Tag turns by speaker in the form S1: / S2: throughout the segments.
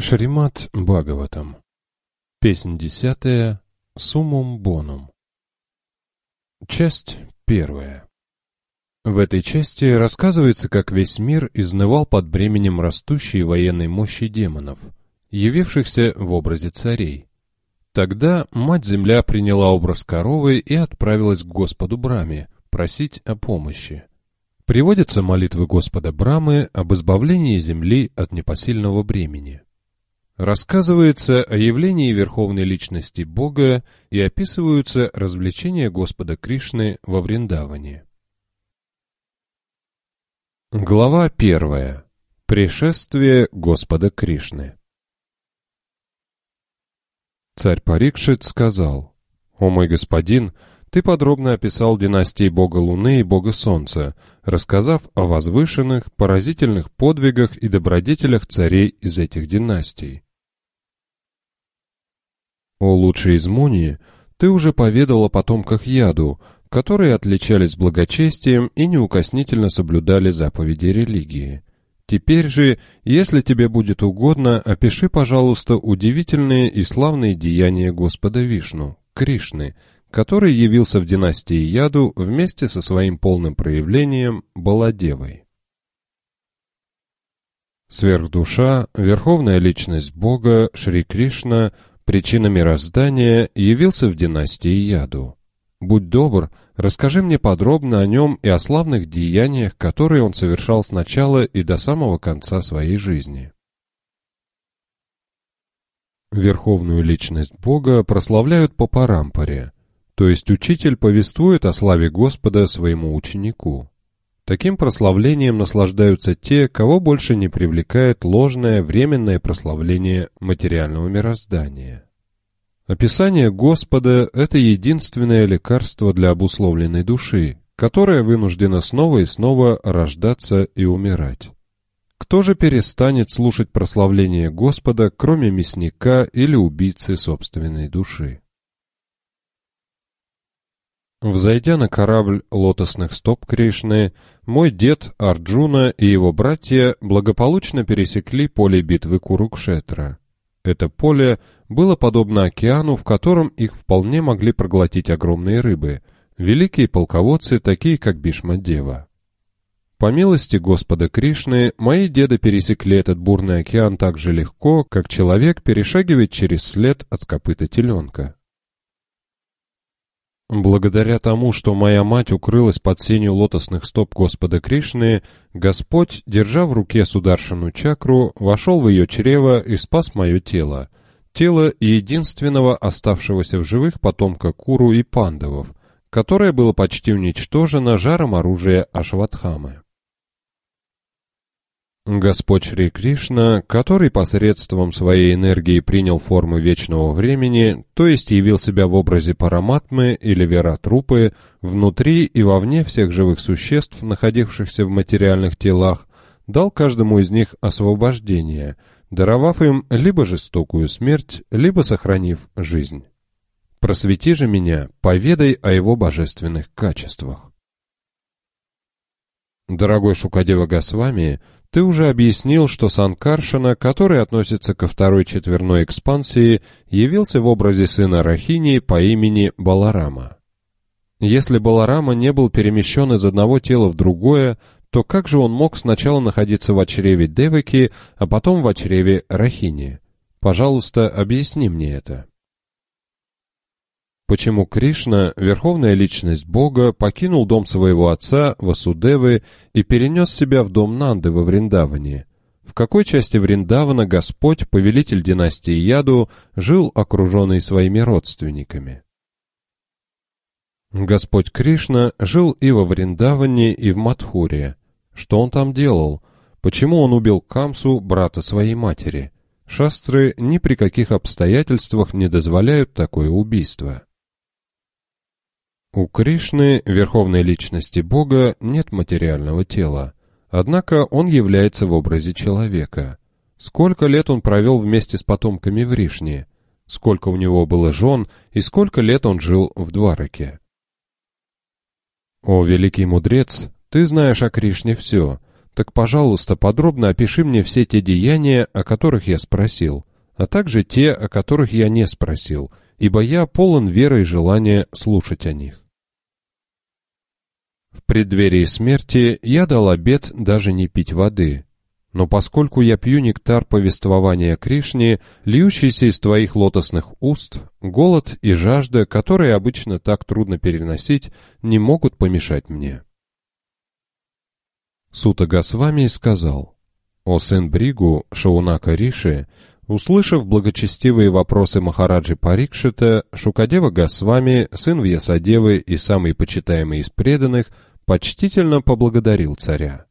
S1: Шримат Бхагаватам. Песнь десятая. Сумум Бонум. Часть первая. В этой части рассказывается, как весь мир изнывал под бременем растущей военной мощи демонов, явившихся в образе царей. Тогда Мать-Земля приняла образ коровы и отправилась к Господу Браме просить о помощи. Приводятся молитвы Господа Брамы об избавлении земли от непосильного бремени. Рассказывается о явлении Верховной Личности Бога и описываются развлечения Господа Кришны во Вриндаване. Глава первая. Пришествие Господа
S2: Кришны.
S1: Царь Парикшит сказал, «О мой господин, ты подробно описал династии бога Луны и бога Солнца, рассказав о возвышенных, поразительных подвигах и добродетелях царей из этих династий. О лучшей из Мунии ты уже поведал о потомках Яду, которые отличались благочестием и неукоснительно соблюдали заповеди религии. Теперь же, если тебе будет угодно, опиши, пожалуйста, удивительные и славные деяния Господа Вишну, Кришны, который явился в династии Яду вместе со своим полным проявлением Баладевой. Сверхдуша, верховная личность Бога, Шри Кришна – Причина мироздания явился в династии Яду. Будь добр, расскажи мне подробно о нем и о славных деяниях, которые он совершал с начала и до самого конца своей жизни. Верховную личность Бога прославляют по парампоре, то есть учитель повествует о славе Господа своему ученику. Таким прославлением наслаждаются те, кого больше не привлекает ложное временное прославление материального мироздания. Описание Господа – это единственное лекарство для обусловленной души, которая вынуждена снова и снова рождаться и умирать. Кто же перестанет слушать прославление Господа, кроме мясника или убийцы собственной души? Взойдя на корабль лотосных стоп Кришны, мой дед Арджуна и его братья благополучно пересекли поле битвы Курукшетра. Это поле было подобно океану, в котором их вполне могли проглотить огромные рыбы, великие полководцы, такие как Бишмадева. По милости Господа Кришны, мои деды пересекли этот бурный океан так же легко, как человек перешагивает через след от копыта теленка. Благодаря тому, что моя мать укрылась под сенью лотосных стоп Господа Кришны, Господь, держа в руке сударшину чакру, вошел в ее чрево и спас мое тело. Тело единственного оставшегося в живых потомка Куру и Пандавов, которое было почти уничтожено жаром оружия Ашватхамы. Господь Шри Кришна, который посредством своей энергии принял форму вечного времени, то есть явил себя в образе параматмы или вератрупы, внутри и вовне всех живых существ, находившихся в материальных телах, дал каждому из них освобождение, даровав им либо жестокую смерть, либо сохранив жизнь. Просвети же меня, поведай о его божественных качествах. Дорогой Шукадева Госвами, ты уже объяснил, что Санкаршина, который относится ко второй четверной экспансии, явился в образе сына Рахини по имени Баларама. Если Баларама не был перемещен из одного тела в другое, то как же он мог сначала находиться в очреве Девыки, а потом в очреве Рахини? Пожалуйста, объясни мне это почему Кришна, верховная личность Бога, покинул дом своего отца, Васудевы, и перенес себя в дом Нанды во Вриндаване. В какой части Вриндавана Господь, повелитель династии Яду, жил окруженный своими родственниками? Господь Кришна жил и во Вриндаване, и в Матхуре. Что он там делал? Почему он убил Камсу, брата своей матери? Шастры ни при каких обстоятельствах не дозволяют такое убийство. У Кришны, верховной личности Бога, нет материального тела. Однако он является в образе человека. Сколько лет он провел вместе с потомками в Ришне, сколько у него было жен и сколько лет он жил в Двараке. О, великий мудрец, ты знаешь о Кришне все. Так, пожалуйста, подробно опиши мне все те деяния, о которых я спросил, а также те, о которых я не спросил – ибо я полон веры и желания слушать о них. В преддверии смерти я дал обет даже не пить воды, но поскольку я пью нектар повествования Кришне, льющийся из твоих лотосных уст, голод и жажда, которые обычно так трудно переносить, не могут помешать мне. Сута Госвами сказал, «О сын Бригу, Шаунака Риши, Услышав благочестивые вопросы Махараджи Парикшита, Шукадева Гасвами, сын Вьясадевы и самый почитаемый из преданных, почтительно поблагодарил царя.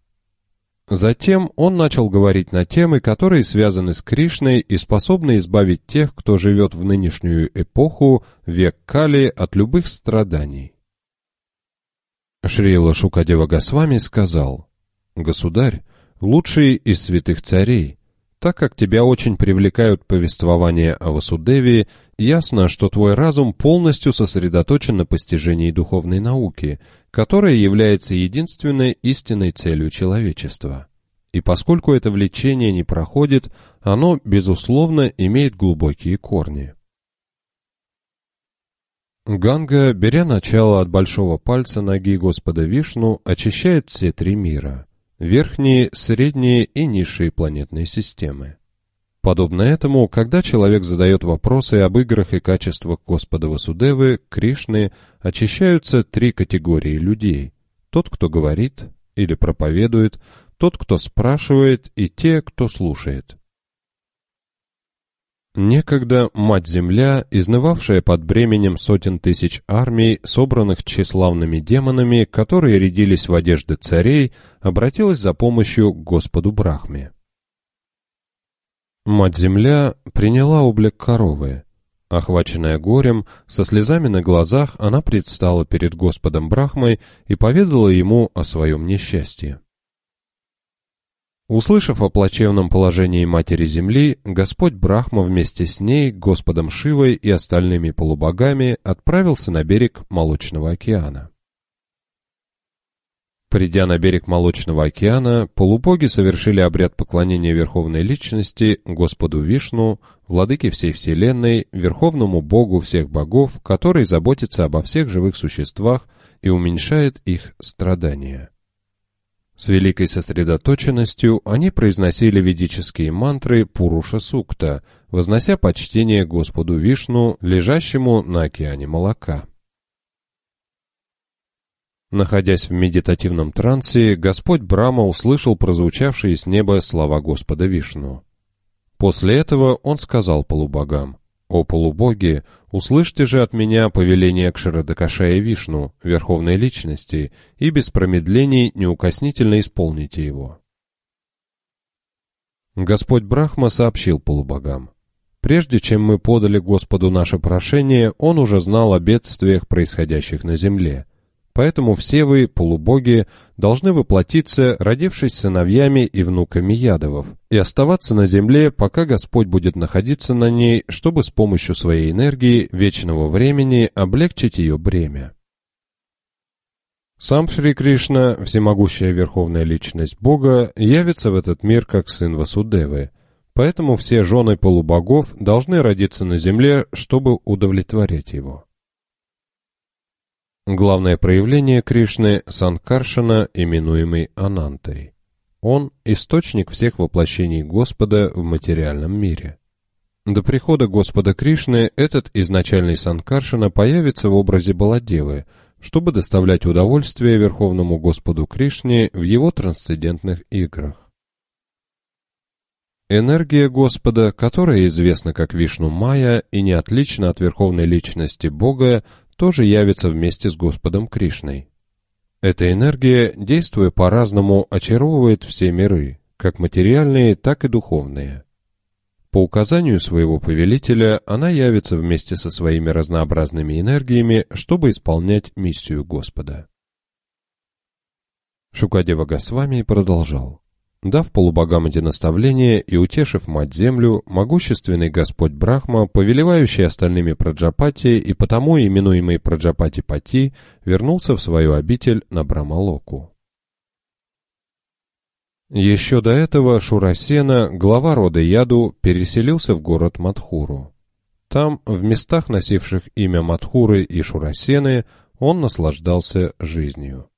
S1: Затем он начал говорить на темы, которые связаны с Кришной и способны избавить тех, кто живет в нынешнюю эпоху, век Кали, от любых страданий. Шрила Шукадева Гасвами сказал, «Государь, лучший из святых царей, так как тебя очень привлекают повествования о Васудевии, ясно, что твой разум полностью сосредоточен на постижении духовной науки, которая является единственной истинной целью человечества. И поскольку это влечение не проходит, оно, безусловно, имеет глубокие корни. Ганга, беря начало от большого пальца ноги Господа Вишну, очищает все три мира – верхние, средние и низшие планетные системы. Подобно этому, когда человек задает вопросы об играх и качествах Господа Васудевы, Кришны, очищаются три категории людей. Тот, кто говорит или проповедует, тот, кто спрашивает, и те, кто слушает. Некогда мать-земля, изнывавшая под бременем сотен тысяч армий, собранных тщеславными демонами, которые рядились в одежды царей, обратилась за помощью к Господу Брахме. Мать-земля приняла облик коровы. Охваченная горем, со слезами на глазах она предстала перед Господом Брахмой и поведала ему о своем несчастье. Услышав о плачевном положении Матери Земли, Господь Брахма вместе с ней, Господом Шивой и остальными полубогами отправился на берег Молочного океана. Придя на берег Молочного океана, полубоги совершили обряд поклонения Верховной Личности, Господу Вишну, Владыке всей Вселенной, Верховному Богу всех богов, который заботится обо всех живых существах и уменьшает их страдания. С великой сосредоточенностью они произносили ведические мантры Пуруша Сукта, вознося почтение Господу Вишну, лежащему на океане молока. Находясь в медитативном трансе, Господь Брама услышал прозвучавшие с неба слова Господа Вишну. После этого он сказал полубогам, «О полубоги, услышьте же от меня повеление Кшарадакаша и Вишну, верховной личности, и без промедлений неукоснительно исполните его». Господь Брахма сообщил полубогам. Прежде чем мы подали Господу наше прошение, он уже знал о бедствиях, происходящих на земле, Поэтому все вы, полубоги, должны воплотиться, родившись сыновьями и внуками Ядовов, и оставаться на земле, пока Господь будет находиться на ней, чтобы с помощью своей энергии вечного времени облегчить ее бремя. Сам Шри Кришна, всемогущая верховная личность Бога, явится в этот мир как сын Васудевы, поэтому все жены полубогов должны родиться на земле, чтобы удовлетворять его. Главное проявление Кришны – Санкаршина, именуемый Анантой. Он – источник всех воплощений Господа в материальном мире. До прихода Господа Кришны этот изначальный Санкаршина появится в образе Баладевы, чтобы доставлять удовольствие Верховному Господу Кришне в его трансцендентных играх. Энергия Господа, которая известна как Вишну Майя и не отлична от Верховной Личности Бога, тоже явится вместе с Господом Кришной. Эта энергия, действуя по-разному, очаровывает все миры, как материальные, так и духовные. По указанию своего повелителя она явится вместе со своими разнообразными энергиями, чтобы исполнять миссию Господа. Шукадева Госвами продолжал. Дав полубогам эти наставления и утешив мать-землю, могущественный господь Брахма, повелевающий остальными Праджапати и потому именуемый Праджапати-Пати, вернулся в свою обитель на Брамалоку. Еще до этого Шурасена, глава рода Яду, переселился в город Матхуру. Там, в местах, носивших имя Матхуры и Шурасены, он наслаждался жизнью.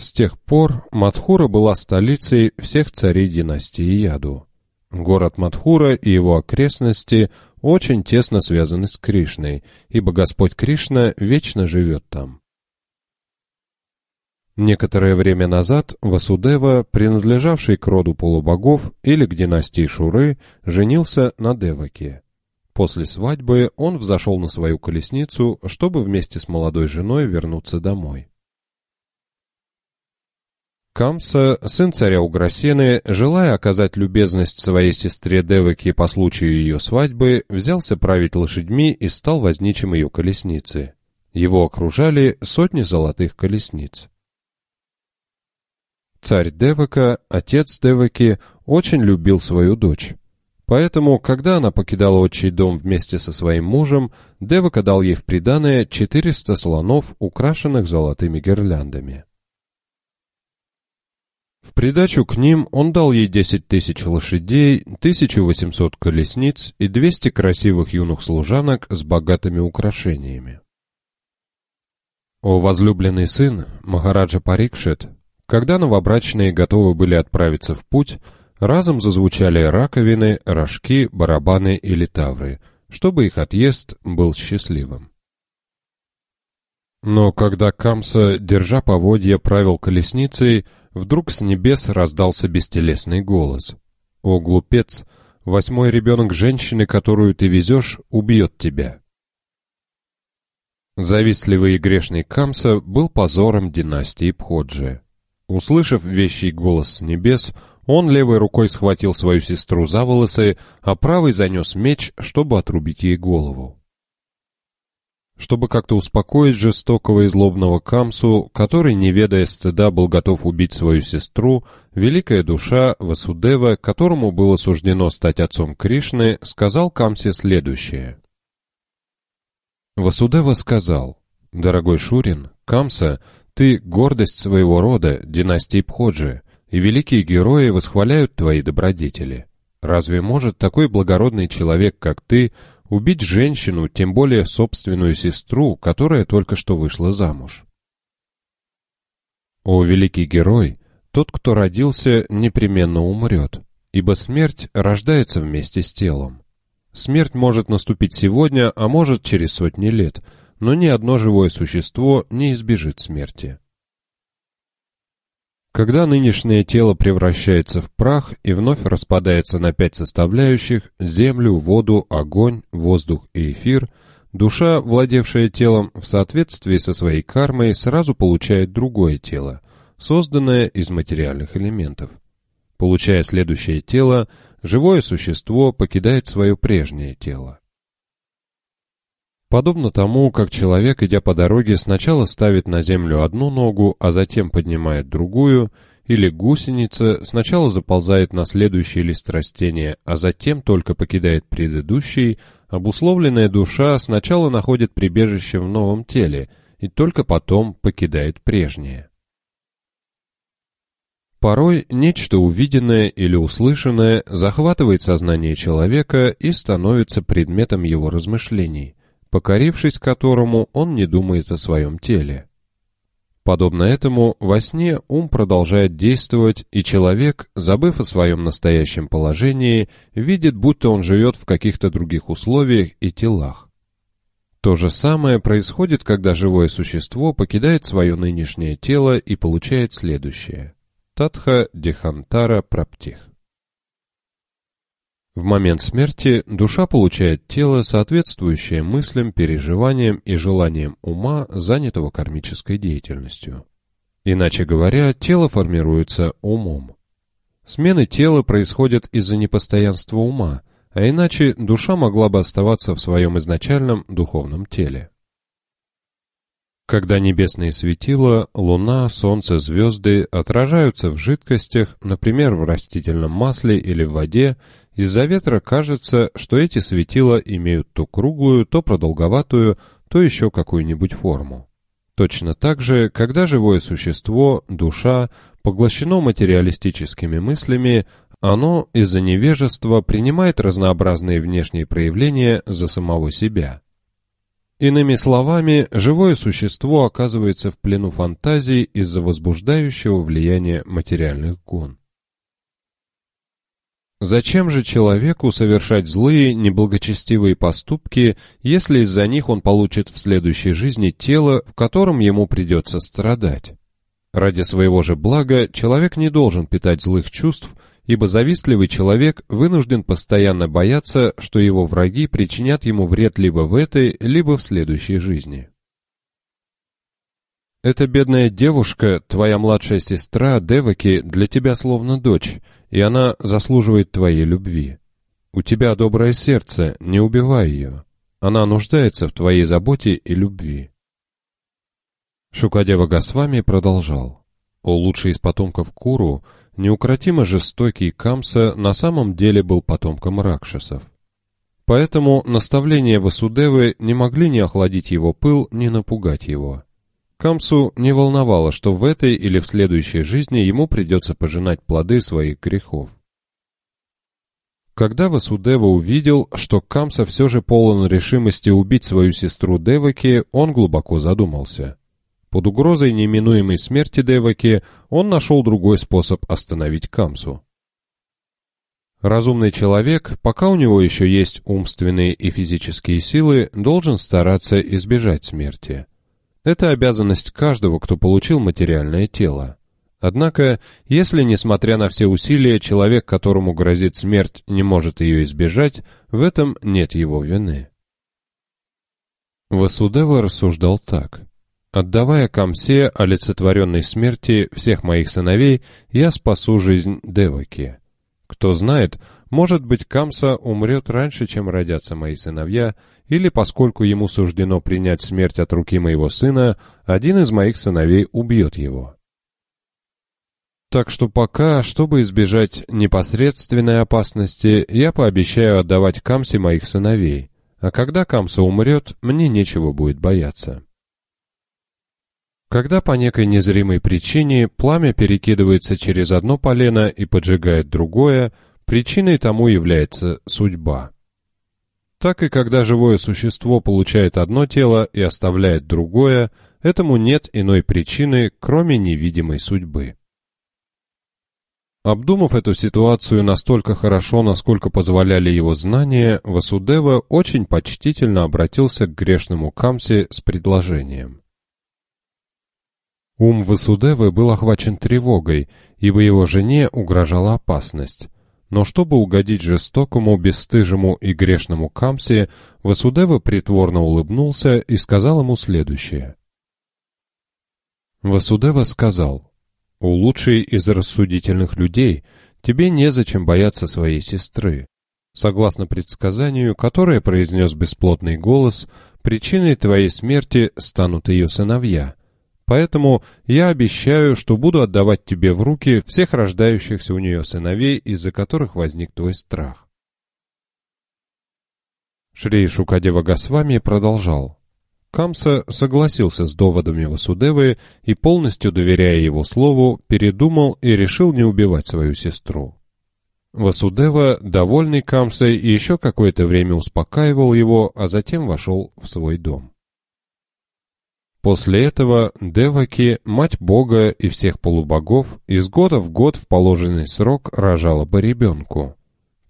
S1: С тех пор Мадхура была столицей всех царей династии Яду. Город Мадхура и его окрестности очень тесно связаны с Кришной, ибо Господь Кришна вечно живет там. Некоторое время назад Васудева, принадлежавший к роду полубогов или к династии Шуры, женился на Деваке. После свадьбы он взошел на свою колесницу, чтобы вместе с молодой женой вернуться домой. Камса, сын царя Уграсины, желая оказать любезность своей сестре Девеке по случаю ее свадьбы, взялся править лошадьми и стал возничим ее колесницы. Его окружали сотни золотых колесниц. Царь Девека, отец Девеки, очень любил свою дочь. Поэтому, когда она покидала отчий дом вместе со своим мужем, Девека дал ей в приданое 400 слонов, украшенных золотыми гирляндами. В придачу к ним он дал ей 10 тысяч лошадей, 1800 колесниц и 200 красивых юных служанок с богатыми украшениями. О возлюбленный сын, Махараджа Парикшет, когда новобрачные готовы были отправиться в путь, разом зазвучали раковины, рожки, барабаны и литавры, чтобы их отъезд был счастливым. Но когда Камса, держа поводья, правил колесницей, вдруг с небес раздался бестелесный голос. «О, глупец! Восьмой ребенок женщины, которую ты везешь, убьет тебя!» Завистливый и грешный Камса был позором династии Пходжи. Услышав вещий голос с небес, он левой рукой схватил свою сестру за волосы, а правой занес меч, чтобы отрубить ей голову чтобы как-то успокоить жестокого и злобного Камсу, который, не ведая стыда, был готов убить свою сестру, великая душа Васудева, которому было суждено стать отцом Кришны, сказал Камсе следующее. Васудева сказал, «Дорогой Шурин, Камса, ты — гордость своего рода, династии Пходжи, и великие герои восхваляют твои добродетели. Разве может такой благородный человек, как ты, Убить женщину, тем более собственную сестру, которая только что вышла замуж. О, великий герой! Тот, кто родился, непременно умрет, ибо смерть рождается вместе с телом. Смерть может наступить сегодня, а может через сотни лет, но ни одно живое существо не избежит смерти. Когда нынешнее тело превращается в прах и вновь распадается на пять составляющих – землю, воду, огонь, воздух и эфир – Душа, владевшая телом, в соответствии со своей кармой сразу получает другое тело, созданное из материальных элементов. Получая следующее тело, живое существо покидает свое прежнее тело. Подобно тому, как человек, идя по дороге, сначала ставит на землю одну ногу, а затем поднимает другую, или гусеница сначала заползает на следующий лист растения, а затем только покидает предыдущий, обусловленная душа сначала находит прибежище в новом теле и только потом покидает прежнее. Порой нечто увиденное или услышанное захватывает сознание человека и становится предметом его размышлений покорившись которому он не думает о своем теле. Подобно этому, во сне ум продолжает действовать, и человек, забыв о своем настоящем положении, видит, будто он живет в каких-то других условиях и телах. То же самое происходит, когда живое существо покидает свое нынешнее тело и получает следующее. Татха Дехантара Праптих. В момент смерти душа получает тело, соответствующее мыслям, переживаниям и желаниям ума, занятого кармической деятельностью. Иначе говоря, тело формируется умом. Смены тела происходят из-за непостоянства ума, а иначе душа могла бы оставаться в своем изначальном духовном теле. Когда небесные светила, луна, солнце, звезды отражаются в жидкостях, например, в растительном масле или в воде, из-за ветра кажется, что эти светила имеют то круглую, то продолговатую, то еще какую-нибудь форму. Точно так же, когда живое существо, душа, поглощено материалистическими мыслями, оно из-за невежества принимает разнообразные внешние проявления за самого себя. Иными словами, живое существо оказывается в плену фантазии из-за возбуждающего влияния материальных гон. Зачем же человеку совершать злые, неблагочестивые поступки, если из-за них он получит в следующей жизни тело, в котором ему придется страдать? Ради своего же блага человек не должен питать злых чувств, ибо завистливый человек вынужден постоянно бояться, что его враги причинят ему вред либо в этой, либо в следующей жизни. «Эта бедная девушка, твоя младшая сестра, Деваки, для тебя словно дочь, и она заслуживает твоей любви. У тебя доброе сердце, не убивай ее. Она нуждается в твоей заботе и любви». Шукадева Госвами продолжал. О лучший из потомков Куру, неукротимо жестокий Камса на самом деле был потомком ракшасов. Поэтому наставления Васудевы не могли ни охладить его пыл, ни напугать его. Камсу не волновало, что в этой или в следующей жизни ему придется пожинать плоды своих грехов. Когда Васудева увидел, что Камса все же полон решимости убить свою сестру Деваки, он глубоко задумался. Под угрозой неминуемой смерти Деваки он нашел другой способ остановить Камсу. Разумный человек, пока у него еще есть умственные и физические силы, должен стараться избежать смерти. Это обязанность каждого, кто получил материальное тело. Однако, если, несмотря на все усилия, человек, которому грозит смерть, не может ее избежать, в этом нет его вины. Васудева рассуждал так. «Отдавая Камсе олицетворенной смерти всех моих сыновей, я спасу жизнь Деваки. Кто знает, может быть, Камса умрет раньше, чем родятся мои сыновья, или, поскольку ему суждено принять смерть от руки моего сына, один из моих сыновей убьет его. Так что пока, чтобы избежать непосредственной опасности, я пообещаю отдавать Камсе моих сыновей, а когда Камса умрет, мне нечего будет бояться. Когда по некой незримой причине пламя перекидывается через одно полено и поджигает другое, Причиной тому является судьба. Так и когда живое существо получает одно тело и оставляет другое, этому нет иной причины, кроме невидимой судьбы. Обдумав эту ситуацию настолько хорошо, насколько позволяли его знания, Васудева очень почтительно обратился к грешному Камсе с предложением. Ум Васудевы был охвачен тревогой, ибо его жене угрожала опасность. Но чтобы угодить жестокому, бесстыжему и грешному Камсе, Васудева притворно улыбнулся и сказал ему следующее. Васудева сказал, «У лучшей из рассудительных людей тебе незачем бояться своей сестры. Согласно предсказанию, которое произнес бесплотный голос, причиной твоей смерти станут ее сыновья». Поэтому я обещаю, что буду отдавать тебе в руки всех рождающихся у нее сыновей, из-за которых возник твой страх. Шри Шукадева Госвами продолжал. Камса согласился с доводами Васудевы и, полностью доверяя его слову, передумал и решил не убивать свою сестру. Васудева, довольный Камсой, еще какое-то время успокаивал его, а затем вошел в свой дом. После этого Деваки, мать бога и всех полубогов, из года в год в положенный срок рожала по ребенку.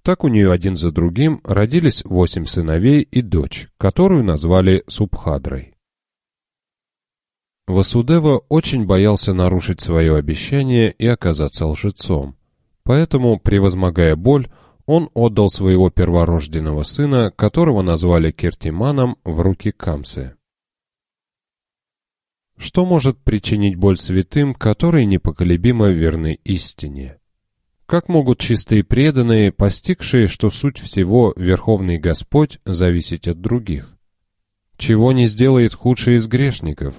S1: Так у нее один за другим родились восемь сыновей и дочь, которую назвали Субхадрой. Васудева очень боялся нарушить свое обещание и оказаться лжецом. Поэтому, превозмогая боль, он отдал своего перворожденного сына, которого назвали Киртиманом, в руки Камсы что может причинить боль святым, которые непоколебимо верны истине. Как могут чистые преданные, постигшие, что суть всего Верховный Господь, зависеть от других? Чего не сделает худший из грешников?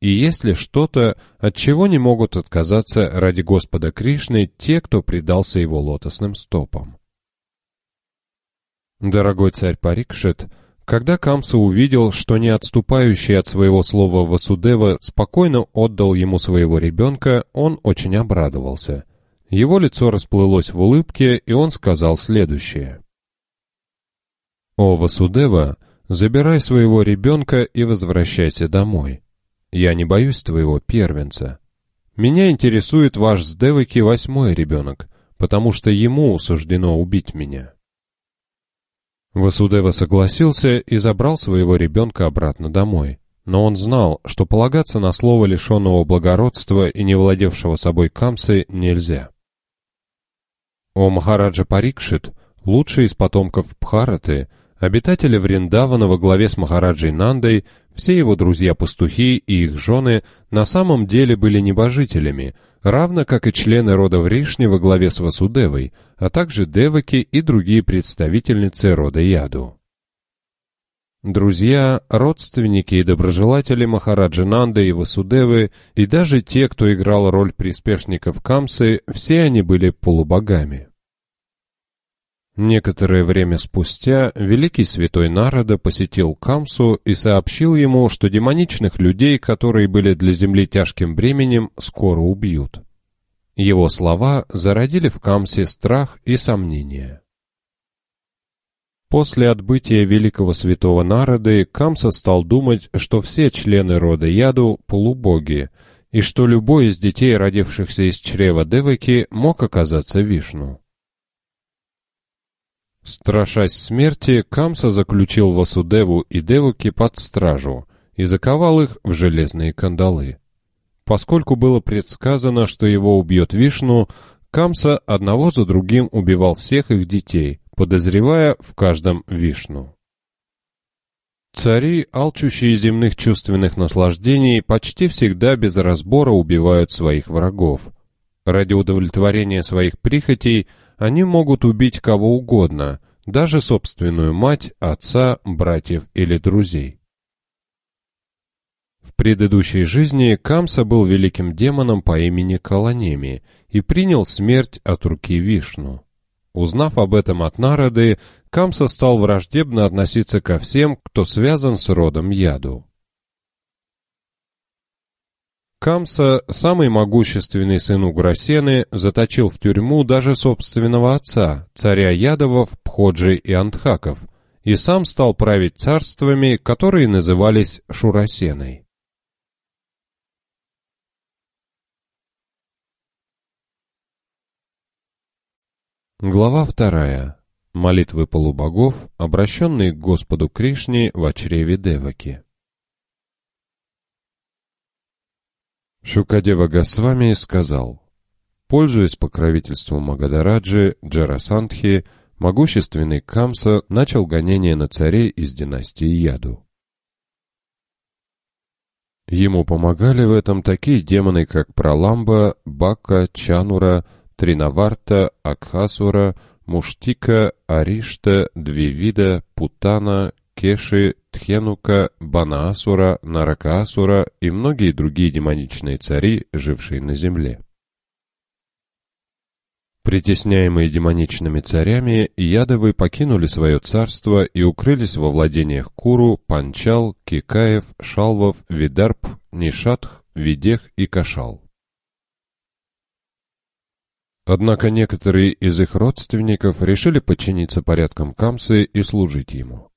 S1: И есть ли что-то, от чего не могут отказаться ради Господа Кришны те, кто предался его лотосным стопам? Дорогой царь Парикшит, когда Камса увидел, что не отступающий от своего слова Васудева спокойно отдал ему своего ребенка, он очень обрадовался. Его лицо расплылось в улыбке, и он сказал следующее. «О, Васудева, забирай своего ребенка и возвращайся домой. Я не боюсь твоего первенца. Меня интересует ваш с Девыки восьмой ребенок, потому что ему суждено убить меня». Васудева согласился и забрал своего ребенка обратно домой. Но он знал, что полагаться на слово лишенного благородства и не владевшего собой Камсы нельзя. О Махараджа Парикшит, лучший из потомков Бхараты, обитатели Вриндавана во главе с Махараджей Нандой, все его друзья-пастухи и их жены на самом деле были небожителями – равно как и члены рода Вришни во главе с Васудевой, а также деваки и другие представительницы рода Яду. Друзья, родственники и доброжелатели Махараджинанда и Васудевы, и даже те, кто играл роль приспешников Камсы, все они были полубогами. Некоторое время спустя великий святой народа посетил Камсу и сообщил ему, что демоничных людей, которые были для земли тяжким бременем, скоро убьют. Его слова зародили в Камсе страх и сомнения. После отбытия великого святого народы Камса стал думать, что все члены рода Яду – полубоги, и что любой из детей, родившихся из чрева Девыки, мог оказаться Вишну. Страшась смерти, Камса заключил Васудеву и Девуки под стражу и заковал их в железные кандалы. Поскольку было предсказано, что его убьет Вишну, Камса одного за другим убивал всех их детей, подозревая в каждом Вишну. Цари, алчущие земных чувственных наслаждений, почти всегда без разбора убивают своих врагов. Ради удовлетворения своих прихотей – они могут убить кого угодно, даже собственную мать, отца, братьев или друзей. В предыдущей жизни Камса был великим демоном по имени Каланеми и принял смерть от руки Вишну. Узнав об этом от народы, Камса стал враждебно относиться ко всем, кто связан с родом Яду. Камса, самый могущественный сын Уграсены, заточил в тюрьму даже собственного отца, царя Ядовов, Пходжи и Антхаков, и сам стал править царствами, которые назывались Шурасеной. Глава вторая. Молитвы полубогов, обращенные к Господу Кришне в очреве Деваки. Шукадева Госвами сказал, пользуясь покровительством Магадараджи, Джарасандхи, могущественный Камса начал гонение на царей из династии Яду. Ему помогали в этом такие демоны, как Праламба, Бака, Чанура, Тринаварта, Акхасура, Муштика, Аришта, Двивида, Путана, Кеши, Тхенука, Банаасура, Наракаасура и многие другие демоничные цари, жившие на земле. Притесняемые демоничными царями, Ядовы покинули свое царство и укрылись во владениях Куру, Панчал, Кикаев, Шалвов, Видарп, Нишатх, Видех и Кашал. Однако некоторые из их родственников решили подчиниться порядкам Камсы и служить ему.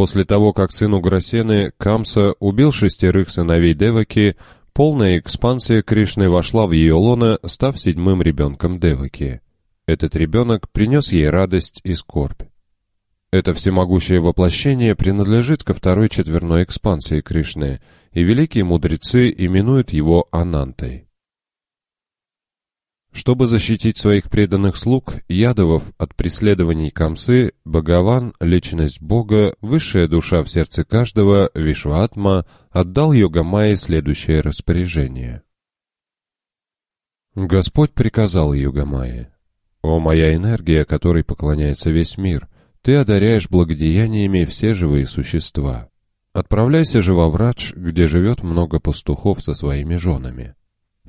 S1: После того, как сыну Грасены Камса, убил шестерых сыновей Деваки, полная экспансия Кришны вошла в ее лоно, став седьмым ребенком Деваки. Этот ребенок принес ей радость и скорбь. Это всемогущее воплощение принадлежит ко второй четверной экспансии Кришны, и великие мудрецы именуют его Анантой. Чтобы защитить своих преданных слуг, ядовов, от преследований Камсы, Бхагаван, личность Бога, высшая душа в сердце каждого, Вишватма, отдал йогамайе следующее распоряжение. Господь приказал йогамайе: «О моя энергия, которой поклоняется весь мир, ты одаряешь благодеяниями все живые существа. Отправляйся же во врач, где живет много пастухов со своими женами».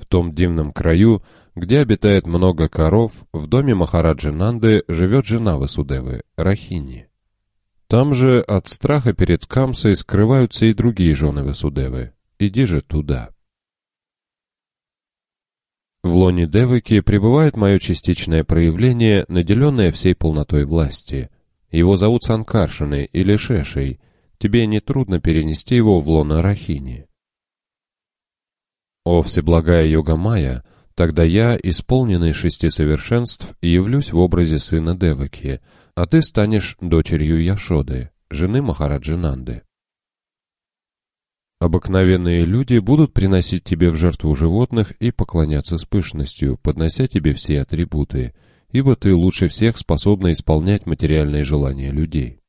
S1: В том дивном краю, где обитает много коров, в доме Махараджи Нанды живет жена Васудевы, Рахини. Там же от страха перед Камсой скрываются и другие жены Васудевы. Иди же туда. В лоне Девыки пребывает мое частичное проявление, наделенное всей полнотой власти. Его зовут Санкаршиной или Шешей. Тебе нетрудно перенести его в лоно Рахини. О всеблагая йога Майя, тогда я, исполненный шести совершенств, явлюсь в образе сына Деваки, а ты станешь дочерью Яшоды, жены Махараджинанды. Обыкновенные люди будут приносить тебе в жертву животных и поклоняться с пышностью, поднося тебе все атрибуты, ибо ты лучше всех способна исполнять материальные желания людей.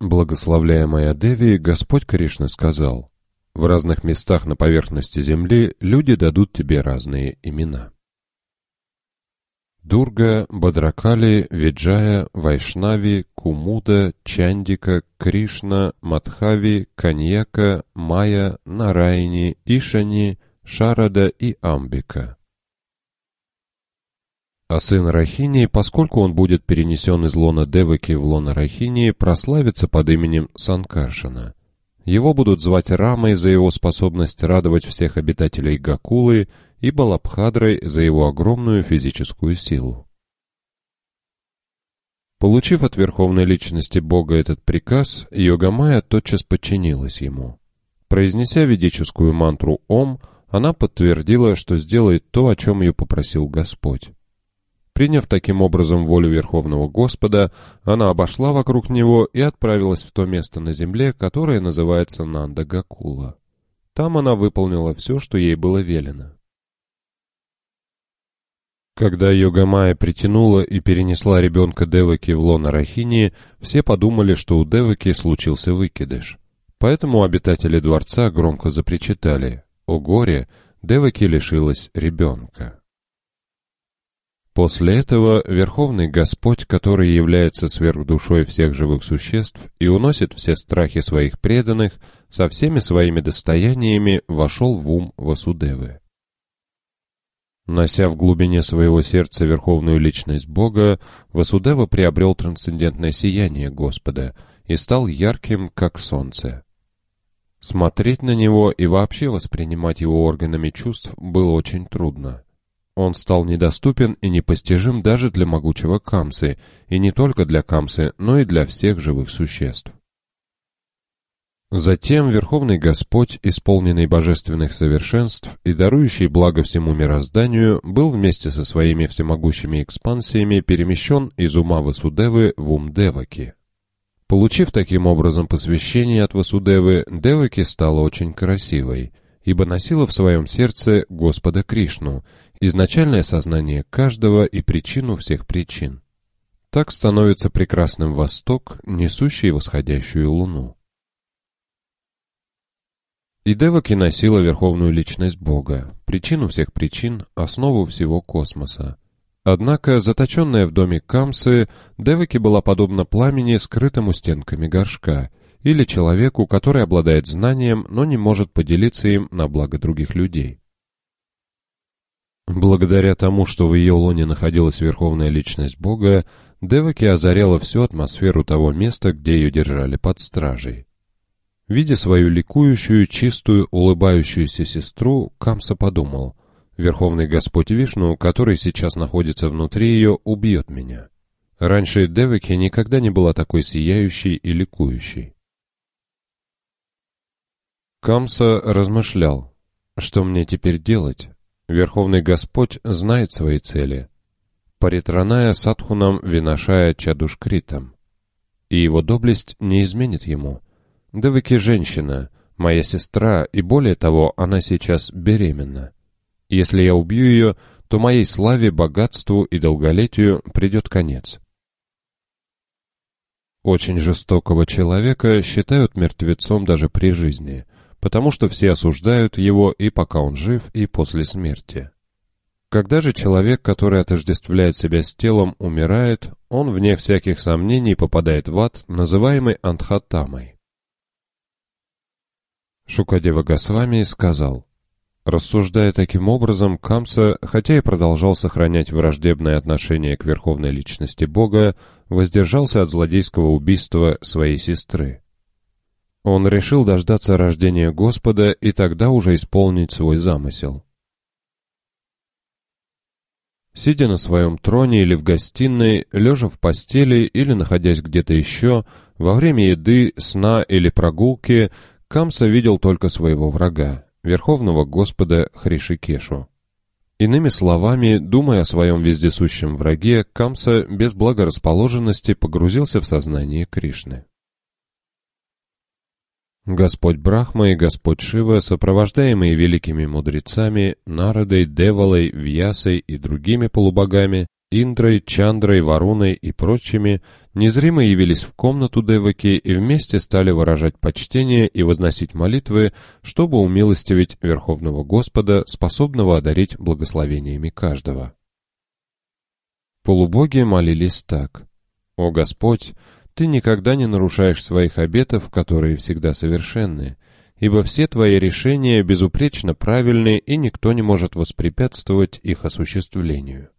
S1: Благословляя моя Деви, Господь Кришна сказал, в разных местах на поверхности Земли люди дадут тебе разные имена. Дурга, Бадракали, Виджая, Вайшнави, Кумуда, Чандика, Кришна, Мадхави, Каньяка, Майя, Нарайни, Ишани, Шарада и Амбика. А сын Рахини, поскольку он будет перенесен из лона Деваки в лона Рахини, прославится под именем Санкаршина – его будут звать Рамой за его способность радовать всех обитателей Гакулы и Балабхадрой за его огромную физическую силу. Получив от верховной личности бога этот приказ, Йогамая тотчас подчинилась ему. Произнеся ведическую мантру «Ом», она подтвердила, что сделает то, о чем ее попросил Господь. Приняв таким образом волю Верховного Господа, она обошла вокруг него и отправилась в то место на земле, которое называется Нандагакула. Там она выполнила все, что ей было велено. Когда Йогамая притянула и перенесла ребенка Деваки в лоно Рахини, все подумали, что у Деваки случился выкидыш. Поэтому обитатели дворца громко запричитали «О горе! Деваки лишилась ребенка». После этого Верховный Господь, который является сверхдушой всех живых существ и уносит все страхи своих преданных, со всеми своими достояниями вошел в ум Васудевы. Нося в глубине своего сердца верховную личность Бога, Васудева приобрел трансцендентное сияние Господа и стал ярким, как солнце. Смотреть на него и вообще воспринимать его органами чувств было очень трудно. Он стал недоступен и непостижим даже для могучего Камсы, и не только для Камсы, но и для всех живых существ. Затем Верховный Господь, исполненный божественных совершенств и дарующий благо всему мирозданию, был вместе со своими всемогущими экспансиями перемещен из ума Васудевы в ум Деваки. Получив таким образом посвящение от Васудевы, Деваки стала очень красивой, ибо носила в своем сердце Господа Кришну – изначальное сознание каждого и причину всех причин. Так становится прекрасным Восток, несущий восходящую луну. И носила верховную личность Бога, причину всех причин, основу всего космоса. Однако, заточенная в доме Камсы, Деваки была подобна пламени, скрытому стенками горшка, или человеку, который обладает знанием, но не может поделиться им на благо других людей. Благодаря тому, что в ее лоне находилась Верховная Личность Бога, Деваки озаряла всю атмосферу того места, где ее держали под стражей. Видя свою ликующую, чистую, улыбающуюся сестру, Камса подумал, «Верховный Господь Вишну, который сейчас находится внутри ее, убьет меня». Раньше Деваки никогда не была такой сияющей и ликующей. Камса размышлял, «Что мне теперь делать?» Верховный Господь знает свои цели. Паритраная садхунам виношая чадушкритам. И его доблесть не изменит ему. Девыки женщина, моя сестра, и более того, она сейчас беременна. Если я убью ее, то моей славе, богатству и долголетию придет конец. Очень жестокого человека считают мертвецом даже при жизни — потому что все осуждают его и пока он жив, и после смерти. Когда же человек, который отождествляет себя с телом, умирает, он, вне всяких сомнений, попадает в ад, называемый Андхатамой. Шукадева Госвами сказал, Рассуждая таким образом, Камса, хотя и продолжал сохранять враждебное отношение к верховной личности Бога, воздержался от злодейского убийства своей сестры. Он решил дождаться рождения Господа и тогда уже исполнить свой замысел. Сидя на своем троне или в гостиной, лежа в постели или находясь где-то еще, во время еды, сна или прогулки, Камса видел только своего врага, Верховного Господа Хришикешу. Иными словами, думая о своем вездесущем враге, Камса без благорасположенности погрузился в сознание Кришны. Господь Брахма и Господь Шива, сопровождаемые великими мудрецами, Народой, Девалой, Вьясой и другими полубогами, Индрой, Чандрой, Варуной и прочими, незримо явились в комнату Деваки и вместе стали выражать почтение и возносить молитвы, чтобы умилостивить Верховного Господа, способного одарить благословениями каждого. Полубоги молились так. «О Господь! Ты никогда не нарушаешь своих обетов, которые всегда совершенны, ибо все твои решения безупречно правильны, и никто не может воспрепятствовать их осуществлению.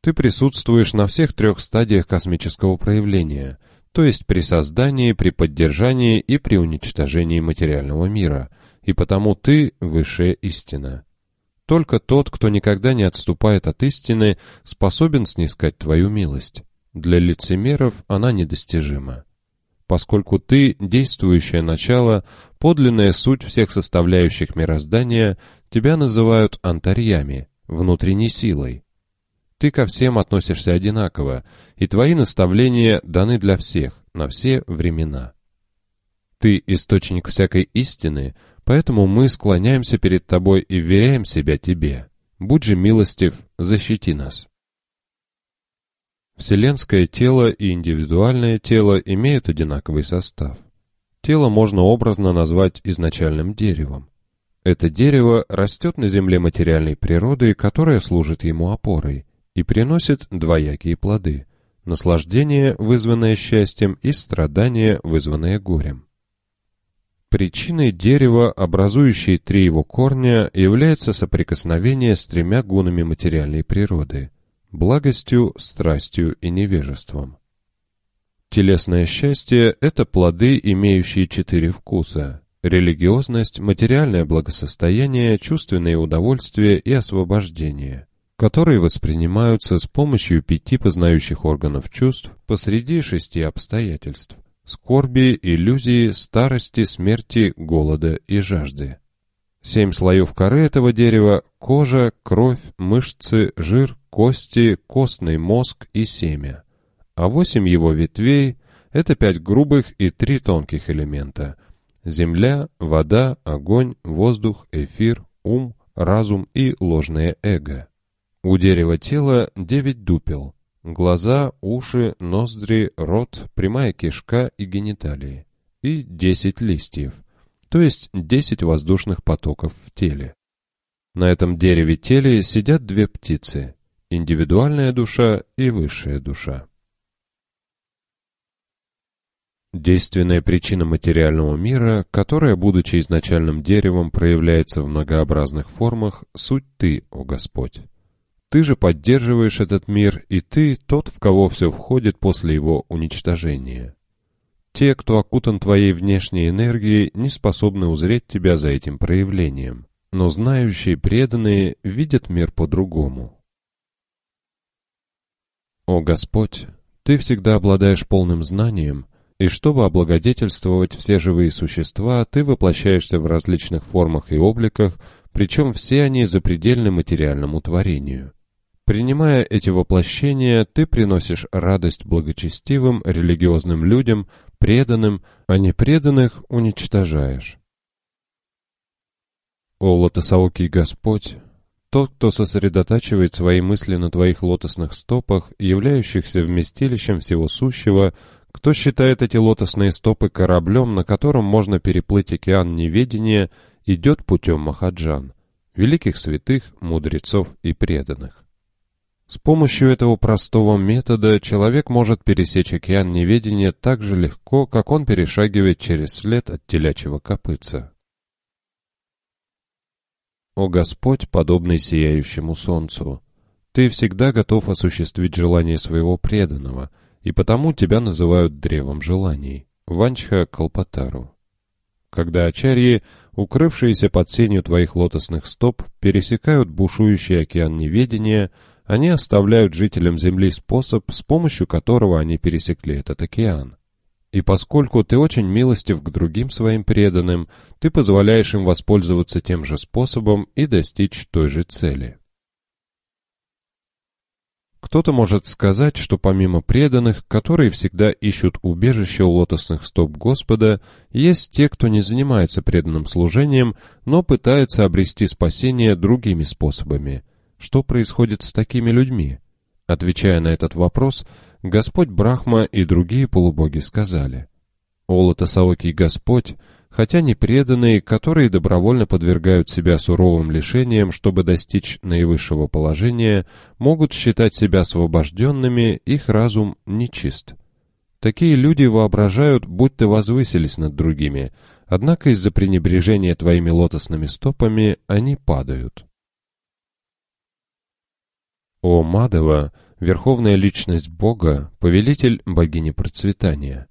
S1: Ты присутствуешь на всех трех стадиях космического проявления, то есть при создании, при поддержании и при уничтожении материального мира, и потому ты — высшая истина. Только тот, кто никогда не отступает от истины, способен снискать твою милость. Для лицемеров она недостижима. Поскольку ты – действующее начало, подлинная суть всех составляющих мироздания, тебя называют антарьями, внутренней силой. Ты ко всем относишься одинаково, и твои наставления даны для всех, на все времена. Ты – источник всякой истины, поэтому мы склоняемся перед тобой и вверяем себя тебе. Будь же милостив, защити нас. Вселенское тело и индивидуальное тело имеют одинаковый состав. Тело можно образно назвать изначальным деревом. Это дерево растет на земле материальной природы, которая служит ему опорой, и приносит двоякие плоды – наслаждение, вызванное счастьем, и страдание, вызванное горем. Причиной дерева, образующей три его корня, является соприкосновение с тремя гунами материальной природы – благостью, страстью и невежеством. Телесное счастье – это плоды, имеющие четыре вкуса – религиозность, материальное благосостояние, чувственные удовольствия и освобождение, которые воспринимаются с помощью пяти познающих органов чувств посреди шести обстоятельств – скорби, иллюзии, старости, смерти, голода и жажды. Семь слоев коры этого дерева – кожа, кровь, мышцы, жир, кости, костный мозг и семя. А восемь его ветвей – это пять грубых и три тонких элемента – земля, вода, огонь, воздух, эфир, ум, разум и ложное эго. У дерева тела девять дупел – глаза, уши, ноздри, рот, прямая кишка и гениталии. И десять листьев – то есть 10 воздушных потоков в теле. На этом дереве теле сидят две птицы – индивидуальная душа и высшая душа. Действенная причина материального мира, которая, будучи изначальным деревом, проявляется в многообразных формах, суть Ты, о Господь. Ты же поддерживаешь этот мир, и Ты – тот, в кого все входит после его уничтожения. Те, кто окутан твоей внешней энергией, не способны узреть тебя за этим проявлением. Но знающие преданные видят мир по-другому. О Господь, Ты всегда обладаешь полным знанием, и чтобы облагодетельствовать все живые существа, Ты воплощаешься в различных формах и обликах, причем все они запредельны материальному творению. Принимая эти воплощения, ты приносишь радость благочестивым, религиозным людям, преданным, а преданных уничтожаешь. О, лотосаокий Господь, тот, кто сосредотачивает свои мысли на твоих лотосных стопах, являющихся вместилищем всего сущего, кто считает эти лотосные стопы кораблем, на котором можно переплыть океан неведения, идет путем Махаджан, великих святых, мудрецов и преданных. С помощью этого простого метода человек может пересечь океан неведения так же легко, как он перешагивает через след от телячьего копытца. О Господь, подобный сияющему солнцу! Ты всегда готов осуществить желание своего преданного, и потому тебя называют древом желаний. Ванчха Калпатару. Когда ачарьи, укрывшиеся под сенью твоих лотосных стоп, пересекают бушующий океан неведения — они оставляют жителям Земли способ, с помощью которого они пересекли этот океан. И поскольку ты очень милостив к другим своим преданным, ты позволяешь им воспользоваться тем же способом и достичь той же цели. Кто-то может сказать, что помимо преданных, которые всегда ищут убежище у лотосных стоп Господа, есть те, кто не занимается преданным служением, но пытается обрести спасение другими
S2: способами –
S1: что происходит с такими людьми? Отвечая на этот вопрос, Господь Брахма и другие полубоги сказали, «Олота Саокий Господь, хотя не преданные, которые добровольно подвергают себя суровым лишениям, чтобы достичь наивысшего положения, могут считать себя освобожденными, их разум нечист». Такие люди воображают, будто возвысились над другими, однако из-за пренебрежения твоими лотосными стопами они падают. О. Мадова — верховная личность Бога, повелитель богини процветания.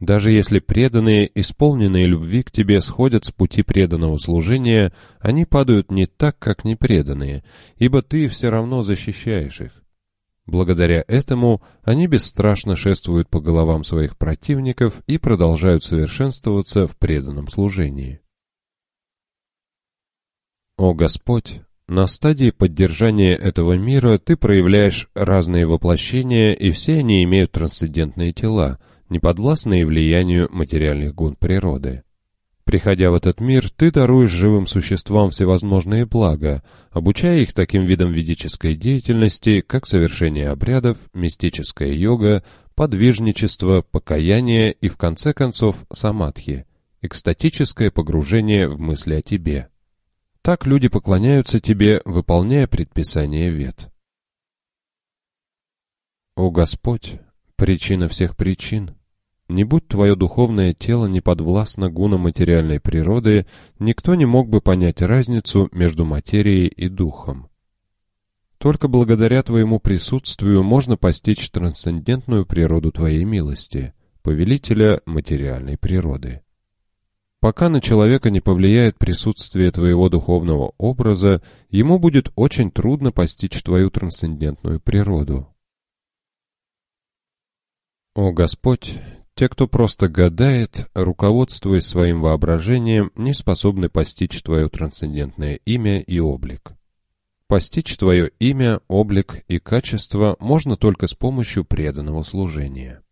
S1: Даже если преданные, исполненные любви к тебе сходят с пути преданного служения, они падают не так, как непреданные, ибо ты все равно защищаешь их. Благодаря этому они бесстрашно шествуют по головам своих противников и продолжают совершенствоваться в преданном служении. О Господь, на стадии поддержания этого мира ты проявляешь разные воплощения, и все они имеют трансцендентные тела, неподвластные влиянию материальных гун природы. Приходя в этот мир, ты даруешь живым существам всевозможные блага, обучая их таким видам ведической деятельности, как совершение обрядов, мистическая йога, подвижничество, покаяние и, в конце концов, самадхи – экстатическое погружение в мысли о тебе. Так люди поклоняются тебе, выполняя предписание вет. О Господь, причина всех причин, не будь твое духовное тело не подвластно гунам материальной природы, никто не мог бы понять разницу между материей и духом. Только благодаря твоему присутствию можно постичь трансцендентную природу твоей милости, повелителя материальной природы. Пока на человека не повлияет присутствие твоего духовного образа, ему будет очень трудно постичь твою трансцендентную природу. О Господь, те, кто просто гадает, руководствуясь своим воображением, не способны постичь твое трансцендентное имя и облик. Постичь твое имя, облик и качество можно только с помощью преданного служения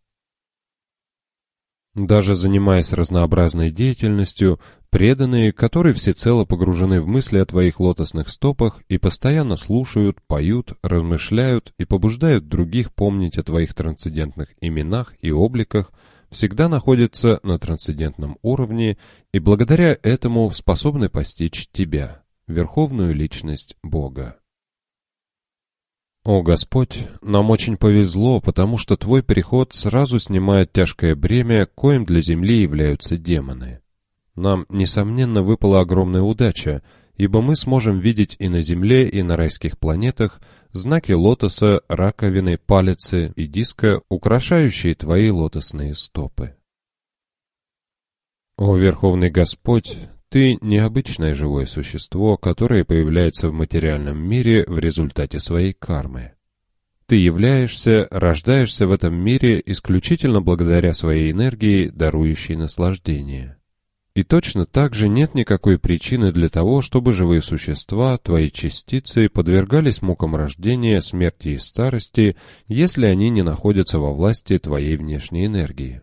S1: даже занимаясь разнообразной деятельностью, преданные, которые всецело погружены в мысли о твоих лотосных стопах и постоянно слушают, поют, размышляют и побуждают других помнить о твоих трансцендентных именах и обликах, всегда находятся на трансцендентном уровне и благодаря этому способны постичь тебя, верховную личность Бога. «О, Господь, нам очень повезло, потому что Твой приход сразу снимает тяжкое бремя, коим для земли являются демоны. Нам, несомненно, выпала огромная удача, ибо мы сможем видеть и на Земле, и на райских планетах знаки лотоса, раковины, палицы и диска, украшающие Твои лотосные стопы». «О, Верховный Господь, ты необычное живое существо, которое появляется в материальном мире в результате своей кармы. Ты являешься, рождаешься в этом мире исключительно благодаря своей энергии, дарующей наслаждение. И точно так же нет никакой причины для того, чтобы живые существа, твои частицы, подвергались мукам рождения, смерти и старости, если они не находятся во власти твоей внешней энергии.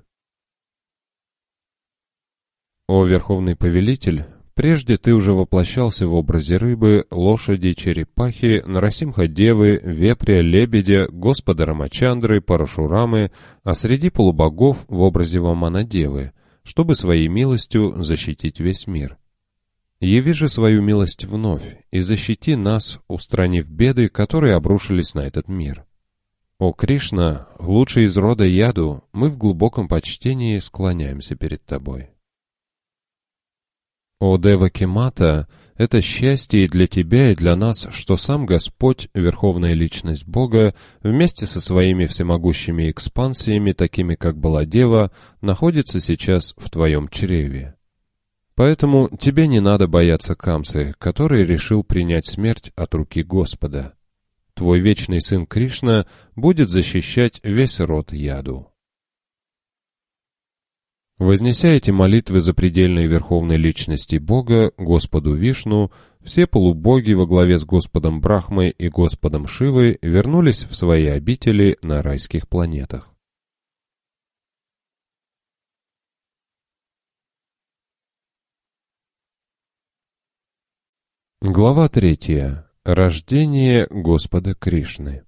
S1: О Верховный Повелитель, прежде ты уже воплощался в образе рыбы, лошади, черепахи, Нарасимха-девы, вепря, лебедя, господа Рамачандры, Парашурамы, а среди полубогов в образе Вамана-девы, чтобы своей милостью защитить весь мир. Яви же свою милость вновь и защити нас, устранив беды, которые обрушились на этот мир. О Кришна, лучший из рода Яду, мы в глубоком почтении склоняемся перед Тобой. «О Дева Кемата, это счастье и для тебя, и для нас, что сам Господь, Верховная Личность Бога, вместе со своими всемогущими экспансиями, такими как была Дева, находится сейчас в твоем чреве. Поэтому тебе не надо бояться Камсы, который решил принять смерть от руки Господа. Твой вечный сын Кришна будет защищать весь род Яду». Вознеся эти молитвы за предельной верховной личности Бога, Господу Вишну, все полубоги во главе с Господом Брахмой и Господом Шивой вернулись в свои обители на райских планетах. Глава третья. Рождение Господа Кришны.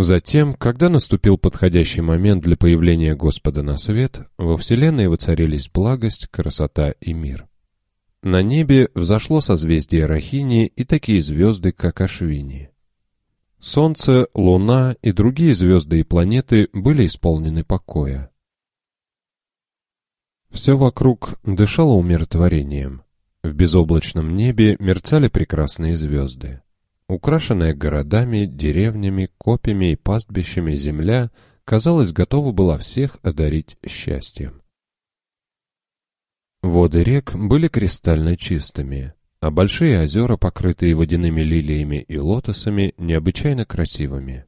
S1: Затем, когда наступил подходящий момент для появления Господа на свет, во Вселенной воцарились благость, красота и мир. На небе взошло созвездие Рахини и такие звезды, как Ашвини. Солнце, Луна и другие звезды и планеты были исполнены покоя. Все вокруг дышало умиротворением. В безоблачном небе мерцали прекрасные звезды. Украшенная городами, деревнями, копьями и пастбищами земля, казалось, готова была всех одарить счастьем. Воды рек были кристально чистыми, а большие озера, покрытые водяными лилиями и лотосами, необычайно красивыми.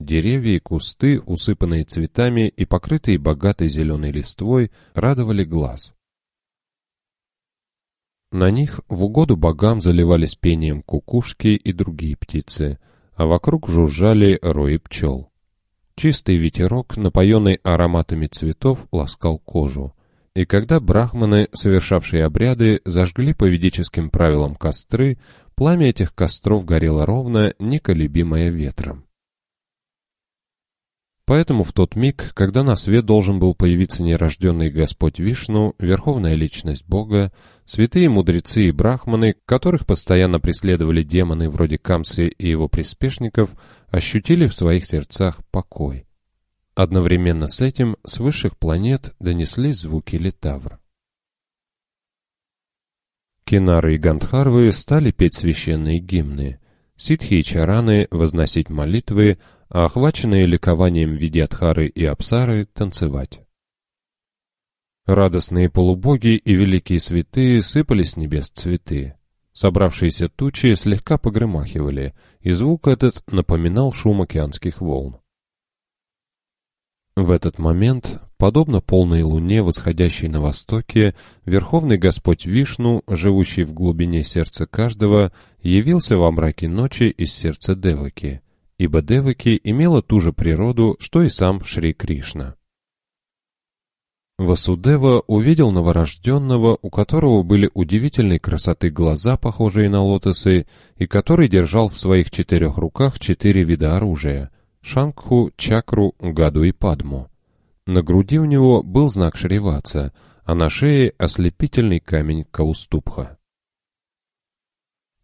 S1: Деревья и кусты, усыпанные цветами и покрытые богатой зеленой листвой, радовали глаз. На них в угоду богам заливались пением кукушки и другие птицы, а вокруг жужжали рои пчел. Чистый ветерок, напоенный ароматами цветов, ласкал кожу. И когда брахманы, совершавшие обряды, зажгли по ведическим правилам костры, пламя этих костров горело ровно, неколебимое ветром. Поэтому в тот миг, когда на свет должен был появиться нерожденный Господь Вишну, Верховная Личность Бога, святые мудрецы и брахманы, которых постоянно преследовали демоны вроде Камсы и его приспешников, ощутили в своих сердцах покой. Одновременно с этим с высших планет донеслись звуки литавра. Кинары и Гандхарвы стали петь священные гимны, ситхи и чараны возносить молитвы, а охваченные ликованием Видьядхары и Апсары танцевать. Радостные полубоги и великие святые сыпали с небес цветы. Собравшиеся тучи слегка погромахивали, и звук этот напоминал шум океанских волн. В этот момент, подобно полной луне, восходящей на востоке, Верховный Господь Вишну, живущий в глубине сердца каждого, явился во мраке ночи из сердца Деваки — ибо Деваки имела ту же природу, что и сам Шри Кришна. Васудева увидел новорожденного, у которого были удивительной красоты глаза, похожие на лотосы, и который держал в своих четырех руках четыре вида оружия — шангху, чакру, гаду и падму. На груди у него был знак шреваца, а на шее — ослепительный камень Кауступха.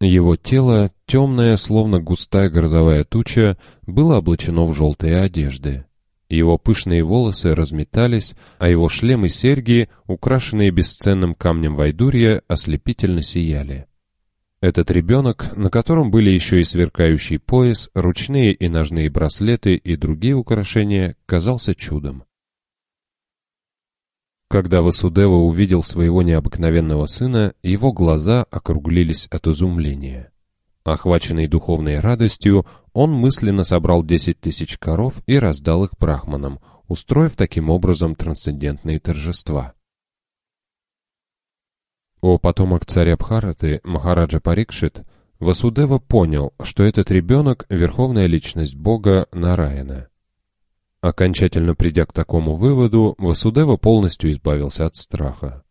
S1: Его тело, темное, словно густая грозовая туча, было облачено в желтые одежды. Его пышные волосы разметались, а его шлем и серьги, украшенные бесценным камнем вайдурья, ослепительно сияли. Этот ребенок, на котором были еще и сверкающий пояс, ручные и ножные браслеты и другие украшения, казался чудом. Когда Васудева увидел своего необыкновенного сына, его глаза округлились от изумления. Охваченный духовной радостью, он мысленно собрал десять тысяч коров и раздал их брахманам, устроив таким образом трансцендентные торжества. О потомок царя Бхараты, Махараджа Парикшит, Васудева понял, что этот ребенок — верховная личность бога Нараяна. Окончательно придя к такому выводу, Васудева полностью избавился от страха.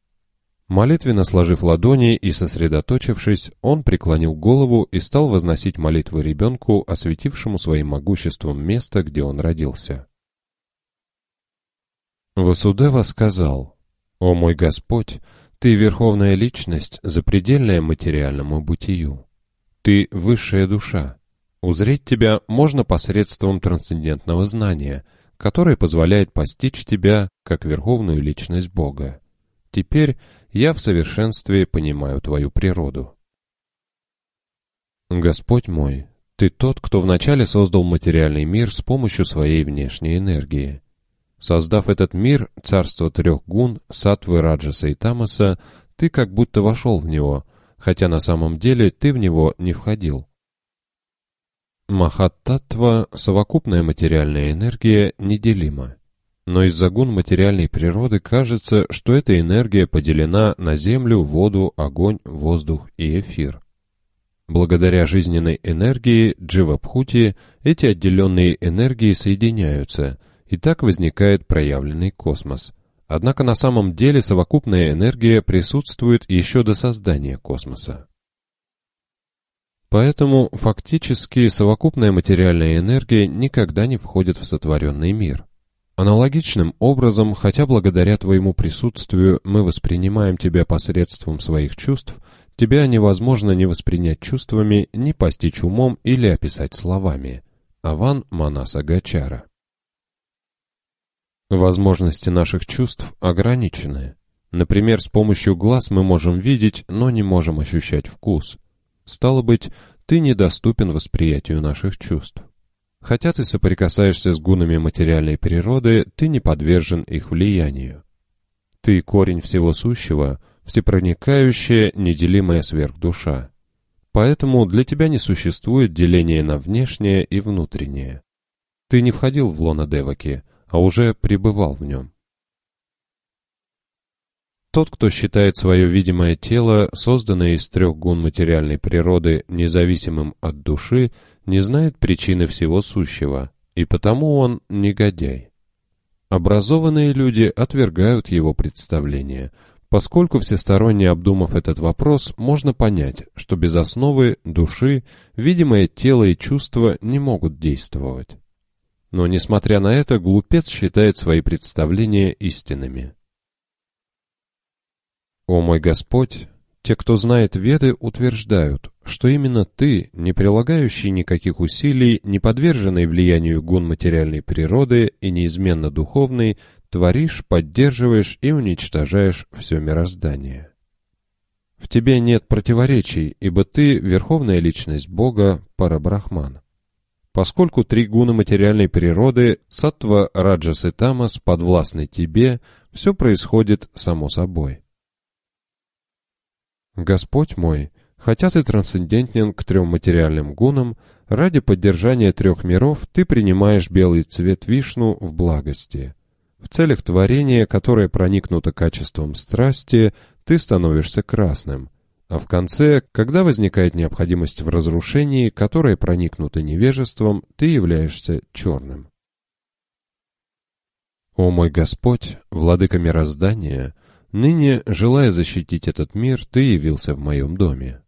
S1: Молитвенно сложив ладони и сосредоточившись, он преклонил голову и стал возносить молитвы ребенку, осветившему своим могуществом место, где он родился. Васудева сказал, «О мой Господь, Ты верховная личность, запредельная материальному бытию. Ты высшая душа. Узреть Тебя можно посредством трансцендентного знания, которое позволяет постичь тебя как верховную личность Бога. Теперь я в совершенстве понимаю твою природу. Господь мой, Ты тот, кто вначале создал материальный мир с помощью своей внешней энергии. Создав этот мир, царство трех гун, сатвы, раджаса и тамаса, ты как будто вошел в него, хотя на самом деле ты в него не входил. Махаттатва, совокупная материальная энергия, неделима. Но из-за гун материальной природы кажется, что эта энергия поделена на землю, воду, огонь, воздух и эфир. Благодаря жизненной энергии Дживабхути эти отделенные энергии соединяются, и так возникает проявленный космос. Однако на самом деле совокупная энергия присутствует еще до создания космоса. Поэтому фактически совокупная материальная энергия никогда не входит в сотворенный мир. Аналогичным образом, хотя благодаря твоему присутствию мы воспринимаем тебя посредством своих чувств, тебя невозможно не воспринять чувствами, не постичь умом или описать словами. Аван Манаса Гачара Возможности наших чувств ограничены. Например, с помощью глаз мы можем видеть, но не можем ощущать вкус. Стало быть, ты недоступен восприятию наших чувств. Хотя ты соприкасаешься с гунами материальной природы, ты не подвержен их влиянию. Ты — корень всего сущего, всепроникающая, неделимая сверхдуша. Поэтому для тебя не существует деления на внешнее и внутреннее. Ты не входил в лоно Деваки, а уже пребывал в нем. Тот, кто считает свое видимое тело, созданное из трех гун материальной природы, независимым от души, не знает причины всего сущего, и потому он негодяй. Образованные люди отвергают его представление, поскольку всесторонне обдумав этот вопрос, можно понять, что без основы, души, видимое тело и чувства не могут действовать. Но, несмотря на это, глупец считает свои представления истинными. «О мой Господь!» Те, кто знает Веды, утверждают, что именно ты, не прилагающий никаких усилий, не подверженный влиянию гун материальной природы и неизменно духовный, творишь, поддерживаешь и уничтожаешь все мироздание. В тебе нет противоречий, ибо ты — верховная личность Бога, Парабрахман. Поскольку три гуна материальной природы, сатва, раджас и тамас, подвластны тебе, все происходит само собой. Господь мой, хотя ты трансцендентен к трем материальным гунам, ради поддержания трех миров ты принимаешь белый цвет вишну в благости. В целях творения, которое проникнуто качеством страсти, ты становишься красным. А в конце, когда возникает необходимость в разрушении, которое проникнуто невежеством, ты являешься черным. О мой Господь, Владыка мироздания, Ныне, желая защитить этот мир, ты явился в моем доме.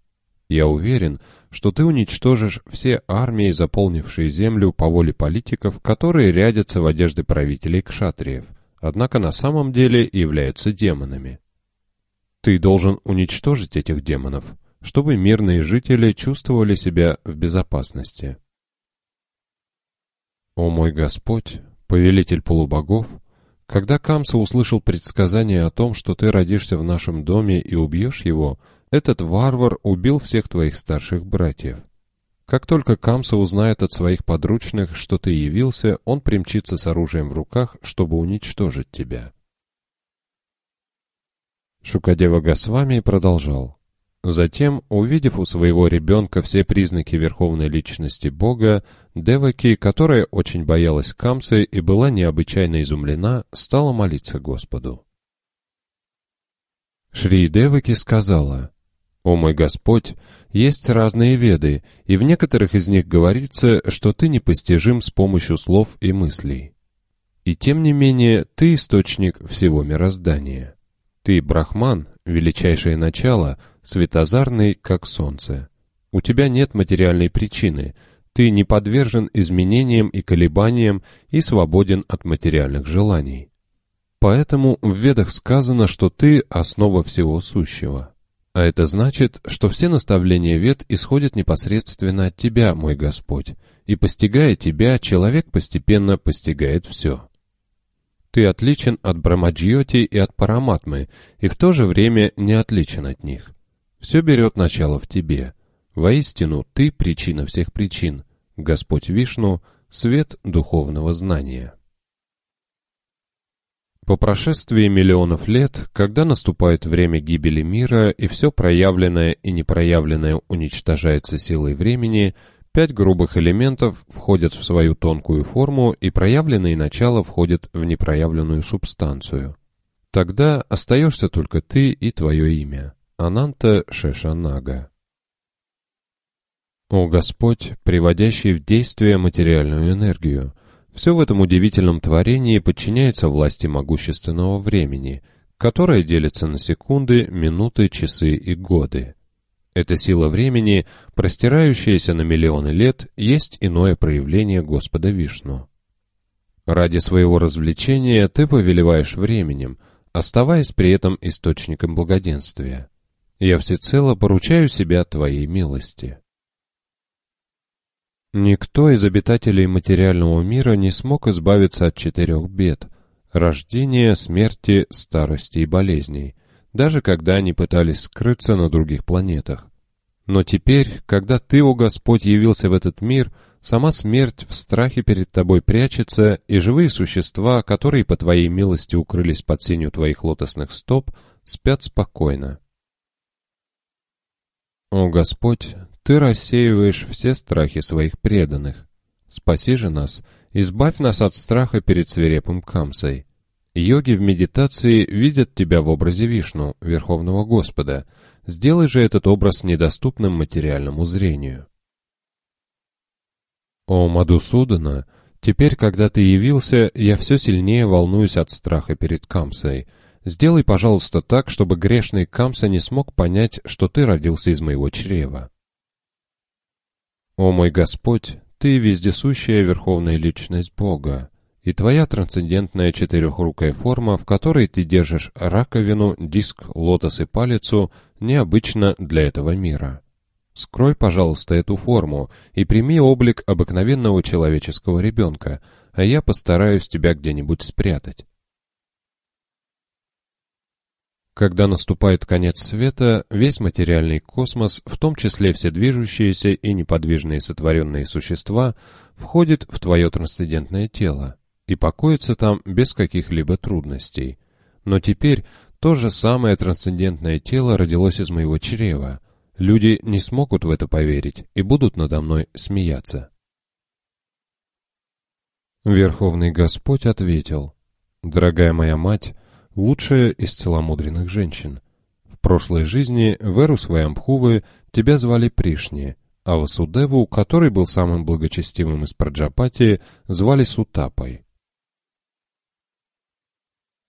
S1: Я уверен, что ты уничтожишь все армии, заполнившие землю по воле политиков, которые рядятся в одежды правителей кшатриев, однако на самом деле являются демонами. Ты должен уничтожить этих демонов, чтобы мирные жители чувствовали себя в безопасности. О мой Господь, повелитель полубогов, когда Камса услышал предсказание о том, что ты родишься в нашем доме и убьешь его, этот варвар убил всех твоих старших братьев. Как только Камса узнает от своих подручных, что ты явился, он примчится с оружием в руках, чтобы уничтожить тебя. Шукадева Госвами продолжал. Затем, увидев у своего ребенка все признаки верховной личности Бога, Деваки, которая очень боялась Камсы и была необычайно изумлена, стала молиться Господу. Шри Деваки сказала, «О мой Господь, есть разные веды, и в некоторых из них говорится, что ты непостижим с помощью слов и мыслей. И тем не менее, ты источник всего мироздания. Ты, Брахман, величайшее начало — светозарный, как солнце. У тебя нет материальной причины, ты не подвержен изменениям и колебаниям и свободен от материальных желаний. Поэтому в Ведах сказано, что ты – основа всего сущего. А это значит, что все наставления Вед исходят непосредственно от тебя, мой Господь, и, постигая тебя, человек постепенно постигает все. Ты отличен от Брамаджиоти и от Параматмы, и в то же время не отличен от них. Все берет начало в тебе. Воистину, ты — причина всех причин. Господь Вишну — свет духовного знания. По прошествии миллионов лет, когда наступает время гибели мира и все проявленное и непроявленное уничтожается силой времени, пять грубых элементов входят в свою тонкую форму и проявленные начала входят в непроявленную субстанцию. Тогда остаешься только ты и твое имя. Ананта Шешанага. О Господь, приводящий в действие материальную энергию! Все в этом удивительном творении подчиняется власти могущественного времени, которое делится на секунды, минуты, часы и годы. Эта сила времени, простирающаяся на миллионы лет, есть иное проявление Господа Вишну. Ради своего развлечения ты повелеваешь временем, оставаясь при этом источником благоденствия. Я всецело поручаю себя Твоей милости». Никто из обитателей материального мира не смог избавиться от четырех бед – рождения, смерти, старости и болезней, даже когда они пытались скрыться на других планетах. Но теперь, когда Ты, о Господь, явился в этот мир, сама смерть в страхе перед Тобой прячется, и живые существа, которые по Твоей милости укрылись под сенью Твоих лотосных стоп, спят спокойно. «О Господь, Ты рассеиваешь все страхи своих преданных. Спаси же нас, избавь нас от страха перед свирепым Камсой. Йоги в медитации видят Тебя в образе Вишну, Верховного Господа. Сделай же этот образ недоступным материальному зрению». «О Мадусудана, теперь, когда Ты явился, я все сильнее волнуюсь от страха перед Камсой». Сделай, пожалуйста, так, чтобы грешный Камса не смог понять, что ты родился из моего чрева. О мой Господь, ты вездесущая верховная личность Бога, и твоя трансцендентная четырехрукая форма, в которой ты держишь раковину, диск, лотос и палицу, необычно для этого мира. Скрой, пожалуйста, эту форму и прими облик обыкновенного человеческого ребенка, а я постараюсь тебя где-нибудь спрятать. Когда наступает конец света, весь материальный космос, в том числе все движущиеся и неподвижные сотворенные существа, входит в твое трансцендентное тело и покоится там без каких-либо трудностей. Но теперь то же самое трансцендентное тело родилось из моего чрева. Люди не смогут в это поверить и будут надо мной смеяться. Верховный Господь ответил, «Дорогая моя мать, лучшая из целомудренных женщин. В прошлой жизни Верус Ваямбхувы тебя звали Пришни, а Васудеву, который был самым благочестивым из Праджапати, звали Сутапой.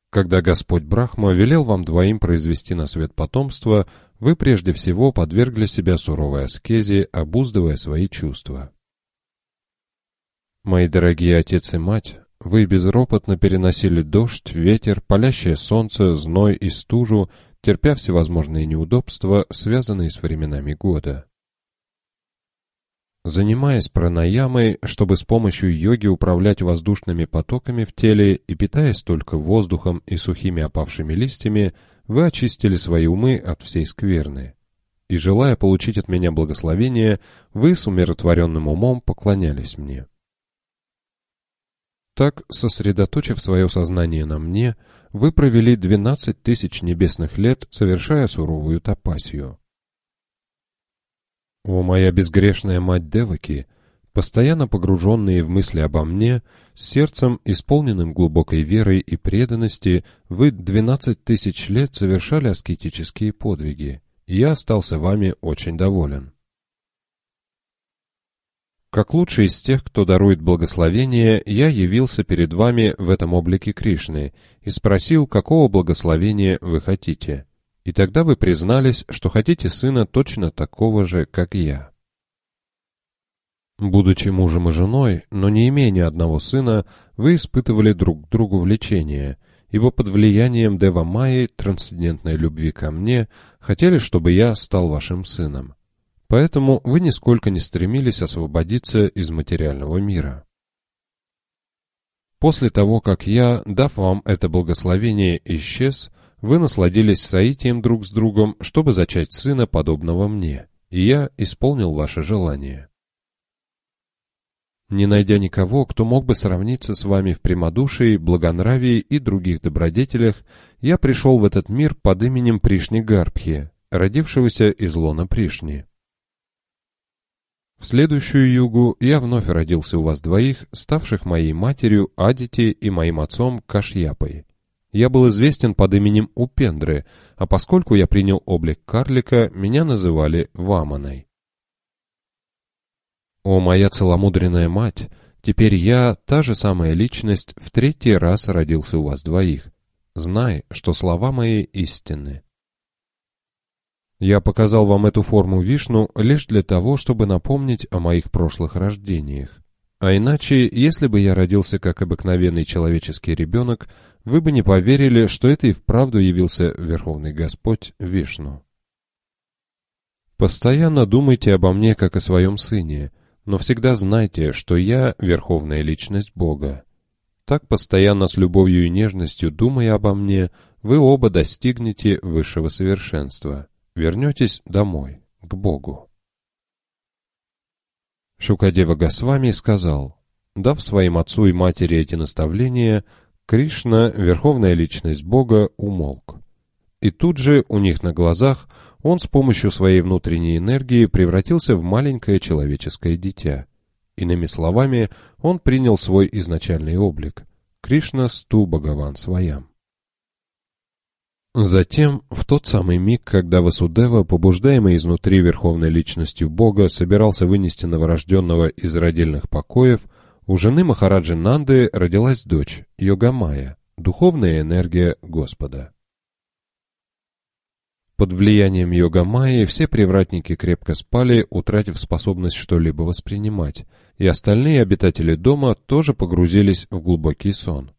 S1: Когда Господь Брахма велел вам двоим произвести на свет потомство, вы прежде всего подвергли себя суровой аскезе, обуздывая свои чувства. Мои дорогие отец и мать, вы безропотно переносили дождь, ветер, палящее солнце, зной и стужу, терпя всевозможные неудобства, связанные с временами года. Занимаясь пранаямой, чтобы с помощью йоги управлять воздушными потоками в теле и питаясь только воздухом и сухими опавшими листьями, вы очистили свои умы от всей скверны. И желая получить от меня благословение, вы с умиротворенным умом поклонялись мне. Так, сосредоточив свое сознание на мне, вы провели 12 тысяч небесных лет, совершая суровую топасию. О, моя безгрешная мать Деваки, постоянно погруженные в мысли обо мне, с сердцем, исполненным глубокой верой и преданности, вы 12 тысяч лет совершали аскетические подвиги, и я остался вами очень доволен. Как лучший из тех, кто дарует благословение, я явился перед вами в этом облике Кришны и спросил, какого благословения вы хотите. И тогда вы признались, что хотите сына точно такого же, как я. Будучи мужем и женой, но не имея ни одного сына, вы испытывали друг к другу влечение, ибо под влиянием Дева Майи, трансцендентной любви ко мне, хотели, чтобы я стал вашим сыном. Поэтому вы нисколько не стремились освободиться из материального мира. После того, как я, дав вам это благословение, исчез, вы насладились соитием друг с другом, чтобы зачать сына, подобного мне, и я исполнил ваше желание. Не найдя никого, кто мог бы сравниться с вами в прямодушии, благонравии и других добродетелях, я пришел в этот мир под именем Пришни Гарбхи, родившегося из лона Пришни. В следующую югу я вновь родился у вас двоих, ставших моей матерью Адити и моим отцом Кашьяпой. Я был известен под именем Упендры, а поскольку я принял облик карлика, меня называли Ваманой. О, моя целомудренная мать! Теперь я, та же самая личность, в третий раз родился у вас двоих. Знай, что слова мои истинны. Я показал вам эту форму вишну лишь для того, чтобы напомнить о моих прошлых рождениях. А иначе, если бы я родился как обыкновенный человеческий ребенок, вы бы не поверили, что это и вправду явился Верховный Господь Вишну. Постоянно думайте обо мне, как о своем сыне, но всегда знайте, что я — Верховная Личность Бога. Так постоянно с любовью и нежностью думая обо мне, вы оба достигнете высшего совершенства вернетесь домой, к Богу. Шукадева Госвами сказал, дав своим отцу и матери эти наставления, Кришна, верховная личность Бога, умолк. И тут же у них на глазах он с помощью своей внутренней энергии превратился в маленькое человеческое дитя. Иными словами, он принял свой изначальный облик. Кришна сту Бхагаван своям. Затем, в тот самый миг, когда Васудева, побуждаемый изнутри верховной личностью Бога, собирался вынести новорожденного из родильных покоев, у жены Махараджи Нанды родилась дочь, Йогамая, духовная энергия Господа. Под влиянием Йогамаи все привратники крепко спали, утратив способность что-либо воспринимать, и остальные обитатели дома тоже погрузились в глубокий сон.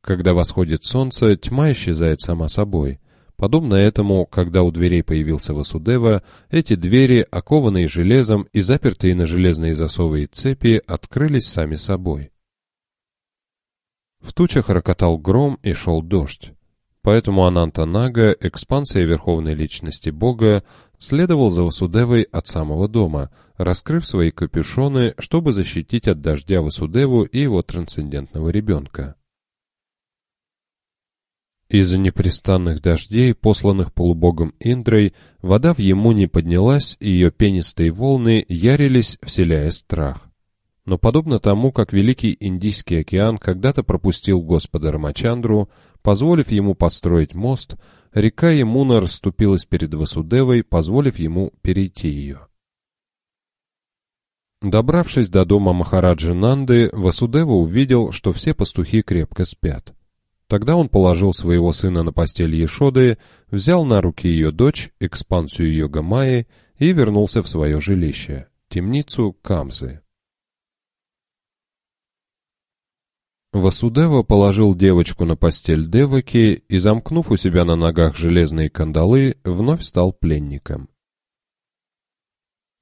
S1: Когда восходит солнце, тьма исчезает сама собой – Подобно этому, когда у дверей появился Васудева, эти двери, окованные железом и запертые на железные засовы и цепи, открылись сами собой. В тучах рокотал гром и шел дождь. Поэтому Ананта-Нага, экспансия Верховной Личности Бога, следовал за Васудевой от самого дома, раскрыв свои капюшоны, чтобы защитить от дождя Васудеву и его трансцендентного ребенка. Из-за непрестанных дождей, посланных полубогом Индрой, вода в Емуне поднялась, и ее пенистые волны ярились, вселяя страх. Но подобно тому, как Великий Индийский океан когда-то пропустил Господа Рамачандру, позволив ему построить мост, река Емуна расступилась перед Васудевой, позволив ему перейти ее. Добравшись до дома Махараджи Нанды, Васудева увидел, что все пастухи крепко спят. Тогда он положил своего сына на постель Ешоды, взял на руки ее дочь, экспансию ее Гамаи и вернулся в свое жилище, темницу Камзы. Васудева положил девочку на постель Деваки и, замкнув у себя на ногах железные кандалы, вновь стал пленником.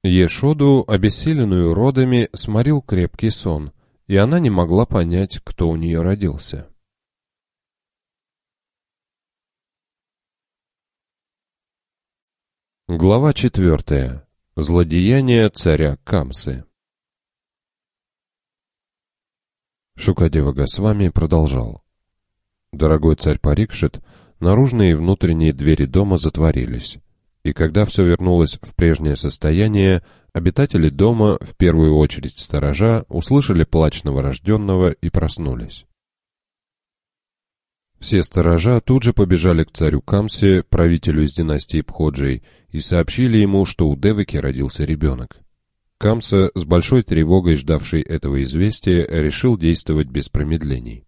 S1: Ешоду, обессиленную родами, сморил крепкий сон, и она не могла понять, кто у нее родился. Глава четвертая. Злодеяние царя Камсы. Шукадева Госвами продолжал. Дорогой царь Парикшит, наружные и внутренние двери дома затворились. И когда все вернулось в прежнее состояние, обитатели дома, в первую очередь сторожа, услышали плач новорожденного и проснулись. Все сторожа тут же побежали к царю Камсе, правителю из династии Пходжей, и сообщили ему, что у Девыки родился ребенок. Камса, с большой тревогой ждавший этого известия, решил действовать без промедлений.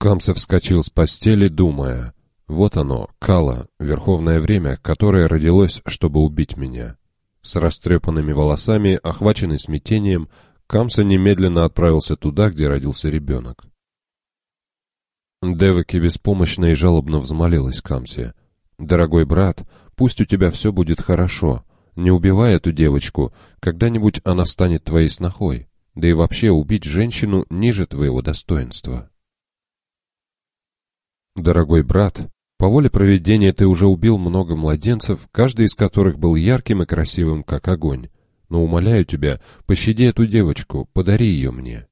S1: Камса вскочил с постели, думая, «Вот оно, Кала, верховное время, которое родилось, чтобы убить меня». С растрепанными волосами, охваченный смятением, Камса немедленно отправился туда, где родился ребенок. Девоки беспомощно и жалобно взмолилась Камси. «Дорогой брат, пусть у тебя все будет хорошо. Не убивай эту девочку, когда-нибудь она станет твоей снохой. Да и вообще убить женщину ниже твоего достоинства». «Дорогой брат, по воле проведения ты уже убил много младенцев, каждый из которых был ярким и красивым, как огонь. Но умоляю тебя, пощади эту девочку, подари ее мне».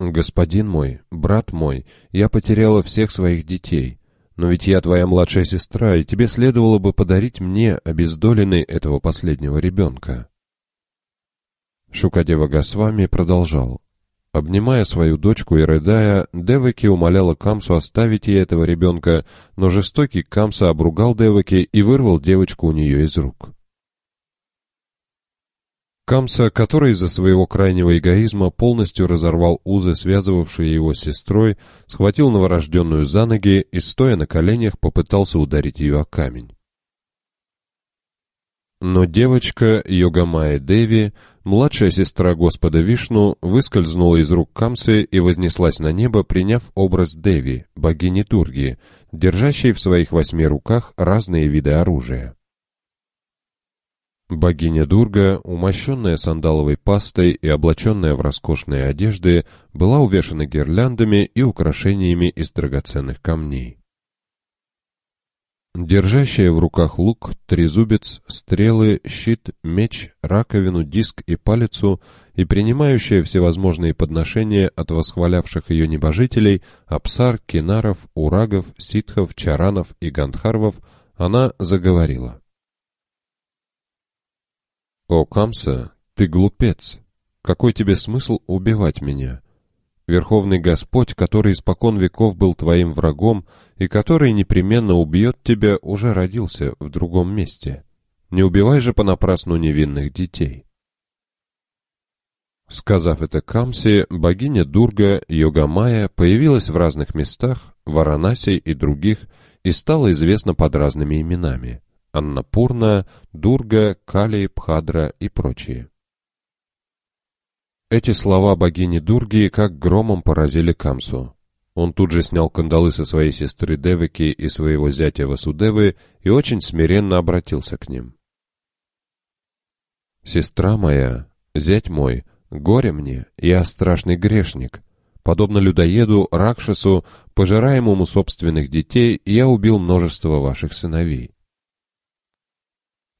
S1: «Господин мой, брат мой, я потеряла всех своих детей. Но ведь я твоя младшая сестра, и тебе следовало бы подарить мне, обездоленный этого последнего ребенка». Шукадева Госвами продолжал. Обнимая свою дочку и рыдая, Деваки умоляла Камсу оставить ей этого ребенка, но жестокий Камса обругал Деваки и вырвал девочку у нее из рук. Камса, который из-за своего крайнего эгоизма полностью разорвал узы, связывавшие его с сестрой, схватил новорожденную за ноги и, стоя на коленях, попытался ударить ее о камень. Но девочка Йогамая Деви, младшая сестра Господа Вишну, выскользнула из рук Камсы и вознеслась на небо, приняв образ Деви, богини Турги, держащей в своих восьми руках разные виды оружия. Богиня Дурга, умощенная сандаловой пастой и облаченная в роскошные одежды, была увешана гирляндами и украшениями из драгоценных камней. Держащая в руках лук, трезубец, стрелы, щит, меч, раковину, диск и палицу и принимающая всевозможные подношения от восхвалявших ее небожителей, абсар, кинаров, урагов, ситхов, чаранов и гандхарвов, она заговорила. «О, Камса, ты глупец! Какой тебе смысл убивать меня? Верховный Господь, который испокон веков был твоим врагом и который непременно убьет тебя, уже родился в другом месте. Не убивай же понапрасну невинных детей». Сказав это Камсе, богиня Дурга, Йогамая, появилась в разных местах, в Аранасе и других, и стала известна под разными именами. Аннапурна, Дурга, Кали, Пхадра и прочие. Эти слова богини Дурги как громом поразили Камсу. Он тут же снял кандалы со своей сестры Девики и своего зятя Васудевы и очень смиренно обратился к ним. «Сестра моя, зять мой, горе мне, я страшный грешник. Подобно людоеду, Ракшасу, пожираемому собственных детей, я убил множество ваших сыновей.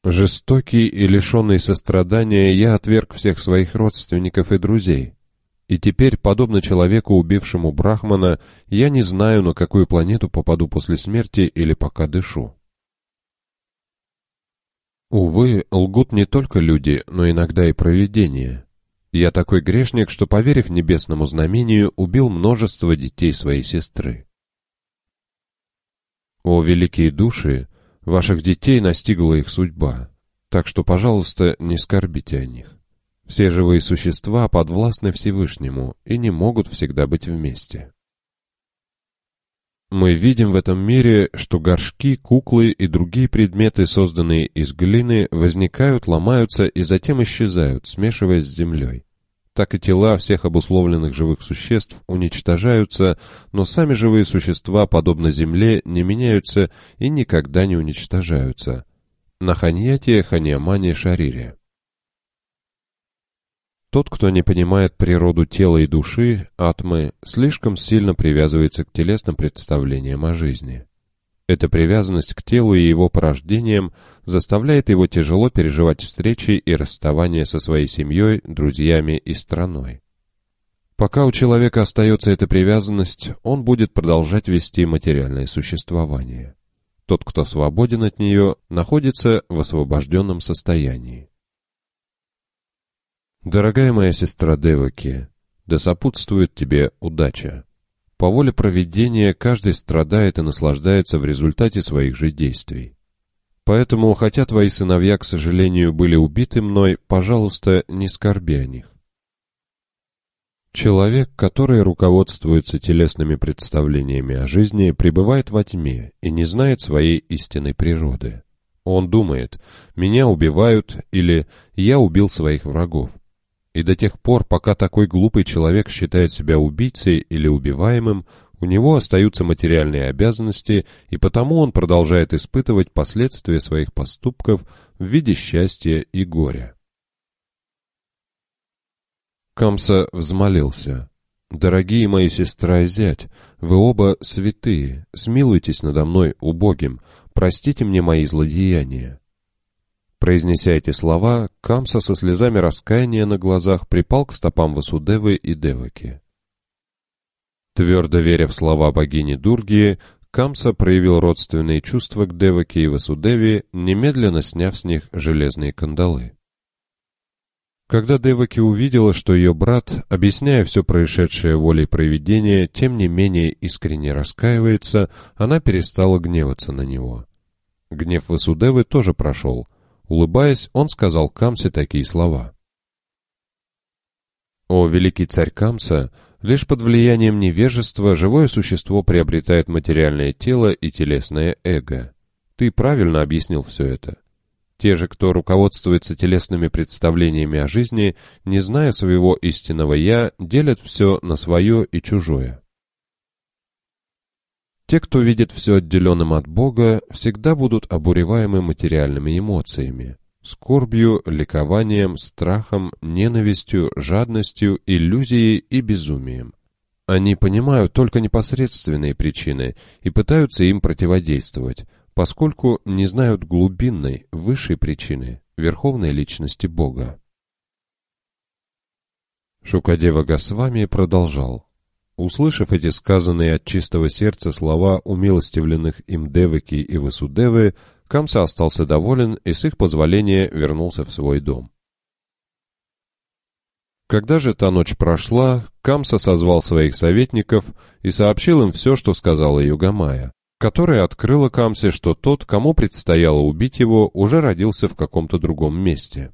S1: Жестокий и лишенный сострадания, я отверг всех своих родственников и друзей. И теперь, подобно человеку, убившему Брахмана, я не знаю, на какую планету попаду после смерти или пока дышу. Увы, лгут не только люди, но иногда и провидение. Я такой грешник, что, поверив небесному знамению, убил множество детей своей сестры. О великие души, Ваших детей настигла их судьба, так что, пожалуйста, не скорбите о них. Все живые существа подвластны
S2: Всевышнему
S1: и не могут всегда быть вместе. Мы видим в этом мире, что горшки, куклы и другие предметы, созданные из глины, возникают, ломаются и затем исчезают, смешиваясь с землей так и тела всех обусловленных живых существ уничтожаются, но сами живые существа, подобно Земле, не меняются и никогда не уничтожаются. На Ханьяте, Ханиамане, Тот, кто не понимает природу тела и души, атмы, слишком сильно привязывается к телесным представлениям о жизни. Эта привязанность к телу и его порождениям заставляет его тяжело переживать встречи и расставания со своей семьей, друзьями и страной. Пока у человека остается эта привязанность, он будет продолжать вести материальное существование. Тот, кто свободен от нее, находится в освобожденном состоянии. Дорогая моя сестра Деваки, да сопутствует тебе удача. По воле проведения каждый страдает и наслаждается в результате своих же действий. Поэтому, хотя твои сыновья, к сожалению, были убиты мной, пожалуйста, не скорби о них. Человек, который руководствуется телесными представлениями о жизни, пребывает во тьме и не знает своей истинной природы. Он думает «меня убивают» или «я убил своих врагов». И до тех пор, пока такой глупый человек считает себя убийцей или убиваемым, у него остаются материальные обязанности, и потому он продолжает испытывать последствия своих поступков в виде счастья и горя. Камса взмолился. «Дорогие мои сестра и зять, вы оба святые, смилуйтесь надо мной, убогим, простите мне мои злодеяния». Произнеся эти слова, Камса со слезами раскаяния на глазах припал к стопам Васудевы и Деваки. Твердо веря в слова богини Дургии, Камса проявил родственные чувства к Деваке и Васудеве, немедленно сняв с них железные кандалы. Когда Деваки увидела, что ее брат, объясняя все происшедшее волей провидения, тем не менее искренне раскаивается, она перестала гневаться на него. Гнев Васудевы тоже прошел — Улыбаясь, он сказал Камсе такие слова. «О, великий царь Камса, лишь под влиянием невежества живое существо приобретает материальное тело и телесное эго. Ты правильно объяснил все это. Те же, кто руководствуется телесными представлениями о жизни, не зная своего истинного «я», делят все на свое и чужое. Те, кто видит все отделенным от Бога, всегда будут обуреваемы материальными эмоциями, скорбью, ликованием, страхом, ненавистью, жадностью, иллюзией и безумием. Они понимают только непосредственные причины и пытаются им противодействовать, поскольку не знают глубинной, высшей причины, верховной личности Бога. Шукадева Госвами продолжал. Услышав эти сказанные от чистого сердца слова умилостивленных им Девыки и высудевы, Камса остался доволен и с их позволения вернулся в свой дом. Когда же та ночь прошла, Камса созвал своих советников и сообщил им все, что сказала Югамая, которая открыла Камсе, что тот, кому предстояло убить его, уже родился в каком-то другом месте.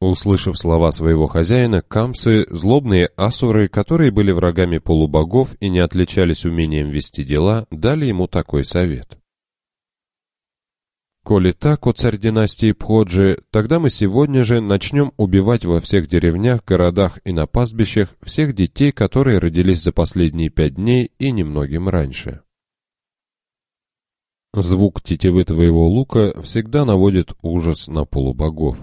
S1: Услышав слова своего хозяина, камсы, злобные асуры, которые были врагами полубогов и не отличались умением вести дела, дали ему такой совет. «Коли так, о царь династии Пходжи, тогда мы сегодня же начнем убивать во всех деревнях, городах и на пастбищах всех детей, которые родились за последние пять дней и немногим раньше». Звук тетивы твоего лука всегда наводит ужас на полубогов.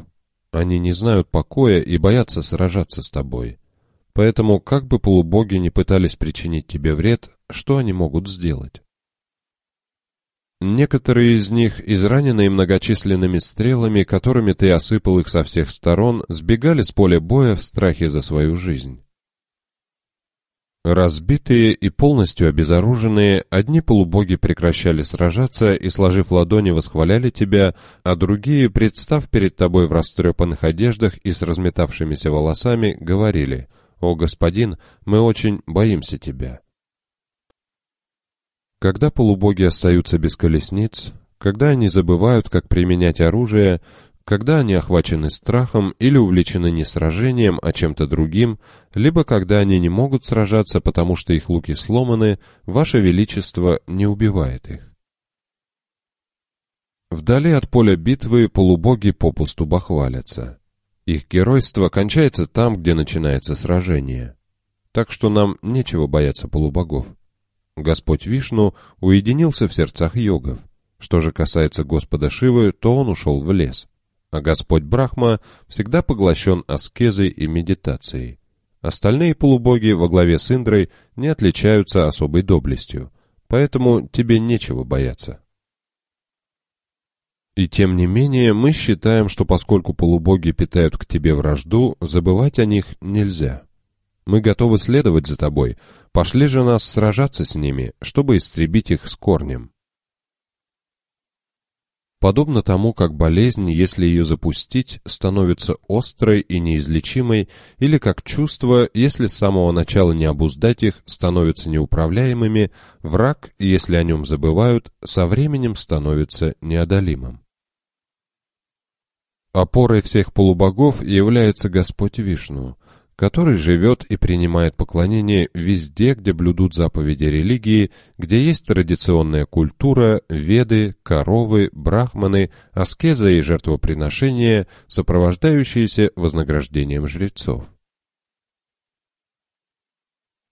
S1: Они не знают покоя и боятся сражаться с тобой. Поэтому, как бы полубоги не пытались причинить тебе вред, что они могут сделать? Некоторые из них, израненные многочисленными стрелами, которыми ты осыпал их со всех сторон, сбегали с поля боя в страхе за свою жизнь. Разбитые и полностью обезоруженные, одни полубоги прекращали сражаться и, сложив ладони, восхваляли тебя, а другие, представ перед тобой в растрепанных одеждах и с разметавшимися волосами, говорили «О, господин, мы очень боимся тебя». Когда полубоги остаются без колесниц, когда они забывают, как применять оружие, когда они охвачены страхом или увлечены не сражением, а чем-то другим, либо когда они не могут сражаться, потому что их луки сломаны, Ваше Величество не убивает их. Вдали от поля битвы полубоги попусту бахвалятся. Их геройство кончается там, где начинается сражение. Так что нам нечего бояться полубогов. Господь Вишну уединился в сердцах йогов. Что же касается Господа Шивы, то он ушел в лес а господь Брахма всегда поглощен аскезой и медитацией. Остальные полубоги во главе с Индрой не отличаются особой доблестью, поэтому тебе нечего бояться. И тем не менее, мы считаем, что поскольку полубоги питают к тебе вражду, забывать о них нельзя. Мы готовы следовать за тобой, пошли же нас сражаться с ними, чтобы истребить их с корнем. Подобно тому, как болезнь, если ее запустить, становится острой и неизлечимой, или как чувства, если с самого начала не обуздать их, становятся неуправляемыми, враг, если о нем забывают, со временем становится неодолимым. Опорой всех полубогов является Господь Вишну который живет и принимает поклонение везде, где блюдут заповеди религии, где есть традиционная культура, веды, коровы, брахманы, аскеза и жертвоприношения, сопровождающиеся вознаграждением жрецов.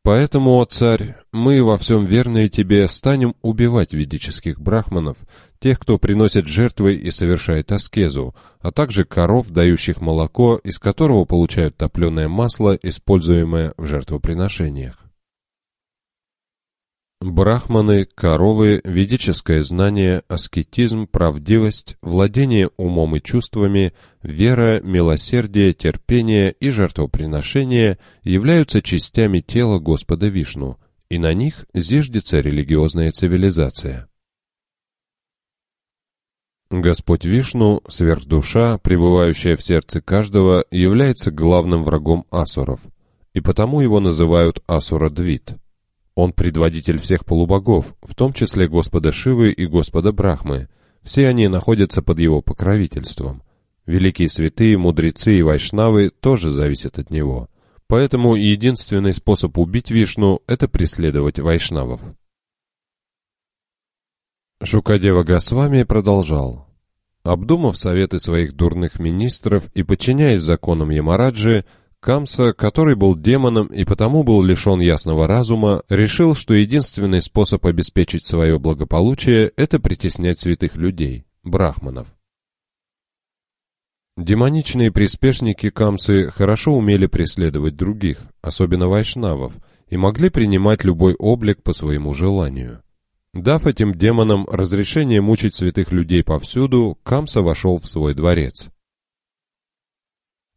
S1: Поэтому, о царь, мы во всем верные тебе станем убивать ведических брахманов, тех, кто приносит жертвы и совершает аскезу, а также коров, дающих молоко, из которого получают топленое масло, используемое в жертвоприношениях. Брахманы, коровы, ведическое знание, аскетизм, правдивость, владение умом и чувствами, вера, милосердие, терпение и жертвоприношение являются частями тела Господа Вишну, и на них зиждется религиозная цивилизация. Господь Вишну, сверхдуша, пребывающая в сердце каждого, является главным врагом асуров, и потому его называют асура-двит – он предводитель всех полубогов, в том числе Господа Шивы и Господа Брахмы. Все они находятся под его покровительством. Великие святые, мудрецы и вайшнавы тоже зависят от него. Поэтому единственный способ убить Вишну – это преследовать вайшнавов. Шукадева Госвами продолжал. Обдумав советы своих дурных министров и подчиняясь законам Ямараджи, Камса, который был демоном и потому был лишен ясного разума, решил, что единственный способ обеспечить свое благополучие – это притеснять святых людей, брахманов. Демоничные приспешники Камсы хорошо умели преследовать других, особенно вайшнавов, и могли принимать любой облик по своему желанию. Дав этим демонам разрешение мучить святых людей повсюду, Камса вошел в свой дворец.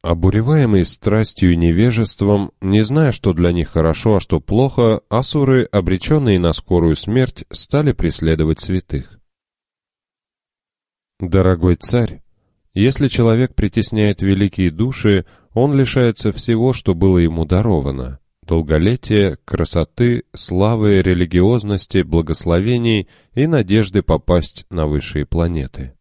S1: Обуреваемые страстью и невежеством, не зная, что для них хорошо, а что плохо, асуры, обреченные на скорую смерть, стали преследовать святых. Дорогой царь, если человек притесняет великие души, он лишается всего, что было ему даровано – долголетия, красоты, славы, религиозности, благословений и надежды попасть на высшие планеты.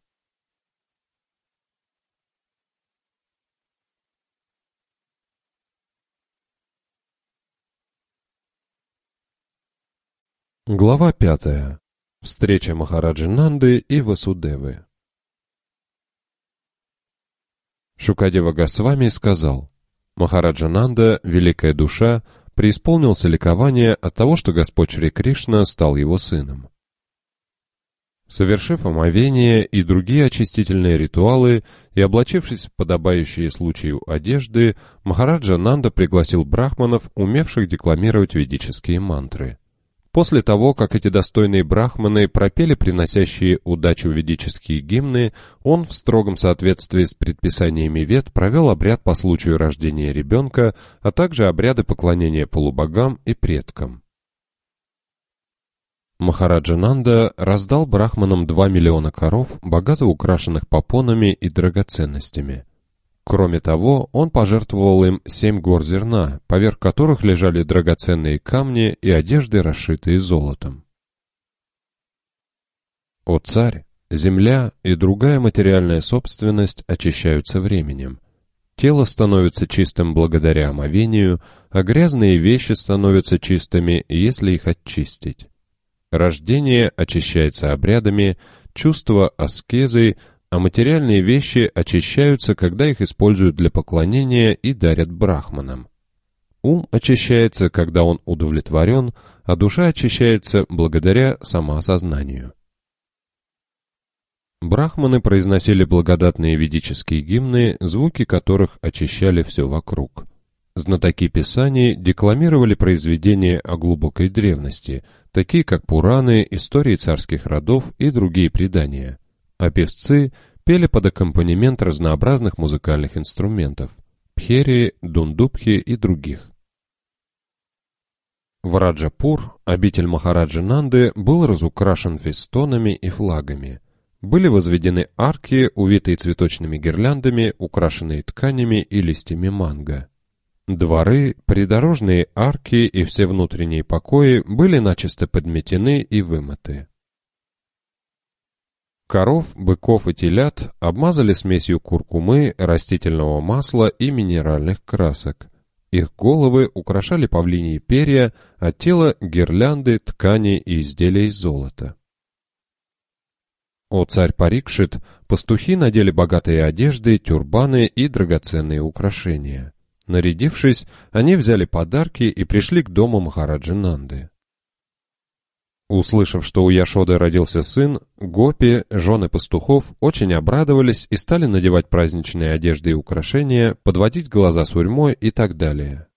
S1: Глава пятая. Встреча Махараджи Нанды и Васудевы. Шукадева Госвами сказал, «Махараджа Нанда, великая душа, преисполнился ликование от того, что Господь Шри Кришна стал его сыном. Совершив омовение и другие очистительные ритуалы и облачившись в подобающие случаю одежды, Махараджа Нанда пригласил брахманов, умевших декламировать ведические мантры – После того, как эти достойные брахманы пропели приносящие удачу ведические гимны, он в строгом соответствии с предписаниями вед провел обряд по случаю рождения ребенка, а также обряды поклонения полубогам и предкам. Махараджананда раздал брахманам 2 миллиона коров, богато украшенных попонами и драгоценностями. Кроме того, он пожертвовал им семь гор зерна, поверх которых лежали драгоценные камни и одежды, расшитые золотом. О царь, земля и другая материальная собственность очищаются временем. Тело становится чистым благодаря омовению, а грязные вещи становятся чистыми, если их очистить. Рождение очищается обрядами, чувство аскезой – а материальные вещи очищаются, когда их используют для поклонения и дарят брахманам. Ум очищается, когда он удовлетворен, а душа очищается благодаря самоосознанию. Брахманы произносили благодатные ведические гимны, звуки которых очищали все вокруг. Знатоки писаний декламировали произведения о глубокой древности, такие как Пураны, истории царских родов и другие предания а певцы пели под аккомпанемент разнообразных музыкальных инструментов – пхери, дундубхи и других. Вараджапур, обитель Махараджи Нанды, был разукрашен фестонами и флагами. Были возведены арки, увитые цветочными гирляндами, украшенные тканями и листьями манго. Дворы, придорожные арки и все внутренние покои были начисто подметены и
S2: вымыты.
S1: Коров, быков и телят обмазали смесью куркумы, растительного масла и минеральных красок. Их головы украшали павлиньи перья, а тело — гирлянды, ткани и изделия из золота. О царь Парикшит пастухи надели богатые одежды, тюрбаны и драгоценные украшения. Нарядившись, они взяли подарки и пришли к дому Махараджинанды. Услышав, что у Яшоды родился сын, гопи, жены пастухов, очень обрадовались и стали надевать праздничные одежды и украшения, подводить глаза сурьмой и так далее.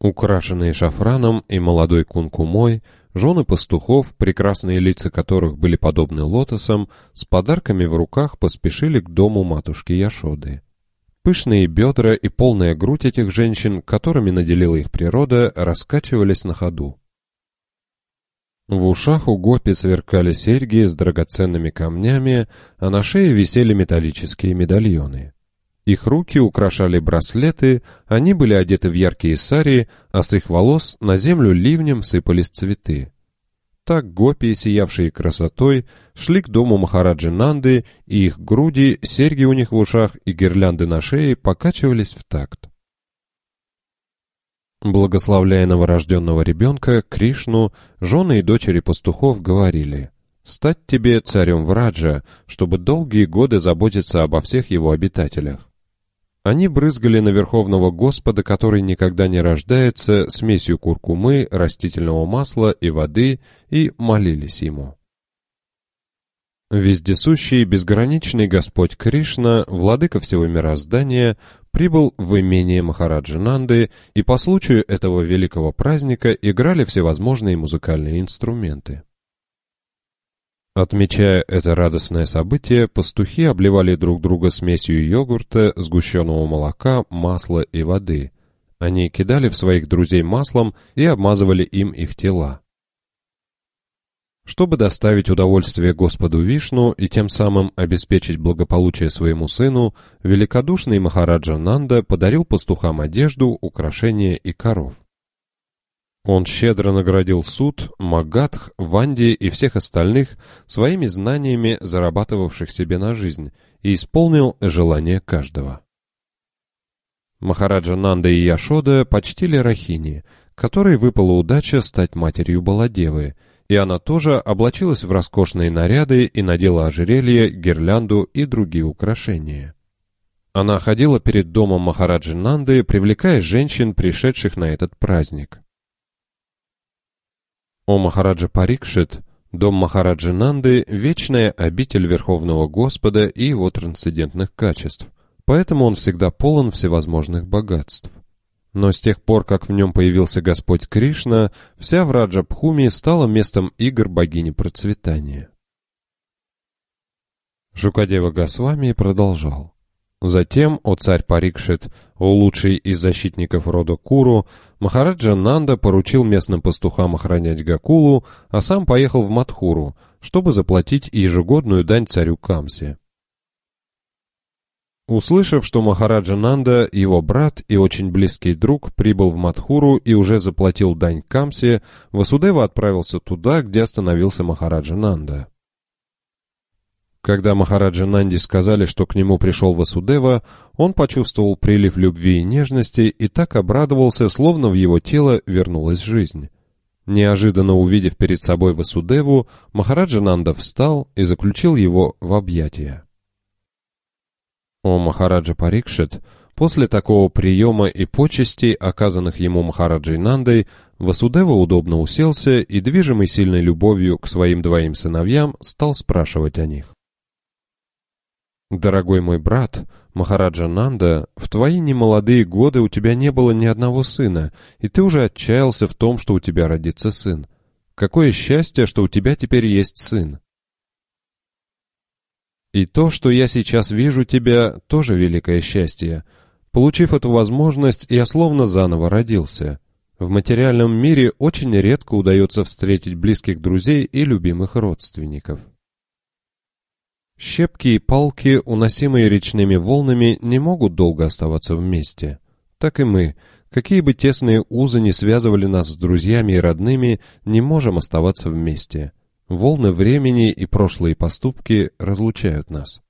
S1: Украшенные шафраном и молодой кункумой, жены пастухов, прекрасные лица которых были подобны лотосам, с подарками в руках поспешили к дому матушки Яшоды. Пышные бедра и полная грудь этих женщин, которыми наделила их природа, раскачивались на ходу. В ушах у Гопи сверкали серьги с драгоценными камнями, а на шее висели металлические медальоны. Их руки украшали браслеты, они были одеты в яркие сари, а с их волос на землю ливнем сыпались цветы. Так гопи, сиявшие красотой, шли к дому Махараджи Нанды, и их груди, серьги у них в ушах и гирлянды на шее покачивались в такт. Благословляя новорожденного ребенка, Кришну, жены и дочери пастухов говорили «Стать тебе царем Враджа, чтобы долгие годы заботиться обо всех его обитателях». Они брызгали на Верховного Господа, который никогда не рождается, смесью куркумы, растительного масла и воды, и молились ему. Вездесущий безграничный Господь Кришна, владыка всего мироздания, прибыл в имение Махараджинанды и по случаю этого великого праздника играли всевозможные музыкальные инструменты. Отмечая это радостное событие, пастухи обливали друг друга смесью йогурта, сгущенного молока, масла и воды. Они кидали в своих друзей маслом и обмазывали им их тела. Чтобы доставить удовольствие Господу Вишну и тем самым обеспечить благополучие своему сыну, великодушный Махараджа Нанда подарил пастухам одежду, украшения и коров. Он щедро наградил суд, Магадх, Ванди и всех остальных своими знаниями, зарабатывавших себе на жизнь, и исполнил желание каждого. Махараджа Нанда и Яшода почтили Рахини, которой выпала удача стать матерью Баладевы – и она тоже облачилась в роскошные наряды и надела ожерелье, гирлянду и другие украшения. Она ходила перед домом Махараджи Нанды, привлекая женщин, пришедших на этот праздник. О Махараджа Парикшит, дом Махараджи Нанды – вечная обитель Верховного Господа и его трансцендентных качеств, поэтому он всегда полон всевозможных богатств. Но с тех пор, как в нем появился Господь Кришна, вся Пхуми стала местом игр богини процветания. Жукадева Госвами продолжал. Затем, о царь Парикшит, о лучший из защитников рода Куру, Махараджа Нанда поручил местным пастухам охранять Гакулу, а сам поехал в Матхуру, чтобы заплатить ежегодную дань царю Камсе. Услышав, что Махараджа Нанда, его брат и очень близкий друг, прибыл в Мадхуру и уже заплатил дань Камсе, Васудева отправился туда, где остановился Махараджа Нанда. Когда Махараджа Нанди сказали, что к нему пришел Васудева, он почувствовал прилив любви и нежности и так обрадовался, словно в его тело вернулась жизнь. Неожиданно увидев перед собой Васудеву, Махараджа Нанда встал и заключил его в объятия о Махараджа Парикшит, после такого приема и почестей, оказанных ему Махараджей Нандой, Васудева удобно уселся и, движимый сильной любовью к своим двоим сыновьям, стал спрашивать о них. «Дорогой мой брат, Махараджа Нанда, в твои немолодые годы у тебя не было ни одного сына, и ты уже отчаялся в том, что у тебя родится сын. Какое счастье, что у тебя теперь есть сын. И то, что я сейчас вижу тебя, тоже великое счастье. Получив эту возможность, я словно заново родился. В материальном мире очень редко удается встретить близких друзей и любимых родственников. Щепки и палки, уносимые речными волнами, не могут долго оставаться вместе. Так и мы, какие бы тесные узы не связывали нас с друзьями и родными, не можем оставаться вместе. Волны времени и прошлые поступки разлучают нас.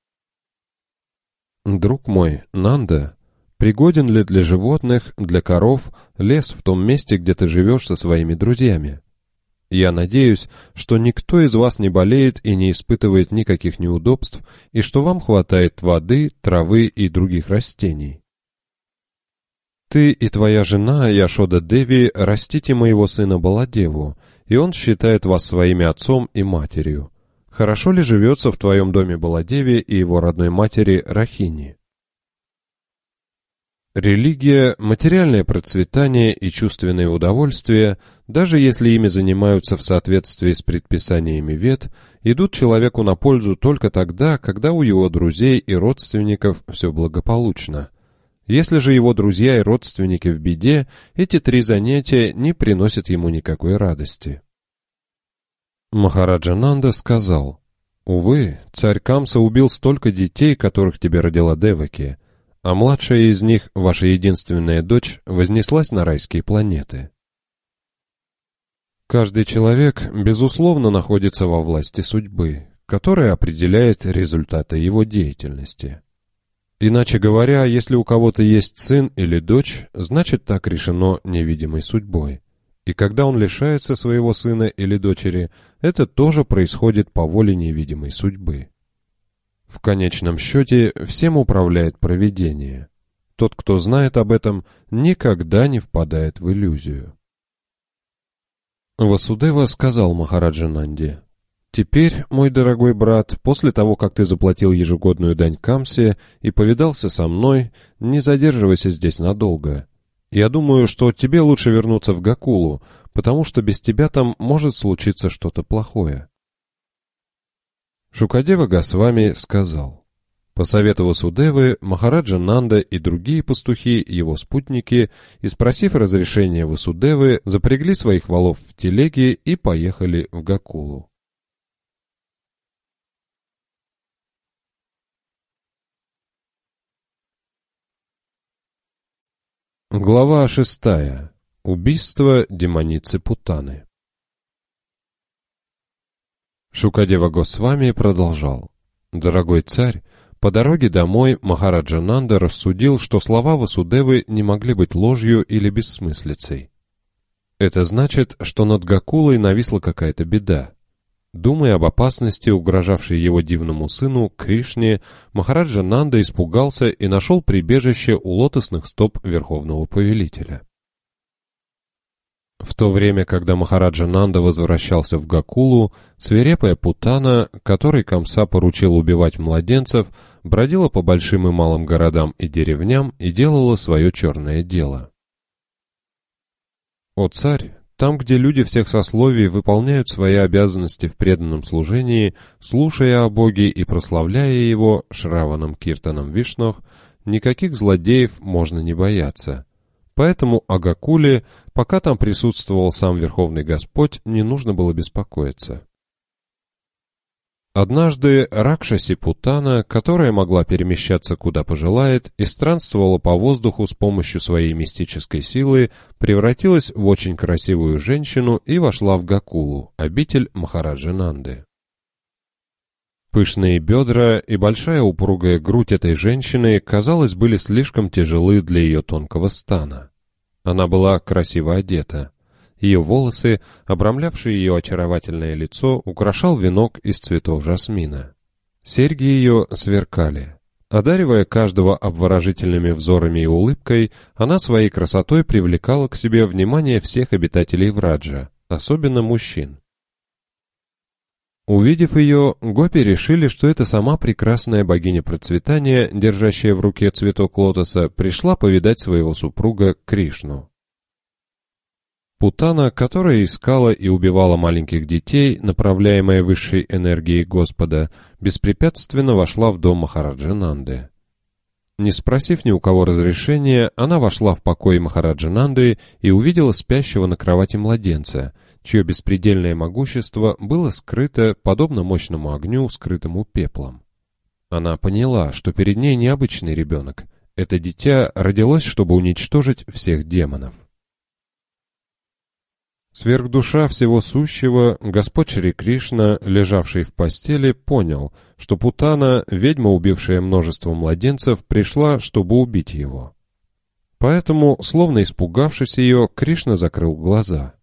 S1: Друг мой, Нанда, пригоден ли для животных, для коров, лес в том месте, где ты живешь со своими друзьями? Я надеюсь, что никто из вас не болеет и не испытывает никаких неудобств, и что вам хватает воды, травы и других растений. Ты и твоя жена, Яшода Деви, растите моего сына Баладеву, и он считает вас своими отцом и матерью. Хорошо ли живется в твоем доме Баладеве и его родной матери Рахини? Религия, материальное процветание и чувственные удовольствия, даже если ими занимаются в соответствии с предписаниями вет, идут человеку на пользу только тогда, когда у его друзей и родственников все благополучно. Если же его друзья и родственники в беде, эти три занятия не приносят ему никакой радости. Махараджананда сказал, «Увы, царь Камса убил столько детей, которых тебе родила Деваки, а младшая из них, ваша единственная дочь, вознеслась на райские планеты». Каждый человек, безусловно, находится во власти судьбы, которая определяет результаты его деятельности. Иначе говоря, если у кого-то есть сын или дочь, значит так решено невидимой судьбой. И когда он лишается своего сына или дочери, это тоже происходит по воле невидимой судьбы. В конечном счете, всем управляет провидение. Тот, кто знает об этом, никогда не впадает в иллюзию. Васудева сказал Махараджа Нанди, Теперь, мой дорогой брат, после того, как ты заплатил ежегодную дань Камсе и повидался со мной, не задерживайся здесь надолго. Я думаю, что тебе лучше вернуться в Гакулу, потому что без тебя там может случиться что-то плохое. Шукадева Госвами сказал. По совету Васудевы, Махараджа Нанда и другие пастухи, его спутники, и спросив разрешения Васудевы, запрягли своих валов в телеги и поехали в Гакулу. Глава шестая. Убийство демоницы Путаны. Шукадева Госвами продолжал. «Дорогой царь, по дороге домой махараджананда рассудил, что слова Васудевы не могли быть ложью или бессмыслицей. Это значит, что над Гакулой нависла какая-то беда. Думая об опасности, угрожавшей его дивному сыну, Кришне, Махараджа Нанда испугался и нашел прибежище у лотосных стоп Верховного Повелителя. В то время, когда Махараджа Нанда возвращался в Гакулу, свирепая путана, которой Камса поручил убивать младенцев, бродила по большим и малым городам и деревням и делала свое черное дело. «О царь!» Там, где люди всех сословий выполняют свои обязанности в преданном служении, слушая о Боге и прославляя Его Шраваном Киртаном Вишнах, никаких злодеев можно не бояться. Поэтому Агакуле, пока там присутствовал сам Верховный Господь, не нужно было беспокоиться. Однажды Ракшаси Путана, которая могла перемещаться куда пожелает и странствовала по воздуху с помощью своей мистической силы, превратилась в очень красивую женщину и вошла в Гакулу, обитель Махараджи Пышные бедра и большая упругая грудь этой женщины, казалось, были слишком тяжелы для ее тонкого стана. Она была красиво одета. Ее волосы, обрамлявшие ее очаровательное лицо, украшал венок из цветов жасмина. Серьги ее сверкали. Одаривая каждого обворожительными взорами и улыбкой, она своей красотой привлекала к себе внимание всех обитателей Враджа, особенно мужчин. Увидев ее, гопи решили, что это сама прекрасная богиня процветания, держащая в руке цветок лотоса, пришла повидать своего супруга Кришну. Путана, которая искала и убивала маленьких детей, направляемая высшей энергией Господа, беспрепятственно вошла в дом Махараджинанды. Не спросив ни у кого разрешения, она вошла в покой Махараджинанды и увидела спящего на кровати младенца, чье беспредельное могущество было скрыто, подобно мощному огню, скрытому пеплом. Она поняла, что перед ней необычный ребенок. Это дитя родилось, чтобы уничтожить всех демонов. Сверхдуша всего сущего, Господь Шри Кришна, лежавший в постели, понял, что Путана, ведьма, убившая множество младенцев, пришла, чтобы убить его. Поэтому, словно испугавшись ее, Кришна закрыл глаза.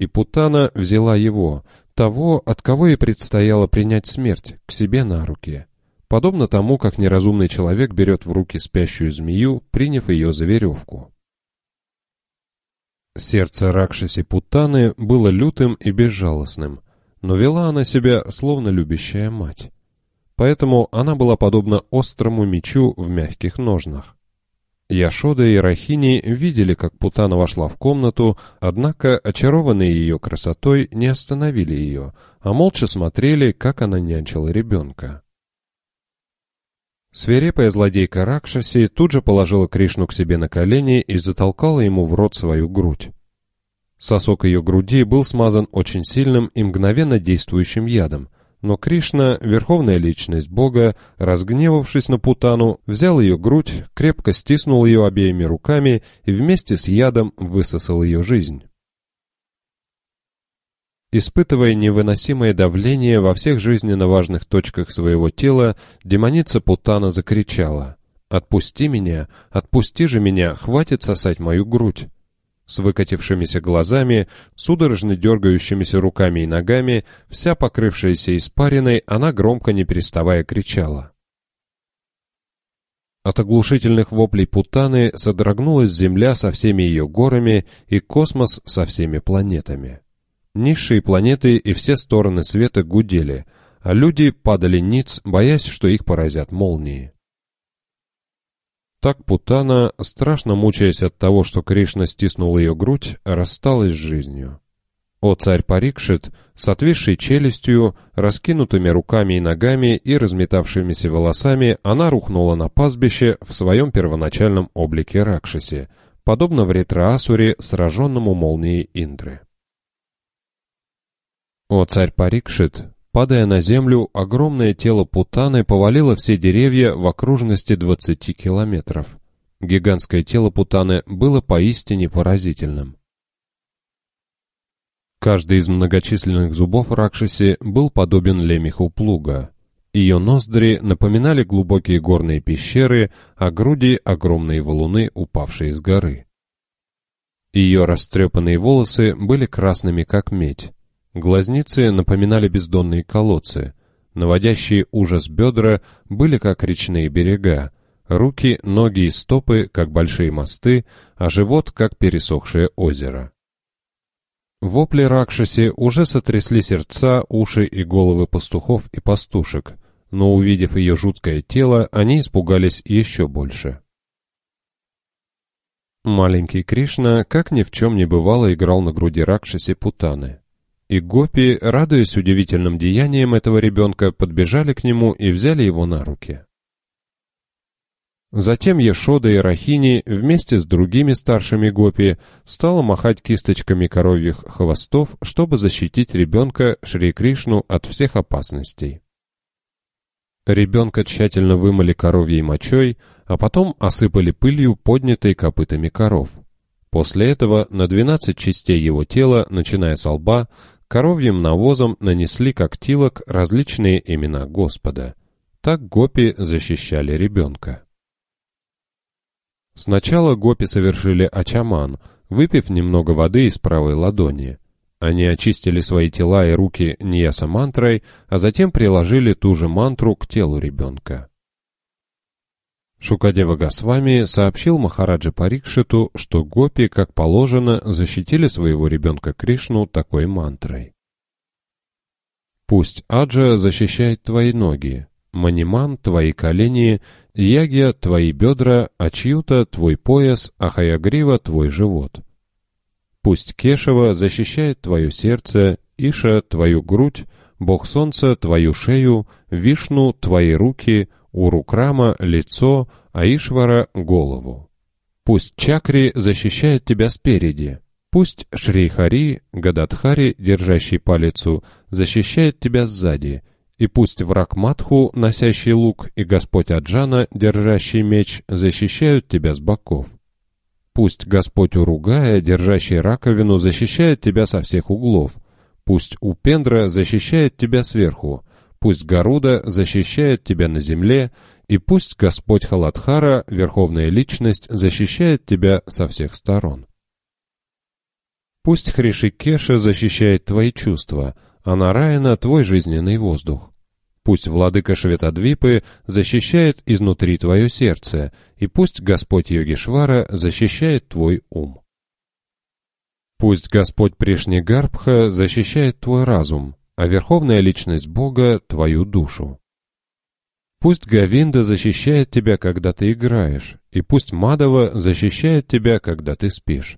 S1: И Путана взяла его, того, от кого ей предстояло принять смерть, к себе на руки. Подобно тому, как неразумный человек берет в руки спящую змею, приняв ее за веревку. Сердце Ракшаси Путаны было лютым и безжалостным, но вела она себя словно любящая мать. Поэтому она была подобна острому мечу в мягких ножнах. Яшода и Рахини видели, как Путана вошла в комнату, однако, очарованные ее красотой, не остановили ее, а молча смотрели, как она нянчила ребенка. Свирепая злодейка Ракшаси тут же положила Кришну к себе на колени и затолкала ему в рот свою грудь. Сосок ее груди был смазан очень сильным и мгновенно действующим ядом, но Кришна, верховная личность Бога, разгневавшись на Путану, взял ее грудь, крепко стиснул ее обеими руками и вместе с ядом высосал ее жизнь. Испытывая невыносимое давление во всех жизненно важных точках своего тела, демоница Путана закричала «Отпусти меня! Отпусти же меня! Хватит сосать мою грудь!» С выкатившимися глазами, судорожно дергающимися руками и ногами, вся покрывшаяся испариной, она громко не переставая кричала. От оглушительных воплей Путаны содрогнулась Земля со всеми ее горами и космос со всеми планетами. Низшие планеты и все стороны света гудели, а люди падали ниц, боясь, что их поразят молнии. Так Путана, страшно мучаясь от того, что Кришна стиснул ее грудь, рассталась с жизнью. О царь Парикшит, с отвисшей челюстью, раскинутыми руками и ногами и разметавшимися волосами, она рухнула на пастбище в своем первоначальном облике Ракшаси, подобно в Ретраасуре, сраженному молнией Индры. О, царь Парикшит! Падая на землю, огромное тело Путаны повалило все деревья в окружности 20 километров. Гигантское тело Путаны было поистине поразительным. Каждый из многочисленных зубов Ракшаси был подобен лемеху плуга. Ее ноздри напоминали глубокие горные пещеры, а груди — огромные валуны, упавшие с горы. Ее растрепанные волосы были красными, как медь. Глазницы напоминали бездонные колодцы. Наводящие ужас бедра были как речные берега. Руки, ноги и стопы, как большие мосты, а живот, как пересохшее озеро. Вопли Ракшаси уже сотрясли сердца, уши и головы пастухов и пастушек, но, увидев ее жуткое тело, они испугались еще больше. Маленький Кришна, как ни в чем не бывало, играл на груди Ракшаси путаны и Гопи, радуясь удивительным деяниям этого ребенка, подбежали к нему и взяли его на руки. Затем Ешода и Рахини вместе с другими старшими Гопи стала махать кисточками коровьих хвостов, чтобы защитить ребенка Шри Кришну от всех опасностей. Ребенка тщательно вымыли коровьей мочой, а потом осыпали пылью, поднятой копытами коров. После этого на 12 частей его тела, начиная с лба, коровьим навозом нанесли когтилок различные имена Господа. Так гопи защищали ребенка. Сначала гопи совершили ачаман, выпив немного воды из правой ладони. Они очистили свои тела и руки нияса мантрой, а затем приложили ту же мантру к телу ребенка. Шукадева Госвами сообщил Махараджи Парикшиту, что гопи, как положено, защитили своего ребенка Кришну такой мантрой. «Пусть Аджа защищает твои ноги, Маниман — твои колени, Ягья — твои бедра, Ачьюта — твой пояс, Ахаягрива — твой живот. Пусть Кешева защищает твое сердце, Иша — твою грудь, Бог Солнца — твою шею, Вишну — твои руки, Урукрама — лицо, а ишвара голову. Пусть Чакри защищает тебя спереди. Пусть Шрейхари, Гададхари, держащий палицу, защищает тебя сзади. И пусть враг Матху, носящий лук, и Господь Аджана, держащий меч, защищают тебя с боков. Пусть Господь Уругая, держащий раковину, защищает тебя со всех углов. Пусть Упендра защищает тебя сверху. Пусть Гаруда защищает тебя на земле, и пусть Господь Халадхара, Верховная Личность, защищает тебя со всех сторон. Пусть Хришикеша защищает твои чувства, а Нараяна — твой жизненный воздух. Пусть владыка Шветадвипы защищает изнутри твое сердце, и пусть Господь Йогишвара защищает твой ум. Пусть Господь Пришнигарбха защищает твой разум, а верховная личность Бога — твою душу. Пусть Гавинда защищает тебя, когда ты играешь, и пусть Мадова защищает тебя, когда ты спишь.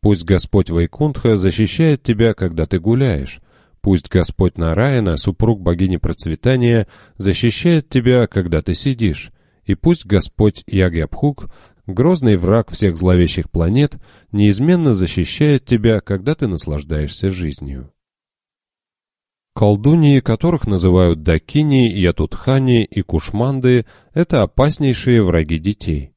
S1: Пусть Господь Вайкундха защищает тебя, когда ты гуляешь. Пусть Господь Нараяна, супруг богини процветания, защищает тебя, когда ты сидишь. И пусть Господь Ягьябхук, грозный враг всех зловещих планет, неизменно защищает тебя, когда ты наслаждаешься жизнью. Колдуньи, которых называют дакини, ятутхани и кушманды, это опаснейшие враги детей.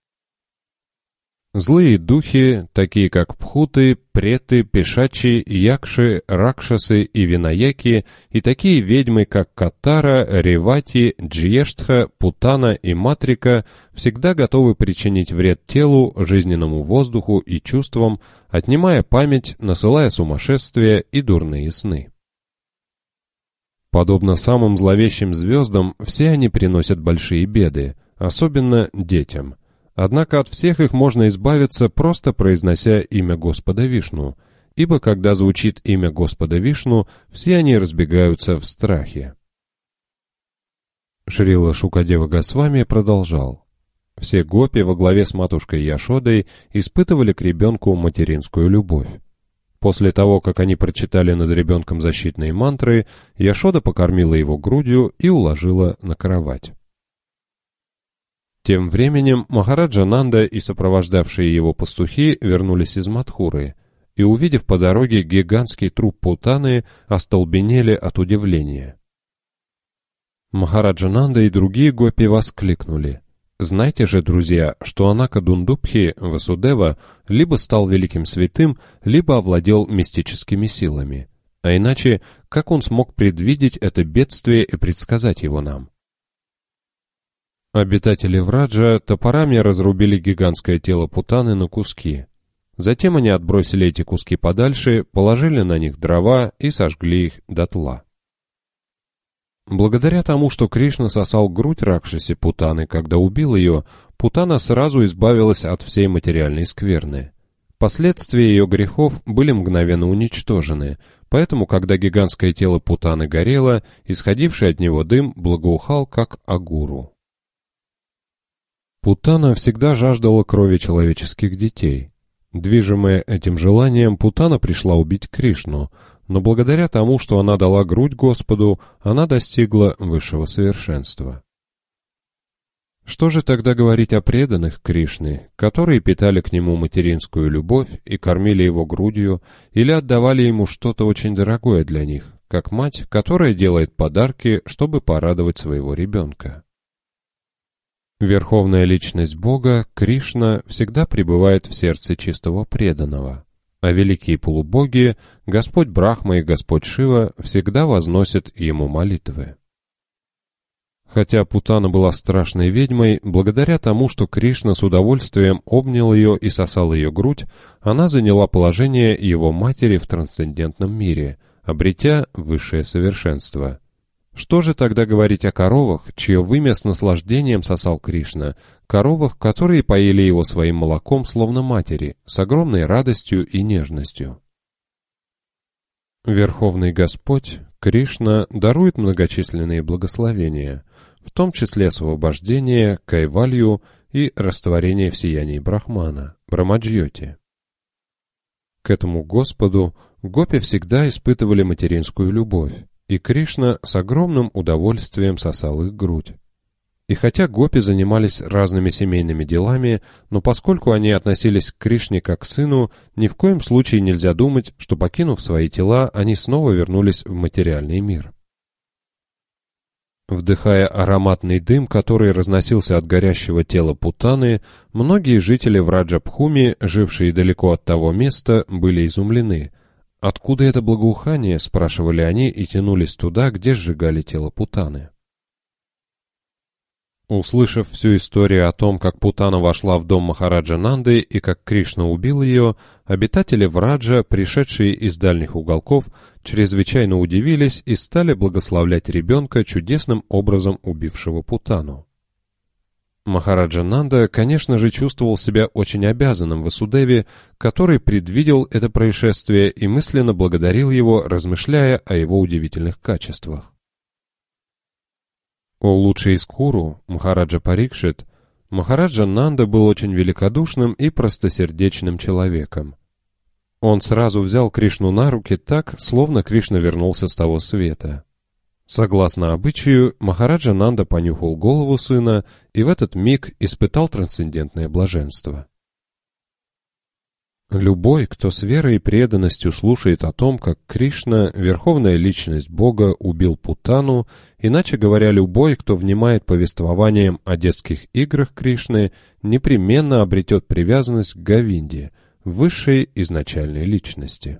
S1: Злые духи, такие как пхуты, преты, пешачи, якши, ракшасы и винаяки, и такие ведьмы, как Катара, Ревати, Джиештха, Путана и Матрика, всегда готовы причинить вред телу, жизненному воздуху и чувствам, отнимая память, насылая сумасшествие и дурные сны. Подобно самым зловещим звездам, все они приносят большие беды, особенно детям. Однако от всех их можно избавиться, просто произнося имя Господа Вишну, ибо когда звучит имя Господа Вишну, все они разбегаются в страхе. Шрила Шукадева Госвами продолжал. Все гопи во главе с матушкой Яшодой испытывали к ребенку материнскую любовь. После того, как они прочитали над ребенком защитные мантры, Яшода покормила его грудью и уложила на кровать. Тем временем Махараджа Нанда и сопровождавшие его пастухи вернулись из Матхуры и, увидев по дороге гигантский труп Путаны, остолбенели от удивления. Махараджа Нанда и другие гопи воскликнули. Знайте же, друзья, что Анака Анакадундубхи Васудева либо стал великим святым, либо овладел мистическими силами. А иначе, как он смог предвидеть это бедствие и предсказать его нам? Обитатели Враджа топорами разрубили гигантское тело Путаны на куски. Затем они отбросили эти куски подальше, положили на них дрова и сожгли их дотла. Благодаря тому, что Кришна сосал грудь ракшиси Путаны, когда убил ее, Путана сразу избавилась от всей материальной скверны. Последствия ее грехов были мгновенно уничтожены, поэтому, когда гигантское тело Путаны горело, исходивший от него дым благоухал как агуру. Путана всегда жаждала крови человеческих детей. Движимая этим желанием, Путана пришла убить Кришну — но благодаря тому, что она дала грудь Господу, она достигла высшего совершенства. Что же тогда говорить о преданных Кришны, которые питали к нему материнскую любовь и кормили его грудью, или отдавали ему что-то очень дорогое для них, как мать, которая делает подарки, чтобы порадовать своего ребенка? Верховная личность Бога, Кришна, всегда пребывает в сердце чистого преданного а великие полубоги, Господь Брахма и Господь Шива, всегда возносят ему молитвы. Хотя Путана была страшной ведьмой, благодаря тому, что Кришна с удовольствием обнял ее и сосал ее грудь, она заняла положение его матери в трансцендентном мире, обретя высшее совершенство. Что же тогда говорить о коровах, чье вымя с наслаждением сосал Кришна, коровах, которые поели его своим молоком, словно матери, с огромной радостью и нежностью. Верховный Господь, Кришна, дарует многочисленные благословения, в том числе освобождение, кайвалью и растворение в сиянии Брахмана, Брамаджьоти. К этому Господу гопи всегда испытывали материнскую любовь, и Кришна с огромным удовольствием сосал их грудь. И хотя гопи занимались разными семейными делами, но поскольку они относились к Кришне как к сыну, ни в коем случае нельзя думать, что покинув свои тела, они снова вернулись в материальный мир. Вдыхая ароматный дым, который разносился от горящего тела Путаны, многие жители Враджабхуми, жившие далеко от того места, были изумлены. «Откуда это благоухание?» — спрашивали они и тянулись туда, где сжигали тело Путаны. Услышав всю историю о том, как Путана вошла в дом Махараджа Нанды и как Кришна убил ее, обитатели Враджа, пришедшие из дальних уголков, чрезвычайно удивились и стали благословлять ребенка чудесным образом убившего Путану. Махараджа Нанда, конечно же, чувствовал себя очень обязанным Васудеве, который предвидел это происшествие и мысленно благодарил его, размышляя о его удивительных качествах. О лучшей из Куру, Махараджа Парикшит, Махараджа Нанда был очень великодушным и простосердечным человеком. Он сразу взял Кришну на руки так, словно Кришна вернулся с того света. Согласно обычаю, Махараджа Нанда понюхал голову сына и в этот миг испытал трансцендентное блаженство. Любой, кто с верой и преданностью слушает о том, как Кришна, верховная личность Бога, убил Путану, иначе говоря, любой, кто внимает повествованиям о детских играх Кришны, непременно обретет привязанность к Говинде, высшей изначальной личности.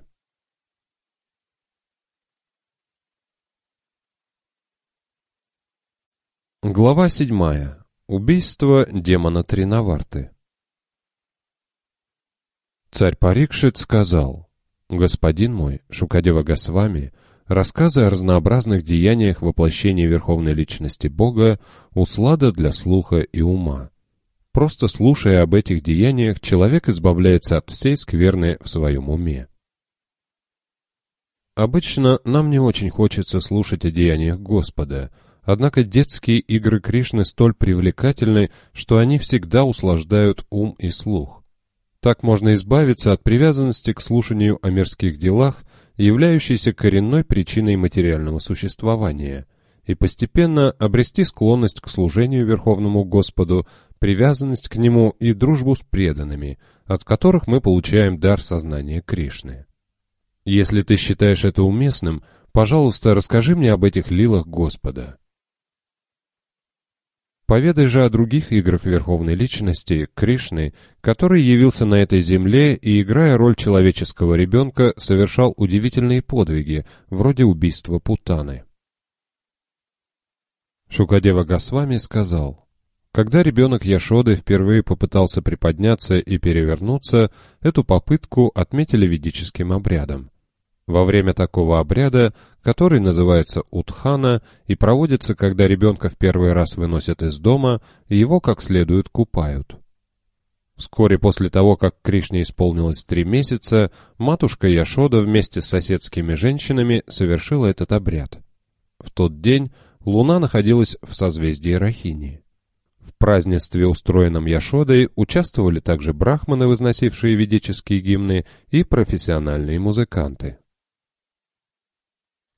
S1: Глава 7. Убийство демона Тринаварты. Царь Парикшит сказал, «Господин мой, Шукадева Госвами, рассказы о разнообразных деяниях воплощения Верховной Личности Бога услада для слуха и ума. Просто слушая об этих деяниях, человек избавляется от всей скверны в своем уме». Обычно нам не очень хочется слушать о деяниях Господа, однако детские игры Кришны столь привлекательны, что они всегда услаждают ум и слух. Так можно избавиться от привязанности к слушанию о мирских делах, являющейся коренной причиной материального существования, и постепенно обрести склонность к служению Верховному Господу, привязанность к Нему и дружбу с преданными, от которых мы получаем дар сознания Кришны. Если ты считаешь это уместным, пожалуйста, расскажи мне об этих лилах Господа. Поведай же о других играх Верховной Личности, Кришны, который явился на этой земле и, играя роль человеческого ребенка, совершал удивительные подвиги, вроде убийства Путаны. Шукадева Госвами сказал, «Когда ребенок Яшоды впервые попытался приподняться и перевернуться, эту попытку отметили ведическим обрядом. Во время такого обряда, который называется утхана и проводится, когда ребенка в первый раз выносят из дома, его как следует купают. Вскоре после того, как Кришне исполнилось три месяца, матушка Яшода вместе с соседскими женщинами совершила этот обряд. В тот день луна находилась в созвездии Рахини. В празднестве, устроенном Яшодой, участвовали также брахманы, возносившие ведические гимны, и профессиональные музыканты.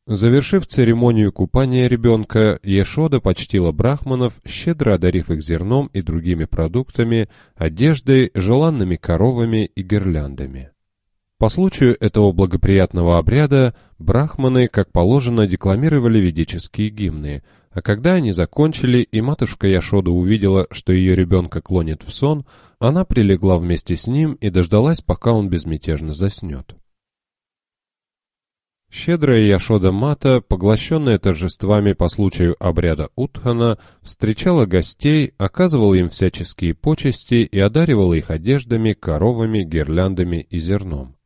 S1: Завершив церемонию купания ребенка, Ешода почтила брахманов, щедро одарив их зерном и другими продуктами, одеждой, желанными коровами и гирляндами. По случаю этого благоприятного обряда брахманы, как положено, декламировали ведические гимны, а когда они закончили и матушка Яшода увидела, что ее ребенка клонит в сон, она прилегла вместе с ним и дождалась, пока он безмятежно заснет. Щедрая Яшода Мата, поглощенная торжествами по случаю обряда Утхана, встречала гостей, оказывала им всяческие почести и одаривала их одеждами, коровами, гирляндами и зерном.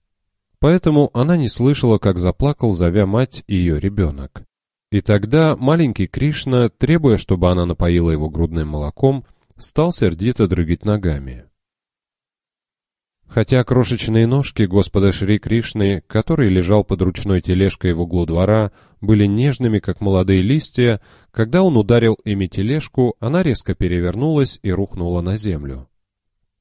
S1: Поэтому она не слышала, как заплакал, зовя мать и ее ребенок. И тогда маленький Кришна, требуя, чтобы она напоила его грудным молоком, стал сердито дрыгать ногами. Хотя крошечные ножки Господа Шри Кришны, который лежал под ручной тележкой в углу двора, были нежными, как молодые листья, когда он ударил ими тележку, она резко перевернулась и рухнула на землю.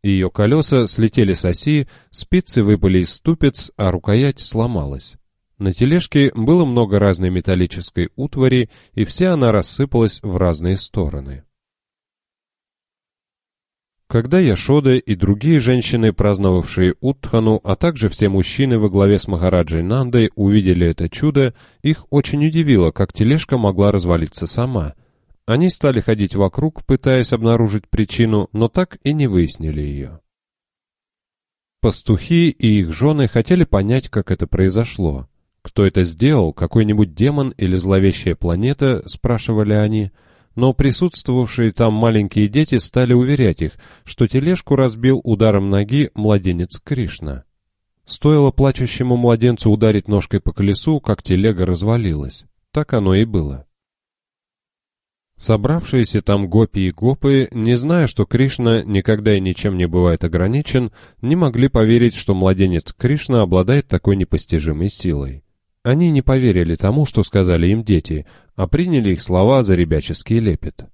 S1: Ее колеса слетели с оси, спицы выпали из ступец, а рукоять сломалась. На тележке было много разной металлической утвари, и вся она рассыпалась в разные стороны. Когда Яшода и другие женщины, праздновавшие утхану, а также все мужчины во главе с Махараджей Нандой увидели это чудо, их очень удивило, как тележка могла развалиться сама. Они стали ходить вокруг, пытаясь обнаружить причину, но так и не выяснили ее. Пастухи и их жены хотели понять, как это произошло. «Кто это сделал? Какой-нибудь демон или зловещая планета?» — спрашивали они — но присутствовавшие там маленькие дети стали уверять их, что тележку разбил ударом ноги младенец Кришна. Стоило плачущему младенцу ударить ножкой по колесу, как телега развалилась. Так оно и было. Собравшиеся там гопи и гопы, не зная, что Кришна никогда и ничем не бывает ограничен, не могли поверить, что младенец Кришна обладает такой непостижимой силой. Они не поверили тому, что сказали им дети, а приняли их слова за ребяческий лепет.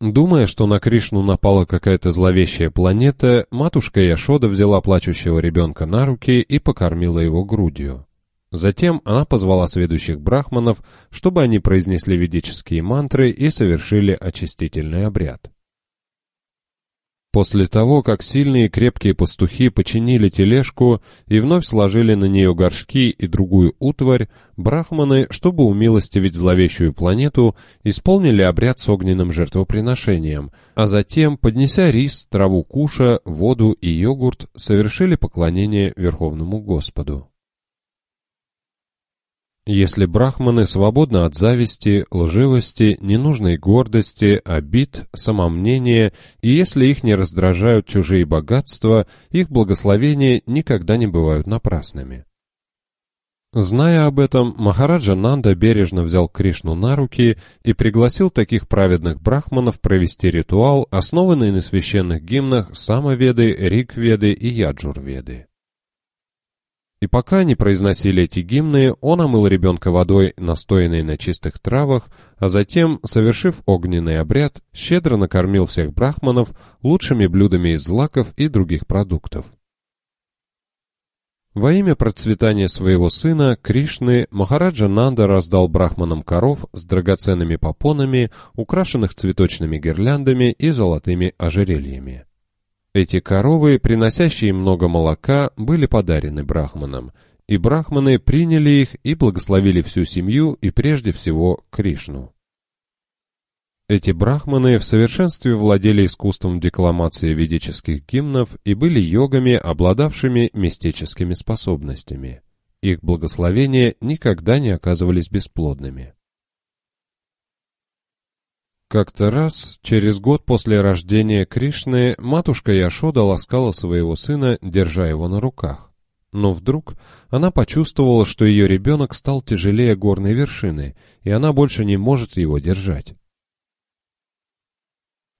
S1: Думая, что на Кришну напала какая-то зловещая планета, матушка Яшода взяла плачущего ребенка на руки и покормила его грудью. Затем она позвала следующих брахманов, чтобы они произнесли ведические мантры и совершили очистительный обряд. После того, как сильные и крепкие пастухи починили тележку и вновь сложили на нее горшки и другую утварь, брахманы, чтобы умилостивить зловещую планету, исполнили обряд с огненным жертвоприношением, а затем, поднеся рис, траву куша, воду и йогурт, совершили поклонение Верховному Господу. Если брахманы свободны от зависти, лживости, ненужной гордости, обид, самомнения, и если их не раздражают чужие богатства, их благословения никогда не бывают напрасными. Зная об этом, Махараджа Нанда бережно взял Кришну на руки и пригласил таких праведных брахманов провести ритуал, основанный на священных гимнах Самоведы, Ригведы и Яджурведы. И пока не произносили эти гимны, он омыл ребенка водой, настоянной на чистых травах, а затем, совершив огненный обряд, щедро накормил всех брахманов лучшими блюдами из злаков и других продуктов. Во имя процветания своего сына Кришны Махараджа Нанда раздал брахманам коров с драгоценными попонами, украшенных цветочными гирляндами и золотыми ожерельями. Эти коровы, приносящие много молока, были подарены брахманам, и брахманы приняли их и благословили всю семью и прежде всего Кришну. Эти брахманы в совершенстве владели искусством декламации ведических гимнов и были йогами, обладавшими мистическими
S2: способностями.
S1: Их благословения никогда не оказывались бесплодными. Как-то раз, через год после рождения Кришны, матушка Яшода ласкала своего сына, держа его на руках. Но вдруг она почувствовала, что ее ребенок стал тяжелее горной вершины, и она больше не может его держать.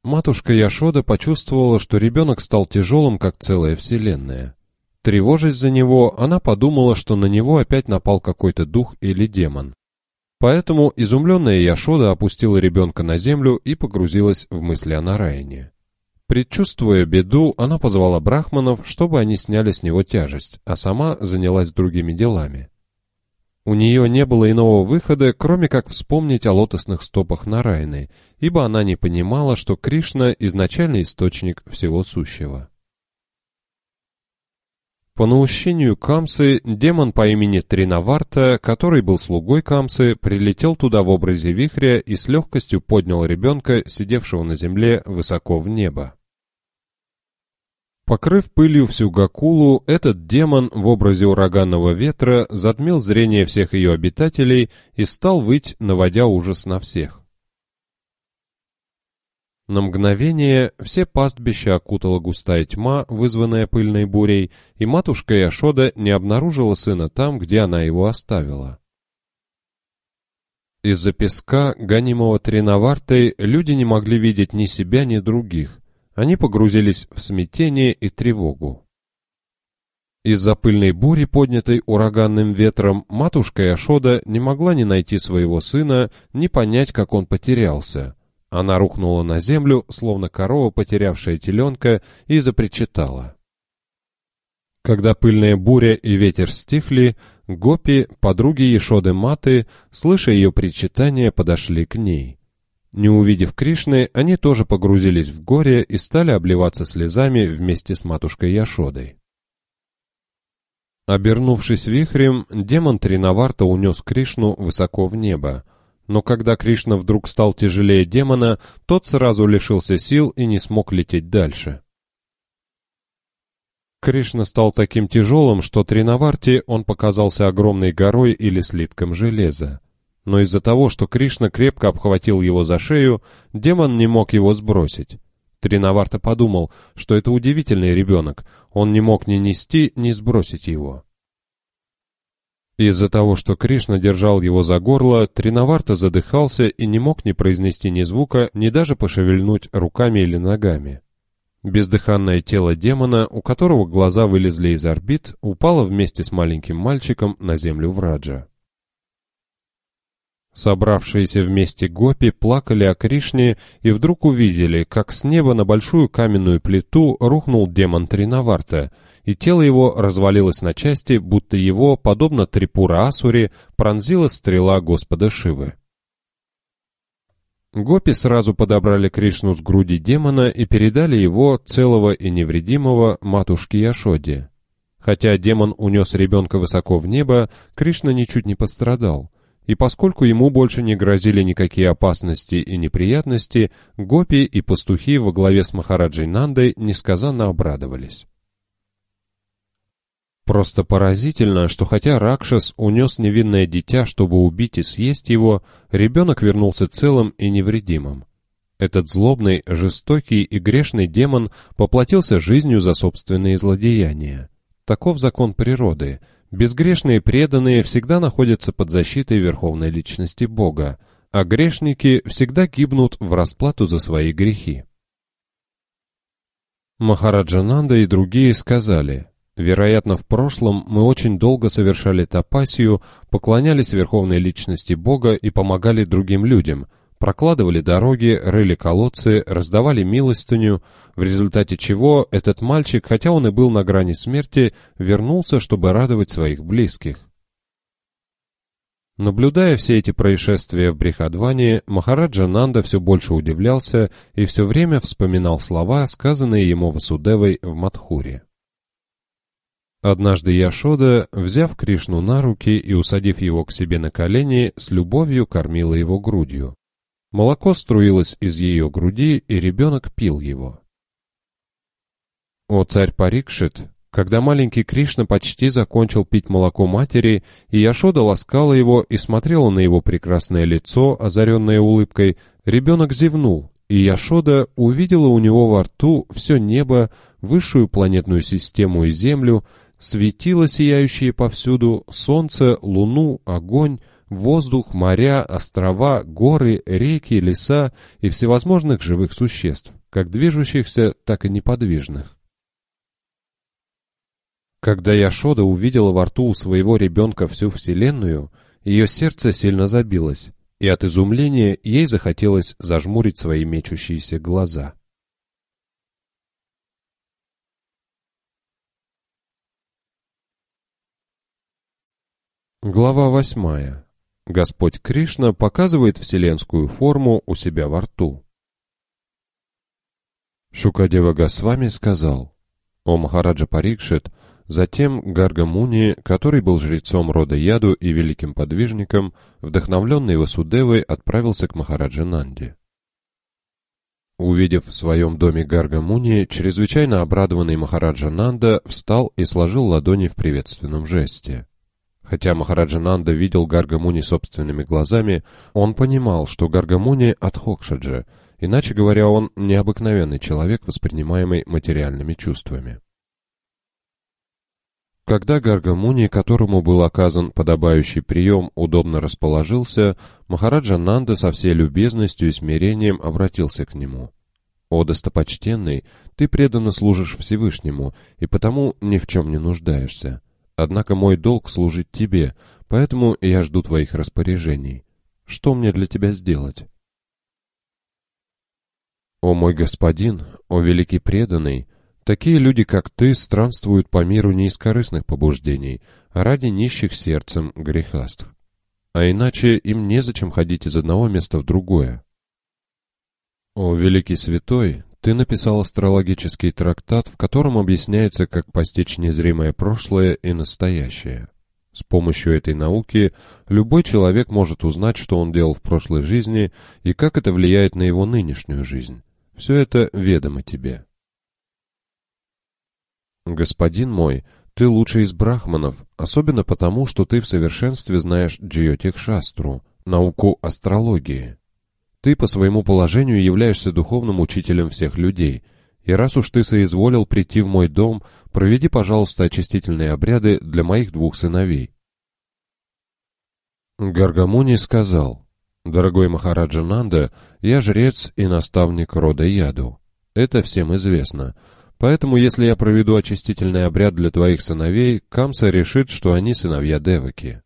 S1: Матушка Яшода почувствовала, что ребенок стал тяжелым, как целая вселенная. Тревожась за него, она подумала, что на него опять напал какой-то дух или демон. Поэтому изумленная Яшода опустила ребенка на землю и погрузилась в мысли о Нараяне. Предчувствуя беду, она позвала брахманов, чтобы они сняли с него тяжесть, а сама занялась другими делами. У нее не было иного выхода, кроме как вспомнить о лотосных стопах Нарайны, ибо она не понимала, что Кришна – изначальный источник всего сущего. По наущению Камсы, демон по имени Тринаварта, который был слугой Камсы, прилетел туда в образе вихря и с легкостью поднял ребенка, сидевшего на земле высоко в небо. Покрыв пылью всю Гакулу, этот демон в образе ураганного ветра затмил зрение всех ее обитателей и стал выть, наводя ужас на всех. На мгновение все пастбища окутала густая тьма, вызванная пыльной бурей, и матушка Яшода не обнаружила сына там, где она его оставила. Из-за песка, гонимого Тринавартой, люди не могли видеть ни себя, ни других. Они погрузились в смятение и тревогу. Из-за пыльной бури, поднятой ураганным ветром, матушка Яшода не могла ни найти своего сына, ни понять, как он потерялся — она рухнула на землю, словно корова, потерявшая теленка, и запричитала. Когда пыльная буря и ветер стихли, Гопи, подруги Ешоды Маты, слыша ее причитание, подошли к ней. Не увидев Кришны, они тоже погрузились в горе и стали обливаться слезами вместе с матушкой Яшодой. Обернувшись вихрем, демон Тринаварта унес Кришну высоко в небо, но когда Кришна вдруг стал тяжелее демона, тот сразу лишился сил и не смог лететь дальше. Кришна стал таким тяжелым, что Тринаварти он показался огромной горой или слитком железа. Но из-за того, что Кришна крепко обхватил его за шею, демон не мог его сбросить. Тринаварта подумал, что это удивительный ребенок, он не мог ни нести, ни сбросить его. Из-за того, что Кришна держал его за горло, Тринаварта задыхался и не мог ни произнести ни звука, ни даже пошевельнуть руками или ногами. Бездыханное тело демона, у которого глаза вылезли из орбит, упало вместе с маленьким мальчиком на землю Враджа. Собравшиеся вместе гопи плакали о Кришне и вдруг увидели, как с неба на большую каменную плиту рухнул демон Тринаварта, и тело его развалилось на части, будто его, подобно Трипура Асури, пронзила стрела Господа Шивы. Гопи сразу подобрали Кришну с груди демона и передали его, целого и невредимого, матушке Яшоде. Хотя демон унес ребенка высоко в небо, Кришна ничуть не пострадал и поскольку ему больше не грозили никакие опасности и неприятности, гопи и пастухи во главе с Махараджей Нандой несказанно обрадовались. Просто поразительно, что хотя Ракшас унес невинное дитя, чтобы убить и съесть его, ребенок вернулся целым и невредимым. Этот злобный, жестокий и грешный демон поплатился жизнью за собственные злодеяния. Таков закон природы — Безгрешные преданные всегда находятся под защитой Верховной Личности Бога, а грешники всегда гибнут в расплату за свои грехи. Махараджананда и другие сказали, «Вероятно, в прошлом мы очень долго совершали тапасию, поклонялись Верховной Личности Бога и помогали другим людям – прокладывали дороги, рыли колодцы, раздавали милостыню, в результате чего этот мальчик, хотя он и был на грани смерти, вернулся, чтобы радовать своих близких. Наблюдая все эти происшествия в Брихадване, Махараджа Нанда все больше удивлялся и все время вспоминал слова, сказанные ему Васудевой в Матхуре. Однажды Яшода, взяв Кришну на руки и усадив его к себе на колени, с любовью кормила его грудью. Молоко струилось из ее груди, и ребенок пил его. О, царь Парикшит, когда маленький Кришна почти закончил пить молоко матери, и Яшода ласкала его и смотрела на его прекрасное лицо, озаренное улыбкой, ребенок зевнул, и Яшода увидела у него во рту все небо, высшую планетную систему и Землю, светило сияющее повсюду, солнце, луну, огонь, воздух, моря, острова, горы, реки, леса и всевозможных живых существ, как движущихся, так и неподвижных. Когда Яшода увидела во рту у своего ребенка всю Вселенную, ее сердце сильно забилось, и от изумления ей захотелось зажмурить свои мечущиеся глаза. Глава восьмая Господь Кришна показывает вселенскую форму у себя во рту. Шукадева Госвами сказал, «О Махараджа Парикшит, затем Гаргамуни, который был жрецом рода Яду и великим подвижником, вдохновленный Васудевой, отправился к Махараджа Нанди. Увидев в своем доме Гаргамуни, чрезвычайно обрадованный Махараджа Нанда встал и сложил ладони в приветственном жесте. Хотя Махараджананда видел Гаргамуни собственными глазами, он понимал, что Гаргамуни от Хокшаджа, иначе говоря, он необыкновенный человек, воспринимаемый материальными чувствами. Когда Гаргамуни, которому был оказан подобающий прием, удобно расположился, Махараджананда со всей любезностью и смирением обратился к нему. «О, достопочтенный, ты преданно служишь Всевышнему, и потому ни в чем не нуждаешься. Однако мой долг служить тебе, поэтому я жду твоих распоряжений. Что мне для тебя сделать? О мой господин, о великий преданный, такие люди, как ты, странствуют по миру не из корыстных побуждений, а ради нищих сердцем грехаств. А иначе им незачем ходить из одного места в другое. О великий святой, ты написал астрологический трактат, в котором объясняется, как постичь незримое прошлое и настоящее. С помощью этой науки любой человек может узнать, что он делал в прошлой жизни и как это влияет на его нынешнюю жизнь. Все это ведомо тебе. Господин мой, ты лучший из брахманов, особенно потому, что ты в совершенстве знаешь джиотикшастру, науку астрологии. Ты по своему положению являешься духовным учителем всех людей, и раз уж ты соизволил прийти в мой дом, проведи, пожалуйста, очистительные обряды для моих двух сыновей». Гаргамуни сказал, «Дорогой Махараджа Нанда, я жрец и наставник рода Яду. Это всем известно. Поэтому, если я проведу очистительный обряд для твоих сыновей, Камса решит, что они сыновья девыки."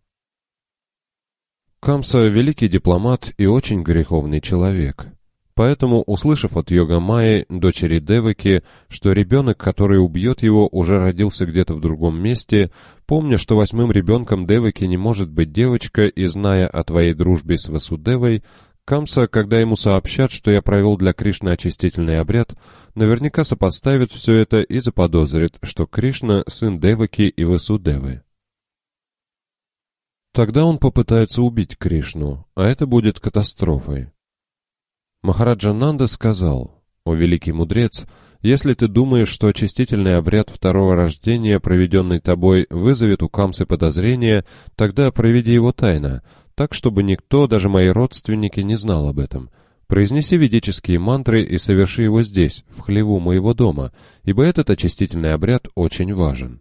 S1: Камса — великий дипломат и очень греховный человек. Поэтому, услышав от Йога Майи, дочери Девыки, что ребенок, который убьет его, уже родился где-то в другом месте, помня, что восьмым ребенком Девыки не может быть девочка, и зная о твоей дружбе с Васудевой, Камса, когда ему сообщат, что я провел для Кришны очистительный обряд, наверняка сопоставит все это и заподозрит, что Кришна — сын Деваки и Васудевы. Тогда он попытается убить Кришну, а это будет катастрофой. Махараджананда сказал, «О великий мудрец, если ты думаешь, что очистительный обряд второго рождения, проведенный тобой, вызовет у Камсы подозрения, тогда проведи его тайно, так, чтобы никто, даже мои родственники, не знал об этом. Произнеси ведические мантры и соверши его здесь, в хлеву моего дома, ибо этот очистительный обряд очень важен».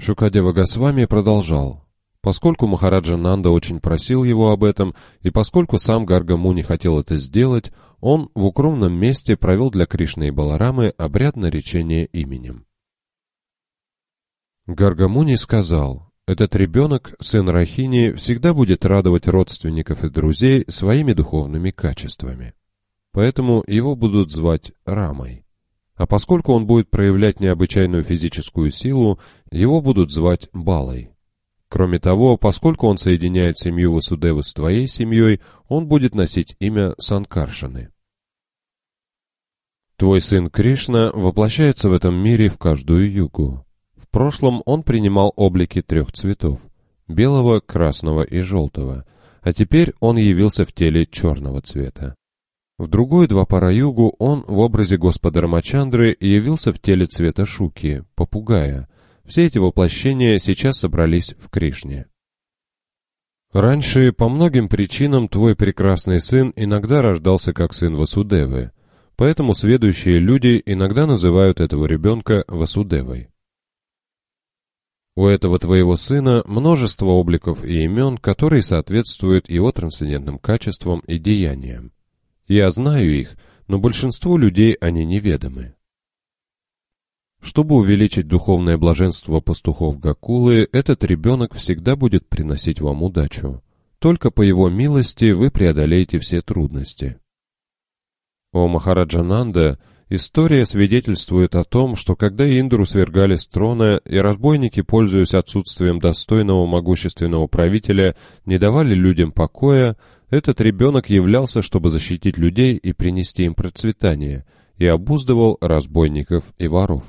S1: Шукадева Госвами продолжал. Поскольку Махараджа Нанда очень просил его об этом, и поскольку сам Гаргаму не хотел это сделать, он в укромном месте провел для Кришны и Баларамы обряд наречения именем. Гаргамуни сказал, «Этот ребенок, сын Рахини, всегда будет радовать родственников и друзей своими духовными качествами. Поэтому его будут звать Рамой. А поскольку он будет проявлять необычайную физическую силу, его будут звать Балой». Кроме того, поскольку он соединяет семью Васудевы с твоей семьей, он будет носить имя Санкаршины. Твой сын Кришна воплощается в этом мире в каждую югу. В прошлом он принимал облики трех цветов – белого, красного и желтого, а теперь он явился в теле черного цвета. В другую два пара югу он в образе господа Рамачандры явился в теле цвета шуки, попугая – все эти воплощения сейчас собрались в Кришне. Раньше по многим причинам твой прекрасный сын иногда рождался как сын Васудевы, поэтому следующие люди иногда называют этого ребенка Васудевой. У этого твоего сына множество обликов и имен, которые соответствуют его трансцендентным качествам и деяниям. Я знаю их, но большинству людей они неведомы. Чтобы увеличить духовное блаженство пастухов Гакулы, этот ребенок всегда будет приносить вам удачу. Только по его милости вы преодолеете все трудности. О Махараджананда история свидетельствует о том, что когда Индру свергали с трона, и разбойники, пользуясь отсутствием достойного могущественного правителя, не давали людям покоя, этот ребенок являлся, чтобы защитить людей и принести им процветание, и обуздывал разбойников и воров.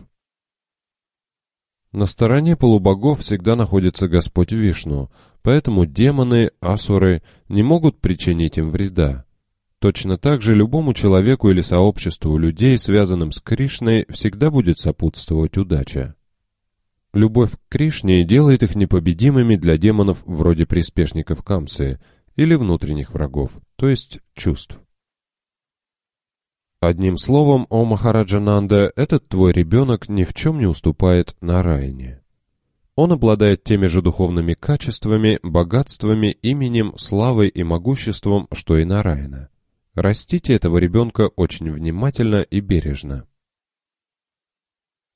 S1: На стороне полубогов всегда находится Господь Вишну, поэтому демоны, асуры не могут причинить им вреда. Точно так же любому человеку или сообществу людей, связанным с Кришной, всегда будет сопутствовать удача. Любовь к Кришне делает их непобедимыми для демонов вроде приспешников Камсы или внутренних врагов, то есть чувств. Одним словом, о Махараджананда, этот твой ребенок ни в чем не уступает Нараяне. Он обладает теми же духовными качествами, богатствами, именем, славой и могуществом, что и Нараяна. Растите этого ребенка очень внимательно и бережно.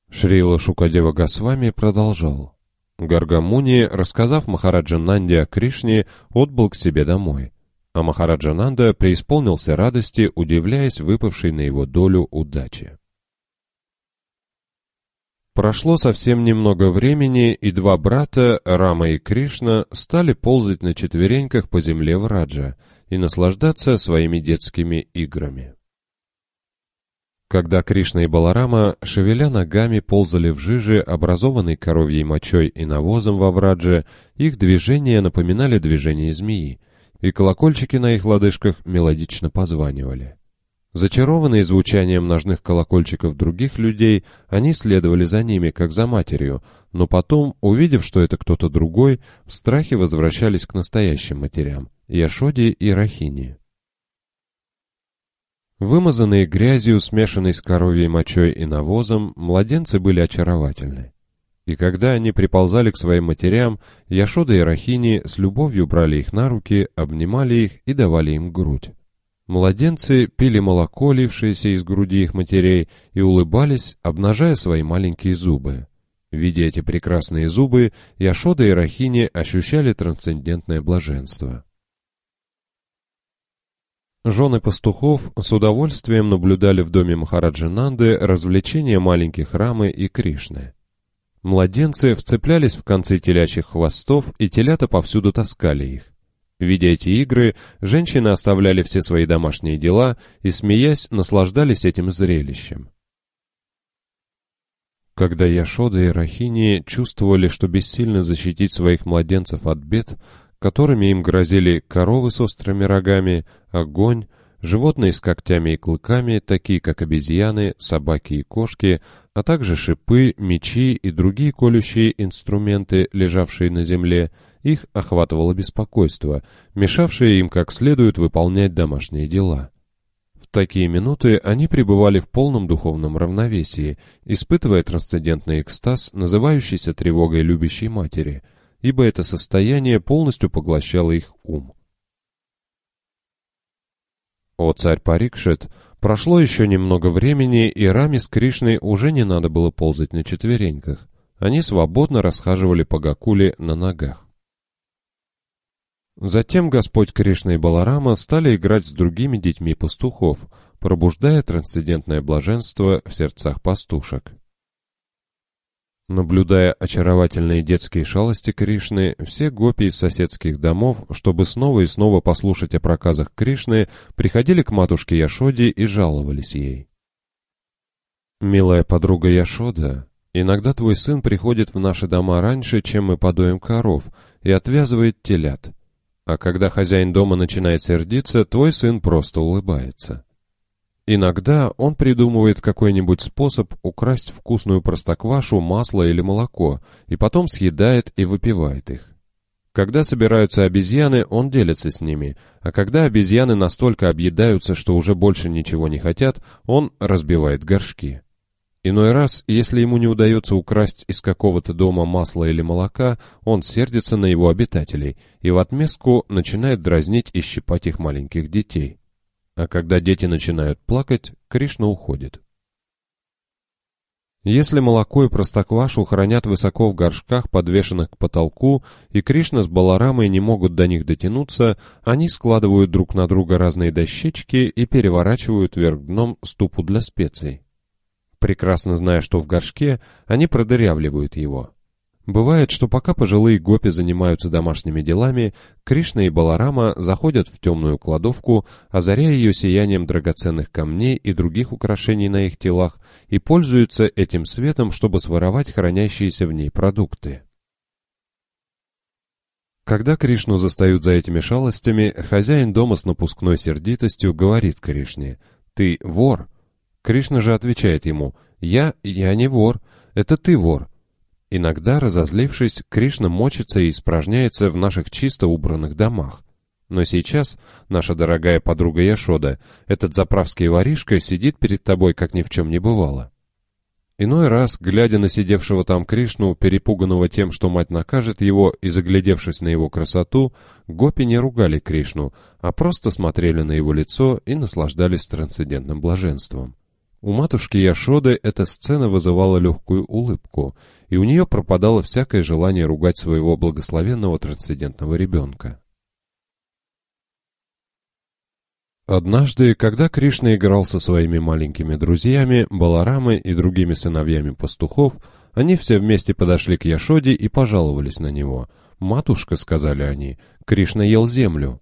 S1: Шрила Шукадева Госвами продолжал. Гаргамуни, рассказав Махараджа Нанди о Кришне, отбыл к себе домой а Махараджа преисполнился радости, удивляясь выпавшей на его долю удачи. Прошло совсем немного времени, и два брата, Рама и Кришна, стали ползать на четвереньках по земле в Раджа и наслаждаться своими детскими играми. Когда Кришна и Баларама, шевеля ногами, ползали в жиже, образованной коровьей мочой и навозом во Врадже, их движения напоминали движение змеи, и колокольчики на их лодыжках мелодично позванивали. Зачарованные звучанием ножных колокольчиков других людей, они следовали за ними, как за матерью, но потом, увидев, что это кто-то другой, в страхе возвращались к настоящим матерям — Яшоде и Рахини. Вымазанные грязью, смешанной с коровьей мочой и навозом, младенцы были очаровательны. И когда они приползали к своим матерям, Яшода и Рахини с любовью брали их на руки, обнимали их и давали им грудь. Младенцы пили молоко, лившееся из груди их матерей, и улыбались, обнажая свои маленькие зубы. Видя эти прекрасные зубы, Яшода и Рахини ощущали трансцендентное блаженство. Жены пастухов с удовольствием наблюдали в доме Махараджи Нанды развлечения маленьких Рамы и Кришны. Младенцы вцеплялись в концы телячьих хвостов, и телята повсюду таскали их. Видя эти игры, женщины оставляли все свои домашние дела и, смеясь, наслаждались этим зрелищем. Когда Яшода и Рахини чувствовали, что бессильно защитить своих младенцев от бед, которыми им грозили коровы с острыми рогами, огонь, Животные с когтями и клыками, такие как обезьяны, собаки и кошки, а также шипы, мечи и другие колющие инструменты, лежавшие на земле, их охватывало беспокойство, мешавшее им как следует выполнять домашние дела. В такие минуты они пребывали в полном духовном равновесии, испытывая трансцендентный экстаз, называющийся тревогой любящей матери, ибо это состояние полностью поглощало их ум. О царь Парикшит, прошло еще немного времени, и Раме с Кришной уже не надо было ползать на четвереньках. Они свободно расхаживали по Гакуле на ногах. Затем Господь Кришна и Баларама стали играть с другими детьми пастухов, пробуждая трансцендентное блаженство в сердцах пастушек. Наблюдая очаровательные детские шалости Кришны, все гопи из соседских домов, чтобы снова и снова послушать о проказах Кришны, приходили к матушке Яшоде и жаловались ей. «Милая подруга Яшода, иногда твой сын приходит в наши дома раньше, чем мы подоим коров, и отвязывает телят. А когда хозяин дома начинает сердиться, твой сын просто улыбается». Иногда он придумывает какой-нибудь способ украсть вкусную простоквашу, масло или молоко, и потом съедает и выпивает их. Когда собираются обезьяны, он делится с ними, а когда обезьяны настолько объедаются, что уже больше ничего не хотят, он разбивает горшки. Иной раз, если ему не удается украсть из какого-то дома масло или молока, он сердится на его обитателей и в отместку начинает дразнить и щипать их маленьких детей. А когда дети начинают плакать, Кришна уходит. Если молоко и простоквашу хранят высоко в горшках, подвешенных к потолку, и Кришна с Баларамой не могут до них дотянуться, они складывают друг на друга разные дощечки и переворачивают вверх дном ступу для специй. Прекрасно зная, что в горшке, они продырявливают его. Бывает, что пока пожилые гопи занимаются домашними делами, Кришна и Баларама заходят в темную кладовку, озаряя ее сиянием драгоценных камней и других украшений на их телах, и пользуются этим светом, чтобы своровать хранящиеся в ней продукты. Когда Кришну застают за этими шалостями, хозяин дома с напускной сердитостью говорит Кришне «Ты вор». Кришна же отвечает ему «Я, я не вор, это ты вор». Иногда, разозлившись, Кришна мочится и испражняется в наших чисто убранных домах. Но сейчас, наша дорогая подруга Яшода, этот заправский воришка сидит перед тобой, как ни в чем не бывало. Иной раз, глядя на сидевшего там Кришну, перепуганного тем, что мать накажет его, и заглядевшись на его красоту, гопи не ругали Кришну, а просто смотрели на его лицо и наслаждались трансцендентным блаженством. У матушки Яшоды эта сцена вызывала легкую улыбку, и у нее пропадало всякое желание ругать своего благословенного трансцендентного ребенка. Однажды, когда Кришна играл со своими маленькими друзьями, Баларамы и другими сыновьями пастухов, они все вместе подошли к Яшоде и пожаловались на него. «Матушка», — сказали они, — «Кришна ел землю».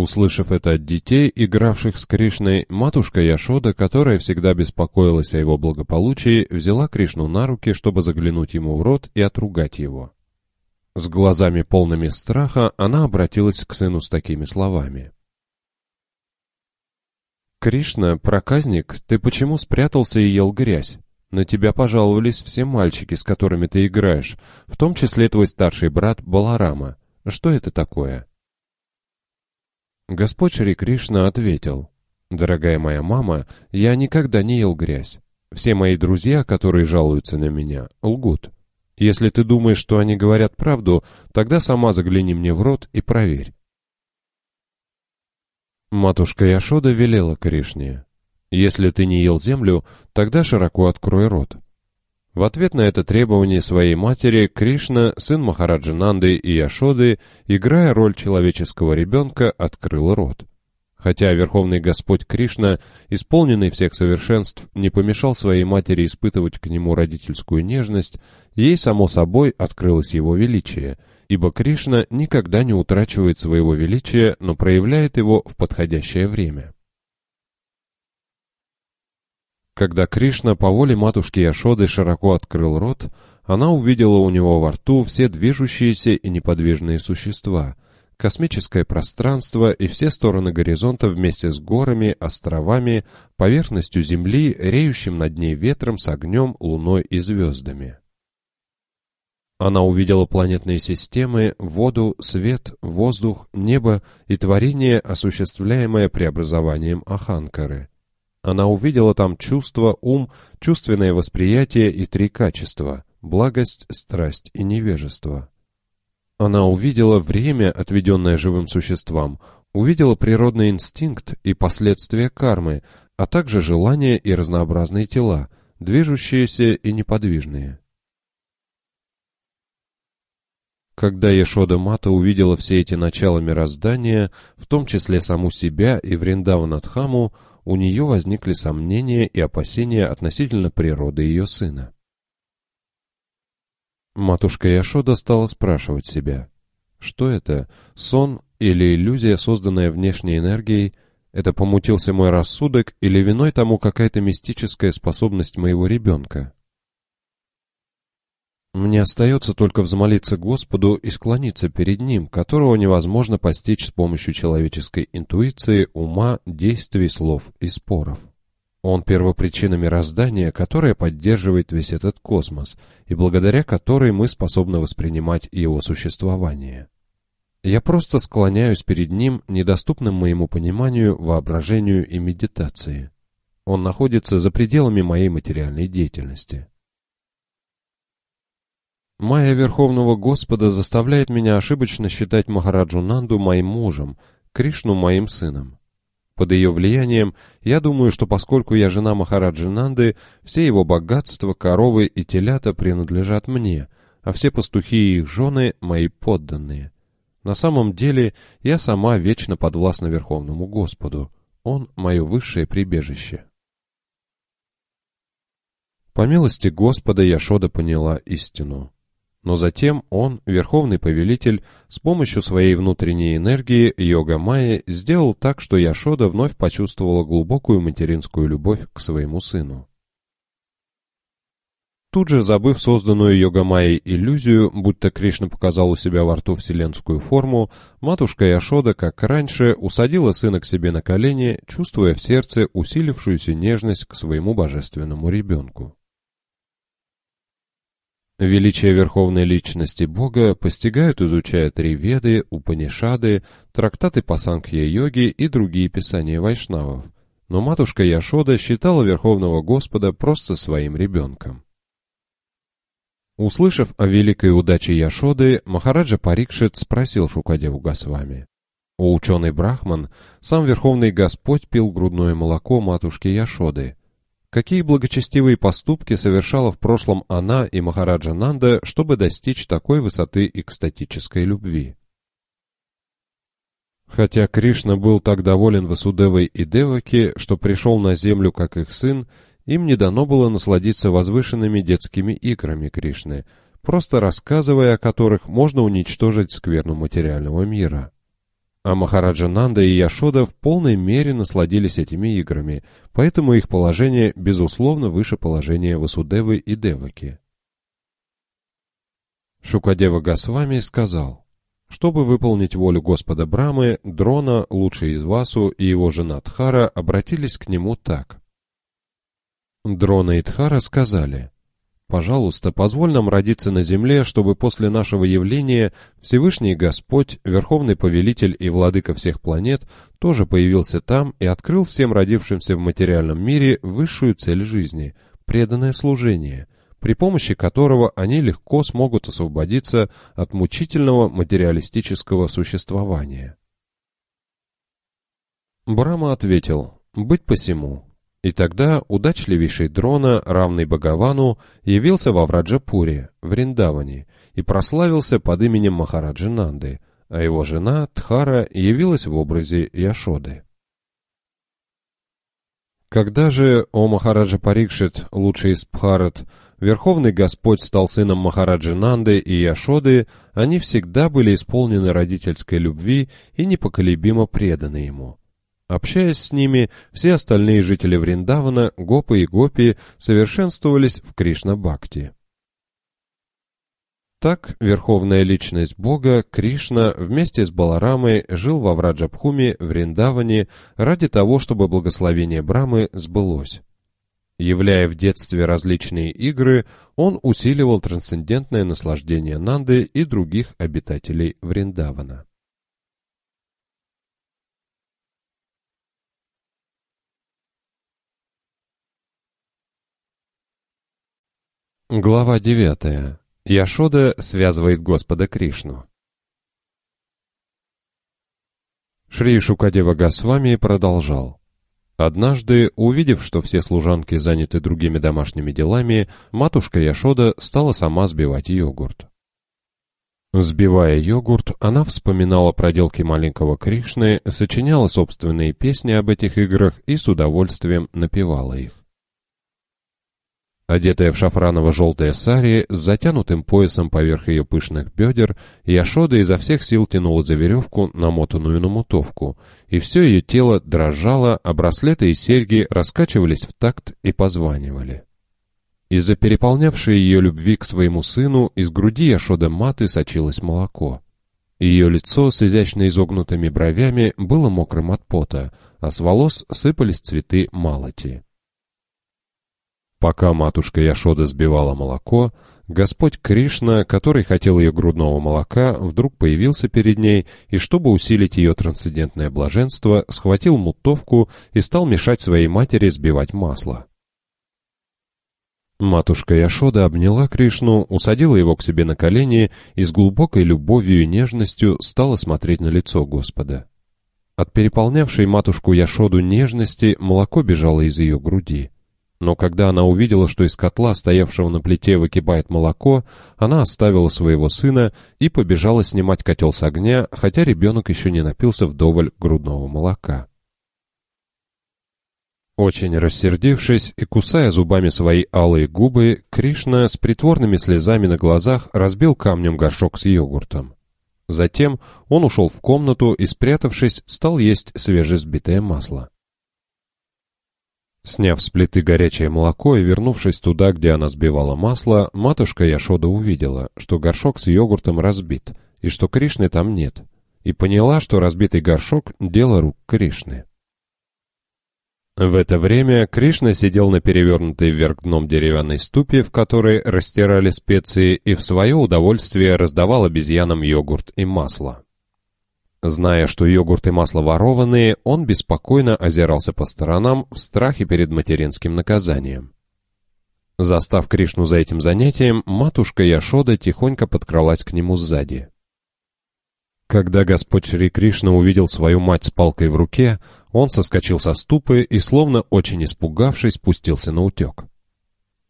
S1: Услышав это от детей, игравших с Кришной, матушка Яшода, которая всегда беспокоилась о его благополучии, взяла Кришну на руки, чтобы заглянуть ему в рот и отругать его. С глазами полными страха она обратилась к сыну с такими словами. «Кришна, проказник, ты почему спрятался и ел грязь? На тебя пожаловались все мальчики, с которыми ты играешь, в том числе твой старший брат Баларама. Что это такое?» Господь Шри Кришна ответил, «Дорогая моя мама, я никогда не ел грязь. Все мои друзья, которые жалуются на меня, лгут. Если ты думаешь, что они говорят правду, тогда сама загляни мне в рот и проверь». Матушка Яшода велела Кришне, «Если ты не ел землю, тогда широко открой рот». В ответ на это требование своей матери Кришна, сын Махараджинанды и Яшоды, играя роль человеческого ребенка, открыл рот. Хотя Верховный Господь Кришна, исполненный всех совершенств, не помешал своей матери испытывать к нему родительскую нежность, ей, само собой, открылось его величие, ибо Кришна никогда не утрачивает своего величия, но проявляет его в подходящее время. Когда Кришна по воле матушки Яшоды широко открыл рот, она увидела у него во рту все движущиеся и неподвижные существа, космическое пространство и все стороны горизонта вместе с горами, островами, поверхностью Земли, реющим над ней ветром с огнем, луной и звездами. Она увидела планетные системы, воду, свет, воздух, небо и творение, осуществляемое преобразованием Аханкары – она увидела там чувство, ум, чувственное восприятие и три качества – благость, страсть и невежество. Она увидела время, отведенное живым существам, увидела природный инстинкт и последствия кармы, а также желания и разнообразные тела, движущиеся и неподвижные. Когда Ешода Мата увидела все эти начала мироздания, в том числе саму себя и Вриндаванадхаму, у нее возникли сомнения и опасения относительно природы ее сына. Матушка Яшода стала спрашивать себя, что это, сон или иллюзия, созданная внешней энергией, это помутился мой рассудок или виной тому какая-то мистическая способность моего ребенка? Мне остается только взмолиться Господу и склониться перед Ним, которого невозможно постичь с помощью человеческой интуиции, ума, действий, слов и споров. Он первопричина мироздания, которая поддерживает весь этот космос, и благодаря которой мы способны воспринимать его существование. Я просто склоняюсь перед ним, недоступным моему пониманию, воображению и медитации. Он находится за пределами моей материальной деятельности. Майя Верховного Господа заставляет меня ошибочно считать Махараджу Нанду моим мужем, Кришну моим сыном. Под ее влиянием, я думаю, что поскольку я жена Махараджи Нанды, все его богатства, коровы и телята принадлежат мне, а все пастухи и их жены — мои подданные. На самом деле, я сама вечно подвластна Верховному Господу. Он — мое высшее прибежище. По милости Господа Яшода поняла истину. Но затем он, верховный повелитель, с помощью своей внутренней энергии йога Майя сделал так, что Яшода вновь почувствовала глубокую материнскую любовь к своему сыну. Тут же, забыв созданную йога Майей иллюзию, будто Кришна показал у себя во рту вселенскую форму, матушка Яшода, как раньше, усадила сына к себе на колени, чувствуя в сердце усилившуюся нежность к своему божественному ребенку. Величие Верховной Личности Бога постигают, изучая три веды, Упанишады, трактаты по Сангхья-йоге и другие писания вайшнавов. Но матушка Яшода считала Верховного Господа просто своим ребенком. Услышав о великой удаче Яшоды, Махараджа Парикшит спросил Шукадеву Госвами. «О ученый Брахман, сам Верховный Господь пил грудное молоко матушки Яшоды. Какие благочестивые поступки совершала в прошлом она и Махараджа Нанда, чтобы достичь такой высоты экстатической любви? Хотя Кришна был так доволен Васудевой и Деваки, что пришел на землю как их сын, им не дано было насладиться возвышенными детскими играми Кришны, просто рассказывая о которых можно уничтожить скверну материального мира. А Махараджа Нанда и Яшода в полной мере насладились этими играми, поэтому их положение, безусловно, выше положения Васудевы и Деваки. Шукадева Гасвами сказал, чтобы выполнить волю Господа Брамы, Дрона, лучший из Васу, и его жена Тхара обратились к нему так. Дрона и Тхара сказали, Пожалуйста, позволь нам родиться на земле, чтобы после нашего явления Всевышний Господь, Верховный Повелитель и Владыка всех планет, тоже появился там и открыл всем родившимся в материальном мире высшую цель жизни – преданное служение, при помощи которого они легко смогут освободиться от мучительного материалистического
S2: существования.
S1: Брама ответил «Быть посему». И тогда удачливейший дрона, равный Бхагавану, явился во Враджапуре, в Риндаване, и прославился под именем Махараджинанды, а его жена Тхара явилась в образе Яшоды. Когда же, о Махараджа Парикшит, лучший из Пхарат, Верховный Господь стал сыном Махараджинанды и Яшоды, они всегда были исполнены родительской любви и непоколебимо преданы ему. Общаясь с ними, все остальные жители Вриндавана, гопы и гопи, совершенствовались в Кришна-бхакти. Так верховная личность Бога, Кришна, вместе с Баларамой жил во Враджабхуме, Вриндаване, ради того, чтобы благословение Брамы сбылось. Являя в детстве различные игры, он усиливал трансцендентное наслаждение Нанды и других обитателей Вриндавана. Глава 9. Яшода связывает Господа Кришну. Шри Шукадева Госвами продолжал. Однажды, увидев, что все служанки заняты другими домашними делами, матушка Яшода стала сама сбивать йогурт. Сбивая йогурт, она вспоминала проделки маленького Кришны, сочиняла собственные песни об этих играх и с удовольствием напевала их. Одетая в шафраново-желтое сари, с затянутым поясом поверх ее пышных бедер, Яшода изо всех сил тянула за веревку, намотанную на мутовку, и все ее тело дрожало, а браслеты и серьги раскачивались в такт и позванивали. Из-за переполнявшей ее любви к своему сыну из груди Яшода маты сочилось молоко. Ее лицо с изящно изогнутыми бровями было мокрым от пота, а с волос сыпались цветы
S2: малоти.
S1: Пока матушка Яшода сбивала молоко, Господь Кришна, который хотел ее грудного молока, вдруг появился перед ней и, чтобы усилить ее трансцендентное блаженство, схватил мутовку и стал мешать своей матери сбивать масло. Матушка Яшода обняла Кришну, усадила его к себе на колени и с глубокой любовью и нежностью стала смотреть на лицо Господа. От переполнявшей матушку Яшоду нежности молоко бежало из ее груди. Но когда она увидела, что из котла, стоявшего на плите, выкипает молоко, она оставила своего сына и побежала снимать котел с огня, хотя ребенок еще не напился вдоволь грудного молока. Очень рассердившись и кусая зубами свои алые губы, Кришна с притворными слезами на глазах разбил камнем горшок с йогуртом. Затем он ушел в комнату и, спрятавшись, стал есть свежесбитое масло. Сняв с плиты горячее молоко и вернувшись туда, где она сбивала масло, матушка Яшода увидела, что горшок с йогуртом разбит, и что Кришны там нет, и поняла, что разбитый горшок — дело рук Кришны. В это время Кришна сидел на перевернутой вверх дном деревянной ступе, в которой растирали специи, и в свое удовольствие раздавал обезьянам йогурт и масло. Зная, что йогурт и масло ворованные, он беспокойно озирался по сторонам в страхе перед материнским наказанием. Застав Кришну за этим занятием, матушка Яшода тихонько подкралась к нему сзади. Когда Господь Шри Кришна увидел свою мать с палкой в руке, он соскочил со ступы и, словно очень испугавшись, пустился на утек.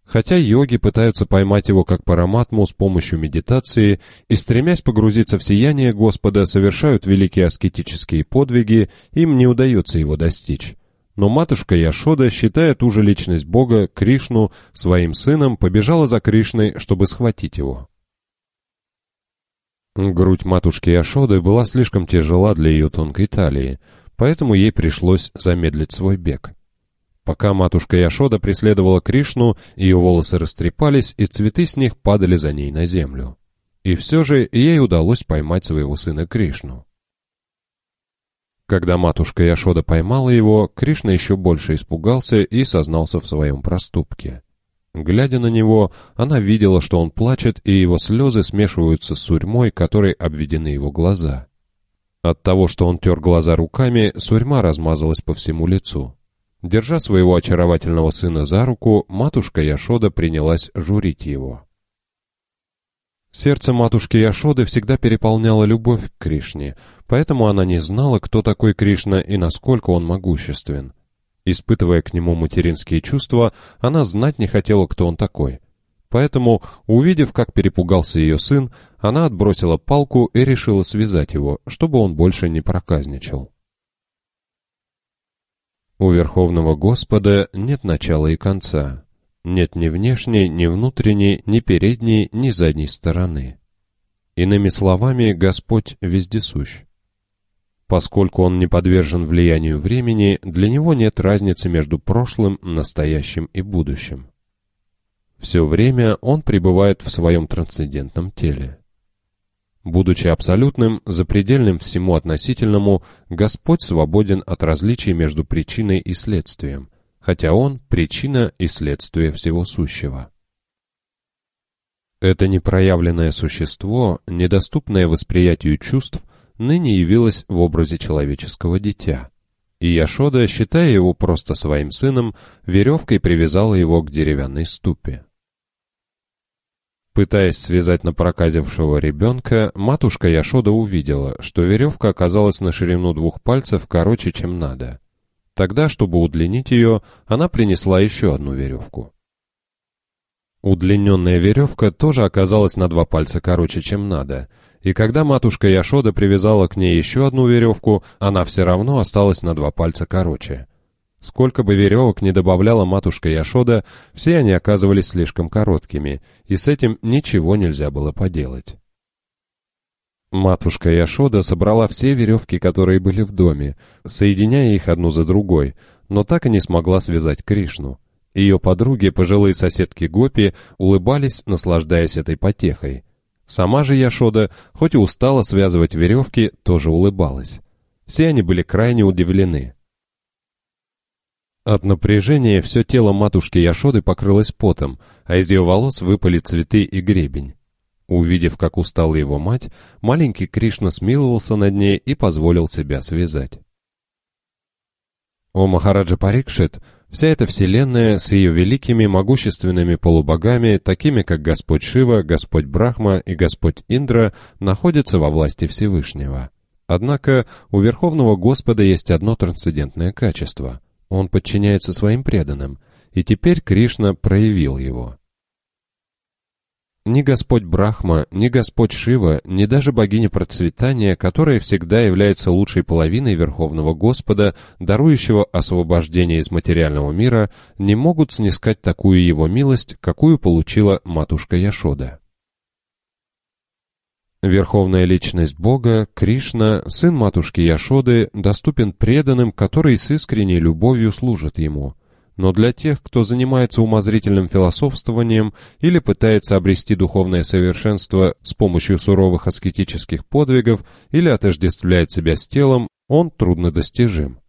S1: Хотя йоги пытаются поймать его как параматму с помощью медитации и, стремясь погрузиться в сияние Господа, совершают великие аскетические подвиги, им не удается его достичь. Но матушка Яшода, считая ту же личность Бога, Кришну, своим сыном, побежала за Кришной, чтобы схватить его. Грудь матушки Яшоды была слишком тяжела для ее тонкой талии, поэтому ей пришлось замедлить свой бег. Пока матушка Яшода преследовала Кришну, ее волосы растрепались, и цветы с них падали за ней на землю. И все же ей удалось поймать своего сына Кришну. Когда матушка Яшода поймала его, Кришна еще больше испугался и сознался в своем проступке. Глядя на него, она видела, что он плачет, и его слезы смешиваются с сурьмой, которой обведены его глаза. От того, что он тер глаза руками, сурьма размазалась по всему лицу. Держа своего очаровательного сына за руку, матушка Яшода принялась журить его. Сердце матушки Яшоды всегда переполняло любовь к Кришне, поэтому она не знала, кто такой Кришна и насколько он могуществен. Испытывая к нему материнские чувства, она знать не хотела, кто он такой. Поэтому, увидев, как перепугался ее сын, она отбросила палку и решила связать его, чтобы он больше не проказничал. У Верховного Господа нет начала и конца. Нет ни внешней, ни внутренней, ни передней, ни задней стороны. Иными словами, Господь вездесущ. Поскольку он не подвержен влиянию времени, для него нет разницы между прошлым, настоящим и будущим. Все время он пребывает в своем трансцендентном теле. Будучи абсолютным, запредельным всему относительному, Господь свободен от различий между причиной и следствием, хотя Он – причина и следствие всего сущего. Это непроявленное существо, недоступное восприятию чувств, ныне явилось в образе человеческого дитя. И Яшода, считая его просто своим сыном, веревкой привязала его к деревянной ступе. Пытаясь связать напроказившего ребенка, матушка Яшода увидела, что веревка оказалась на ширину двух пальцев короче, чем надо. Тогда, чтобы удлинить ее, она принесла еще одну веревку. Удлиненная веревка тоже оказалась на два пальца короче, чем надо, и когда матушка Яшода привязала к ней еще одну веревку, она все равно осталась на два пальца короче — Сколько бы веревок не добавляла матушка Яшода, все они оказывались слишком короткими, и с этим ничего нельзя было поделать. Матушка Яшода собрала все веревки, которые были в доме, соединяя их одну за другой, но так и не смогла связать Кришну. Ее подруги, пожилые соседки Гопи, улыбались, наслаждаясь этой потехой. Сама же Яшода, хоть и устала связывать веревки, тоже улыбалась. Все они были крайне удивлены. От напряжения все тело матушки Яшоды покрылось потом, а из ее волос выпали цветы и гребень. Увидев, как устала его мать, маленький Кришна смиловался над ней и позволил себя связать. О Махараджа Парикшит, вся эта вселенная с ее великими могущественными полубогами, такими как Господь Шива, Господь Брахма и Господь Индра, находится во власти Всевышнего. Однако у Верховного Господа есть одно трансцендентное качество — он подчиняется своим преданным, и теперь Кришна проявил его. Ни Господь Брахма, ни Господь Шива, ни даже богиня процветания, которая всегда является лучшей половиной Верховного Господа, дарующего освобождение из материального мира, не могут снискать такую его милость, какую получила матушка Яшода. Верховная Личность Бога, Кришна, Сын Матушки Яшоды, доступен преданным, которые с искренней любовью служат Ему. Но для тех, кто занимается умозрительным философствованием или пытается обрести духовное совершенство с помощью суровых аскетических подвигов или отождествляет себя с телом, он труднодостижим.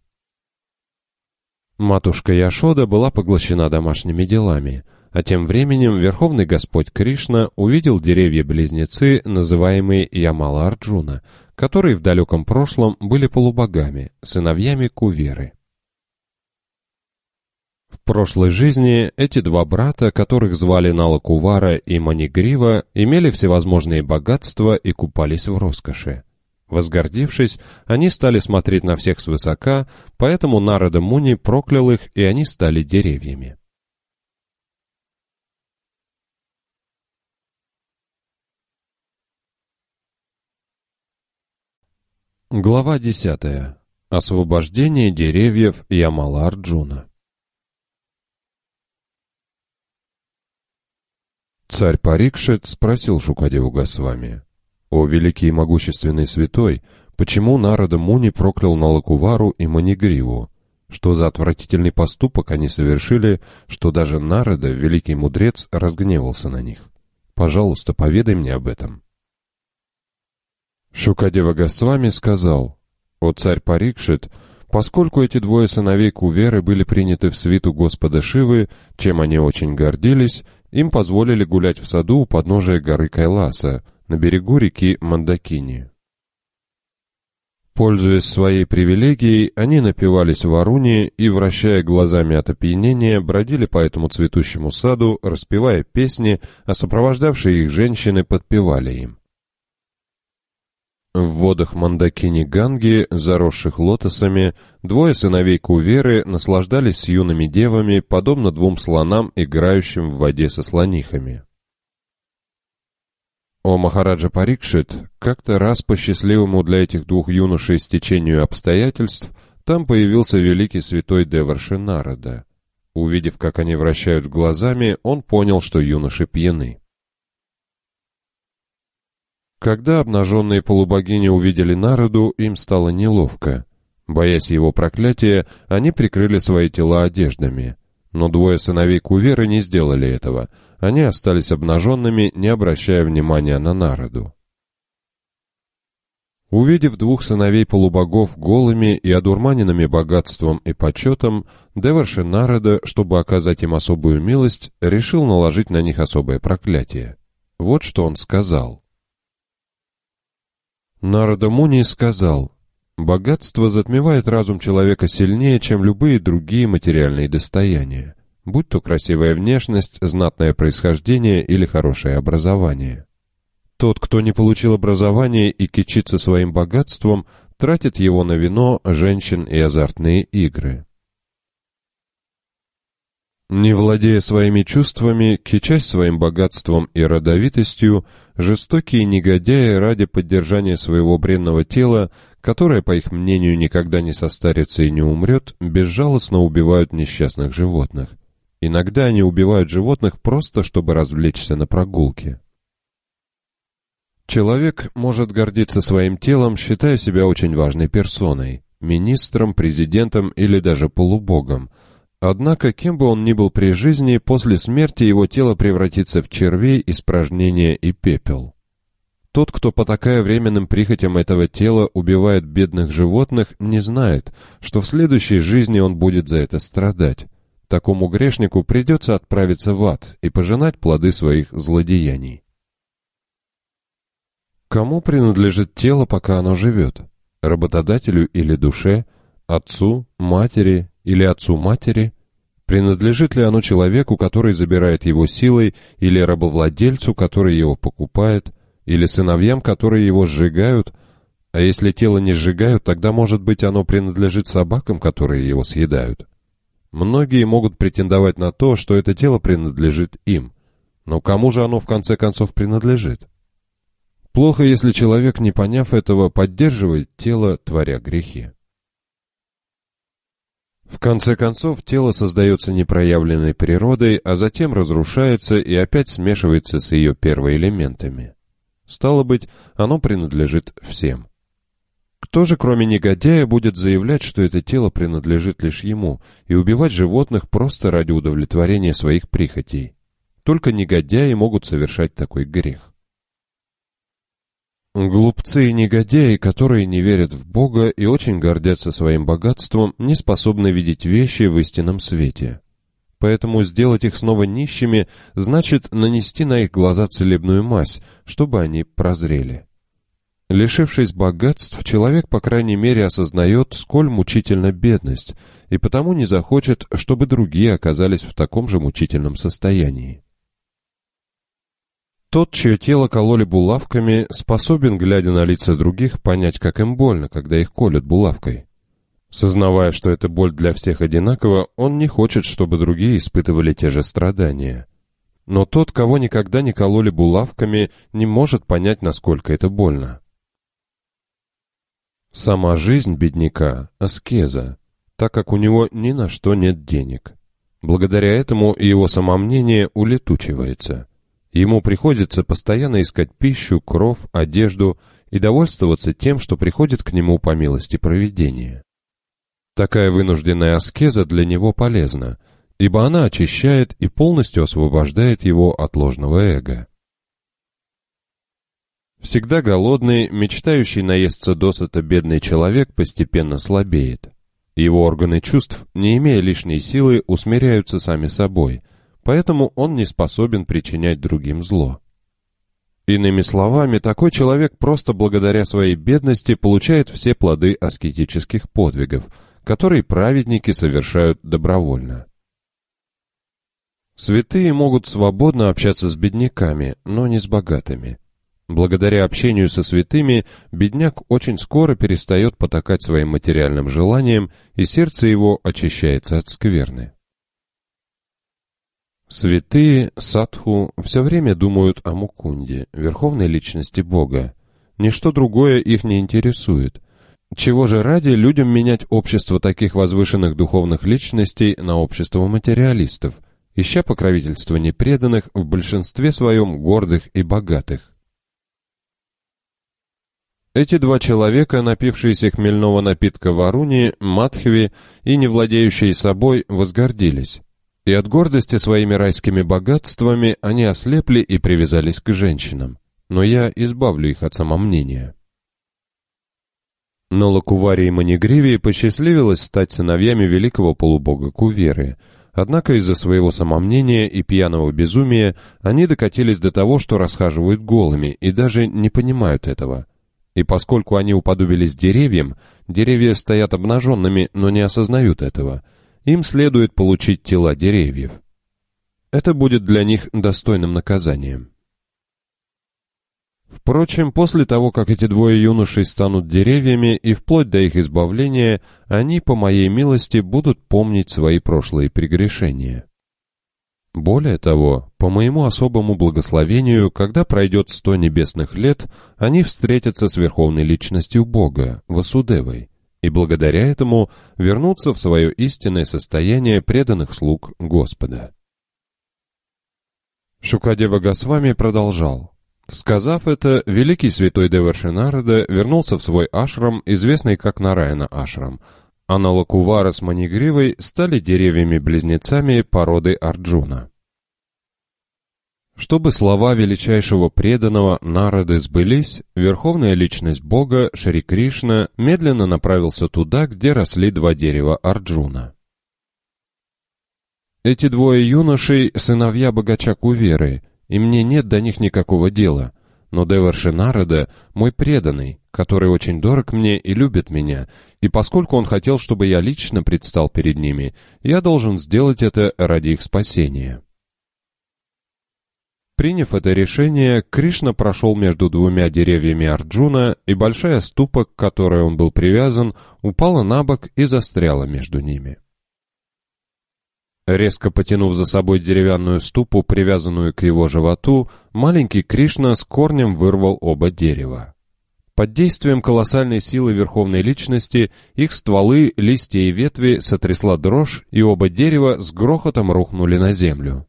S1: Матушка Яшода была поглощена домашними делами – а тем временем Верховный Господь Кришна увидел деревья-близнецы, называемые Ямала-Арджуна, которые в далеком прошлом были полубогами, сыновьями Куверы. В прошлой жизни эти два брата, которых звали Кувара и Манигрива, имели всевозможные богатства и купались в роскоши. Возгордившись, они стали смотреть на всех свысока, поэтому Народа Муни проклял их, и они стали
S2: деревьями.
S1: Глава 10. Освобождение деревьев Ямала-Арджуна. Царь Парикшет спросил Шукадеву Госвами, «О великий и могущественный святой, почему Нарада Муни проклял Налакувару и Манигриву? Что за отвратительный поступок они совершили, что даже Нарада, великий мудрец, разгневался на них? Пожалуйста, поведай мне об этом». Шукадева Госвами сказал, «О царь Парикшит, поскольку эти двое сыновей Куверы были приняты в свиту Господа Шивы, чем они очень гордились, им позволили гулять в саду у подножия горы Кайласа, на берегу реки Мандакини». Пользуясь своей привилегией, они напивались в Аруне и, вращая глазами от опьянения, бродили по этому цветущему саду, распевая песни, а сопровождавшие их женщины подпевали им. В водах Мандакини-Ганги, заросших лотосами, двое сыновей Куверы наслаждались юными девами, подобно двум слонам, играющим в воде со слонихами. О Махараджа Парикшит как-то раз по счастливому для этих двух юношей стечению обстоятельств там появился великий святой Деварши Нарада. Увидев, как они вращают глазами, он понял, что юноши пьяны. Когда обнаженные полубогини увидели Народу, им стало неловко. Боясь его проклятия, они прикрыли свои тела одеждами. Но двое сыновей Куверы не сделали этого. Они остались обнаженными, не обращая внимания на Народу. Увидев двух сыновей полубогов голыми и одурманенными богатством и почетом, Деварши Нарада, чтобы оказать им особую милость, решил наложить на них особое проклятие. Вот что он сказал. Нардамуни сказал, «Богатство затмевает разум человека сильнее, чем любые другие материальные достояния, будь то красивая внешность, знатное происхождение или хорошее образование. Тот, кто не получил образование и кичится своим богатством, тратит его на вино, женщин и азартные игры». Не владея своими чувствами, кичась своим богатством и родовитостью, Жестокие негодяи ради поддержания своего бренного тела, которое, по их мнению, никогда не состарится и не умрет, безжалостно убивают несчастных животных. Иногда они убивают животных просто, чтобы развлечься на прогулке. Человек может гордиться своим телом, считая себя очень важной персоной, министром, президентом или даже полубогом – Однако, кем бы он ни был при жизни, после смерти его тело превратится в червей, испражнения и пепел. Тот, кто, по такая временным прихотям этого тела, убивает бедных животных, не знает, что в следующей жизни он будет за это страдать. Такому грешнику придется отправиться в ад и пожинать плоды своих злодеяний. Кому принадлежит тело, пока оно живет? Работодателю или душе – отцу, матери или отцу матери? Принадлежит ли оно человеку, который забирает его силой, или рабовладельцу, который его покупает, или сыновьям, которые его сжигают? А если тело не сжигают, тогда, может быть, оно принадлежит собакам, которые его съедают? Многие могут претендовать на то, что это тело принадлежит им. Но кому же оно в конце концов принадлежит? Плохо, если человек, не поняв этого, поддерживает тело, творя грехи. В конце концов, тело создается непроявленной природой, а затем разрушается и опять смешивается с ее первоэлементами. Стало быть, оно принадлежит всем. Кто же, кроме негодяя, будет заявлять, что это тело принадлежит лишь ему, и убивать животных просто ради удовлетворения своих прихотей? Только негодяи могут совершать такой грех. Глупцы и негодяи, которые не верят в Бога и очень гордятся своим богатством, не способны видеть вещи в истинном свете. Поэтому сделать их снова нищими значит нанести на их глаза целебную мазь, чтобы они прозрели. Лишившись богатств, человек, по крайней мере, осознает, сколь мучительна бедность, и потому не захочет, чтобы другие оказались в таком же мучительном состоянии. Тот, чье тело кололи булавками, способен, глядя на лица других, понять, как им больно, когда их колют булавкой. Сознавая, что эта боль для всех одинакова, он не хочет, чтобы другие испытывали те же страдания. Но тот, кого никогда не кололи булавками, не может понять, насколько это больно. Сама жизнь бедняка – аскеза, так как у него ни на что нет денег. Благодаря этому его самомнение улетучивается – Ему приходится постоянно искать пищу, кров, одежду и довольствоваться тем, что приходит к нему по милости провидения. Такая вынужденная аскеза для него полезна, ибо она очищает и полностью освобождает его от ложного эго. Всегда голодный, мечтающий наесться досыта бедный человек постепенно слабеет. Его органы чувств, не имея лишней силы, усмиряются сами собой, поэтому он не способен причинять другим зло. Иными словами, такой человек просто благодаря своей бедности получает все плоды аскетических подвигов, которые праведники совершают добровольно. Святые могут свободно общаться с бедняками, но не с богатыми. Благодаря общению со святыми бедняк очень скоро перестает потакать своим материальным желаниям, и сердце его очищается от скверны. Святые садху все время думают о Мукунде, верховной личности Бога. Ничто другое их не интересует. Чего же ради людям менять общество таких возвышенных духовных личностей на общество материалистов, ища покровительство непреданных, в большинстве своем гордых и богатых? Эти два человека, напившиеся хмельного напитка Варуни, Матхви и не владеющие собой, возгордились и от гордости своими райскими богатствами они ослепли и привязались к женщинам. Но я избавлю их от самомнения. Но Лакуваре и Манигривии посчастливилось стать сыновьями великого полубога Куверы. Однако из-за своего самомнения и пьяного безумия они докатились до того, что расхаживают голыми и даже не понимают этого. И поскольку они уподобились деревьям, деревья стоят обнаженными, но не осознают этого – им следует получить тела деревьев. Это будет для них достойным наказанием. Впрочем, после того, как эти двое юношей станут деревьями и вплоть до их избавления, они, по моей милости, будут помнить свои прошлые прегрешения. Более того, по моему особому благословению, когда пройдет сто небесных лет, они встретятся с верховной личностью Бога, Васудевой, и благодаря этому вернуться в свое истинное состояние преданных слуг Господа. Шукадева Госвами продолжал. Сказав это, великий святой Девершинарада вернулся в свой ашрам, известный как Нараяна ашрам, а Налакувара с Манигривой стали деревьями-близнецами породы Арджуна. Чтобы слова величайшего преданного народы сбылись, верховная личность бога Шри Кришна медленно направился туда, где росли два дерева Арджуна. Эти двое юношей — сыновья богача Куверы, и мне нет до них никакого дела, но Деверши Нарада — мой преданный, который очень дорог мне и любит меня, и поскольку он хотел, чтобы я лично предстал перед ними, я должен сделать это ради их спасения». Приняв это решение, Кришна прошел между двумя деревьями Арджуна, и большая ступа, к которой он был привязан, упала на бок и застряла между ними. Резко потянув за собой деревянную ступу, привязанную к его животу, маленький Кришна с корнем вырвал оба
S2: дерева.
S1: Под действием колоссальной силы Верховной Личности их стволы, листья и ветви сотрясла дрожь, и оба дерева с грохотом рухнули на землю.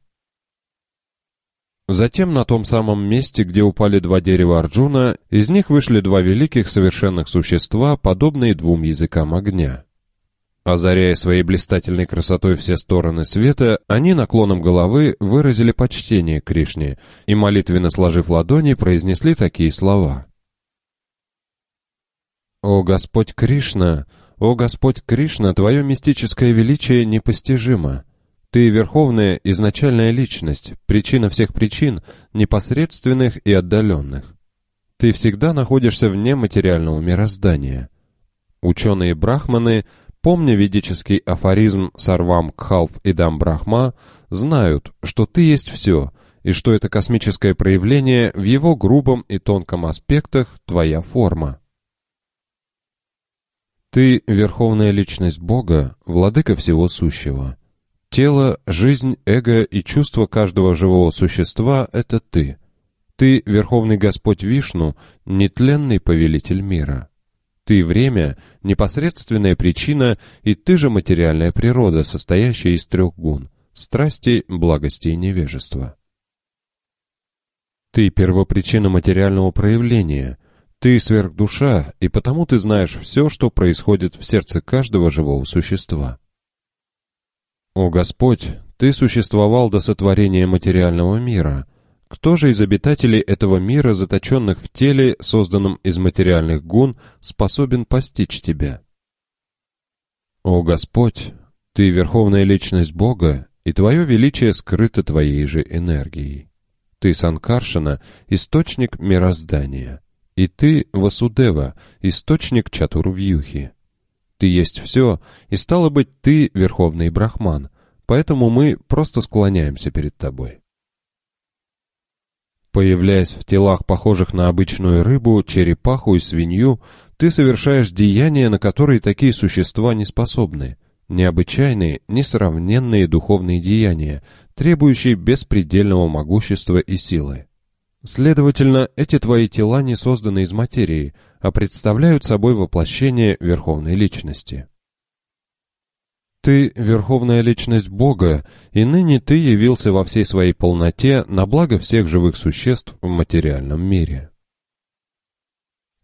S1: Затем на том самом месте, где упали два дерева Арджуна, из них вышли два великих совершенных существа, подобные двум языкам огня. Озаряя своей блистательной красотой все стороны света, они наклоном головы выразили почтение Кришне и, молитвенно сложив ладони, произнесли такие слова. «О Господь Кришна! О Господь Кришна! Твое мистическое величие непостижимо!» Ты верховная изначальная личность, причина всех причин, непосредственных и отдаленных. Ты всегда находишься вне материального мироздания. Ученые-брахманы, помня ведический афоризм «Сарвам Кхалф и Дам Брахма», знают, что ты есть все, и что это космическое проявление в его грубом и тонком аспектах твоя форма. Ты — верховная личность Бога, владыка всего сущего. Тело, жизнь, эго и чувство каждого живого существа — это ты. Ты — Верховный Господь Вишну, нетленный повелитель мира. Ты — время, непосредственная причина, и ты же материальная природа, состоящая из трех гун — страсти, благости и невежества. Ты — первопричина материального проявления. Ты — сверхдуша, и потому ты знаешь все, что происходит в сердце каждого живого существа. «О Господь, Ты существовал до сотворения материального мира. Кто же из обитателей этого мира, заточенных в теле, созданном из материальных гун, способен постичь Тебя?» «О Господь, Ты верховная личность Бога, и Твое величие скрыто Твоей же энергией. Ты, Санкаршина, источник мироздания, и Ты, Васудева, источник Чатурвьюхи» ты есть все, и стало быть, ты верховный брахман, поэтому мы просто склоняемся перед тобой. Появляясь в телах, похожих на обычную рыбу, черепаху и свинью, ты совершаешь деяния, на которые такие существа не способны. Необычайные, несравненные духовные деяния, требующие беспредельного могущества и силы. Следовательно, эти твои тела не созданы из материи, а представляют собой воплощение Верховной Личности. Ты — Верховная Личность Бога, и ныне ты явился во всей своей полноте на благо всех живых существ в материальном мире.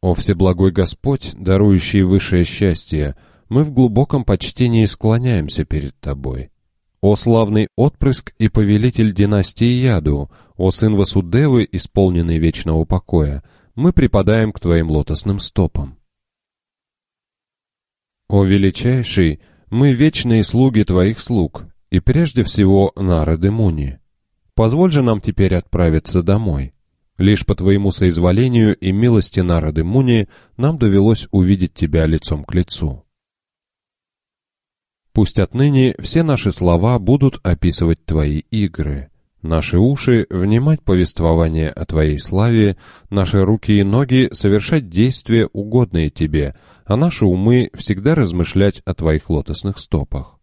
S1: О Всеблагой Господь, дарующий высшее счастье, мы в глубоком почтении склоняемся перед Тобой. О славный отпрыск и повелитель династии Яду, о сын Васудевы, исполненный вечного покоя, мы припадаем к твоим лотосным стопам. О величайший, мы вечные слуги твоих слуг, и прежде всего народы Муни. Позволь же нам теперь отправиться домой. Лишь по твоему соизволению и милости народы Муни нам довелось увидеть тебя лицом к лицу. Пусть отныне все наши слова будут описывать твои игры. Наши уши — внимать повествование о твоей славе, наши руки и ноги — совершать действия, угодные тебе, а наши умы — всегда размышлять о твоих лотосных стопах.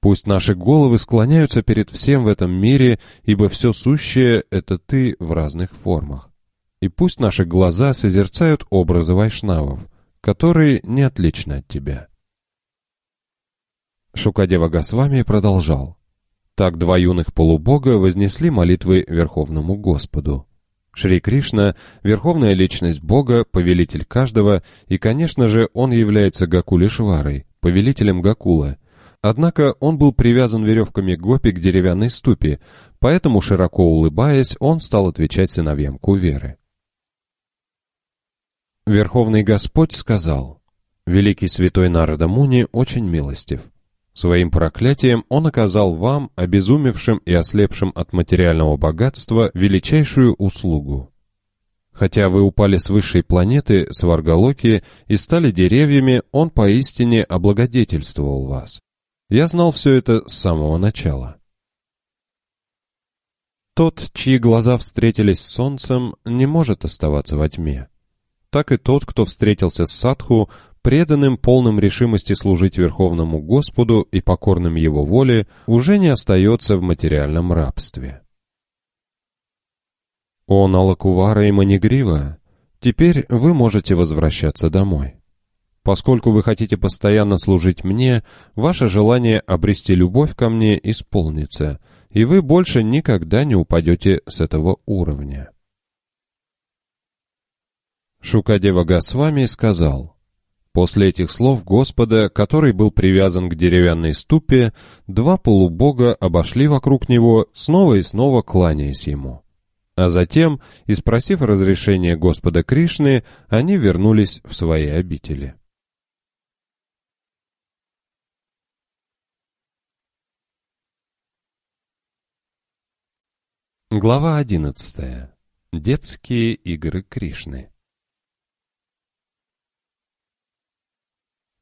S1: Пусть наши головы склоняются перед всем в этом мире, ибо все сущее — это ты в разных формах. И пусть наши глаза созерцают образы вайшнавов, которые не отличны от тебя. Шукадева Госвами продолжал. Так два юных полубога вознесли молитвы Верховному Господу. Шри Кришна — верховная личность Бога, повелитель каждого, и, конечно же, он является Гакулишварой, повелителем Гакула — Однако он был привязан веревками гопи к деревянной ступе, поэтому, широко улыбаясь, он стал отвечать сыновьям Куверы. Верховный Господь сказал, «Великий святой народа Муни очень милостив. Своим проклятием он оказал вам, обезумевшим и ослепшим от материального богатства, величайшую услугу. Хотя вы упали с высшей планеты, с Варгалоки, и стали деревьями, он поистине облагодетельствовал вас. Я знал все это с самого начала. Тот, чьи глаза встретились с солнцем, не может оставаться во тьме. Так и тот, кто встретился с садху, преданным, полным решимости служить Верховному Господу и покорным Его воле, уже не остается в материальном рабстве. О Налакувара и Манигрива, теперь вы можете возвращаться домой. Поскольку вы хотите постоянно служить мне, ваше желание обрести любовь ко мне исполнится, и вы больше никогда не упадете с этого уровня. Шукадева Госвами сказал – После этих слов Господа, который был привязан к деревянной ступе, два полубога обошли вокруг него, снова и снова кланяясь ему. А затем, испросив разрешения Господа Кришны, они вернулись в свои обители. Глава одиннадцатая. Детские игры Кришны.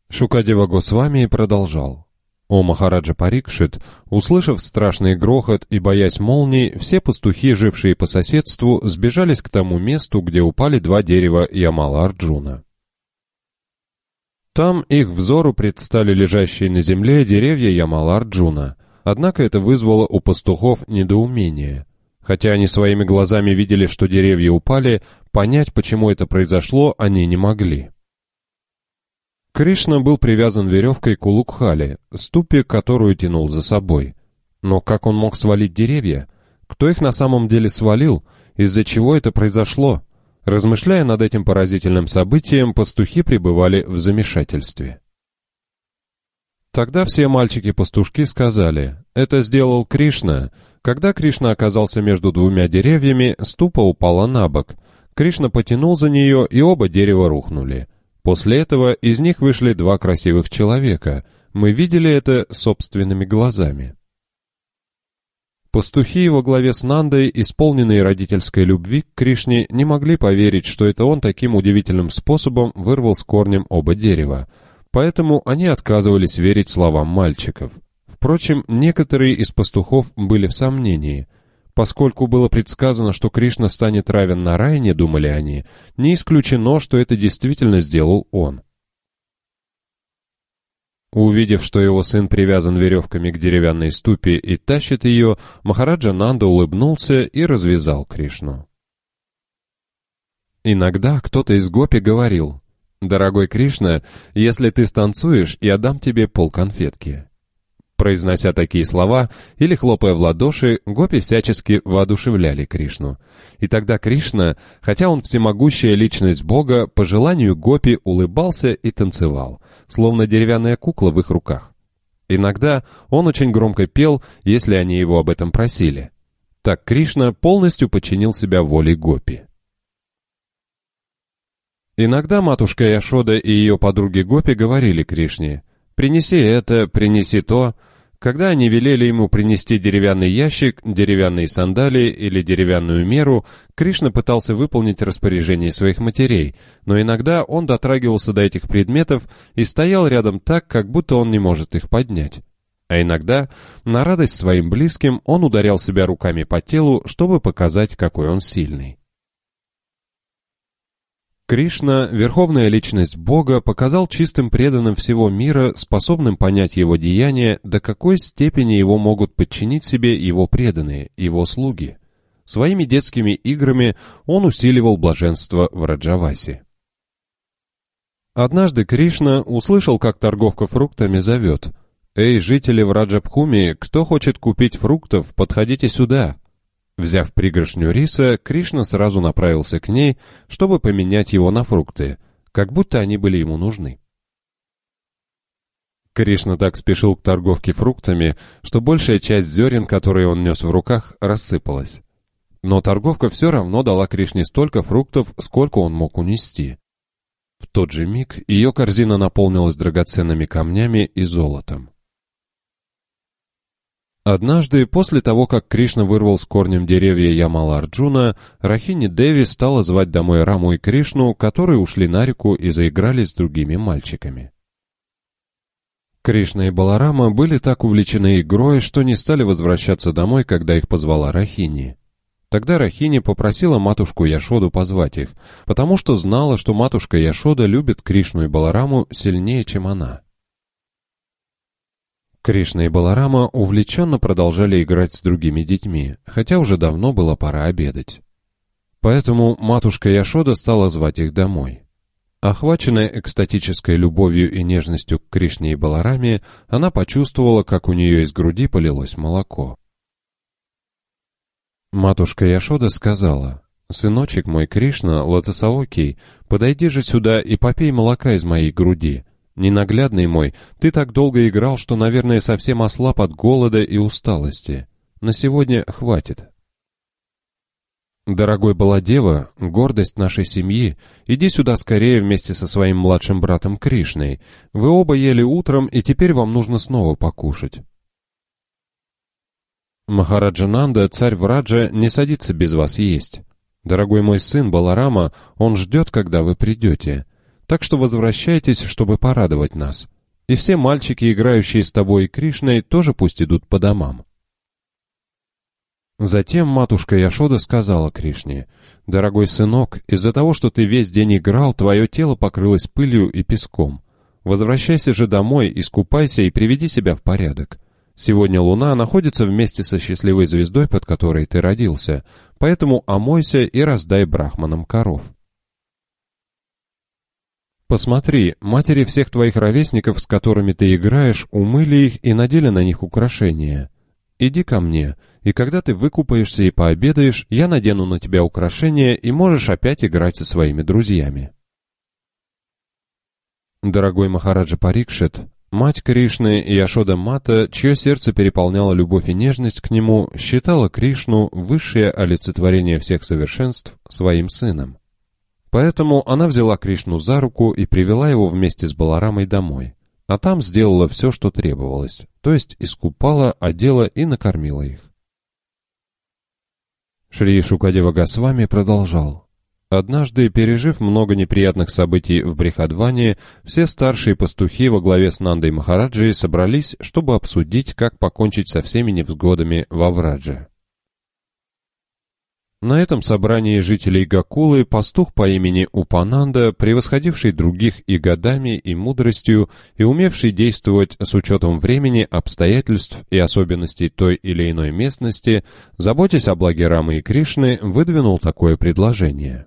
S1: Шукадева Госвами продолжал. О Махараджа Парикшит, услышав страшный грохот и боясь молний, все пастухи, жившие по соседству, сбежались к тому месту, где упали два дерева Ямала-Арджуна. Там их взору предстали лежащие на земле деревья Ямала-Арджуна. Однако это вызвало у пастухов недоумение. Хотя они своими глазами видели, что деревья упали, понять, почему это произошло, они не могли. Кришна был привязан веревкой к Улукхали, ступе, которую тянул за собой. Но как он мог свалить деревья? Кто их на самом деле свалил? Из-за чего это произошло? Размышляя над этим поразительным событием, пастухи пребывали в замешательстве. Тогда все мальчики-пастушки сказали, «Это сделал Кришна». Когда Кришна оказался между двумя деревьями, ступа упала на бок. Кришна потянул за нее, и оба дерева рухнули. После этого из них вышли два красивых человека. Мы видели это собственными глазами. Пастухи во главе с Нандой, исполненные родительской любви к Кришне, не могли поверить, что это он таким удивительным способом вырвал с корнем оба дерева. Поэтому они отказывались верить словам мальчиков. Впрочем, некоторые из пастухов были в сомнении. Поскольку было предсказано, что Кришна станет равен на Нараяне, думали они, не исключено, что это действительно сделал он. Увидев, что его сын привязан веревками к деревянной ступе и тащит ее, Махараджа Нанда улыбнулся и развязал Кришну. Иногда кто-то из гопи говорил, «Дорогой Кришна, если ты станцуешь, я дам тебе пол конфетки». Произнося такие слова или хлопая в ладоши, гопи всячески воодушевляли Кришну. И тогда Кришна, хотя он всемогущая личность Бога, по желанию гопи улыбался и танцевал, словно деревянная кукла в их руках. Иногда он очень громко пел, если они его об этом просили. Так Кришна полностью подчинил себя воле гопи. Иногда матушка Яшода и ее подруги Гопи говорили Кришне, «Принеси это, принеси то», когда они велели ему принести деревянный ящик, деревянные сандалии или деревянную меру, Кришна пытался выполнить распоряжение своих матерей, но иногда он дотрагивался до этих предметов и стоял рядом так, как будто он не может их поднять. А иногда, на радость своим близким, он ударял себя руками по телу, чтобы показать, какой он сильный. Кришна, верховная личность Бога, показал чистым преданным всего мира, способным понять его деяния, до какой степени его могут подчинить себе его преданные, его слуги. Своими детскими играми он усиливал блаженство в Раджавасе. Однажды Кришна услышал, как торговка фруктами зовет. «Эй, жители Враджабхуми, кто хочет купить фруктов, подходите сюда!» Взяв пригоршню риса, Кришна сразу направился к ней, чтобы поменять его на фрукты, как будто они были ему нужны. Кришна так спешил к торговке фруктами, что большая часть зерен, которые он нес в руках, рассыпалась. Но торговка все равно дала Кришне столько фруктов, сколько он мог унести. В тот же миг ее корзина наполнилась драгоценными камнями и золотом. Однажды, после того, как Кришна вырвал с корнем деревья Ямала-Арджуна, Рахини Деви стала звать домой Раму и Кришну, которые ушли на реку и заиграли с другими мальчиками. Кришна и Баларама были так увлечены игрой, что не стали возвращаться домой, когда их позвала Рахини. Тогда Рахини попросила матушку Яшоду позвать их, потому что знала, что матушка Яшода любит Кришну и Балараму сильнее, чем она. Кришна и Баларама увлеченно продолжали играть с другими детьми, хотя уже давно было пора обедать. Поэтому матушка Яшода стала звать их домой. Охваченная экстатической любовью и нежностью к Кришне и Балараме, она почувствовала, как у нее из груди полилось молоко. Матушка Яшода сказала, «Сыночек мой Кришна, Латасаокий, подойди же сюда и попей молока из моей груди, «Ненаглядный мой, ты так долго играл, что, наверное, совсем ослаб от голода и усталости. На сегодня хватит». «Дорогой Баладева, гордость нашей семьи, иди сюда скорее вместе со своим младшим братом Кришной. Вы оба ели утром, и теперь вам нужно снова покушать». Махараджананда, царь Враджа, не садится без вас есть. Дорогой мой сын Баларама, он ждет, когда вы придете так что возвращайтесь, чтобы порадовать нас. И все мальчики, играющие с тобой и Кришной, тоже пусть идут по домам». Затем матушка Яшода сказала Кришне, «Дорогой сынок, из-за того, что ты весь день играл, твое тело покрылось пылью и песком. Возвращайся же домой, искупайся и приведи себя в порядок. Сегодня луна находится вместе со счастливой звездой, под которой ты родился, поэтому омойся и раздай брахманам коров». Посмотри, матери всех твоих ровесников, с которыми ты играешь, умыли их и надели на них украшения. Иди ко мне, и когда ты выкупаешься и пообедаешь, я надену на тебя украшения, и можешь опять играть со своими друзьями. Дорогой Махараджа Парикшит, мать Кришны Яшода Мата, чье сердце переполняло любовь и нежность к нему, считала Кришну, высшее олицетворение всех совершенств, своим сыном. Поэтому она взяла Кришну за руку и привела его вместе с Баларамой домой. А там сделала все, что требовалось, то есть искупала, одела и накормила их. Шри Шукадева Госвами продолжал. Однажды, пережив много неприятных событий в Брихадване, все старшие пастухи во главе с Нандой Махараджи собрались, чтобы обсудить, как покончить со всеми невзгодами во Врадже. На этом собрании жителей Гакулы пастух по имени Упананда, превосходивший других и годами, и мудростью, и умевший действовать с учетом времени, обстоятельств и особенностей той или иной местности, заботясь о благе Рамы и Кришны, выдвинул такое предложение.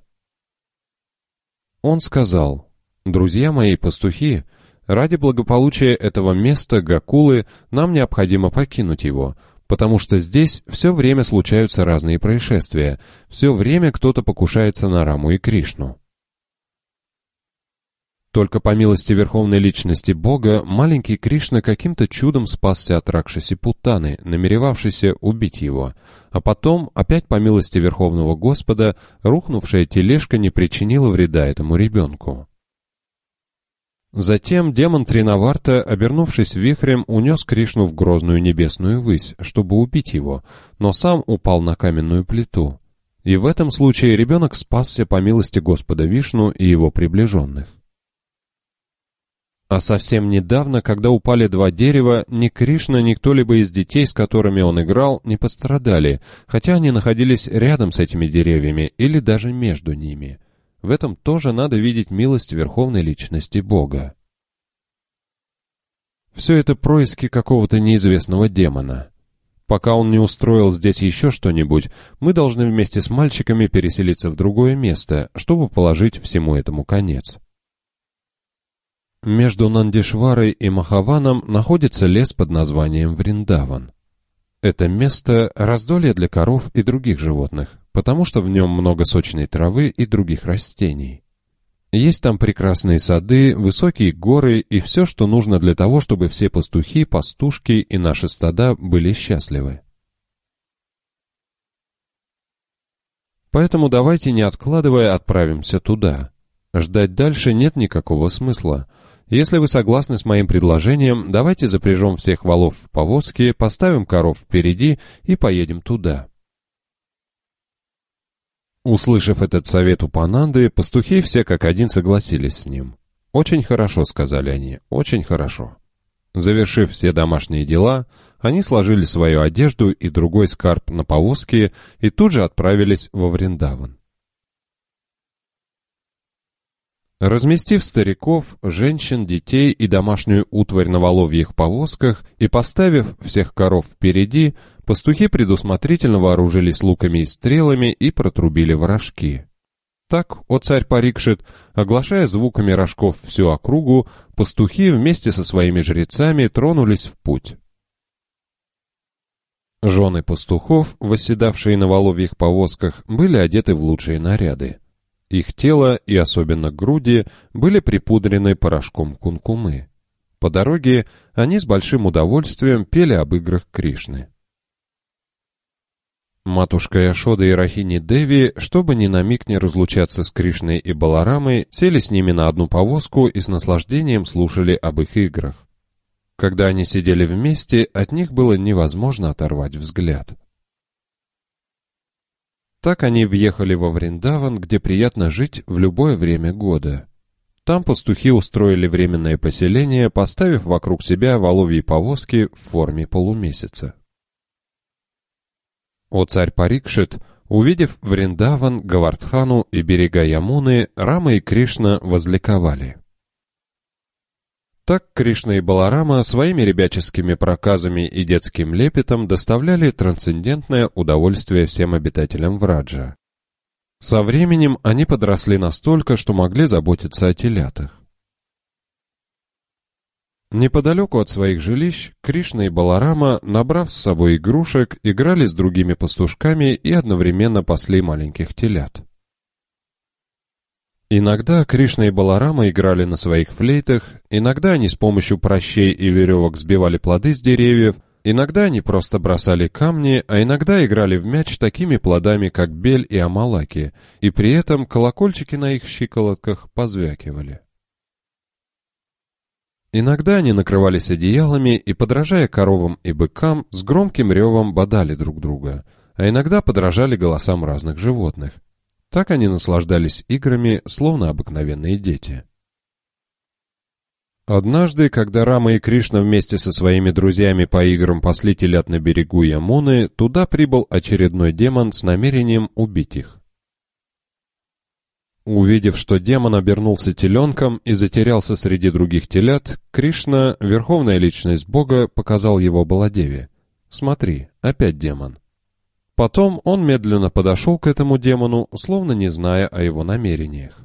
S1: Он сказал, «Друзья мои пастухи, ради благополучия этого места, Гакулы, нам необходимо покинуть его, потому что здесь все время случаются разные происшествия, все время кто-то покушается на Раму и Кришну. Только по милости Верховной Личности Бога маленький Кришна каким-то чудом спасся от Ракшаси Путаны, намеревавшейся убить его, а потом, опять по милости Верховного Господа, рухнувшая тележка не причинила вреда этому ребенку. Затем демон Тринаварта, обернувшись вихрем, унес Кришну в грозную небесную высь, чтобы убить его, но сам упал на каменную плиту. И в этом случае ребенок спасся по милости Господа Вишну и его приближенных. А совсем недавно, когда упали два дерева, ни Кришна, ни кто-либо из детей, с которыми он играл, не пострадали, хотя они находились рядом с этими деревьями или даже между ними. В этом тоже надо видеть милость верховной личности Бога. Все это происки какого-то неизвестного демона. Пока он не устроил здесь еще что-нибудь, мы должны вместе с мальчиками переселиться в другое место, чтобы положить всему этому конец. Между Нандишварой и Махаваном находится лес под названием Вриндаван. Это место – раздолье для коров и других животных, потому что в нем много сочной травы и других растений. Есть там прекрасные сады, высокие горы и все, что нужно для того, чтобы все пастухи, пастушки и наши стада были счастливы. Поэтому давайте, не откладывая, отправимся туда. Ждать дальше нет никакого смысла. Если вы согласны с моим предложением, давайте запряжем всех валов в повозки, поставим коров впереди и поедем туда. Услышав этот совет у Пананды, пастухи все как один согласились с ним. «Очень хорошо», — сказали они, — «очень хорошо». Завершив все домашние дела, они сложили свою одежду и другой скарб на повозке и тут же отправились во Вриндаван. Разместив стариков, женщин, детей и домашнюю утварь на воловьих повозках и поставив всех коров впереди, пастухи предусмотрительно вооружились луками и стрелами и протрубили в рожки. Так, о царь Парикшит, оглашая звуками рожков всю округу, пастухи вместе со своими жрецами тронулись в путь. Жены пастухов, восседавшие на воловьих повозках, были одеты в лучшие наряды. Их тело, и особенно груди, были припудрены порошком кункумы. По дороге они с большим удовольствием пели об играх Кришны. Матушка Яшода и Рахини Деви, чтобы ни на миг не разлучаться с Кришной и Баларамой, сели с ними на одну повозку и с наслаждением слушали об их играх. Когда они сидели вместе, от них было невозможно оторвать взгляд. Так они въехали во Вриндаван, где приятно жить в любое время года. Там пастухи устроили временное поселение, поставив вокруг себя воловьи повозки в форме полумесяца. О царь Парикшит, увидев Вриндаван, Гавардхану и берега Ямуны, Рама и Кришна возликовали. Так Кришна и Баларама своими ребяческими проказами и детским лепетом доставляли трансцендентное удовольствие всем обитателям Враджа. Со временем они подросли настолько, что могли заботиться о телятах. Неподалеку от своих жилищ Кришна и Баларама, набрав с собой игрушек, играли с другими пастушками и одновременно пасли маленьких телят. Иногда Кришна и Баларама играли на своих флейтах, иногда они с помощью прощей и веревок сбивали плоды с деревьев, иногда они просто бросали камни, а иногда играли в мяч такими плодами, как бель и амалаки, и при этом колокольчики на их щиколотках позвякивали. Иногда они накрывались одеялами и, подражая коровам и быкам, с громким ревом бодали друг друга, а иногда подражали голосам разных животных — так они наслаждались играми, словно обыкновенные дети. Однажды, когда Рама и Кришна вместе со своими друзьями по играм пасли телят на берегу Ямуны, туда прибыл очередной демон с намерением убить их. Увидев, что демон обернулся теленком и затерялся среди других телят, Кришна, верховная личность Бога, показал его Баладеве. «Смотри, опять демон». Потом он медленно подошел к этому демону, словно не зная о его намерениях.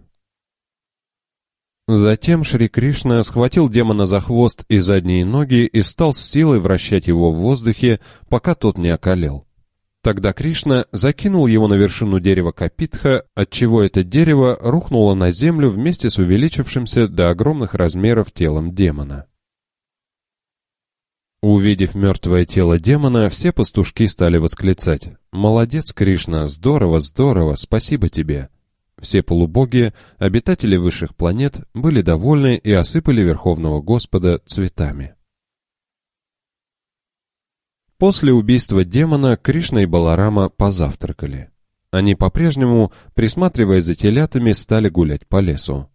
S1: Затем Шри Кришна схватил демона за хвост и задние ноги и стал с силой вращать его в воздухе, пока тот не околел. Тогда Кришна закинул его на вершину дерева Капитха, отчего это дерево рухнуло на землю вместе с увеличившимся до огромных размеров телом демона. Увидев мертвое тело демона, все пастушки стали восклицать «Молодец, Кришна! Здорово, здорово! Спасибо тебе!» Все полубоги, обитатели высших планет, были довольны и осыпали Верховного Господа цветами. После убийства демона Кришна и Баларама позавтракали. Они по-прежнему, присматривая за телятами, стали гулять по лесу.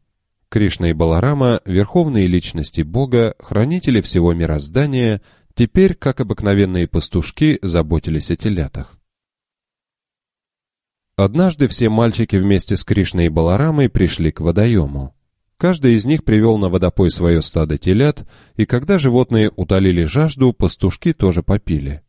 S1: Кришна и Баларама, верховные личности Бога, хранители всего мироздания – Теперь, как обыкновенные пастушки, заботились о телятах. Однажды все мальчики вместе с Кришной и Баларамой пришли к водоему. Каждый из них привел на водопой свое стадо телят, и когда животные утолили жажду, пастушки тоже попили.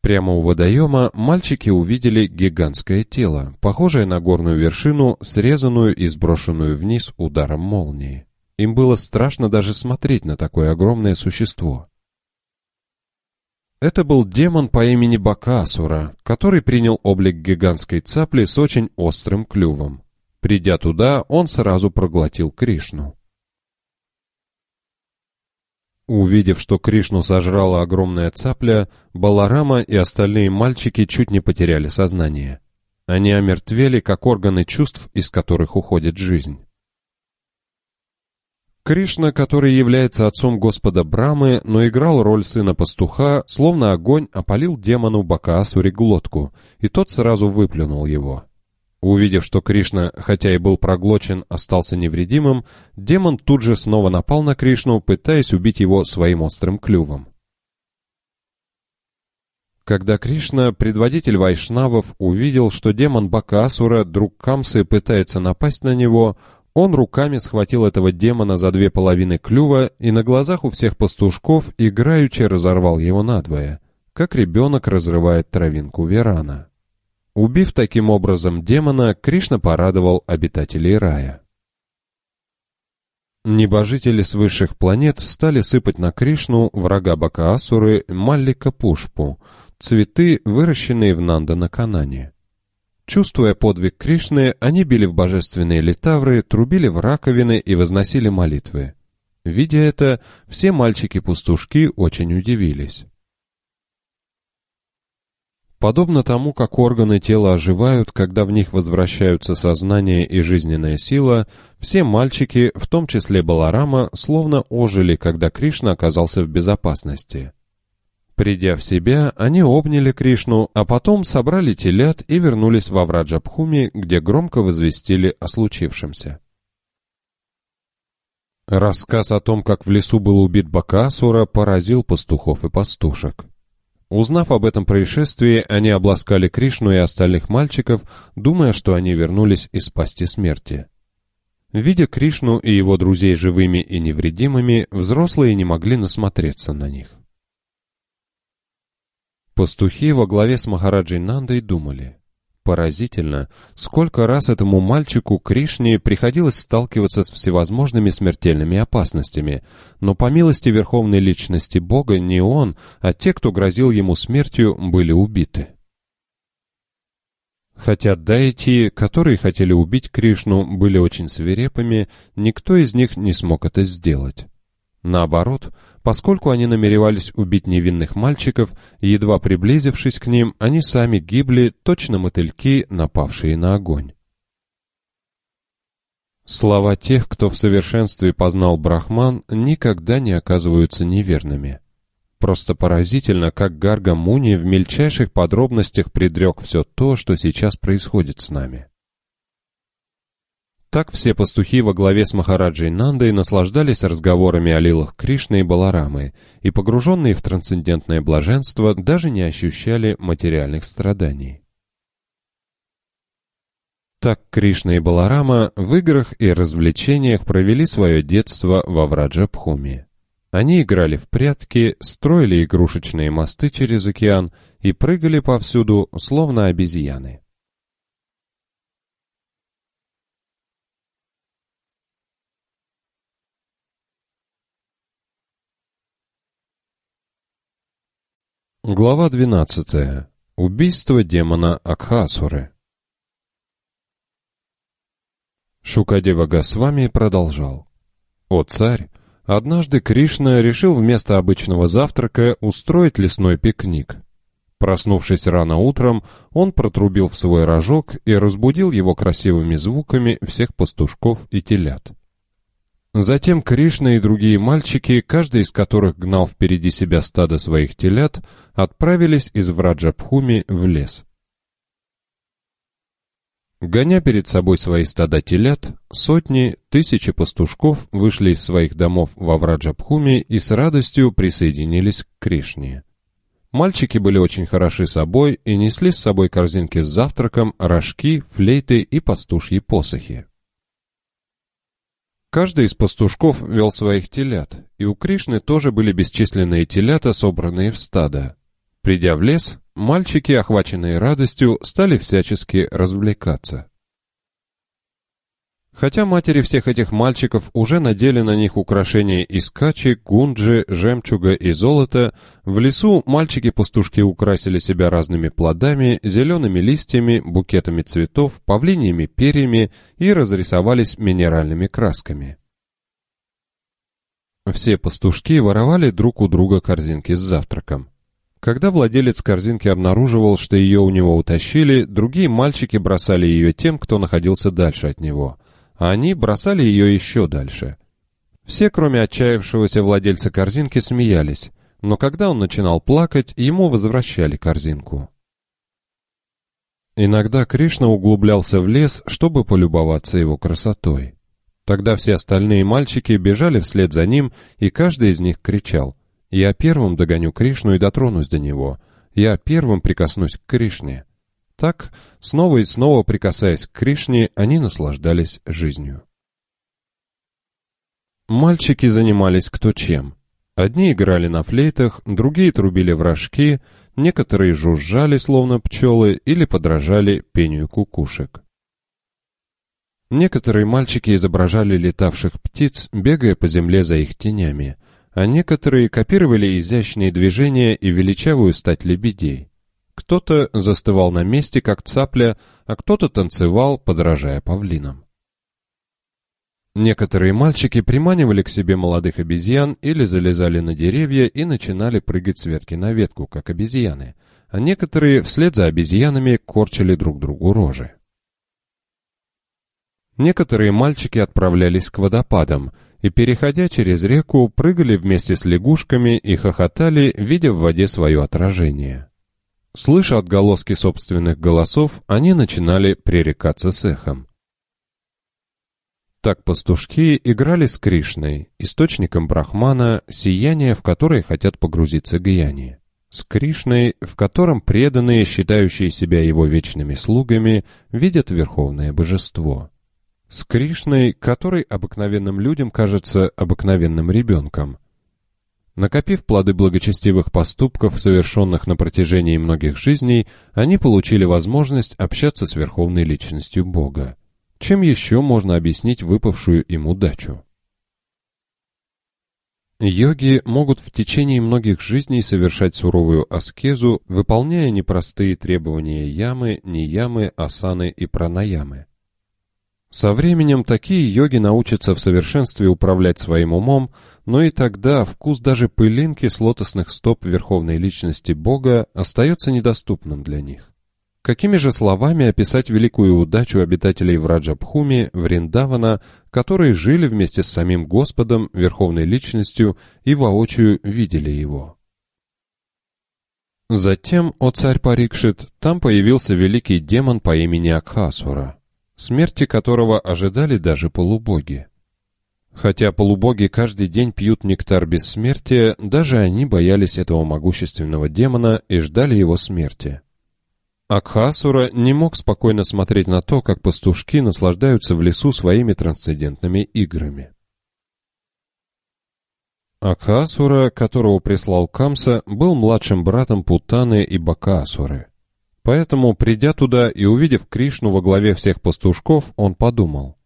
S1: Прямо у водоема мальчики увидели гигантское тело, похожее на горную вершину, срезанную и сброшенную вниз ударом молнии. Им было страшно даже смотреть на такое огромное существо. Это был демон по имени Бакасура, который принял облик гигантской цапли с очень острым клювом. Придя туда, он сразу проглотил Кришну. Увидев, что Кришну сожрала огромная цапля, Баларама и остальные мальчики чуть не потеряли сознание. Они омертвели, как органы чувств, из которых уходит жизнь. Кришна, который является отцом Господа Брамы, но играл роль сына пастуха, словно огонь опалил демону Бакаасури глотку, и тот сразу выплюнул его. Увидев, что Кришна, хотя и был проглочен, остался невредимым, демон тут же снова напал на Кришну, пытаясь убить его своим острым клювом. Когда Кришна, предводитель вайшнавов, увидел, что демон Бакасура, друг Камсы, пытается напасть на него, он руками схватил этого демона за две половины клюва и на глазах у всех пастушков играючи разорвал его надвое, как ребенок разрывает травинку верана. Убив таким образом демона, Кришна порадовал обитателей рая. Небожители с высших планет стали сыпать на Кришну врага Бакаасуры Маллика Пушпу, цветы, выращенные в Нанда на Канане. Чувствуя подвиг Кришны, они били в божественные литавры, трубили в раковины и возносили молитвы. Видя это, все мальчики пустушки очень удивились. Подобно тому, как органы тела оживают, когда в них возвращаются сознание и жизненная сила, все мальчики, в том числе Баларама, словно ожили, когда Кришна оказался в безопасности. Придя в себя, они обняли Кришну, а потом собрали телят и вернулись во Враджабхуми, где громко возвестили о случившемся. Рассказ о том, как в лесу был убит Бакасура, поразил пастухов и пастушек. Узнав об этом происшествии, они обласкали Кришну и остальных мальчиков, думая, что они вернулись из пасти смерти. Видя Кришну и его друзей живыми и невредимыми, взрослые не могли насмотреться на них. Пастухи во главе с Махараджей Нандой думали. Поразительно, сколько раз этому мальчику Кришне приходилось сталкиваться с всевозможными смертельными опасностями, но по милости верховной личности Бога не он, а те, кто грозил ему смертью, были убиты. Хотя дайти, которые хотели убить Кришну, были очень свирепыми, никто из них не смог это сделать. Наоборот, Поскольку они намеревались убить невинных мальчиков, едва приблизившись к ним, они сами гибли, точно мотыльки, напавшие на огонь. Слова тех, кто в совершенстве познал Брахман, никогда не оказываются неверными. Просто поразительно, как Гарга Муни в мельчайших подробностях предрек все то, что сейчас происходит с нами. Так все пастухи во главе с Махараджей Нандой наслаждались разговорами о лилах Кришны и Баларамы, и погруженные в трансцендентное блаженство даже не ощущали материальных страданий. Так Кришна и Баларама в играх и развлечениях провели свое детство во Враджабхуме. Они играли в прятки, строили игрушечные мосты через океан и прыгали повсюду, словно обезьяны. Глава 12. Убийство демона Акхасуры. Шукадева Госвами продолжал. «О царь! Однажды Кришна решил вместо обычного завтрака устроить лесной пикник. Проснувшись рано утром, он протрубил в свой рожок и разбудил его красивыми звуками всех пастушков и телят. Затем Кришна и другие мальчики, каждый из которых гнал впереди себя стадо своих телят, отправились из Враджабхуми в лес. Гоня перед собой свои стада телят, сотни, тысячи пастушков вышли из своих домов во Враджабхуми и с радостью присоединились к Кришне. Мальчики были очень хороши собой и несли с собой корзинки с завтраком, рожки, флейты и пастушьи посохи. Каждый из пастушков вел своих телят, и у Кришны тоже были бесчисленные телята, собранные в стадо. Придя в лес, мальчики, охваченные радостью, стали всячески развлекаться. Хотя матери всех этих мальчиков уже надели на них украшения из качи, гунджи, жемчуга и золота, в лесу мальчики-пастушки украсили себя разными плодами, зелеными листьями, букетами цветов, павлиньими перьями и разрисовались минеральными красками. Все пастушки воровали друг у друга корзинки с завтраком. Когда владелец корзинки обнаруживал, что ее у него утащили, другие мальчики бросали ее тем, кто находился дальше от него — а они бросали ее еще дальше. Все, кроме отчаявшегося владельца корзинки, смеялись, но когда он начинал плакать, ему возвращали корзинку. Иногда Кришна углублялся в лес, чтобы полюбоваться его красотой. Тогда все остальные мальчики бежали вслед за ним, и каждый из них кричал «Я первым догоню Кришну и дотронусь до него. Я первым прикоснусь к Кришне». Так, снова и снова прикасаясь к Кришне, они наслаждались жизнью. Мальчики занимались кто чем. Одни играли на флейтах, другие трубили в рожки, некоторые жужжали, словно пчелы, или подражали пению кукушек. Некоторые мальчики изображали летавших птиц, бегая по земле за их тенями, а некоторые копировали изящные движения и величавую стать лебедей. Кто-то застывал на месте, как цапля, а кто-то танцевал, подражая павлинам. Некоторые мальчики приманивали к себе молодых обезьян или залезали на деревья и начинали прыгать с ветки на ветку, как обезьяны, а некоторые вслед за обезьянами корчили друг другу рожи. Некоторые мальчики отправлялись к водопадам и, переходя через реку, прыгали вместе с лягушками и хохотали, видя в воде свое отражение. Слыша отголоски собственных голосов, они начинали пререкаться с эхом. Так пастушки играли с Кришной, источником брахмана, сияние в которое хотят погрузиться гьяни. С Кришной, в котором преданные, считающие себя его вечными слугами, видят верховное божество. С Кришной, который обыкновенным людям кажется обыкновенным ребенком, Накопив плоды благочестивых поступков, совершенных на протяжении многих жизней, они получили возможность общаться с верховной личностью Бога. Чем еще можно объяснить выпавшую им удачу? Йоги могут в течение многих жизней совершать суровую аскезу, выполняя непростые требования ямы, не ямы, асаны и пранаямы. Со временем такие йоги научатся в совершенстве управлять своим умом, но и тогда вкус даже пылинки с лотосных стоп Верховной Личности Бога остается недоступным для них. Какими же словами описать великую удачу обитателей Враджабхуми, Вриндавана, которые жили вместе с самим Господом, Верховной Личностью и воочию видели Его? Затем, о царь Парикшит, там появился великий демон по имени Акхасура – смерти которого ожидали даже полубоги. Хотя полубоги каждый день пьют нектар бессмертия, даже они боялись этого могущественного демона и ждали его смерти. Акхасура не мог спокойно смотреть на то, как пастушки наслаждаются в лесу своими трансцендентными играми. Акхасура, которого прислал Камса, был младшим братом Путаны и Бакасуры. Поэтому, придя туда и увидев Кришну во главе всех пастушков, он подумал.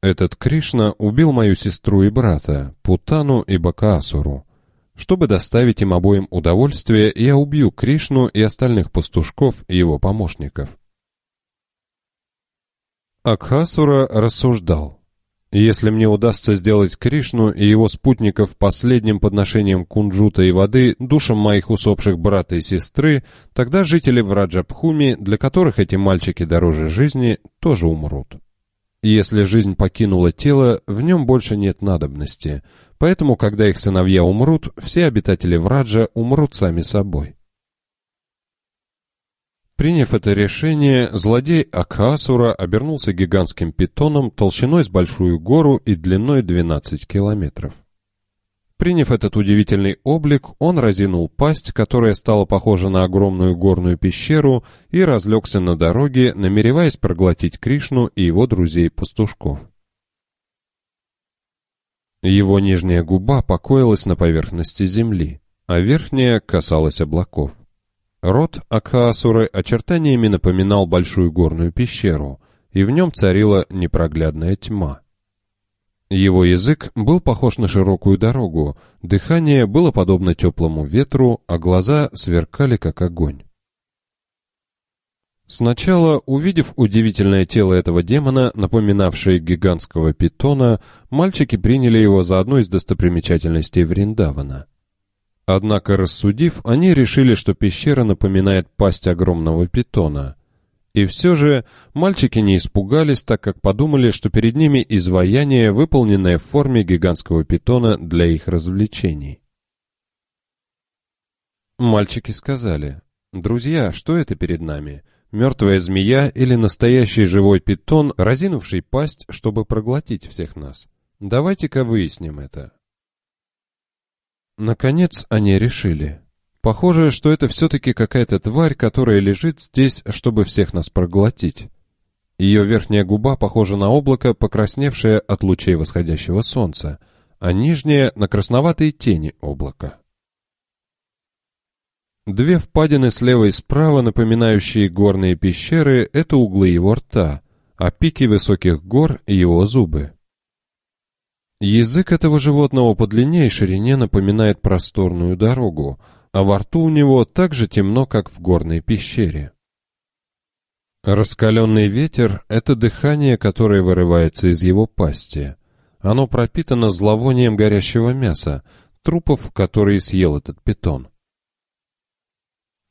S1: «Этот Кришна убил мою сестру и брата, Путану и Бакаасуру. Чтобы доставить им обоим удовольствие, я убью Кришну и остальных пастушков и его помощников». Акхасура рассуждал. Если мне удастся сделать Кришну и его спутников последним подношением кунжута и воды душам моих усопших брата и сестры, тогда жители Враджабхуми, для которых эти мальчики дороже жизни, тоже умрут. Если жизнь покинула тело, в нем больше нет надобности, поэтому, когда их сыновья умрут, все обитатели Враджа умрут сами собой. Приняв это решение, злодей Акасура обернулся гигантским питоном толщиной с большую гору и длиной 12 километров. Приняв этот удивительный облик, он разинул пасть, которая стала похожа на огромную горную пещеру, и разлегся на дороге, намереваясь проглотить Кришну и его друзей-пастушков. Его нижняя губа покоилась на поверхности земли, а верхняя касалась облаков. Рот Акаасуры очертаниями напоминал большую горную пещеру, и в нем царила непроглядная тьма. Его язык был похож на широкую дорогу, дыхание было подобно теплому ветру, а глаза сверкали,
S2: как огонь.
S1: Сначала, увидев удивительное тело этого демона, напоминавшее гигантского питона, мальчики приняли его за одну из достопримечательностей Вриндавана — Однако, рассудив, они решили, что пещера напоминает пасть огромного питона. И все же мальчики не испугались, так как подумали, что перед ними изваяние, выполненное в форме гигантского питона для их развлечений. Мальчики сказали, «Друзья, что это перед нами? Мертвая змея или настоящий живой питон, разинувший пасть, чтобы проглотить всех нас? Давайте-ка выясним это». Наконец они решили. Похоже, что это все-таки какая-то тварь, которая лежит здесь, чтобы всех нас проглотить. Ее верхняя губа похожа на облако, покрасневшее от лучей восходящего солнца, а нижняя — на красноватые тени облака. Две впадины слева и справа, напоминающие горные пещеры, — это углы его рта, а пики высоких гор — его зубы. Язык этого животного по длине и ширине напоминает просторную дорогу, а во рту у него так же темно, как в горной пещере. Раскаленный ветер — это дыхание, которое вырывается из его пасти. Оно пропитано зловонием горящего мяса, трупов, которые съел этот питон.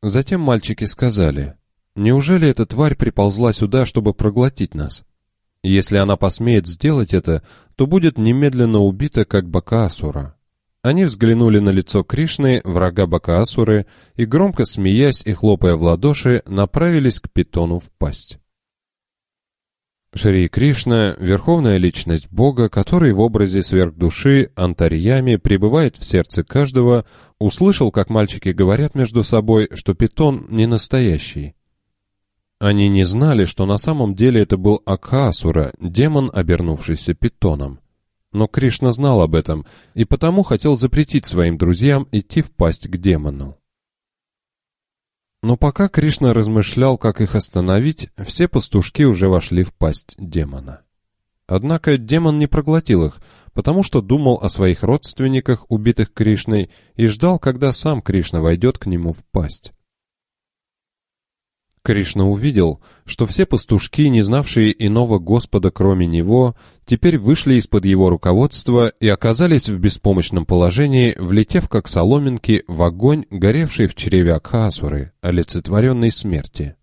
S1: Затем мальчики сказали, «Неужели эта тварь приползла сюда, чтобы проглотить нас? Если она посмеет сделать это, то будет немедленно убита, как Бакаасура. Они взглянули на лицо Кришны, врага Бакаасуры, и, громко смеясь и хлопая в ладоши, направились к питону в пасть. Шри Кришна — верховная личность Бога, который в образе сверхдуши, антарьями, пребывает в сердце каждого, услышал, как мальчики говорят между собой, что питон не настоящий. Они не знали, что на самом деле это был Акасура, демон, обернувшийся питоном. Но Кришна знал об этом и потому хотел запретить своим друзьям идти в пасть к демону. Но пока Кришна размышлял, как их остановить, все пастушки уже вошли в пасть демона. Однако демон не проглотил их, потому что думал о своих родственниках, убитых Кришной, и ждал, когда сам Кришна войдет к нему в пасть. Кришна увидел, что все пастушки, не знавшие иного Господа кроме него, теперь вышли из-под его руководства и оказались в беспомощном положении, влетев как соломинки в огонь, горевший в чреве Акхасуры, олицетворенной смерти.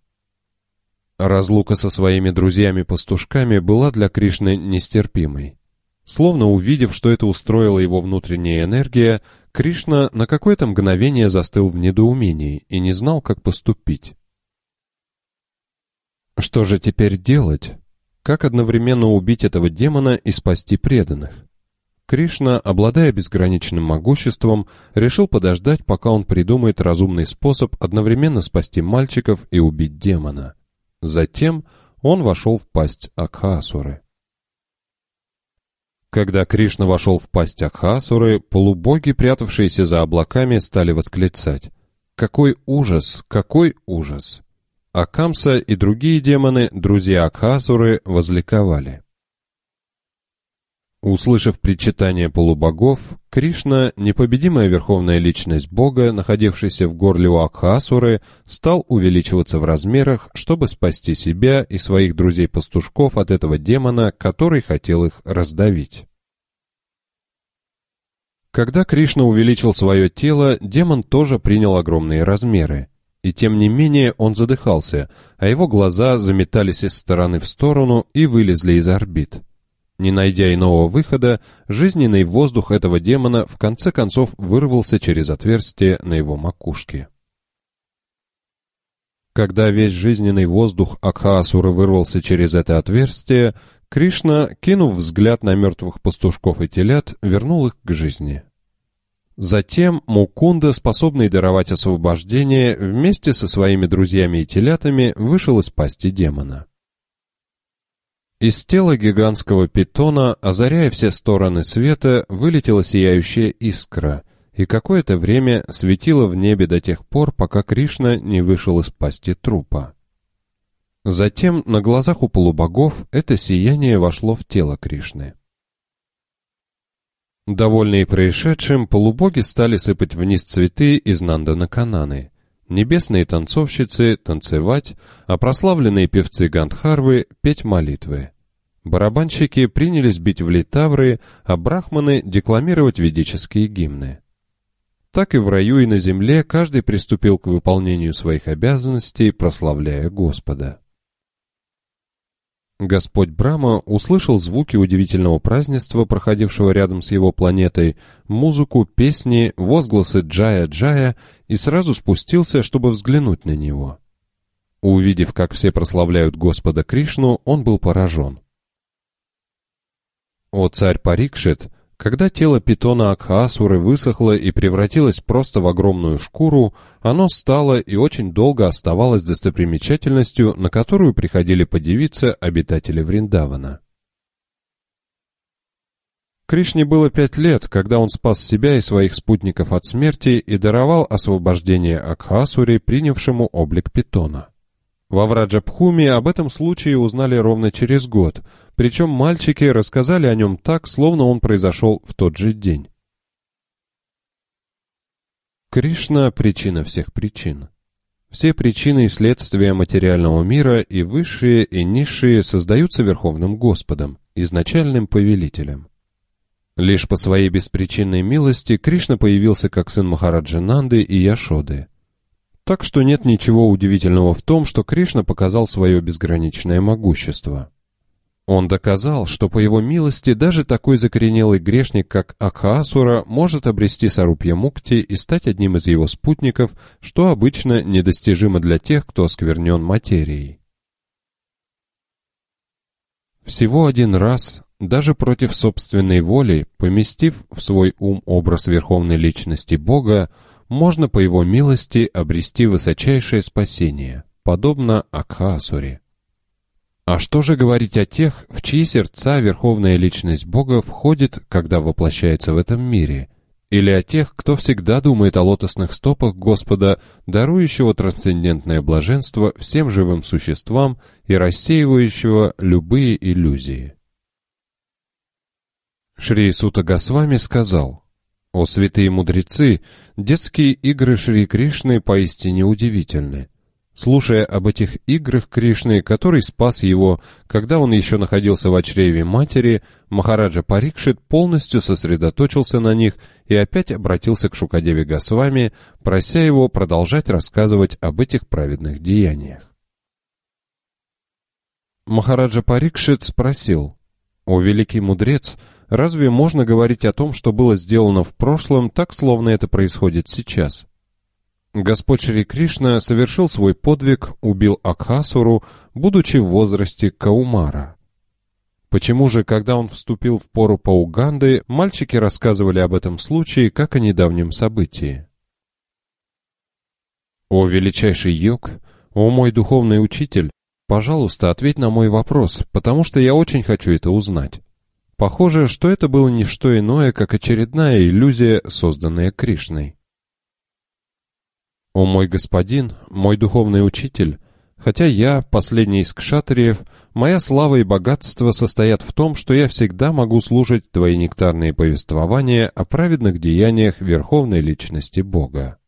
S1: Разлука со своими друзьями-пастушками была для Кришны нестерпимой. Словно увидев, что это устроила его внутренняя энергия, Кришна на какое-то мгновение застыл в недоумении и не знал, как поступить. Что же теперь делать? Как одновременно убить этого демона и спасти преданных? Кришна, обладая безграничным могуществом, решил подождать, пока он придумает разумный способ одновременно спасти мальчиков и убить демона. Затем он вошел в пасть Акхасуры. Когда Кришна вошел в пасть Акхасуры, полубоги, прятавшиеся за облаками, стали восклицать «Какой ужас! Какой ужас!» Акамса и другие демоны, друзья Акхазуры, возликовали. Услышав причитание полубогов, Кришна, непобедимая верховная личность бога, находившаяся в горле у Акхасуры, стал увеличиваться в размерах, чтобы спасти себя и своих друзей-пастушков от этого демона, который хотел их раздавить. Когда Кришна увеличил свое тело, демон тоже принял огромные размеры и тем не менее он задыхался, а его глаза заметались из стороны в сторону и вылезли из орбит. Не найдя иного выхода, жизненный воздух этого демона в конце концов вырвался через отверстие на его макушке. Когда весь жизненный воздух Акхаасуры вырвался через это отверстие, Кришна, кинув взгляд на мертвых пастушков и телят, вернул их к жизни. Затем Мукунда, способный даровать освобождение, вместе со своими друзьями и телятами вышел из пасти демона. Из тела гигантского питона, озаряя все стороны света, вылетела сияющая искра и какое-то время светила в небе до тех пор, пока Кришна не вышел из пасти трупа. Затем на глазах у полубогов это сияние вошло в тело Кришны. Довольные происшедшим, полубоги стали сыпать вниз цветы из Нандана Кананы. Небесные танцовщицы — танцевать, а прославленные певцы Гандхарвы — петь молитвы. Барабанщики принялись бить в литавры, а брахманы — декламировать ведические гимны. Так и в раю и на земле каждый приступил к выполнению своих обязанностей, прославляя Господа. Господь Брама услышал звуки удивительного празднества, проходившего рядом с его планетой, музыку, песни, возгласы «Джая-Джая» и сразу спустился, чтобы взглянуть на него. Увидев, как все прославляют Господа Кришну, он был поражен. «О царь Парикшит!» Когда тело питона Акхаасуры высохло и превратилось просто в огромную шкуру, оно стало и очень долго оставалось достопримечательностью, на которую приходили подивиться обитатели Вриндавана. Кришне было пять лет, когда он спас себя и своих спутников от смерти и даровал освобождение Акхасуре, принявшему облик питона. Во Враджабхуме об этом случае узнали ровно через год, причем мальчики рассказали о нем так, словно он произошел в тот же день. Кришна – причина всех причин. Все причины и следствия материального мира и высшие, и низшие создаются Верховным Господом, изначальным повелителем. Лишь по своей беспричинной милости Кришна появился как сын Махараджи Нанды и Яшоды – так что нет ничего удивительного в том, что Кришна показал свое безграничное могущество. Он доказал, что по его милости даже такой закоренелый грешник, как Акхасура, может обрести Сарупья Мукти и стать одним из его спутников, что обычно недостижимо для тех, кто осквернен материей. Всего один раз, даже против собственной воли, поместив в свой ум образ верховной личности Бога, можно по его милости обрести высочайшее спасение, подобно Акхасуре. А что же говорить о тех, в чьи сердца Верховная Личность Бога входит, когда воплощается в этом мире, или о тех, кто всегда думает о лотосных стопах Господа, дарующего трансцендентное блаженство всем живым существам и рассеивающего любые иллюзии? Шри Сута Госвами сказал – о святые мудрецы, детские игры Шри Кришны поистине удивительны. Слушая об этих играх Кришны, который спас его, когда он еще находился в очреве матери, Махараджа Парикшит полностью сосредоточился на них и опять обратился к Шукадеве Госвами, прося его продолжать рассказывать об этих праведных деяниях. Махараджа Парикшит спросил, «О великий мудрец, Разве можно говорить о том, что было сделано в прошлом, так словно это происходит сейчас? Господь Шри Кришна совершил свой подвиг, убил Акхасуру, будучи в возрасте Каумара. Почему же, когда он вступил в пору Пауганды, мальчики рассказывали об этом случае как о недавнем событии? «О величайший йог, о мой духовный учитель, пожалуйста, ответь на мой вопрос, потому что я очень хочу это узнать». Похоже, что это было не что иное, как очередная иллюзия, созданная Кришной. «О мой господин, мой духовный учитель, хотя я, последний из кшатриев, моя слава и богатство состоят в том, что я всегда могу слушать твои нектарные повествования о праведных деяниях Верховной Личности Бога».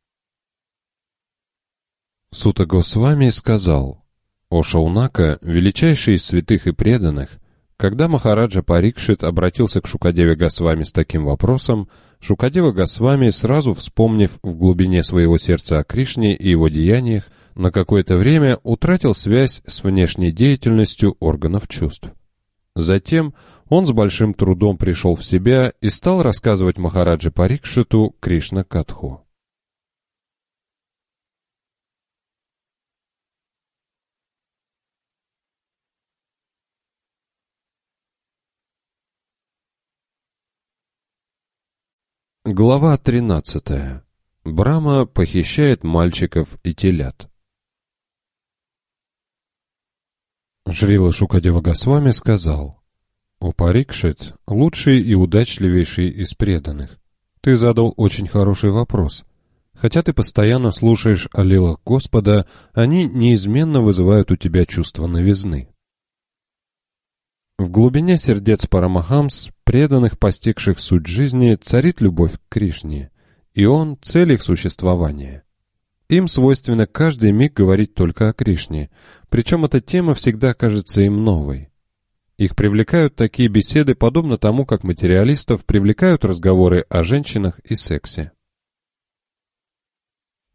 S1: Сута Госвами сказал, «О Шаунака, величайший из святых и преданных, когда Махараджа Парикшит обратился к Шукадеве Госвами с таким вопросом, Шукадева Госвами, сразу вспомнив в глубине своего сердца о Кришне и его деяниях, на какое-то время утратил связь с внешней деятельностью органов чувств. Затем он с большим трудом пришел в себя и стал рассказывать Махараджи Парикшиту Кришна Катху. Глава 13. Брама похищает мальчиков и телят. Шрила Шукадева Госвами сказал, «О лучший и удачливейший из преданных. Ты задал очень хороший вопрос. Хотя ты постоянно слушаешь о лилах Господа, они неизменно вызывают у тебя чувство новизны. В глубине сердец Парамахамс, преданных постигших суть жизни, царит любовь к Кришне, и он — цель их существования. Им свойственно каждый миг говорить только о Кришне, причем эта тема всегда кажется им новой. Их привлекают такие беседы, подобно тому, как материалистов привлекают разговоры о женщинах и сексе.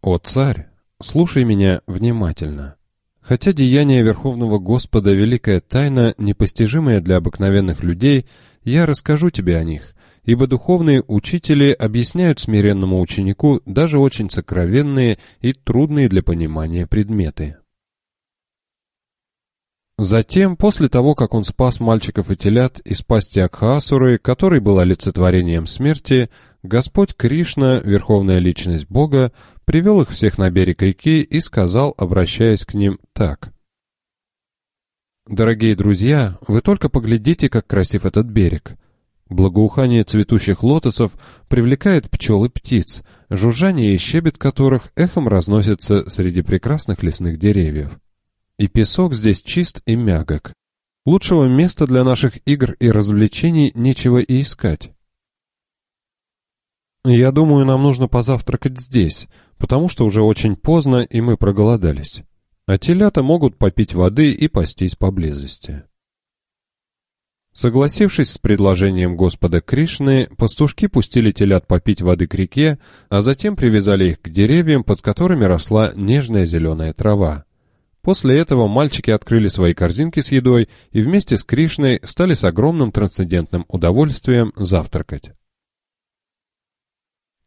S1: «О царь, слушай меня внимательно. Хотя деяния Верховного Господа — великая тайна, непостижимая для обыкновенных людей, я расскажу тебе о них, ибо духовные учители объясняют смиренному ученику даже очень сокровенные и трудные для понимания предметы. Затем, после того, как он спас мальчиков и телят из пасти Акхаасуры, который был олицетворением смерти, Господь Кришна, Верховная Личность Бога, привел их всех на берег реки и сказал, обращаясь к ним так. «Дорогие друзья, вы только поглядите, как красив этот берег. Благоухание цветущих лотосов привлекает пчел и птиц, жужжание и щебет которых эхом разносится среди прекрасных лесных деревьев. И песок здесь чист и мягок. Лучшего места для наших игр и развлечений нечего и искать. «Я думаю, нам нужно позавтракать здесь, потому что уже очень поздно, и мы проголодались. А телята могут попить воды и пастись поблизости». Согласившись с предложением Господа Кришны, пастушки пустили телят попить воды к реке, а затем привязали их к деревьям, под которыми росла нежная зеленая трава. После этого мальчики открыли свои корзинки с едой и вместе с Кришной стали с огромным трансцендентным удовольствием завтракать.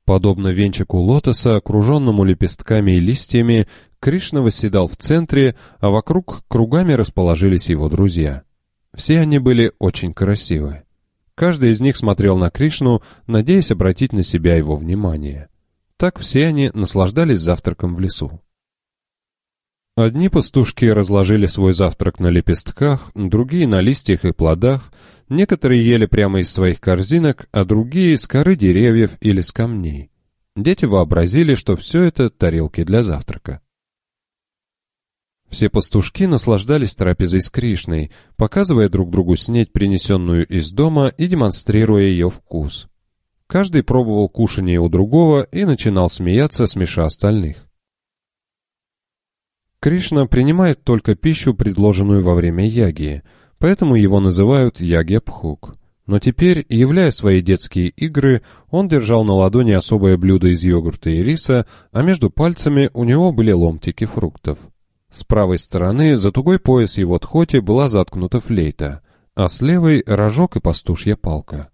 S1: Подобно венчику лотоса, окруженному лепестками и листьями, Кришна восседал в центре, а вокруг кругами расположились его друзья. Все они были очень красивы. Каждый из них смотрел на Кришну, надеясь обратить на себя его внимание. Так все они наслаждались завтраком в лесу. Одни пастушки разложили свой завтрак на лепестках, другие — на листьях и плодах, некоторые ели прямо из своих корзинок, а другие — с коры деревьев или с камней. Дети вообразили, что все это — тарелки для завтрака. Все пастушки наслаждались трапезой с Кришной, показывая друг другу снедь, принесенную из дома, и демонстрируя ее вкус. Каждый пробовал кушанье у другого и начинал смеяться, смеша остальных. Кришна принимает только пищу, предложенную во время яги, поэтому его называют ягья-пхук. Но теперь, являя свои детские игры, он держал на ладони особое блюдо из йогурта и риса, а между пальцами у него были ломтики фруктов. С правой стороны за тугой пояс его тхоти была заткнута флейта, а с левой — рожок и пастушья палка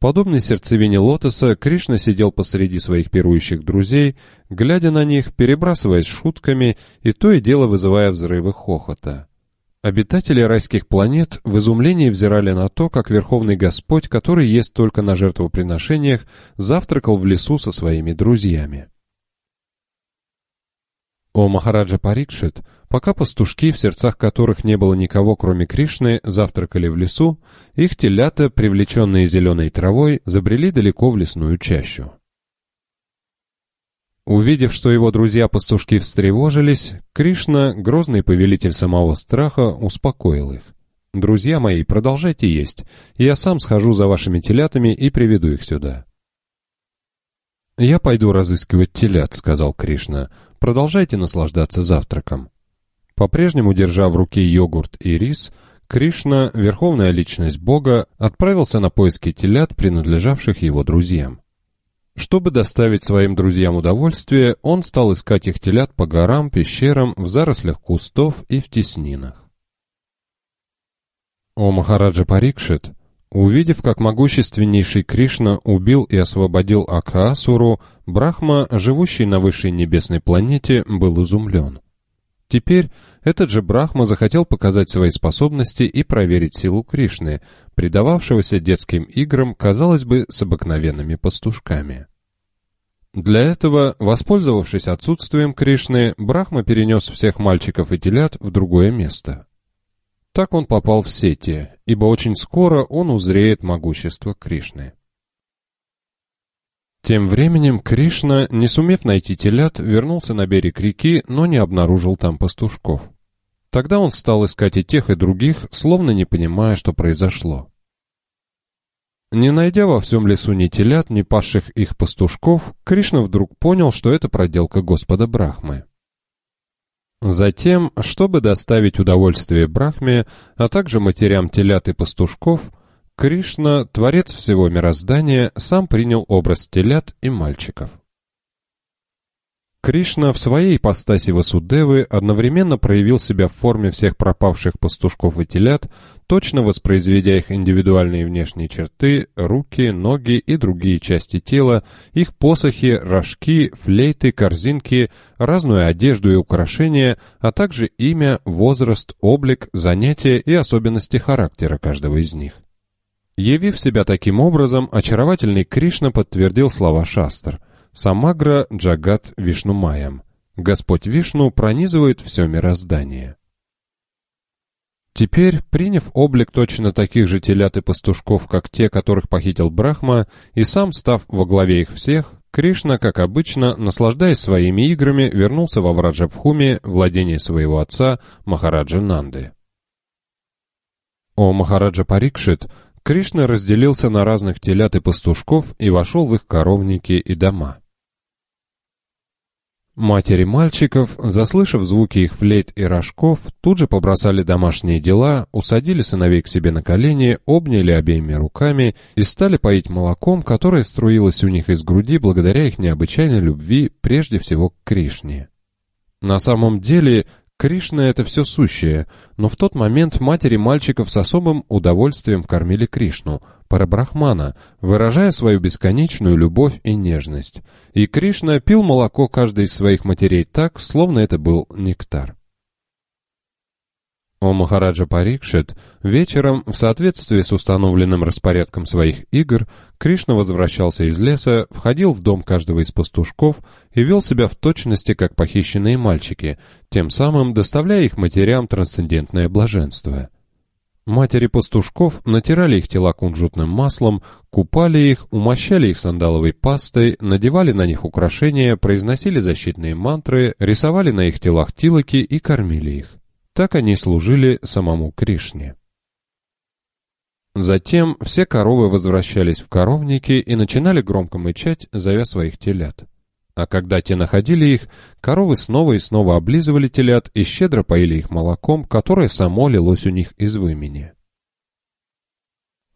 S1: подобной сердцевине лотоса Кришна сидел посреди своих пирующих друзей, глядя на них, перебрасываясь шутками и то и дело вызывая взрывы хохота. Обитатели райских планет в изумлении взирали на то, как Верховный Господь, который ест только на жертвоприношениях, завтракал в лесу со своими друзьями. «О, Махараджа Парикшит, Пока пастушки, в сердцах которых не было никого, кроме Кришны, завтракали в лесу, их телята, привлеченные зеленой травой, забрели далеко в лесную чащу. Увидев, что его друзья-пастушки встревожились, Кришна, грозный повелитель самого страха, успокоил их. «Друзья мои, продолжайте есть. Я сам схожу за вашими телятами и приведу их сюда». «Я пойду разыскивать телят», — сказал Кришна. «Продолжайте наслаждаться завтраком». По-прежнему, держа в руке йогурт и рис, Кришна, верховная личность Бога, отправился на поиски телят, принадлежавших его друзьям. Чтобы доставить своим друзьям удовольствие, он стал искать их телят по горам, пещерам, в зарослях кустов и в теснинах. О Махараджа Парикшит, увидев, как могущественнейший Кришна убил и освободил Акхаасуру, Брахма, живущий на высшей небесной планете, был изумлен. Теперь этот же Брахма захотел показать свои способности и проверить силу Кришны, предававшегося детским играм, казалось бы, с обыкновенными пастушками. Для этого, воспользовавшись отсутствием Кришны, Брахма перенес всех мальчиков и телят в другое место. Так он попал в сети, ибо очень скоро он узреет могущество Кришны. Тем временем Кришна, не сумев найти телят, вернулся на берег реки, но не обнаружил там пастушков. Тогда он стал искать и тех, и других, словно не понимая, что произошло. Не найдя во всем лесу ни телят, ни пасших их пастушков, Кришна вдруг понял, что это проделка Господа Брахмы. Затем, чтобы доставить удовольствие Брахме, а также матерям телят и пастушков, Кришна, творец всего мироздания, сам принял образ телят и мальчиков. Кришна в своей ипостаси Васудевы одновременно проявил себя в форме всех пропавших пастушков и телят, точно воспроизведя их индивидуальные внешние черты, руки, ноги и другие части тела, их посохи, рожки, флейты, корзинки, разную одежду и украшения, а также имя, возраст, облик, занятия и особенности характера каждого из них. Явив себя таким образом, очаровательный Кришна подтвердил слова Шастр «Самагра Джагат Вишнумаям» Господь Вишну пронизывает все мироздание. Теперь, приняв облик точно таких же телят и пастушков, как те, которых похитил Брахма, и сам став во главе их всех, Кришна, как обычно, наслаждаясь своими играми, вернулся во Враджабхуми, владение своего отца, Махараджа Нанды. О Махараджа Парикшит, Кришна разделился на разных телят и пастушков и вошел в их коровники и дома. Матери мальчиков, заслышав звуки их флейт и рожков, тут же побросали домашние дела, усадили сыновей к себе на колени, обняли обеими руками и стали поить молоком, которое струилось у них из груди благодаря их необычайной любви, прежде всего к Кришне. На самом деле, Кришна — это все сущее, но в тот момент матери мальчиков с особым удовольствием кормили Кришну, парабрахмана, выражая свою бесконечную любовь и нежность. И Кришна пил молоко каждой из своих матерей так, словно это был нектар. О Махараджа Парикшит вечером, в соответствии с установленным распорядком своих игр, Кришна возвращался из леса, входил в дом каждого из пастушков и вел себя в точности, как похищенные мальчики, тем самым доставляя их матерям трансцендентное блаженство. Матери пастушков натирали их тела кунжутным маслом, купали их, умощали их сандаловой пастой, надевали на них украшения, произносили защитные мантры, рисовали на их телах тилоки и кормили их. Так они служили самому Кришне. Затем все коровы возвращались в коровники и начинали громко мычать, зовя своих телят. А когда те находили их, коровы снова и снова облизывали телят и щедро поили их молоком, которое само лилось у них из вымени.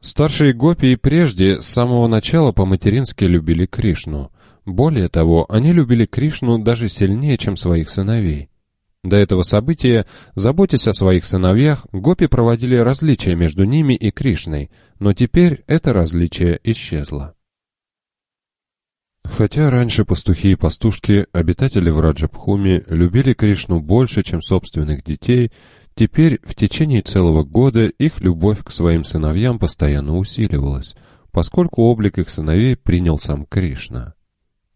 S1: Старшие гопи и прежде с самого начала по-матерински любили Кришну. Более того, они любили Кришну даже сильнее, чем своих сыновей. До этого события, заботясь о своих сыновьях, гопи проводили различия между ними и Кришной, но теперь это различие исчезло. Хотя раньше пастухи и пастушки, обитатели в Раджабхуме, любили Кришну больше, чем собственных детей, теперь в течение целого года их любовь к своим сыновьям постоянно усиливалась, поскольку облик их сыновей принял сам Кришна.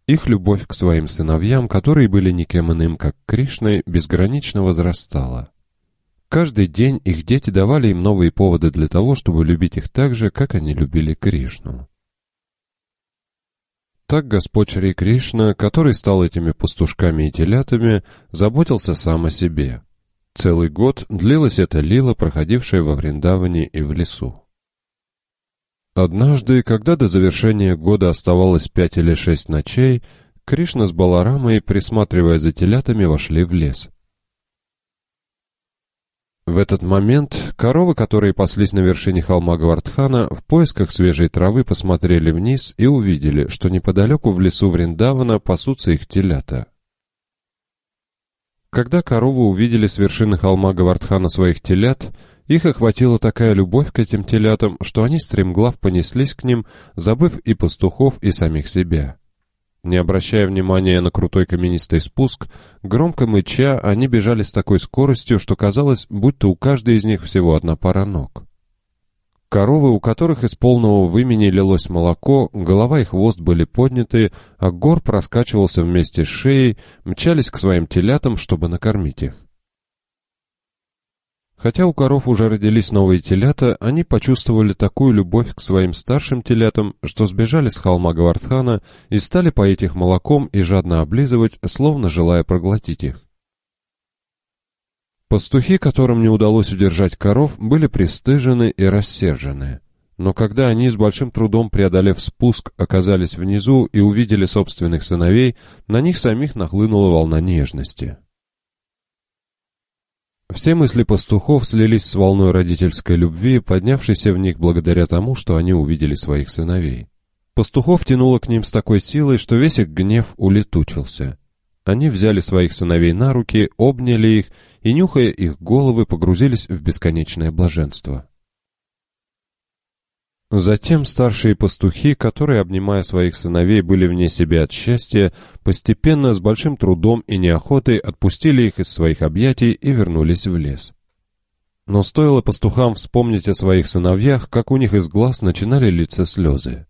S1: Их любовь к своим сыновьям, которые были никем иным, как Кришной, безгранично возрастала. Каждый день их дети давали им новые поводы для того, чтобы любить их так же, как они любили Кришну. Так Господь Шри Кришна, который стал этими пастушками и телятами, заботился сам о себе. Целый год длилась эта лила, проходившая во Вриндаване и в лесу. Однажды, когда до завершения года оставалось пять или шесть ночей, Кришна с Баларамой, присматривая за телятами, вошли в лес. В этот момент коровы, которые паслись на вершине холма Гвардхана, в поисках свежей травы посмотрели вниз и увидели, что неподалеку в лесу Вриндавана пасутся их телята. Когда коровы увидели с вершины холма Гавардхана своих телят, их охватила такая любовь к этим телятам, что они стремглав понеслись к ним, забыв и пастухов, и самих себя. Не обращая внимания на крутой каменистый спуск, громко мыча, они бежали с такой скоростью, что казалось, будто у каждой из них всего одна пара ног. Коровы, у которых из полного вымени лилось молоко, голова и хвост были подняты, а гор проскачивался вместе с шеей, мчались к своим телятам, чтобы накормить их. Хотя у коров уже родились новые телята, они почувствовали такую любовь к своим старшим телятам, что сбежали с холма Гвардхана и стали поить их молоком и жадно облизывать, словно желая проглотить их. Пастухи, которым не удалось удержать коров, были пристыжены и рассержены. Но когда они с большим трудом преодолев спуск оказались внизу и увидели собственных сыновей, на них самих нахлынула волна нежности. Все мысли пастухов слились с волной родительской любви, поднявшейся в них благодаря тому, что они увидели своих сыновей. Пастухов тянуло к ним с такой силой, что весь их гнев улетучился. Они взяли своих сыновей на руки, обняли их и, нюхая их головы, погрузились в бесконечное блаженство. Затем старшие пастухи, которые, обнимая своих сыновей, были вне себя от счастья, постепенно, с большим трудом и неохотой отпустили их из своих объятий и вернулись в лес. Но стоило пастухам вспомнить о своих сыновьях, как у них из глаз начинали литься слезы.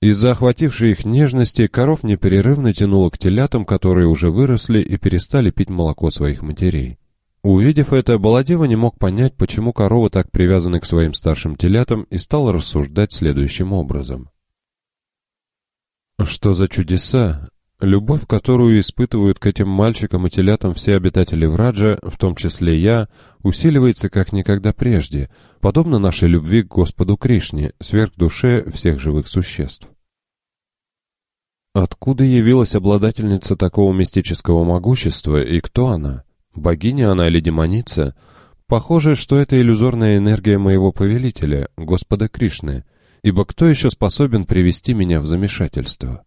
S1: Из-за охватившей их нежности коров непрерывно тянуло к телятам, которые уже выросли и перестали пить молоко своих матерей. Увидев это, Баладева не мог понять, почему коровы так привязаны к своим старшим телятам, и стал рассуждать следующим образом. Что за чудеса? Любовь, которую испытывают к этим мальчикам и телятам все обитатели Враджа, в том числе я, усиливается как никогда прежде, подобно нашей любви к Господу Кришне, сверхдуше всех живых существ. Откуда явилась обладательница такого мистического могущества и кто она? Богиня она или демоница? Похоже, что это иллюзорная энергия моего повелителя, Господа Кришны, ибо кто еще способен привести меня в замешательство?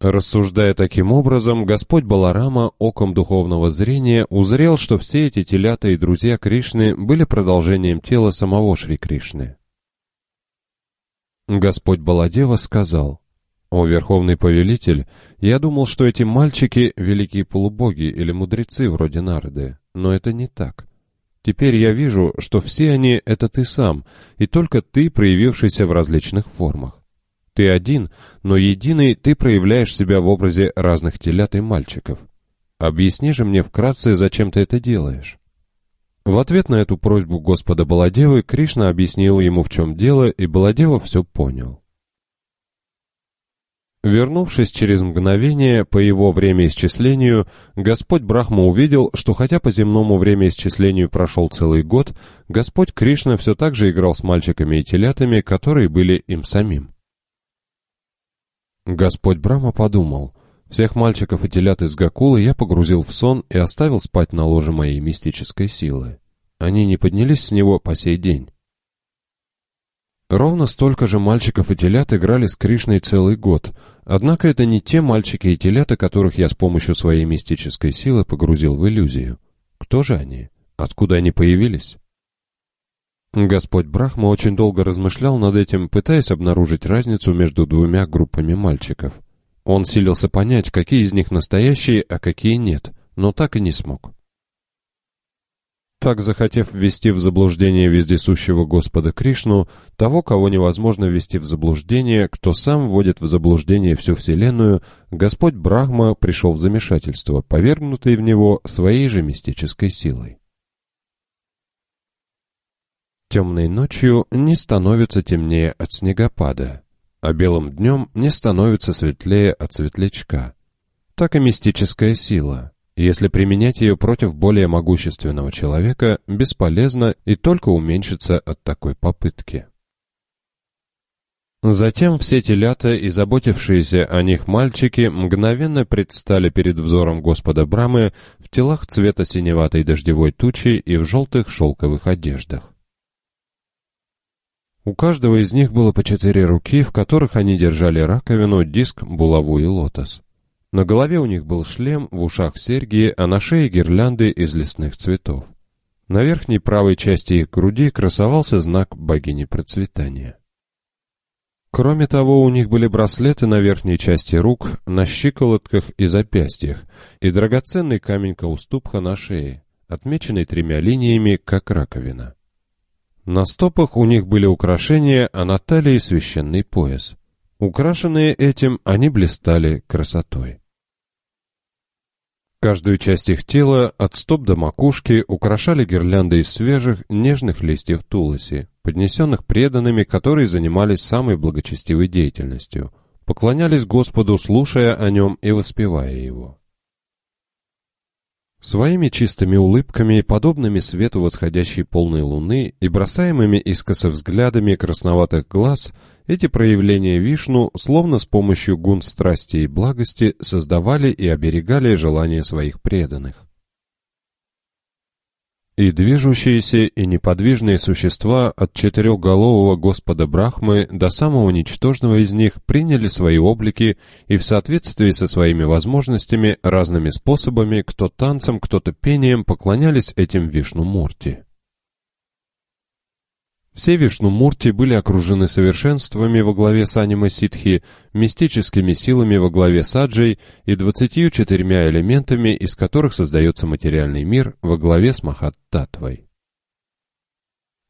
S1: Рассуждая таким образом, Господь Баларама оком духовного зрения узрел, что все эти телята и друзья Кришны были продолжением тела самого Шри Кришны. Господь Баладева сказал — о, Верховный Повелитель, я думал, что эти мальчики — великие полубоги или мудрецы вроде Нарды, но это не так. Теперь я вижу, что все они — это ты сам, и только ты, проявившийся в различных формах. Ты один, но единый ты проявляешь себя в образе разных телят и мальчиков. Объясни же мне вкратце, зачем ты это делаешь». В ответ на эту просьбу Господа Баладевы Кришна объяснил ему, в чем дело, и Баладева все понял. Вернувшись через мгновение, по его времяисчислению, Господь Брахма увидел, что хотя по земному времяисчислению прошел целый год, Господь Кришна все так же играл с мальчиками и телятами, которые были им самим. Господь Брахма подумал, «Всех мальчиков и телят из Гакулы я погрузил в сон и оставил спать на ложе моей мистической силы. Они не поднялись с него по сей день». Ровно столько же мальчиков и телят играли с Кришной целый год — Однако это не те мальчики и телята, которых я с помощью своей мистической силы погрузил в иллюзию. Кто же они? Откуда они появились? Господь Брахма очень долго размышлял над этим, пытаясь обнаружить разницу между двумя группами мальчиков. Он силился понять, какие из них настоящие, а какие нет, но так и не смог так захотев ввести в заблуждение вездесущего Господа Кришну, того, кого невозможно ввести в заблуждение, кто сам вводит в заблуждение всю Вселенную, Господь Брахма пришел в замешательство, повергнутый в него своей же мистической силой. Темной ночью не становится темнее от снегопада, а белым днем не становится светлее от светлячка. Так и мистическая сила — если применять ее против более могущественного человека, бесполезно и только уменьшится от такой попытки. Затем все телята и заботившиеся о них мальчики мгновенно предстали перед взором Господа Брамы в телах цвета синеватой дождевой тучи и в желтых шелковых одеждах. У каждого из них было по четыре руки, в которых они держали раковину, диск, булаву и лотос. На голове у них был шлем, в ушах серьги, а на шее гирлянды из лесных цветов. На верхней правой части их груди красовался знак богини процветания. Кроме того, у них были браслеты на верхней части рук, на щиколотках и запястьях, и драгоценный камень-кауступха на шее, отмеченный тремя линиями, как раковина. На стопах у них были украшения, а на талии священный пояс — Украшенные этим, они блистали красотой. Каждую часть их тела, от стоп до макушки, украшали гирлянды из свежих, нежных листьев тулоси, поднесенных преданными, которые занимались самой благочестивой деятельностью, поклонялись Господу, слушая о нем и воспевая его. Своими чистыми улыбками, подобными свету восходящей полной луны и бросаемыми искоса взглядами красноватых глаз, эти проявления Вишну, словно с помощью гун страсти и благости, создавали и оберегали желания своих преданных и движущиеся и неподвижные существа от четырехголового господа Брахмы до самого ничтожного из них приняли свои облики и в соответствии со своими возможностями разными способами, кто танцем, кто-то пением, поклонялись этим Вишну-мурти. Все Вишнумурти были окружены совершенствами во главе с аниме Ситхи, мистическими силами во главе с Аджей и двадцатью четырьмя элементами, из которых создается материальный мир во главе с
S2: Махаттатвой.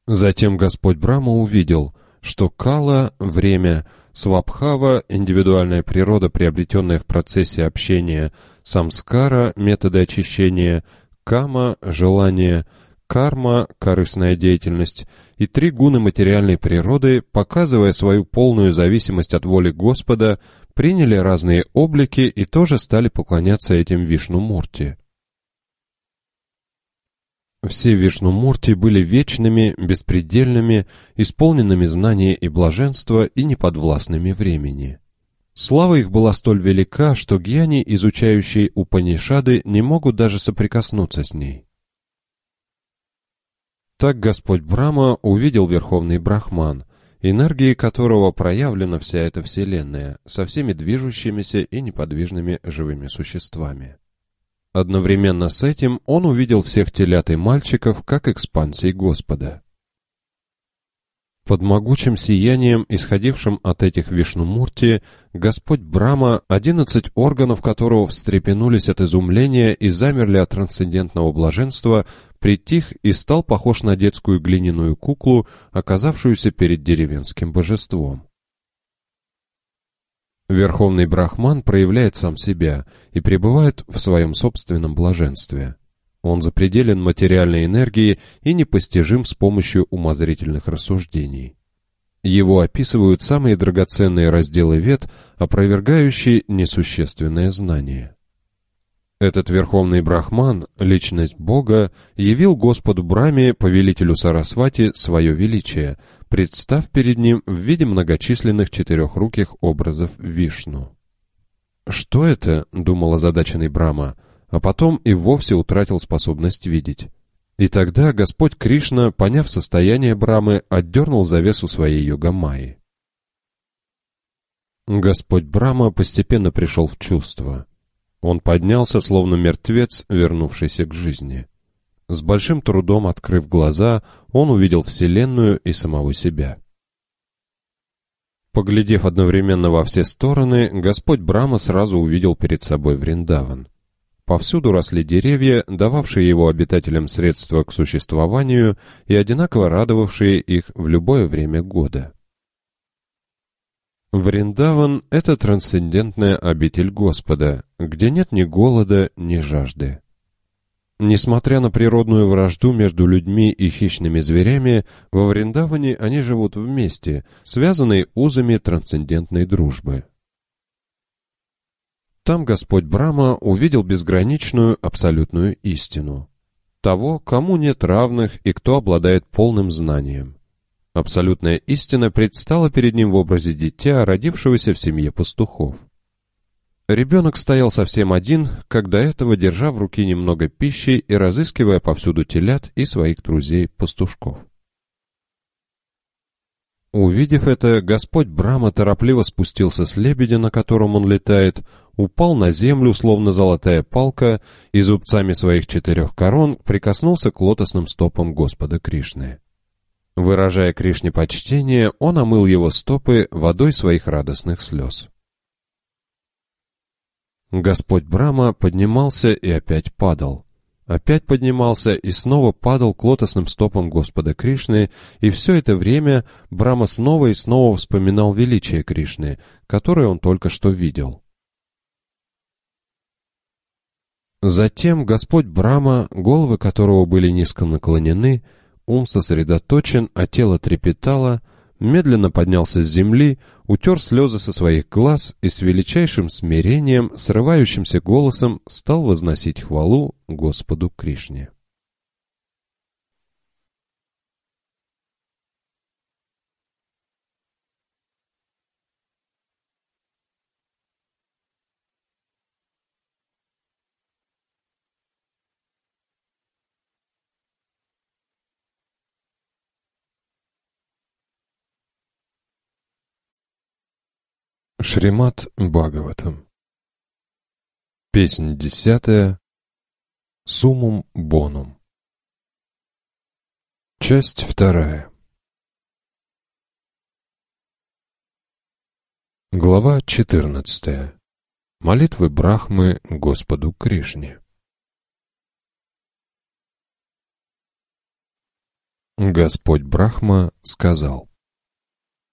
S1: Затем Господь Брама увидел, что Кала — время, Свабхава — индивидуальная природа, приобретенная в процессе общения, Самскара — методы очищения, Кама — желание — карма, корыстная деятельность и три гуны материальной природы, показывая свою полную зависимость от воли Господа, приняли разные облики и тоже стали поклоняться этим Вишну-мурти. Все Вишнумурти были вечными, беспредельными, исполненными знания и блаженства и неподвластными времени. Слава их была столь велика, что гьяни, изучающие Упанишады, не могут даже соприкоснуться с ней. Так Господь Брама увидел Верховный Брахман, энергии которого проявлена вся эта Вселенная, со всеми движущимися и неподвижными живыми существами. Одновременно с этим он увидел всех телят и мальчиков как экспансии Господа. Под могучим сиянием, исходившим от этих вишнумурти, Господь Брама, одиннадцать органов которого встрепенулись от изумления и замерли от трансцендентного блаженства, притих и стал похож на детскую глиняную куклу, оказавшуюся перед деревенским божеством. Верховный Брахман проявляет сам себя и пребывает в своем собственном блаженстве. Он запределен материальной энергией и непостижим с помощью умозрительных рассуждений. Его описывают самые драгоценные разделы вет, опровергающие несущественное знание. Этот верховный брахман, личность Бога, явил Господу Браме, повелителю Сарасвати, свое величие, представ перед ним в виде многочисленных четырехруких образов Вишну. «Что это?» — думал озадаченный Брама — а потом и вовсе утратил способность видеть. И тогда Господь Кришна, поняв состояние Брамы, отдернул завесу своей йогамайи. Господь Брама постепенно пришел в чувство. Он поднялся, словно мертвец, вернувшийся к жизни. С большим трудом открыв глаза, он увидел Вселенную и самого себя. Поглядев одновременно во все стороны, Господь Брама сразу увидел перед собой Вриндаван. Повсюду росли деревья, дававшие его обитателям средства к существованию и одинаково радовавшие их в любое время года. Вриндаван — это трансцендентная обитель Господа, где нет ни голода, ни жажды. Несмотря на природную вражду между людьми и хищными зверями, во Вриндаване они живут вместе, связанные узами трансцендентной дружбы. Там Господь Брама увидел безграничную абсолютную истину. Того, кому нет равных и кто обладает полным знанием. Абсолютная истина предстала перед ним в образе дитя, родившегося в семье пастухов. Ребенок стоял совсем один, как до этого держа в руки немного пищи и разыскивая повсюду телят и своих друзей-пастушков. Увидев это, господь Брама торопливо спустился с лебедя, на котором он летает, упал на землю, словно золотая палка, и зубцами своих четырех корон прикоснулся к лотосным стопам Господа Кришны. Выражая Кришне почтение, он омыл его стопы водой своих радостных слез. Господь Брама поднимался и опять падал опять поднимался и снова падал к лотосным стопам Господа Кришны, и все это время Брама снова и снова вспоминал величие Кришны, которое он только что видел. Затем Господь Брама, головы которого были низко наклонены, ум сосредоточен, а тело трепетало — медленно поднялся с земли, утер слезы со своих глаз и с величайшим смирением, срывающимся голосом, стал возносить хвалу Господу Кришне. Шримат Бхагаватам Песнь десятая Сумум Бонум Часть вторая Глава четырнадцатая Молитвы Брахмы Господу Кришне Господь Брахма сказал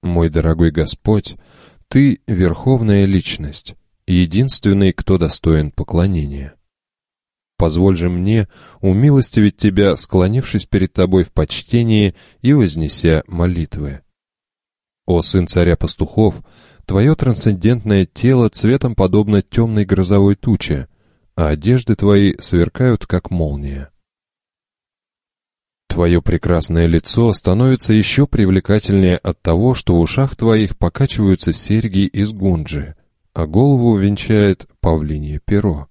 S1: «Мой дорогой Господь, ты — верховная личность, единственный, кто достоин поклонения. Позволь же мне умилостивить тебя, склонившись перед тобой в почтении и вознеся молитвы. О сын царя пастухов, твое трансцендентное тело цветом подобно темной грозовой туче, а одежды твои сверкают, как молния. Твое прекрасное лицо становится еще привлекательнее от того, что в ушах твоих покачиваются серьги из гунджи, а голову венчает павлинье перо.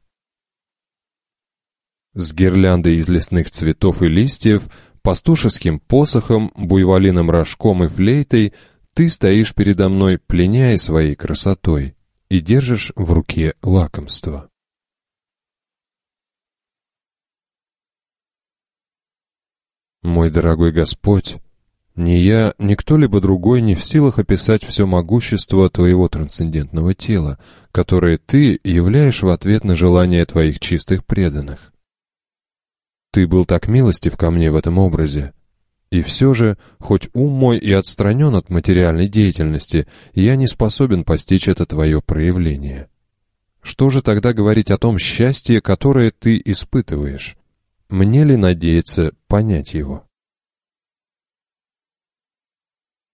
S1: С гирляндой из лесных цветов и листьев, пастушеским посохом, буйволиным рожком и флейтой ты стоишь передо мной, пленяя своей красотой, и держишь в руке лакомство. Мой дорогой Господь, ни я, ни кто-либо другой не в силах описать все могущество твоего трансцендентного тела, которое ты являешь в ответ на желания твоих чистых преданных. Ты был так милостив ко мне в этом образе. И все же, хоть ум мой и отстранен от материальной деятельности, я не способен постичь это твое проявление. Что же тогда говорить о том счастье, которое ты испытываешь? Мне ли надеяться понять его?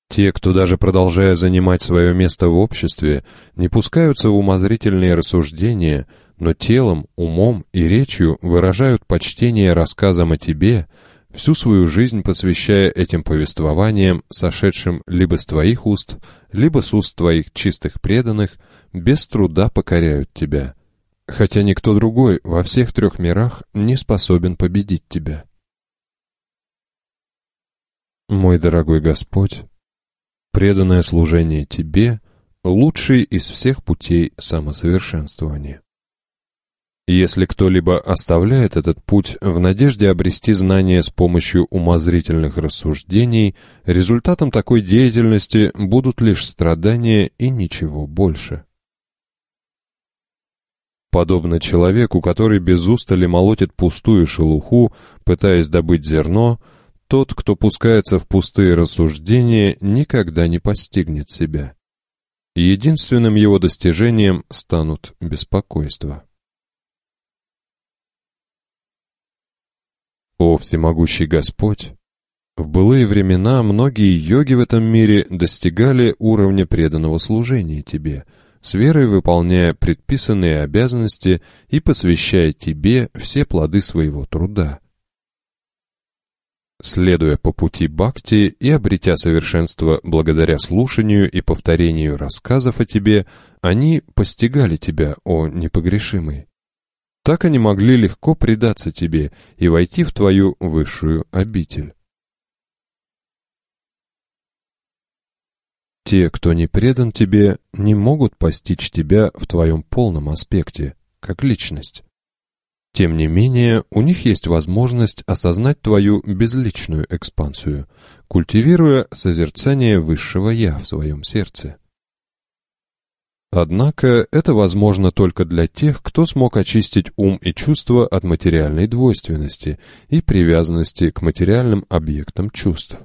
S1: Те, кто даже продолжая занимать свое место в обществе, не пускаются в умозрительные рассуждения, но телом, умом и речью выражают почтение рассказам о тебе, всю свою жизнь посвящая этим повествованиям, сошедшим либо с твоих уст, либо с уст твоих чистых преданных, без труда покоряют тебя, хотя никто другой во всех трех мирах не способен победить тебя. Мой дорогой Господь, преданное служение Тебе — лучший из всех путей самосовершенствования. Если кто-либо оставляет этот путь в надежде обрести знания с помощью умозрительных рассуждений, результатом такой деятельности будут лишь страдания и ничего больше подобно человеку, который без устали молотит пустую шелуху, пытаясь добыть зерно, тот, кто пускается в пустые рассуждения, никогда не постигнет себя. Единственным его достижением станут беспокойства. О всемогущий Господь! В былые времена многие йоги в этом мире достигали уровня преданного
S2: служения Тебе —
S1: с верой выполняя предписанные обязанности и посвящая тебе все плоды своего труда. Следуя по пути бхакти и обретя совершенство благодаря слушанию и повторению рассказов о тебе, они постигали тебя, о непогрешимый. Так они могли легко предаться тебе и войти в твою высшую обитель. Те, кто не предан тебе, не могут постичь тебя в твоем полном аспекте, как личность. Тем не менее, у них есть возможность осознать твою безличную экспансию, культивируя созерцание высшего «я» в своем сердце. Однако это возможно только для тех, кто смог очистить ум и чувства от материальной двойственности и привязанности к материальным объектам чувств.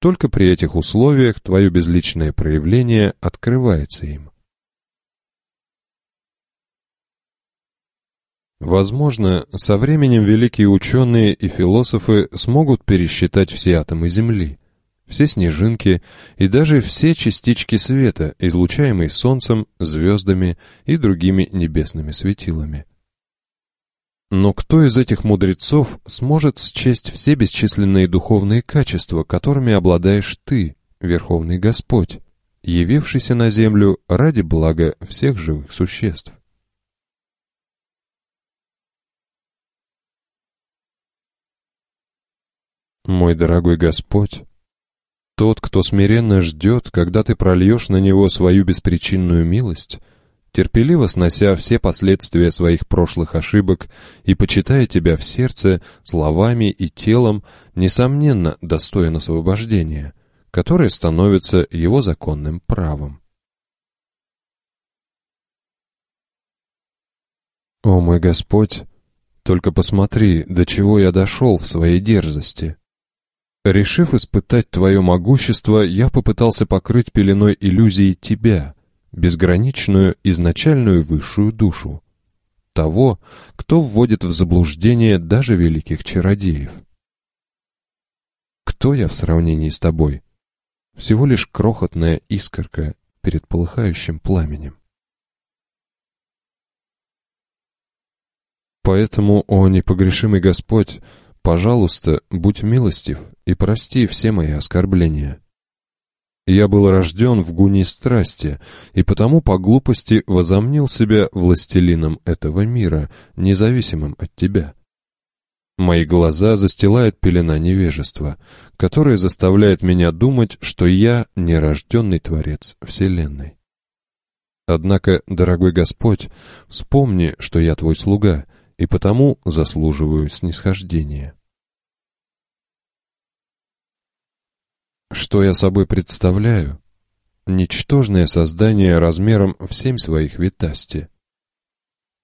S1: Только при этих условиях твое безличное проявление открывается им. Возможно, со временем великие ученые и философы смогут пересчитать все атомы Земли, все снежинки и даже все частички света, излучаемые Солнцем, звездами и другими небесными светилами. Но кто из этих мудрецов сможет счесть все бесчисленные духовные качества, которыми обладаешь ты, Верховный Господь, явившийся на землю ради блага всех живых существ? Мой дорогой Господь, тот, кто смиренно ждет, когда ты прольешь на него свою беспричинную милость, терпеливо снося все последствия своих прошлых ошибок и почитая тебя в сердце, словами и телом, несомненно, достоин освобождения, которое становится его законным правом. О мой Господь, только посмотри, до чего я дошел в своей дерзости. Решив испытать твое могущество, я попытался покрыть пеленой иллюзии тебя — безграничную изначальную высшую душу, того, кто вводит в заблуждение даже великих чародеев. Кто я в сравнении с тобой? Всего лишь крохотная искорка перед полыхающим пламенем. Поэтому, о непогрешимый Господь, пожалуйста, будь милостив и прости все мои оскорбления. Я был рожден в гуне страсти, и потому по глупости возомнил себя властелином этого мира, независимым от тебя. Мои глаза застилает пелена невежества, которая заставляет меня думать, что я нерожденный творец Вселенной. Однако, дорогой Господь, вспомни, что я твой слуга, и потому заслуживаю снисхождения». Что я собой представляю? Ничтожное создание размером в семь своих витасти.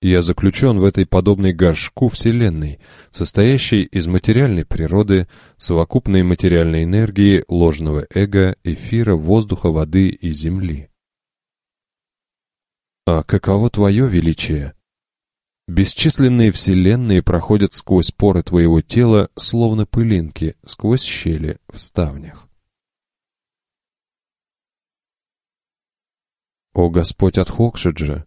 S1: Я заключен в этой подобной горшку Вселенной, состоящей из материальной природы, совокупной материальной энергии, ложного эго, эфира, воздуха, воды и земли. А каково твое величие? Бесчисленные вселенные проходят сквозь поры твоего тела, словно пылинки, сквозь щели в ставнях. «О Господь от Хокшиджа!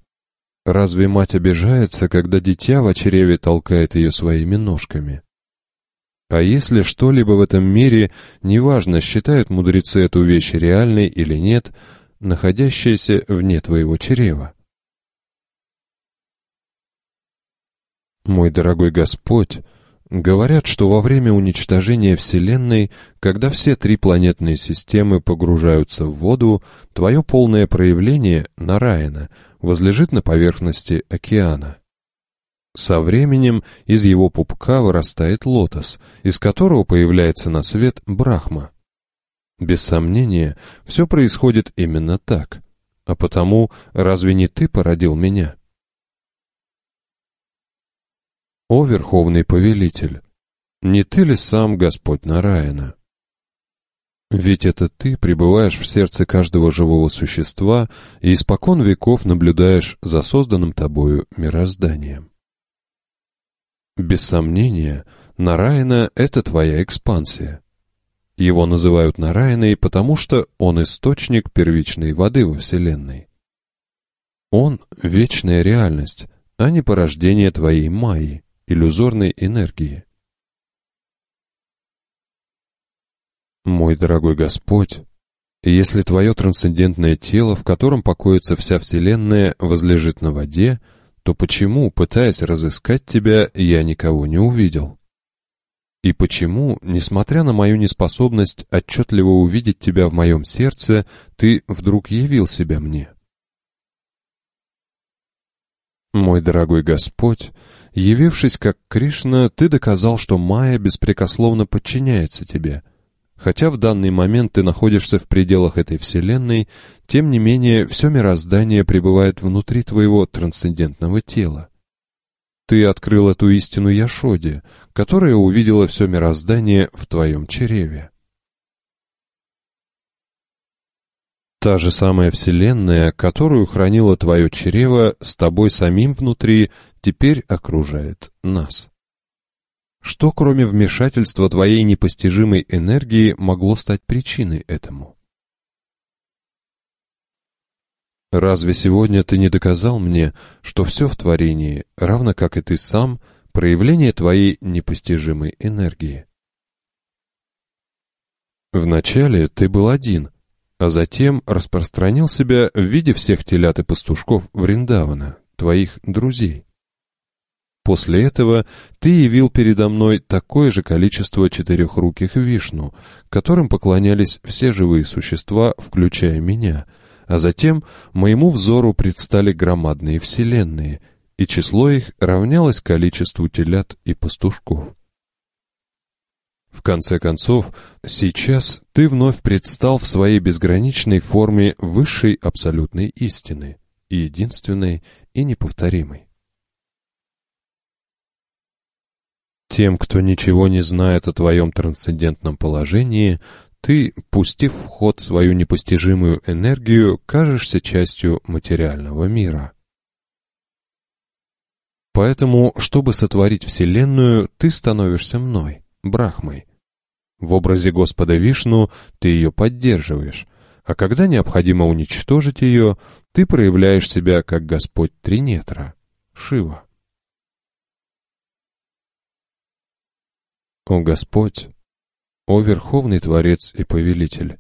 S1: Разве мать обижается, когда дитя в очреве толкает ее своими ножками?» А если что-либо в этом мире, неважно, считают мудрецы эту вещь реальной или нет, находящаяся вне твоего чрева? Мой дорогой Господь, Говорят, что во время уничтожения Вселенной, когда все три планетные системы погружаются в воду, твое полное проявление, Нараяна, возлежит на поверхности океана. Со временем из его пупка вырастает лотос, из которого появляется на свет Брахма. Без сомнения, все происходит именно так. А потому, разве не ты породил меня?» «О, Верховный Повелитель, не ты ли сам Господь Нараина?» Ведь это ты пребываешь в сердце каждого живого существа и испокон веков наблюдаешь за созданным тобою мирозданием. Без сомнения, Нараяна — это твоя экспансия. Его называют Нараяной, потому что он источник первичной воды во
S2: Вселенной.
S1: Он — вечная реальность, а не порождение твоей Майи иллюзорной энергии. Мой дорогой Господь, если твое трансцендентное тело, в котором покоится вся Вселенная, возлежит на воде, то почему, пытаясь разыскать тебя, я никого не увидел? И почему, несмотря на мою неспособность отчетливо увидеть тебя в моем сердце, ты вдруг явил себя мне? Мой дорогой Господь, Явившись как Кришна, ты доказал, что Майя беспрекословно подчиняется тебе. Хотя в данный момент ты находишься в пределах этой вселенной, тем не менее все мироздание пребывает внутри твоего трансцендентного тела. Ты открыл эту истину Яшоде, которая увидела все мироздание в твоем чреве. Та же самая Вселенная, которую хранила твое чрево, с тобой самим внутри, теперь окружает нас. Что, кроме вмешательства твоей непостижимой энергии, могло стать причиной этому? Разве сегодня ты не доказал мне, что все в творении, равно как и ты сам, проявление твоей непостижимой энергии? Вначале ты был один — а затем распространил себя в виде всех телят и пастушков Вриндавана, твоих друзей. После этого ты явил передо мной такое же количество четырехруких вишну, которым поклонялись все живые существа, включая меня, а затем моему взору предстали громадные вселенные, и число их равнялось количеству телят и пастушков. В конце концов, сейчас ты вновь предстал в своей безграничной форме высшей абсолютной истины, единственной и неповторимой. Тем, кто ничего не знает о твоем трансцендентном положении, ты, пустив в ход свою непостижимую энергию, кажешься частью материального мира. Поэтому, чтобы сотворить Вселенную, ты становишься мной, Брахмой, в образе Господа Вишну ты ее поддерживаешь, а когда необходимо уничтожить ее, ты проявляешь себя как Господь Тринетра, Шива. О Господь, о Верховный Творец и Повелитель!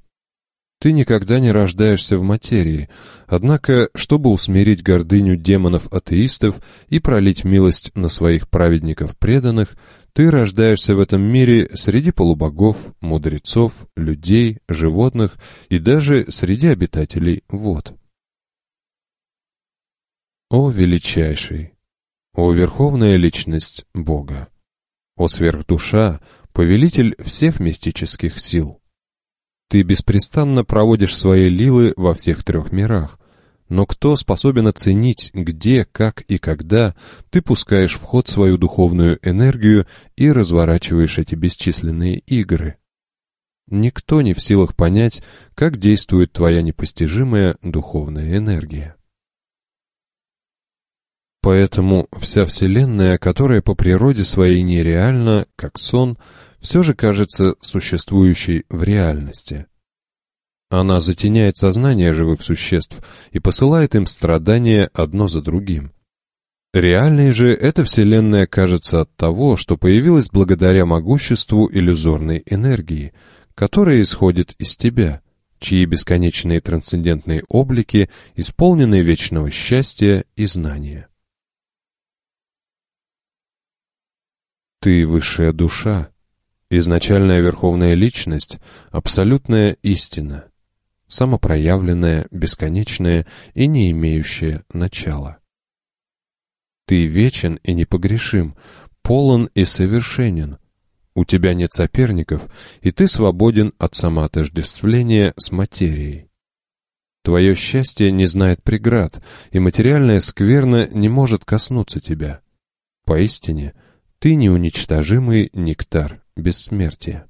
S1: Ты никогда не рождаешься в материи, однако, чтобы усмирить гордыню демонов-атеистов и пролить милость на своих праведников-преданных, ты рождаешься в этом мире среди полубогов, мудрецов, людей, животных и даже среди обитателей вод. О величайший! О верховная личность Бога! О сверхдуша, повелитель всех мистических сил! Ты беспрестанно проводишь свои лилы во всех трех мирах, но кто способен оценить, где, как и когда ты пускаешь в ход свою духовную энергию и разворачиваешь эти бесчисленные игры? Никто не в силах понять, как действует твоя непостижимая духовная энергия. Поэтому вся Вселенная, которая по природе своей нереальна, как сон, все же кажется существующей в реальности – она затеняет сознание живых существ и посылает им страдания одно за другим. Реальной же эта вселенная кажется от того, что появилась благодаря могуществу иллюзорной энергии, которая исходит из тебя, чьи бесконечные трансцендентные облики исполнены вечного счастья и знания. Ты — высшая душа, изначальная верховная личность, абсолютная истина самопроявленное, бесконечное и не имеющее начала. Ты вечен и непогрешим, полон и совершенен. У тебя нет соперников, и ты свободен от самоотождествления с материей. Твое счастье не знает преград, и материальное скверно не может коснуться тебя. Поистине, ты неуничтожимый нектар бессмертия.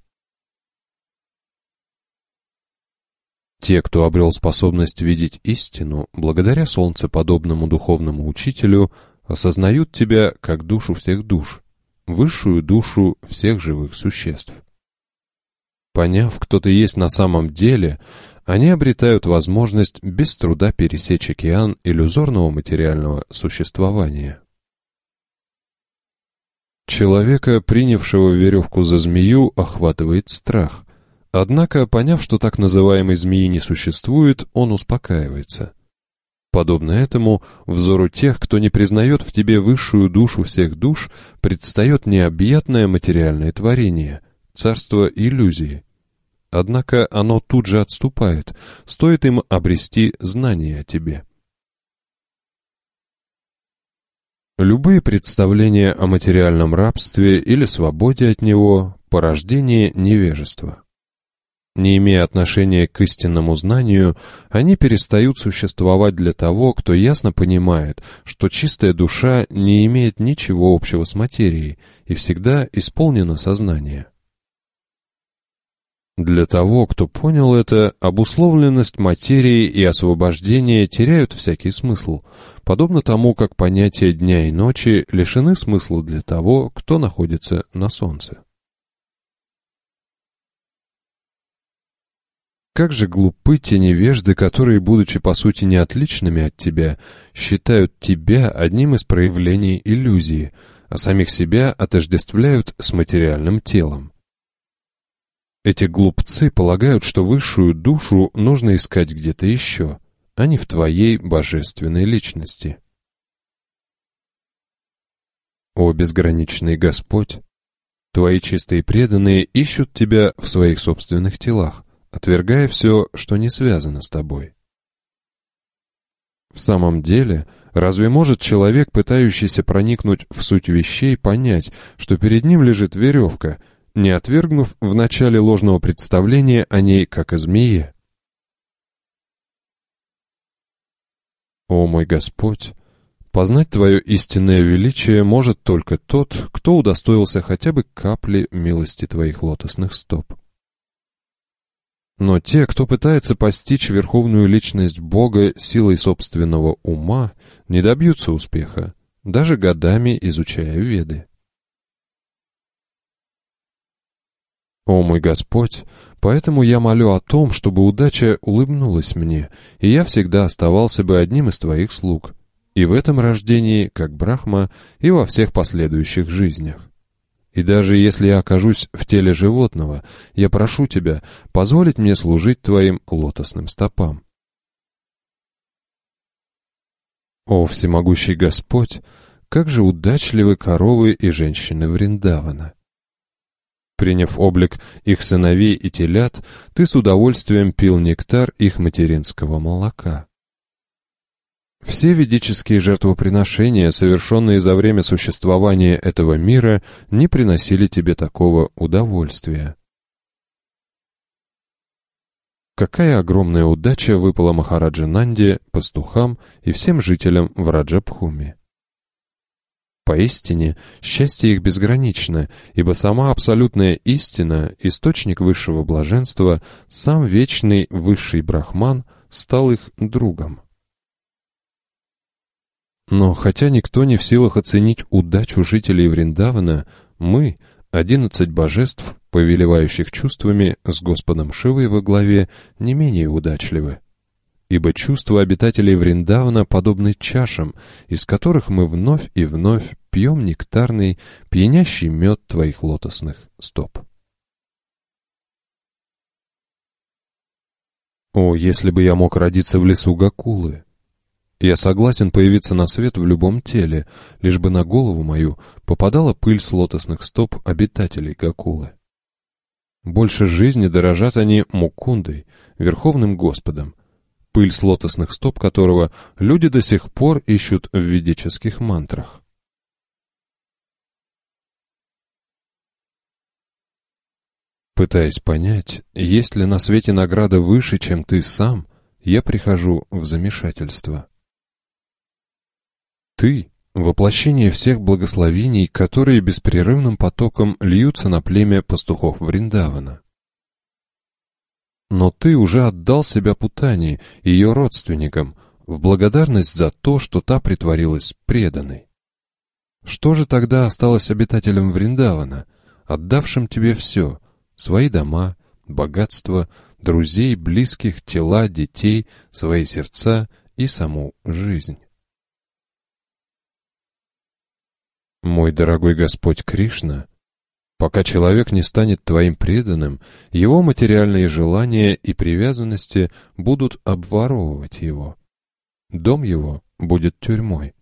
S1: Те, кто обрел способность видеть истину, благодаря солнцеподобному духовному учителю, осознают тебя как душу всех душ, высшую душу всех живых существ. Поняв, кто ты есть на самом деле, они обретают возможность без труда пересечь океан иллюзорного материального существования. Человека, принявшего веревку за змею, охватывает страх. Однако, поняв, что так называемой змеи не существует, он успокаивается. Подобно этому, взору тех, кто не признает в тебе высшую душу всех душ, предстает необъятное материальное творение, царство иллюзии. Однако оно тут же отступает, стоит им обрести знание о тебе. Любые представления о материальном рабстве или свободе от него – порождение невежества. Не имея отношения к истинному знанию, они перестают существовать для того, кто ясно понимает, что чистая душа не имеет ничего общего с материей и всегда исполнена сознание. Для того, кто понял это, обусловленность материи и освобождение теряют всякий смысл, подобно тому, как понятия дня и ночи лишены смысла для того, кто находится на солнце. Как же глупы те невежды, которые, будучи по сути не отличными от тебя, считают тебя одним из проявлений иллюзии, а самих себя отождествляют с материальным телом. Эти глупцы полагают, что высшую душу нужно искать где-то еще, а не в твоей божественной личности. О безграничный Господь! Твои чистые преданные ищут тебя в своих собственных телах, отвергая все, что не связано с тобой. В самом деле, разве может человек, пытающийся проникнуть в суть вещей, понять, что перед ним лежит веревка, не отвергнув в начале ложного представления о ней как о змее? О мой Господь! Познать Твое истинное величие может только тот, кто удостоился хотя бы капли милости Твоих лотосных стоп. Но те, кто пытается постичь верховную личность Бога силой собственного ума, не добьются успеха, даже годами изучая Веды. «О мой Господь, поэтому я молю о том, чтобы удача улыбнулась мне, и я всегда оставался бы одним из твоих слуг, и в этом рождении, как Брахма, и во всех последующих жизнях. И даже если я окажусь в теле животного, я прошу тебя позволить мне служить твоим лотосным стопам. О, всемогущий Господь, как же удачливы коровы и женщины Вриндавана! Приняв облик их сыновей и телят, ты с удовольствием пил нектар их материнского молока. Все ведические жертвоприношения, совершенные за время существования этого мира, не приносили тебе такого удовольствия. Какая огромная удача выпала Махараджи Нанде, пастухам и всем жителям в Раджабхуме. Поистине, счастье их безгранично, ибо сама абсолютная истина, источник высшего блаженства, сам вечный высший брахман стал их другом. Но хотя никто не в силах оценить удачу жителей Вриндавана, мы, одиннадцать божеств, повелевающих чувствами, с Господом Шивой во главе, не менее удачливы. Ибо чувства обитателей Вриндавана подобны чашам, из которых мы вновь и вновь пьем нектарный, пьянящий мед твоих лотосных стоп. О, если бы я мог родиться в лесу Гакулы! Я согласен появиться на свет в любом теле, лишь бы на голову мою попадала пыль с лотосных стоп обитателей Гакулы. Больше жизни дорожат они Мукундой, Верховным Господом, пыль с лотосных стоп которого люди до сих пор ищут в ведических мантрах. Пытаясь понять, есть ли на свете награда выше, чем ты сам, я прихожу в замешательство. Ты — воплощение всех благословений, которые беспрерывным потоком льются на племя пастухов Вриндавана. Но ты уже отдал себя Путане и ее родственникам в благодарность за то, что та притворилась преданной. Что же тогда осталось обитателям Вриндавана, отдавшим тебе все — свои дома, богатство, друзей, близких, тела, детей, свои сердца и саму жизнь? Мой дорогой Господь Кришна, пока человек не станет твоим преданным, его материальные желания и привязанности будут обворовывать его. Дом его будет тюрьмой,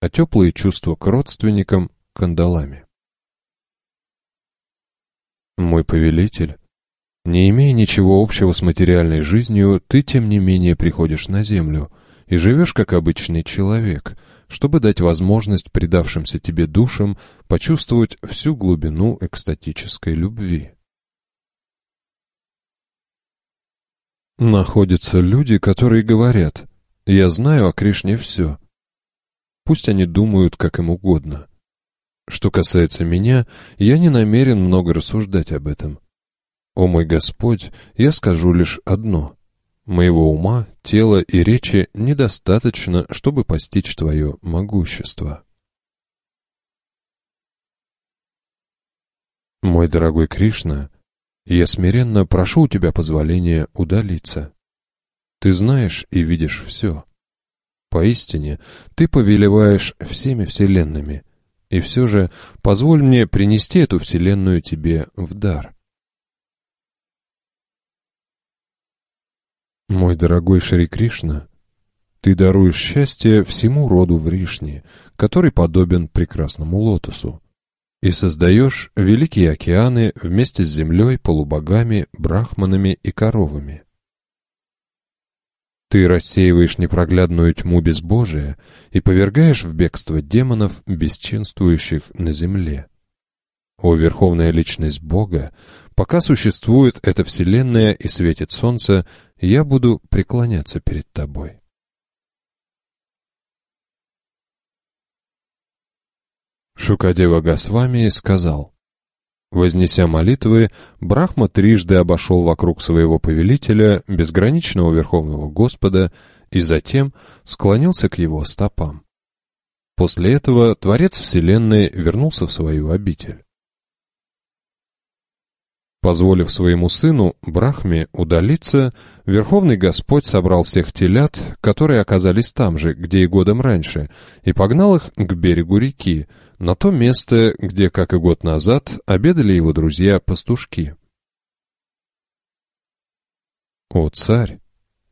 S1: а теплые чувства к родственникам — кандалами. Мой повелитель, не имея ничего общего с материальной жизнью, ты, тем не менее, приходишь на землю и живешь как обычный человек — чтобы дать возможность предавшимся тебе душам почувствовать всю глубину экстатической любви. Находятся люди, которые говорят «Я знаю о Кришне все». Пусть они думают, как им угодно. Что касается меня, я не намерен много рассуждать об этом. О мой Господь, я скажу лишь одно — Моего ума, тела и речи недостаточно, чтобы постичь твое могущество. Мой дорогой Кришна, я смиренно прошу у тебя позволения удалиться. Ты знаешь и видишь все. Поистине, ты повелеваешь всеми вселенными, и все же позволь мне принести эту вселенную тебе в дар. Мой дорогой Шри Кришна, ты даруешь счастье всему роду в Ришне, который подобен прекрасному лотосу, и создаешь великие океаны вместе с землей, полубогами, брахманами и коровами. Ты рассеиваешь непроглядную тьму безбожия и повергаешь в бегство демонов, бесчинствующих на земле. О, верховная личность Бога, Пока существует эта вселенная и светит солнце, я буду преклоняться перед тобой. Шукадева Госвами сказал, Вознеся молитвы, Брахма трижды обошел вокруг своего повелителя, безграничного Верховного Господа, и затем склонился к его стопам. После этого Творец Вселенной вернулся в свою обитель. Позволив своему сыну, Брахме, удалиться, Верховный Господь собрал всех телят, которые оказались там же, где и годом раньше, и погнал их к берегу реки, на то место, где, как и год назад, обедали его друзья-пастушки. О, царь!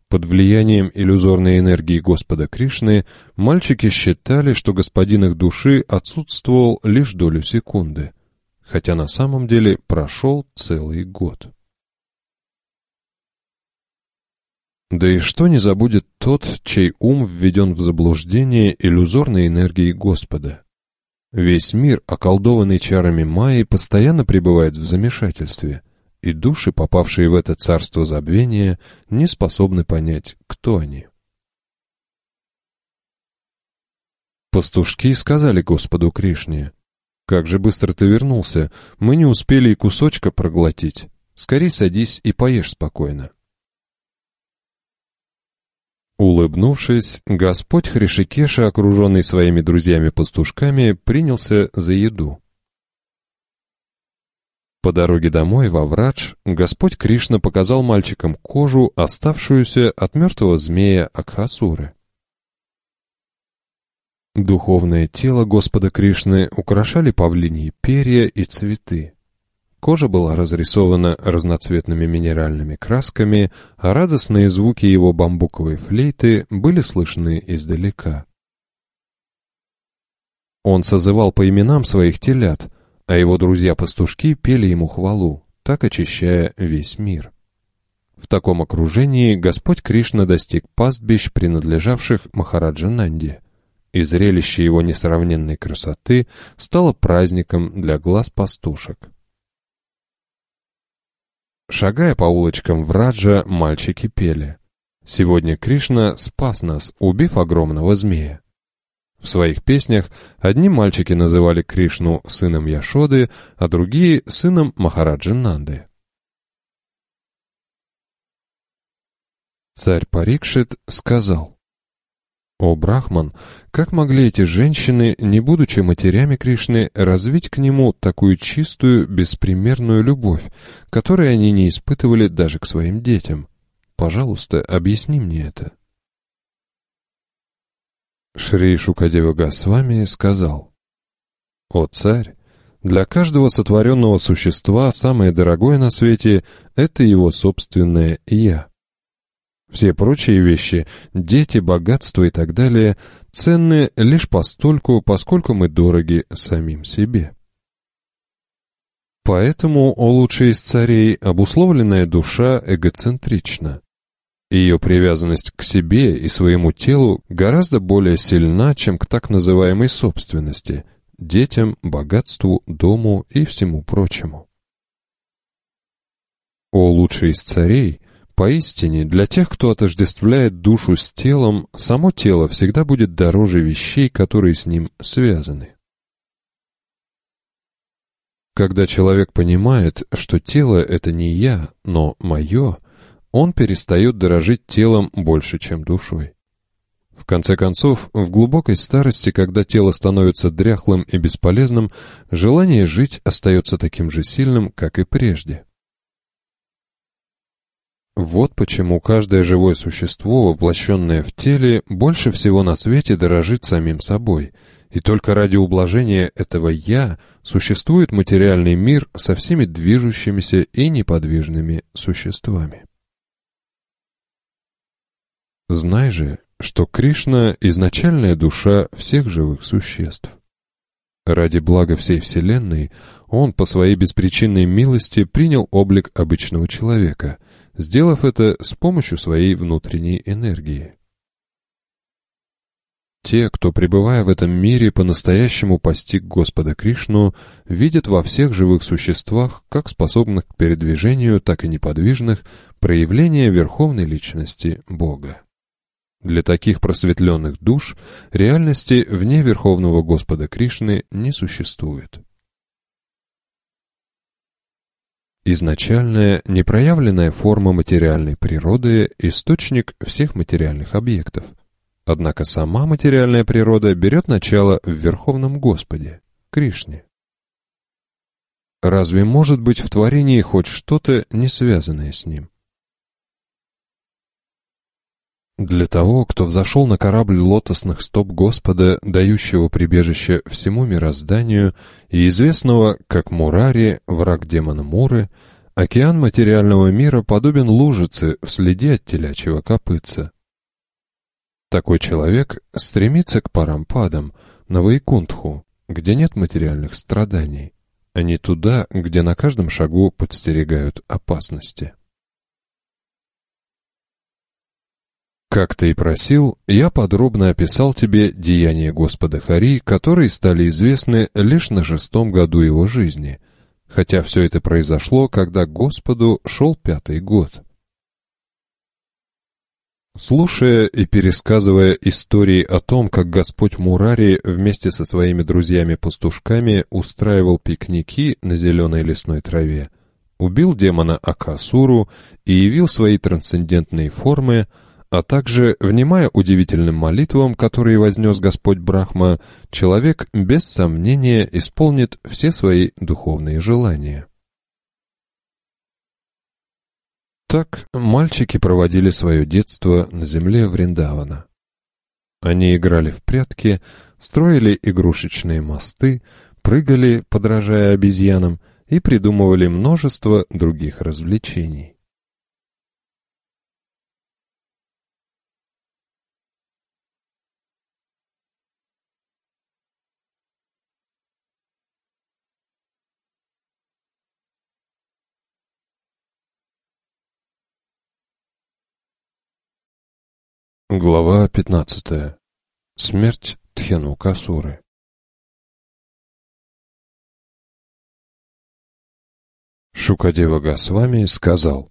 S1: Под влиянием иллюзорной энергии Господа Кришны мальчики считали, что господин их души отсутствовал лишь долю секунды — хотя на самом деле прошел целый год. Да и что не забудет тот, чей ум введен в заблуждение иллюзорной энергией Господа? Весь мир, околдованный чарами Майи, постоянно пребывает в замешательстве, и души, попавшие в это царство забвения, не способны понять, кто они. Пастушки сказали Господу Кришне, «Как же быстро ты вернулся! Мы не успели и кусочка проглотить. Скорей садись и поешь спокойно». Улыбнувшись, Господь Хришикеша, окруженный своими друзьями-пастушками, принялся за еду. По дороге домой, во Врадж, Господь Кришна показал мальчикам кожу, оставшуюся от мертвого змея Акхасуры. Духовное тело Господа Кришны украшали павлиньи перья и цветы. Кожа была разрисована разноцветными минеральными красками, а радостные звуки его бамбуковой флейты были слышны издалека. Он созывал по именам своих телят, а его друзья-пастушки пели ему хвалу, так очищая весь мир. В таком окружении Господь Кришна достиг пастбищ, принадлежавших Махараджа Нанди и зрелище его несравненной красоты стало праздником для глаз пастушек. Шагая по улочкам Враджа, мальчики пели. «Сегодня Кришна спас нас, убив огромного змея». В своих песнях одни мальчики называли Кришну сыном Яшоды, а другие — сыном Махараджинанды. Царь Парикшит сказал, о, Брахман, как могли эти женщины, не будучи матерями Кришны, развить к нему такую чистую, беспримерную любовь, которую они не испытывали даже к своим детям? Пожалуйста, объясни мне это. Шри Шукадева Гасвами сказал, «О царь, для каждого сотворенного существа самое дорогое на свете — это его собственное «я». Все прочие вещи, дети, богатство и так далее, ценны лишь постольку, поскольку мы дороги самим себе. Поэтому, о лучшей из царей, обусловленная душа эгоцентрична. Ее привязанность к себе и своему телу гораздо более сильна, чем к так называемой собственности – детям, богатству, дому и всему прочему. О лучшей из царей – Поистине, для тех, кто отождествляет душу с телом, само тело всегда будет дороже вещей, которые с ним связаны. Когда человек понимает, что тело — это не я, но мое, он перестает дорожить телом больше, чем душой. В конце концов, в глубокой старости, когда тело становится дряхлым и бесполезным, желание жить остается таким же сильным, как и прежде. Вот почему каждое живое существо, воплощенное в теле, больше всего на свете дорожит самим собой. И только ради ублажения этого «я» существует материальный мир со всеми движущимися и неподвижными существами. Знай же, что Кришна — изначальная душа всех живых существ. Ради блага всей Вселенной Он по своей беспричинной милости принял облик обычного человека — сделав это с помощью своей внутренней энергии. Те, кто, пребывая в этом мире, по-настоящему постиг Господа Кришну, видят во всех живых существах, как способных к передвижению, так и неподвижных, проявление Верховной Личности Бога. Для таких просветленных душ реальности вне Верховного Господа Кришны не существует. Изначальная, непроявленная форма материальной природы – источник всех материальных объектов. Однако сама материальная природа берет начало в Верховном Господе, Кришне. Разве может быть в творении хоть что-то, не связанное с ним? Для того, кто взошел на корабль лотосных стоп Господа, дающего прибежище всему мирозданию, и известного, как Мурари, враг демона Муры, океан материального мира подобен лужице в следе от телячьего копытца. Такой человек стремится к парампадам, на Вайкунтху, где нет материальных страданий, а не туда, где на каждом шагу подстерегают опасности. Как ты и просил, я подробно описал тебе деяния Господа Хари, которые стали известны лишь на шестом году его жизни, хотя все это произошло, когда Господу шел пятый год. Слушая и пересказывая истории о том, как Господь Мурари вместе со своими друзьями-пастушками устраивал пикники на зеленой лесной траве, убил демона Акасуру и явил свои трансцендентные формы – а также, внимая удивительным молитвам, которые вознес Господь Брахма, человек без сомнения исполнит все свои духовные желания. Так мальчики проводили свое детство на земле Вриндавана. Они играли в прятки, строили игрушечные мосты, прыгали, подражая обезьянам, и придумывали множество других развлечений.
S3: Глава 15. Смерть Тхену Касуры.
S1: Шукадева Госвами сказал,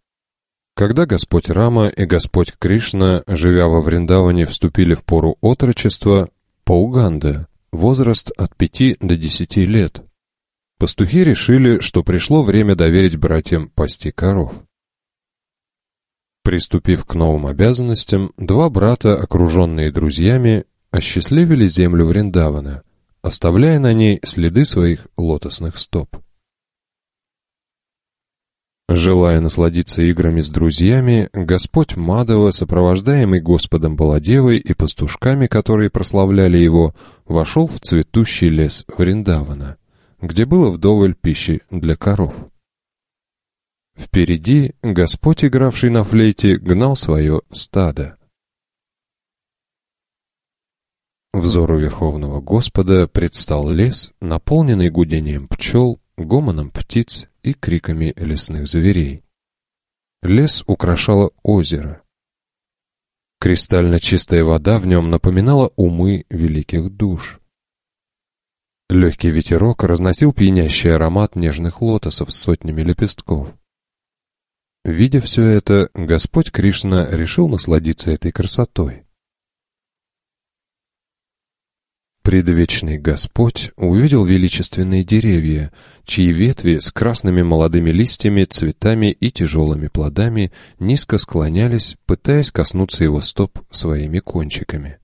S1: «Когда Господь Рама и Господь Кришна, живя во Вриндаване, вступили в пору отрочества, Пауганда, возраст от пяти до десяти лет, пастухи решили, что пришло время доверить братьям пасти коров. Приступив к новым обязанностям, два брата, окруженные друзьями, осчастливили землю Вриндавана, оставляя на ней следы своих лотосных стоп. Желая насладиться играми с друзьями, Господь Мадова, сопровождаемый Господом Баладевой и пастушками, которые прославляли его, вошел в цветущий лес Вриндавана, где было вдоволь пищи для коров. Впереди Господь, игравший на флейте, гнал свое стадо. Взору Верховного Господа предстал лес, наполненный гудением пчел, гомоном птиц и криками лесных зверей. Лес украшало озеро. Кристально чистая вода в нем напоминала умы великих душ. Легкий ветерок разносил пьянящий аромат нежных лотосов с сотнями лепестков. Видя все это, Господь Кришна решил насладиться этой красотой. Предвечный Господь увидел величественные деревья, чьи ветви с красными молодыми листьями, цветами и тяжелыми плодами низко склонялись, пытаясь коснуться его стоп своими кончиками.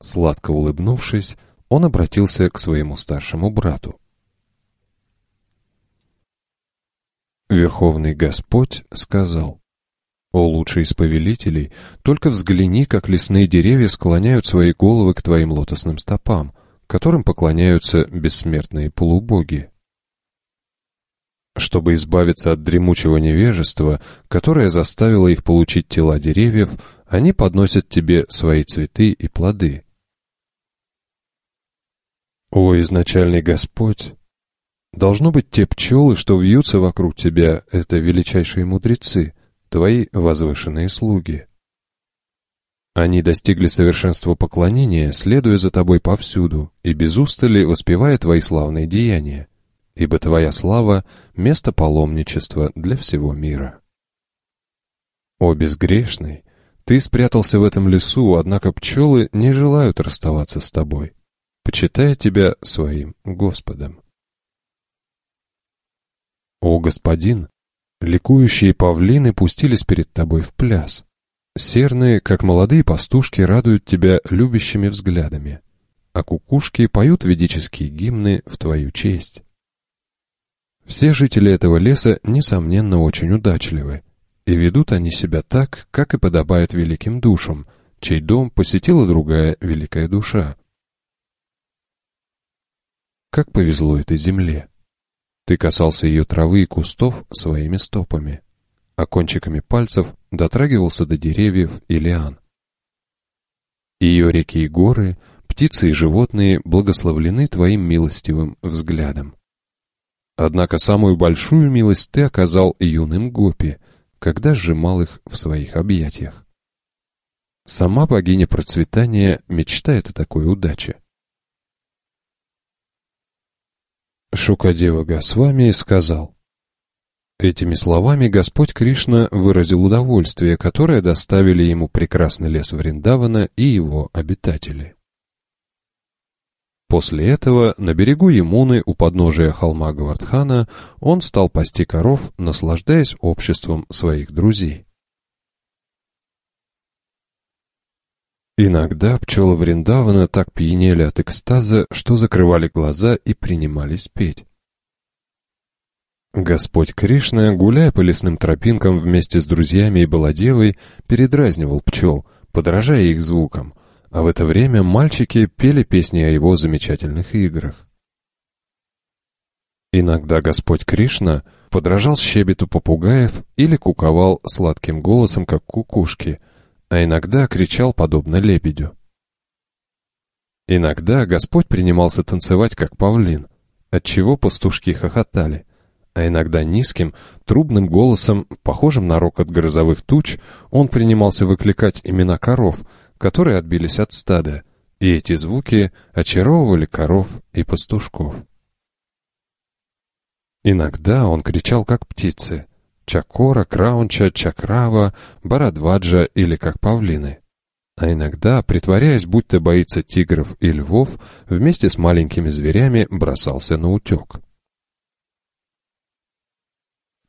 S1: Сладко улыбнувшись, он обратился к своему старшему брату. Верховный Господь сказал, «О лучший из повелителей, только взгляни, как лесные деревья склоняют свои головы к твоим лотосным стопам, которым поклоняются бессмертные полубоги». Чтобы избавиться от дремучего невежества, которое заставило их получить тела деревьев, они подносят тебе свои цветы и плоды. О, изначальный Господь! Должно быть, те пчелы, что вьются вокруг тебя, — это величайшие мудрецы, твои возвышенные слуги. Они достигли совершенства поклонения, следуя за тобой повсюду и без устали воспевая твои славные деяния, ибо твоя слава — место паломничества для всего мира. О безгрешный, ты спрятался в этом лесу, однако пчелы не желают расставаться с тобой, почитая тебя своим
S2: Господом.
S1: «О, господин!» Ликующие павлины пустились перед тобой в пляс. Серные, как молодые пастушки, радуют тебя любящими взглядами, а кукушки поют ведические гимны в твою честь. Все жители этого леса, несомненно, очень удачливы, и ведут они себя так, как и подобает великим душам, чей дом посетила другая великая душа. Как повезло этой земле! Ты касался ее травы и кустов своими стопами, а кончиками пальцев дотрагивался до деревьев и лиан. Ее реки и горы, птицы и животные благословлены твоим милостивым взглядом. Однако самую большую милость ты оказал юным Гопи, когда сжимал их в своих объятиях. Сама богиня процветания мечтает о такой удаче. Шукадева Госвами и сказал. Этими словами Господь Кришна выразил удовольствие, которое доставили ему прекрасный лес Вриндавана и его обитатели. После этого на берегу Ямуны у подножия холма Гавардхана он стал пасти коров, наслаждаясь обществом своих друзей. Иногда пчелы Вриндавана так пьянели от экстаза, что закрывали глаза и принимались петь. Господь Кришна, гуляя по лесным тропинкам вместе с друзьями и баладевой, передразнивал пчел, подражая их звукам, а в это время мальчики пели песни о его замечательных играх. Иногда Господь Кришна подражал щебету попугаев или куковал сладким голосом, как кукушки — а иногда кричал подобно
S2: лебедю.
S1: Иногда Господь принимался танцевать, как павлин, отчего пастушки хохотали, а иногда низким, трубным голосом, похожим на рокот грозовых туч, он принимался выкликать имена коров, которые отбились от стада, и эти звуки очаровывали коров и пастушков. Иногда он кричал, как птицы, Чакора, Краунча, Чакрава, Барадваджа или как павлины. А иногда, притворяясь, будто боится тигров и львов, вместе с маленькими зверями бросался на утек.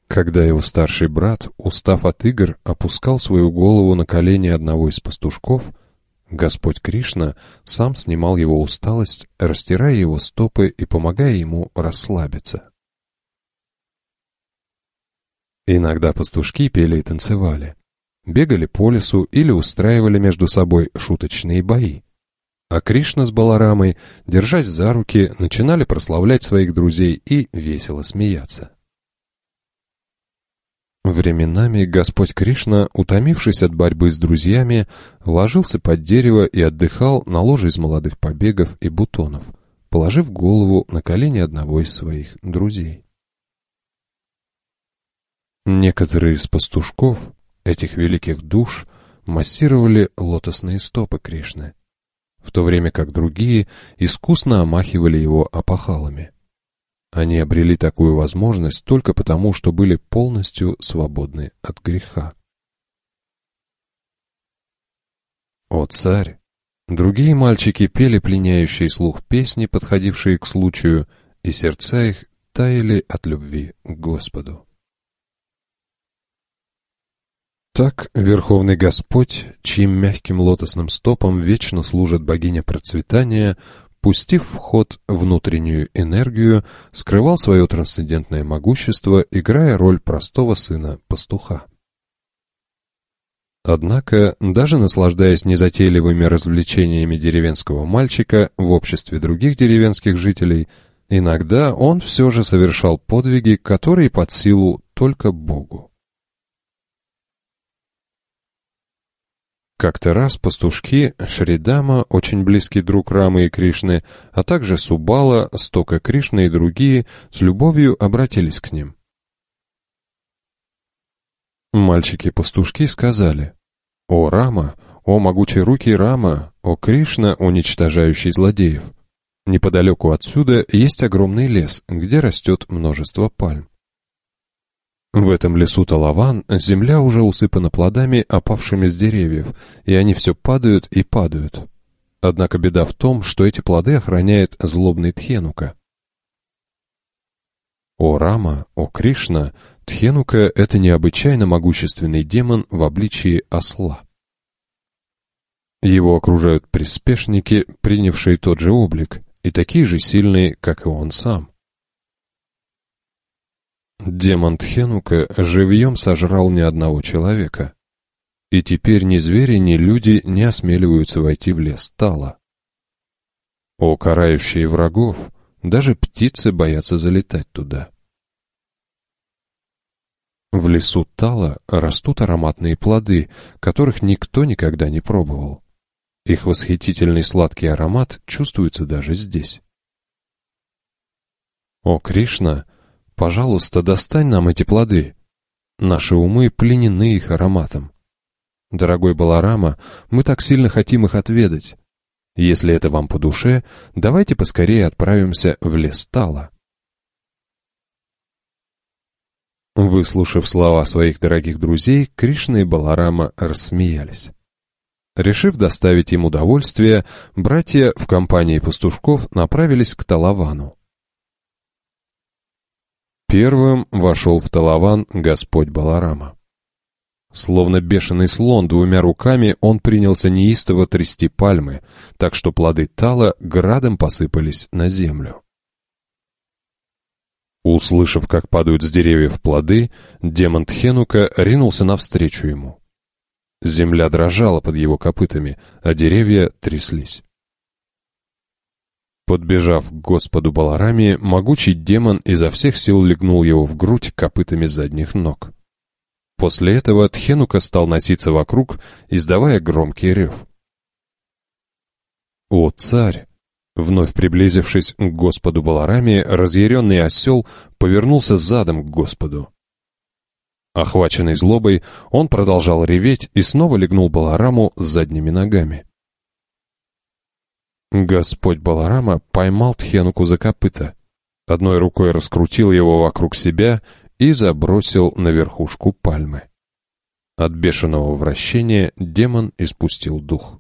S1: Когда его старший брат, устав от игр, опускал свою голову на колени одного из пастушков, Господь Кришна сам снимал его усталость, растирая его стопы и помогая ему расслабиться. Иногда пастушки пели и танцевали. Бегали по лесу или устраивали между собой шуточные бои. А Кришна с Баларамой, держась за руки, начинали прославлять своих друзей и весело смеяться. Временами Господь Кришна, утомившись от борьбы с друзьями, ложился под дерево и отдыхал на ложе из молодых побегов и бутонов, положив голову на колени одного из своих друзей. Некоторые из пастушков, этих великих душ, массировали лотосные стопы Кришны, в то время как другие искусно омахивали его опахалами. Они обрели такую возможность только потому, что были полностью свободны от греха. «О царь!» Другие мальчики пели пленяющие слух песни, подходившие к случаю, и сердца их таяли от любви к Господу. Так Верховный Господь, чьим мягким лотосным стопом вечно служит богиня процветания, пустив в ход внутреннюю энергию, скрывал свое трансцендентное могущество, играя роль простого сына-пастуха. Однако, даже наслаждаясь незатейливыми развлечениями деревенского мальчика в обществе других деревенских жителей, иногда он все же совершал подвиги, которые под силу только Богу. Как-то раз пастушки Шридама, очень близкий друг Рамы и Кришны, а также Субала, Стока Кришны и другие, с любовью обратились к ним. Мальчики-пастушки сказали, «О, Рама! О, могучие руки Рама! О, Кришна, уничтожающий злодеев!» Неподалеку отсюда есть огромный лес, где растет множество пальм. В этом лесу Талаван земля уже усыпана плодами, опавшими с деревьев, и они все падают и падают. Однако беда в том, что эти плоды охраняет злобный Тхенука. О Рама, о Кришна, Тхенука — это необычайно могущественный демон в обличии осла. Его окружают приспешники, принявшие тот же облик, и такие же сильные, как и он сам. Демон Тхенука живьем сожрал ни одного человека. И теперь ни звери, ни люди не осмеливаются войти в лес Тала. О, карающие врагов! Даже птицы боятся залетать туда. В лесу Тала растут ароматные плоды, которых никто никогда не пробовал. Их восхитительный сладкий аромат чувствуется даже здесь. О, Кришна, Пожалуйста, достань нам эти плоды. Наши умы пленены их ароматом. Дорогой Баларама, мы так сильно хотим их отведать. Если это вам по душе, давайте поскорее отправимся в лес Тала. Выслушав слова своих дорогих друзей, Кришна и Баларама рассмеялись. Решив доставить им удовольствие, братья в компании пастушков направились к Талавану. Первым вошел в Талаван Господь Баларама. Словно бешеный слон двумя руками, он принялся неистово трясти пальмы, так что плоды тала градом посыпались на землю. Услышав, как падают с деревьев плоды, демон Тхенука ринулся навстречу ему. Земля дрожала под его копытами, а деревья тряслись. Подбежав к Господу Баларами, могучий демон изо всех сил легнул его в грудь копытами задних ног. После этого Тхенука стал носиться вокруг, издавая громкий рев. «О, царь!» Вновь приблизившись к Господу Баларами, разъяренный осел повернулся задом к Господу. Охваченный злобой, он продолжал реветь и снова легнул Балараму задними ногами. Господь Баларама поймал Тхенуку за копыта, одной рукой раскрутил его вокруг себя и забросил на верхушку пальмы. От бешеного вращения демон испустил дух.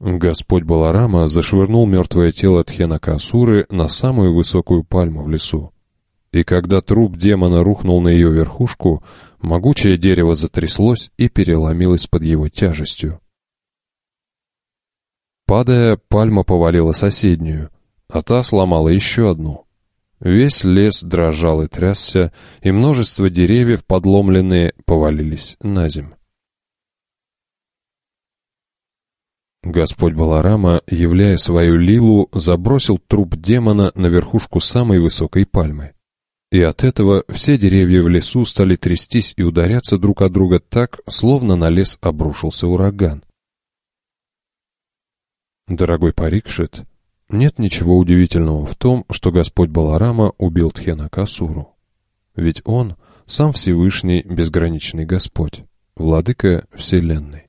S1: Господь Баларама зашвырнул мертвое тело Тхена Асуры на самую высокую пальму в лесу. И когда труп демона рухнул на ее верхушку, могучее дерево затряслось и переломилось под его тяжестью. Падая, пальма повалила соседнюю, а та сломала еще одну. Весь лес дрожал и трясся, и множество деревьев, подломленные, повалились на земь. Господь Баларама, являя свою лилу, забросил труп демона на верхушку самой высокой пальмы. И от этого все деревья в лесу стали трястись и ударяться друг от друга так, словно на лес обрушился ураган. Дорогой Парикшит, нет ничего удивительного в том, что Господь Баларама убил Тхенакасуру. Ведь он сам Всевышний Безграничный Господь, Владыка Вселенной.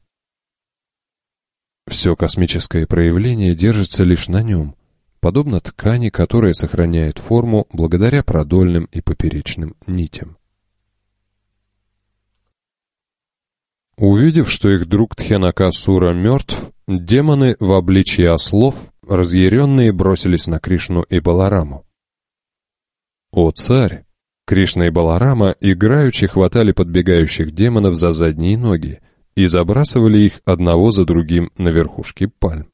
S1: Все космическое проявление держится лишь на нем, подобно ткани, которая сохраняет форму благодаря продольным и поперечным нитям. Увидев, что их друг Тхенакасура мертв, демоны в обличии ослов, разъяренные, бросились на Кришну и Балараму. «О царь!» Кришна и Баларама играючи хватали подбегающих демонов за задние ноги и забрасывали их одного за другим на верхушки пальм.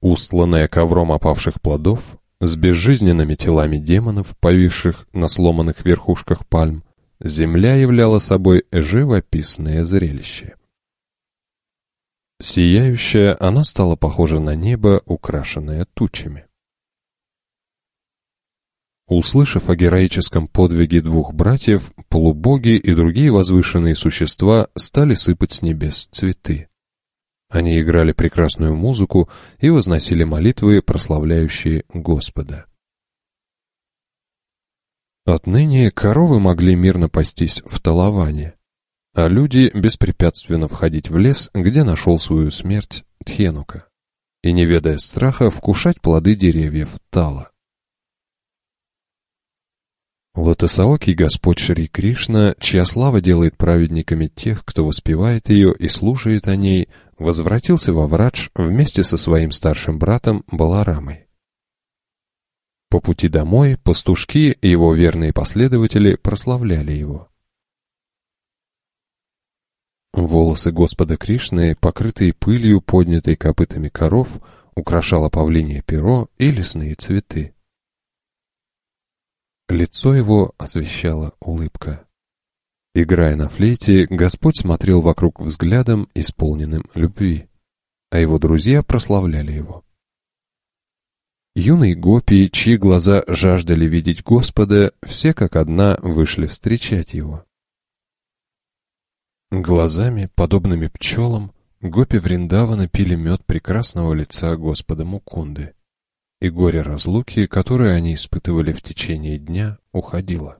S1: Устланная ковром опавших плодов, с безжизненными телами демонов, повисших на сломанных верхушках пальм, земля являла собой живописное зрелище. Сияющая, она стала похожа на небо, украшенное тучами. Услышав о героическом подвиге двух братьев, полубоги и другие возвышенные существа стали сыпать с небес цветы. Они играли прекрасную музыку и возносили молитвы, прославляющие Господа. Отныне коровы могли мирно пастись в Талаване, а люди беспрепятственно входить в лес, где нашел свою смерть Тхенука, и, не ведая страха, вкушать плоды деревьев Тала. Лотосаокий Господь Шри Кришна, чья слава делает праведниками тех, кто воспевает ее и слушает о ней, возвратился во Врадж вместе со своим старшим братом Баларамой. По пути домой пастушки и его верные последователи прославляли его. Волосы Господа Кришны, покрытые пылью, поднятой копытами коров, украшало павлинье перо и лесные цветы. Лицо его освещала улыбка. Играя на флейте, Господь смотрел вокруг взглядом, исполненным любви, а его друзья прославляли его. Юные гопи, чьи глаза жаждали видеть Господа, все как одна вышли встречать его. Глазами, подобными пчелам, гопи Вриндавана пили мед прекрасного лица Господа
S2: Мукунды,
S1: и горе разлуки, которое они испытывали в течение дня, уходило.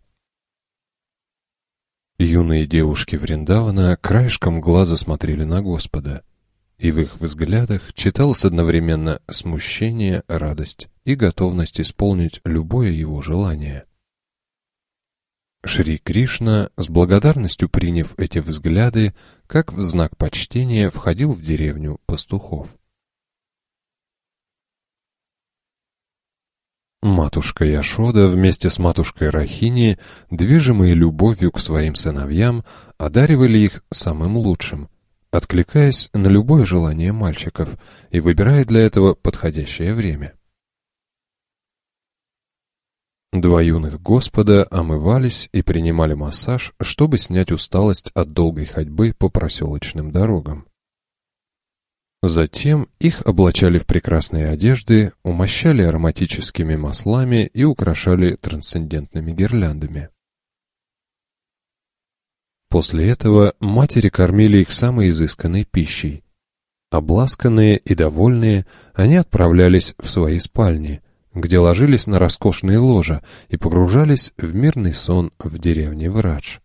S1: Юные девушки Вриндавана краешком глаза смотрели на Господа — и в их взглядах читалось одновременно смущение, радость и готовность исполнить любое его желание. Шри Кришна, с благодарностью приняв эти взгляды, как в знак почтения входил в деревню пастухов. Матушка Яшода вместе с матушкой Рахини, движимые любовью к своим сыновьям, одаривали их самым лучшим, откликаясь на любое желание мальчиков и выбирая для этого подходящее время. Два юных Господа омывались и принимали массаж, чтобы снять усталость от долгой ходьбы по проселочным дорогам. Затем их облачали в прекрасные одежды, умощали ароматическими маслами и украшали трансцендентными гирляндами. После этого матери кормили их самой изысканной пищей. Обласканные и довольные, они отправлялись в свои спальни, где ложились на роскошные ложа и погружались в мирный сон в деревне Врач.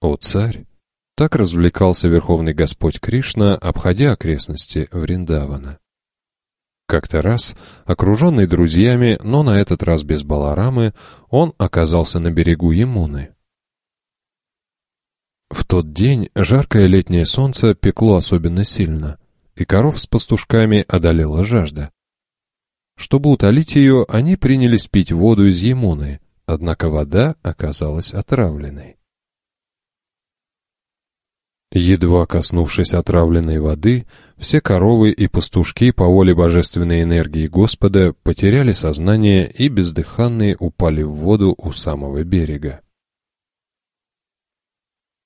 S1: О царь! Так развлекался Верховный Господь Кришна, обходя окрестности Вриндавана. Как-то раз, окруженный друзьями, но на этот раз без Баларамы, он оказался на берегу Емуны. В тот день жаркое летнее солнце пекло особенно сильно, и коров с пастушками одолела жажда. Чтобы утолить ее, они принялись пить воду из Емуны, однако вода оказалась
S2: отравленной.
S1: Едва коснувшись отравленной воды, все коровы и пастушки по воле божественной энергии Господа потеряли сознание и бездыханные упали в воду у самого берега.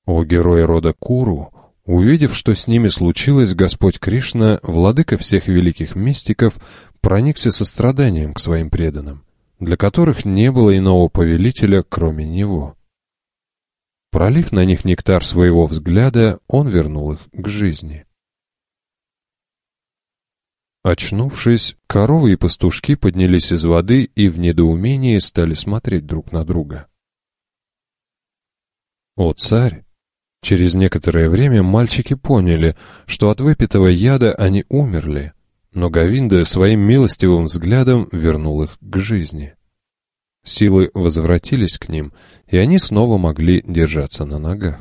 S1: О герой рода Куру, увидев, что с ними случилось, Господь Кришна, владыка всех великих мистиков, проникся состраданием к своим преданным, для которых не было иного повелителя, кроме него. Пролив на них нектар своего взгляда, он вернул их к жизни. Очнувшись, коровы и пастушки поднялись из воды и в недоумении стали смотреть друг на друга. «О, царь!» Через некоторое время мальчики поняли, что от выпитого яда они умерли, но Гавинда своим милостивым взглядом вернул их к жизни. Силы возвратились к ним, и они снова могли держаться на ногах.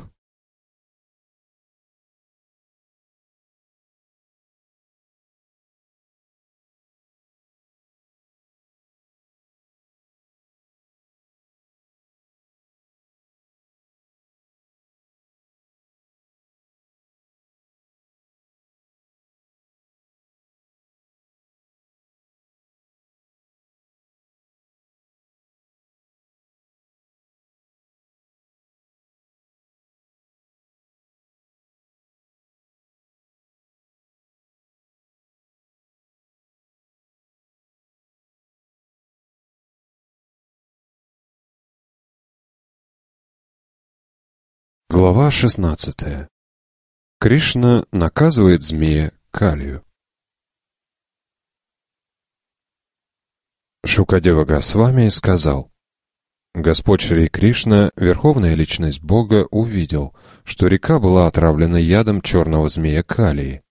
S3: Глава 16. Кришна наказывает
S1: змея Калию. Шукадева Госвами сказал, Господь Шри Кришна, верховная личность Бога, увидел, что река была отравлена ядом черного змея Калии.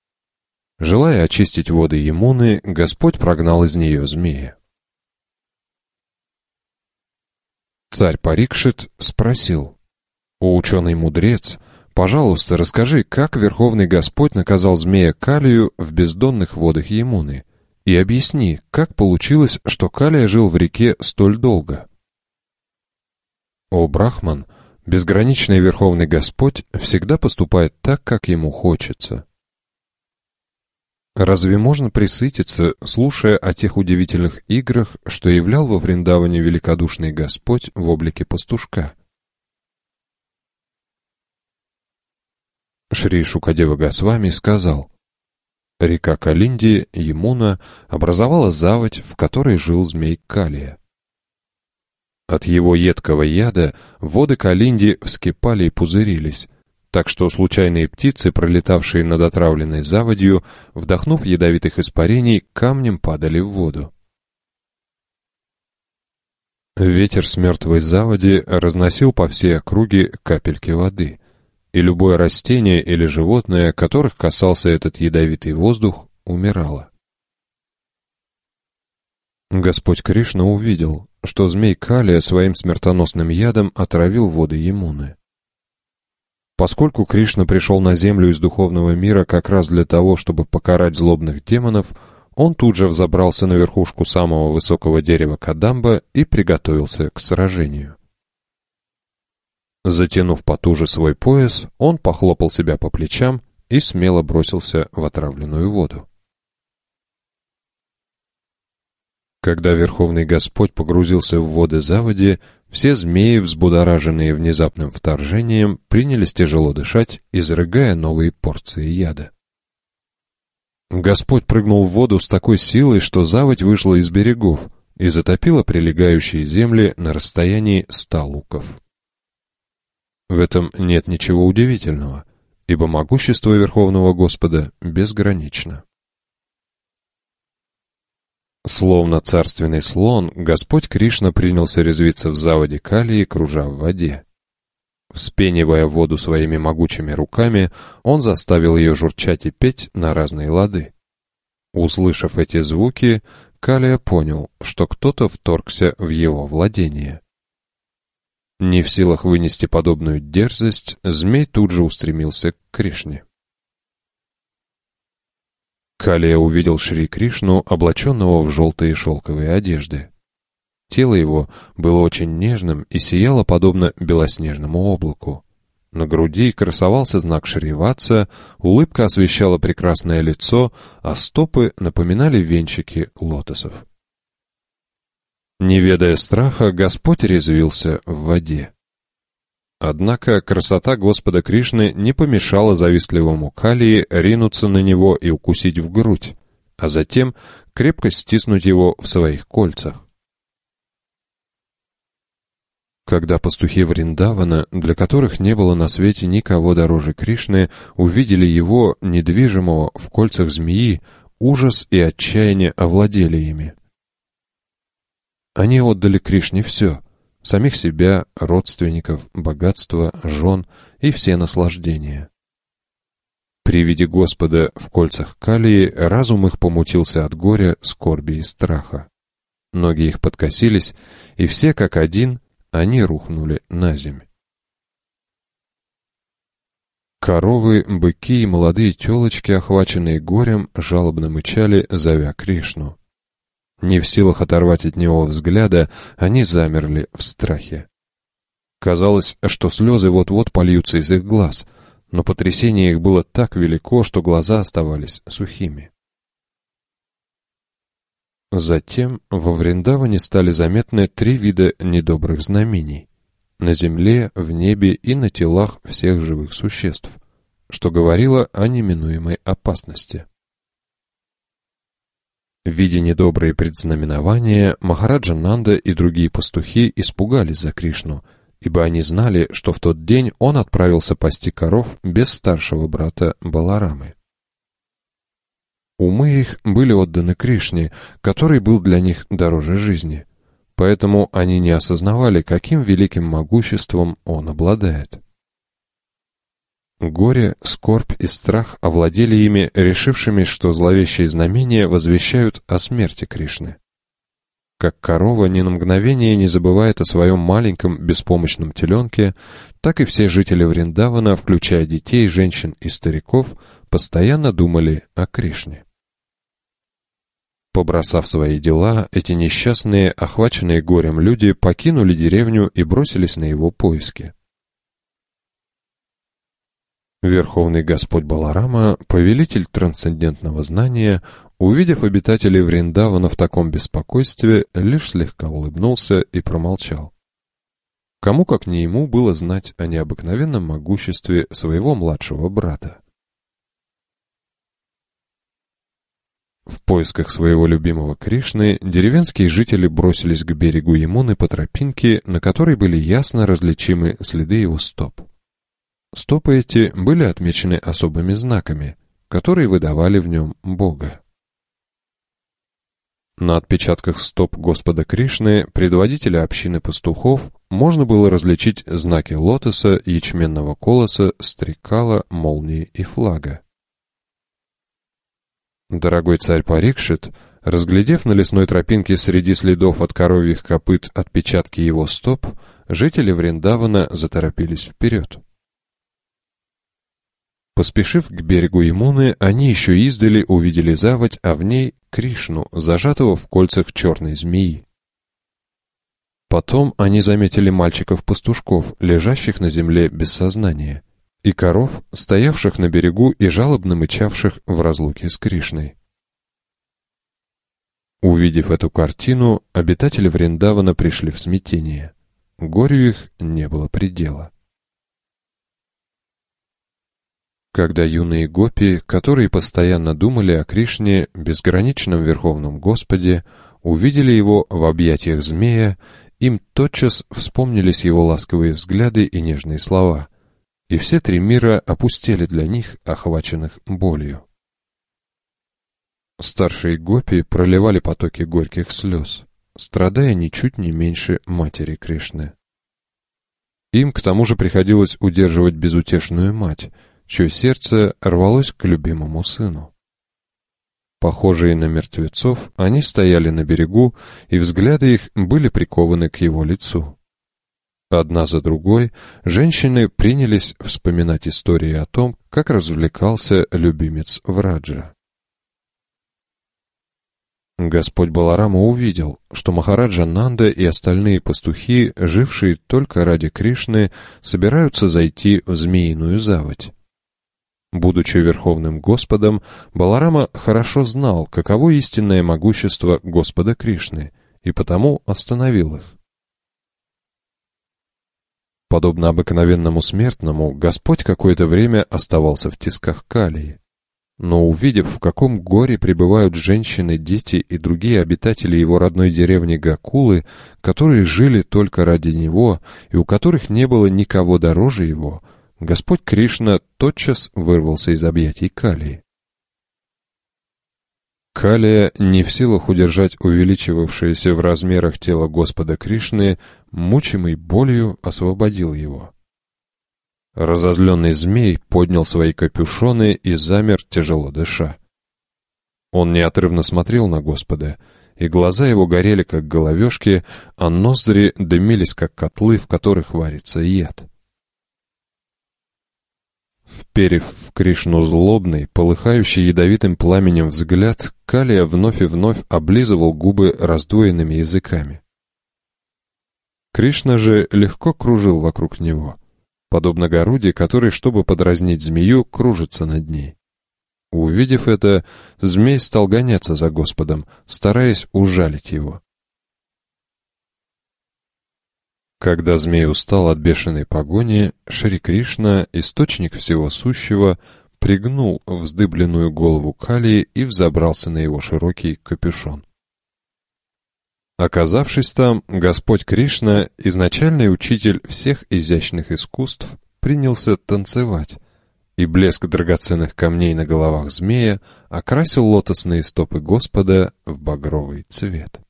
S1: Желая очистить воды Емуны, Господь прогнал из нее змея. Царь Парикшит спросил, о, ученый-мудрец, пожалуйста, расскажи, как Верховный Господь наказал змея Калию в бездонных водах Емуны? И объясни, как получилось, что Калия жил в реке столь долго? О, Брахман, безграничный Верховный Господь всегда поступает так, как ему хочется. Разве можно присытиться, слушая о тех удивительных играх, что являл во Вриндаване великодушный Господь в облике пастушка? Шри Шукадева Госвами сказал, Река Калинди, Ямуна образовала заводь, в которой жил змей Калия. От его едкого яда воды Калинди вскипали и пузырились, так что случайные птицы, пролетавшие над отравленной заводью, вдохнув ядовитых испарений, камнем падали в воду. Ветер с мертвой заводи разносил по всей округе капельки воды и любое растение или животное, которых касался этот ядовитый воздух, умирало. Господь Кришна увидел, что змей Калия своим смертоносным ядом отравил воды Емуны. Поскольку Кришна пришел на землю из духовного мира как раз для того, чтобы покарать злобных демонов, он тут же взобрался на верхушку самого высокого дерева Кадамба и приготовился к сражению. Затянув потуже свой пояс, он похлопал себя по плечам и смело бросился в отравленную воду. Когда Верховный Господь погрузился в воды заводи, все змеи, взбудораженные внезапным вторжением, принялись тяжело дышать, изрыгая новые порции яда. Господь прыгнул в воду с такой силой, что заводь вышла из берегов и затопила прилегающие земли на расстоянии ста луков. В этом нет ничего удивительного, ибо могущество Верховного Господа безгранично. Словно царственный слон, Господь Кришна принялся резвиться в заводе калии, кружа в воде. Вспенивая воду своими могучими руками, он заставил ее журчать и петь на разные лады. Услышав эти звуки, Калия понял, что кто-то вторгся в его владение. Не в силах вынести подобную дерзость, змей тут же устремился к Кришне. Калия увидел Шри Кришну, облаченного в желтые шелковые одежды. Тело его было очень нежным и сияло подобно белоснежному облаку. На груди красовался знак Шриватса, улыбка освещала прекрасное лицо, а стопы напоминали венчики лотосов. Не ведая страха, Господь резвился в воде. Однако красота Господа Кришны не помешала завистливому Калии ринуться на него и укусить в грудь, а затем крепко стиснуть его в своих кольцах. Когда пастухи Вриндавана, для которых не было на свете никого дороже Кришны, увидели его, недвижимого в кольцах змеи, ужас и отчаяние овладели ими. Они отдали Кришне все — самих себя, родственников, богатство, жен и все наслаждения. При виде Господа в кольцах Калии разум их помутился от горя, скорби и страха. Ноги их подкосились, и все как один они рухнули на земь. Коровы, быки и молодые телочки, охваченные горем, жалобно мычали, зовя Кришну. Не в силах оторвать от него взгляда, они замерли в страхе. Казалось, что слезы вот-вот польются из их глаз, но потрясение их было так велико, что глаза оставались сухими. Затем во Вриндаване стали заметны три вида недобрых знамений — на земле, в небе и на телах всех живых существ, что говорило о неминуемой опасности — Видя недобрые предзнаменования, Махараджа Нанда и другие пастухи испугались за Кришну, ибо они знали, что в тот день он отправился пасти коров без старшего брата Баларамы. Умы их были отданы Кришне, который был для них дороже жизни, поэтому они не осознавали, каким великим могуществом он обладает. Горе, скорбь и страх овладели ими, решившими, что зловещие знамения возвещают о смерти Кришны. Как корова ни на мгновение не забывает о своем маленьком беспомощном теленке, так и все жители Вриндавана, включая детей, женщин и стариков, постоянно думали о Кришне. Побросав свои дела, эти несчастные, охваченные горем люди покинули деревню и бросились на его поиски. Верховный Господь Баларама, повелитель трансцендентного знания, увидев обитателей Вриндавана в таком беспокойстве, лишь слегка улыбнулся и промолчал. Кому как не ему было знать о необыкновенном могуществе своего младшего брата. В поисках своего любимого Кришны деревенские жители бросились к берегу Ямуны по тропинке, на которой были ясно различимы следы его стоп. Стопы эти были отмечены особыми знаками, которые выдавали в нем Бога. На отпечатках стоп Господа Кришны, предводителя общины пастухов, можно было различить знаки лотоса, ячменного колоса, стрекала, молнии и флага. Дорогой царь Парикшит, разглядев на лесной тропинке среди следов от коровьих копыт отпечатки его стоп, жители Вриндавана заторопились вперед. Поспешив к берегу Имуны, они еще издали увидели заводь, а в ней — Кришну, зажатого в кольцах черной змеи. Потом они заметили мальчиков-пастушков, лежащих на земле без сознания, и коров, стоявших на берегу и жалобно мычавших в разлуке с Кришной. Увидев эту картину, обитатели Вриндавана пришли в смятение. Горю их не было предела. Когда юные гопи, которые постоянно думали о Кришне, безграничном Верховном Господе, увидели его в объятиях змея, им тотчас вспомнились его ласковые взгляды и нежные слова, и все три мира опустили для них, охваченных болью. Старшие гопи проливали потоки горьких слез, страдая ничуть не меньше матери Кришны. Им к тому же приходилось удерживать безутешную мать — чье сердце рвалось к любимому сыну. Похожие на мертвецов, они стояли на берегу, и взгляды их были прикованы к его лицу. Одна за другой женщины принялись вспоминать истории о том, как развлекался любимец Враджа. Господь Баларама увидел, что Махараджа Нанда и остальные пастухи, жившие только ради Кришны, собираются зайти в Змеиную Заводь. Будучи верховным Господом, Баларама хорошо знал, каково истинное могущество Господа Кришны, и потому остановил их. Подобно обыкновенному смертному, Господь какое-то время оставался в тисках Калии. Но увидев, в каком горе пребывают женщины, дети и другие обитатели его родной деревни Гакулы, которые жили только ради него и у которых не было никого дороже его, — Господь Кришна тотчас вырвался из объятий Калии. Калия, не в силах удержать увеличивавшееся в размерах тело Господа Кришны, мучимый болью освободил его. Разозленный змей поднял свои капюшоны и замер, тяжело дыша. Он неотрывно смотрел на Господа, и глаза его горели, как головешки, а ноздри дымились, как котлы, в которых варится яд. Вперев в Кришну злобный, полыхающий ядовитым пламенем взгляд, Калия вновь и вновь облизывал губы раздвоенными языками. Кришна же легко кружил вокруг него, подобно Гаруде, который, чтобы подразнить змею, кружится над ней. Увидев это, змей стал гоняться за Господом, стараясь ужалить его. Когда змей устал от бешеной погони, Шри Кришна, источник всего сущего, пригнул вздыбленную голову Кали и взобрался на его широкий капюшон. Оказавшись там, Господь Кришна, изначальный учитель всех изящных искусств, принялся танцевать, и блеск драгоценных камней на головах змея окрасил лотосные стопы Господа в багровый цвет.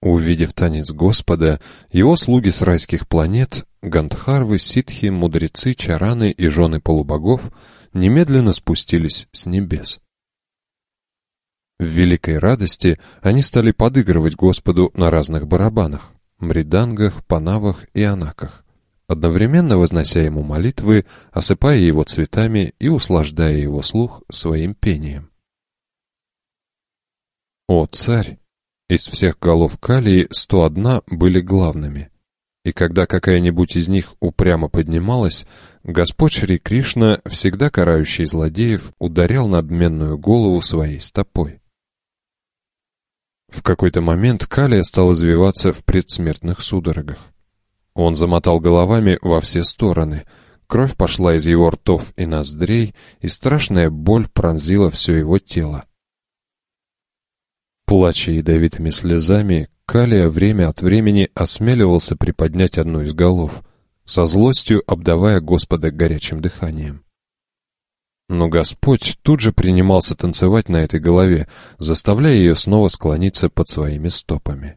S1: Увидев танец Господа, его слуги с райских планет, гандхарвы, ситхи, мудрецы, чараны и жены полубогов немедленно спустились с небес. В великой радости они стали подыгрывать Господу на разных барабанах, мридангах, панавах и анаках, одновременно вознося ему молитвы, осыпая его цветами и услаждая его слух своим пением. «О, царь!» Из всех голов Калии 101 были главными. И когда какая-нибудь из них упрямо поднималась, Господь Шри Кришна, всегда карающий злодеев, ударял надменную голову своей стопой. В какой-то момент Калия стал извиваться в предсмертных судорогах. Он замотал головами во все стороны. Кровь пошла из его ртов и ноздрей, и страшная боль пронзила все его тело. Плача ядовитыми слезами, Калия время от времени осмеливался приподнять одну из голов, со злостью обдавая Господа горячим дыханием. Но Господь тут же принимался танцевать на этой голове, заставляя ее снова склониться под своими стопами.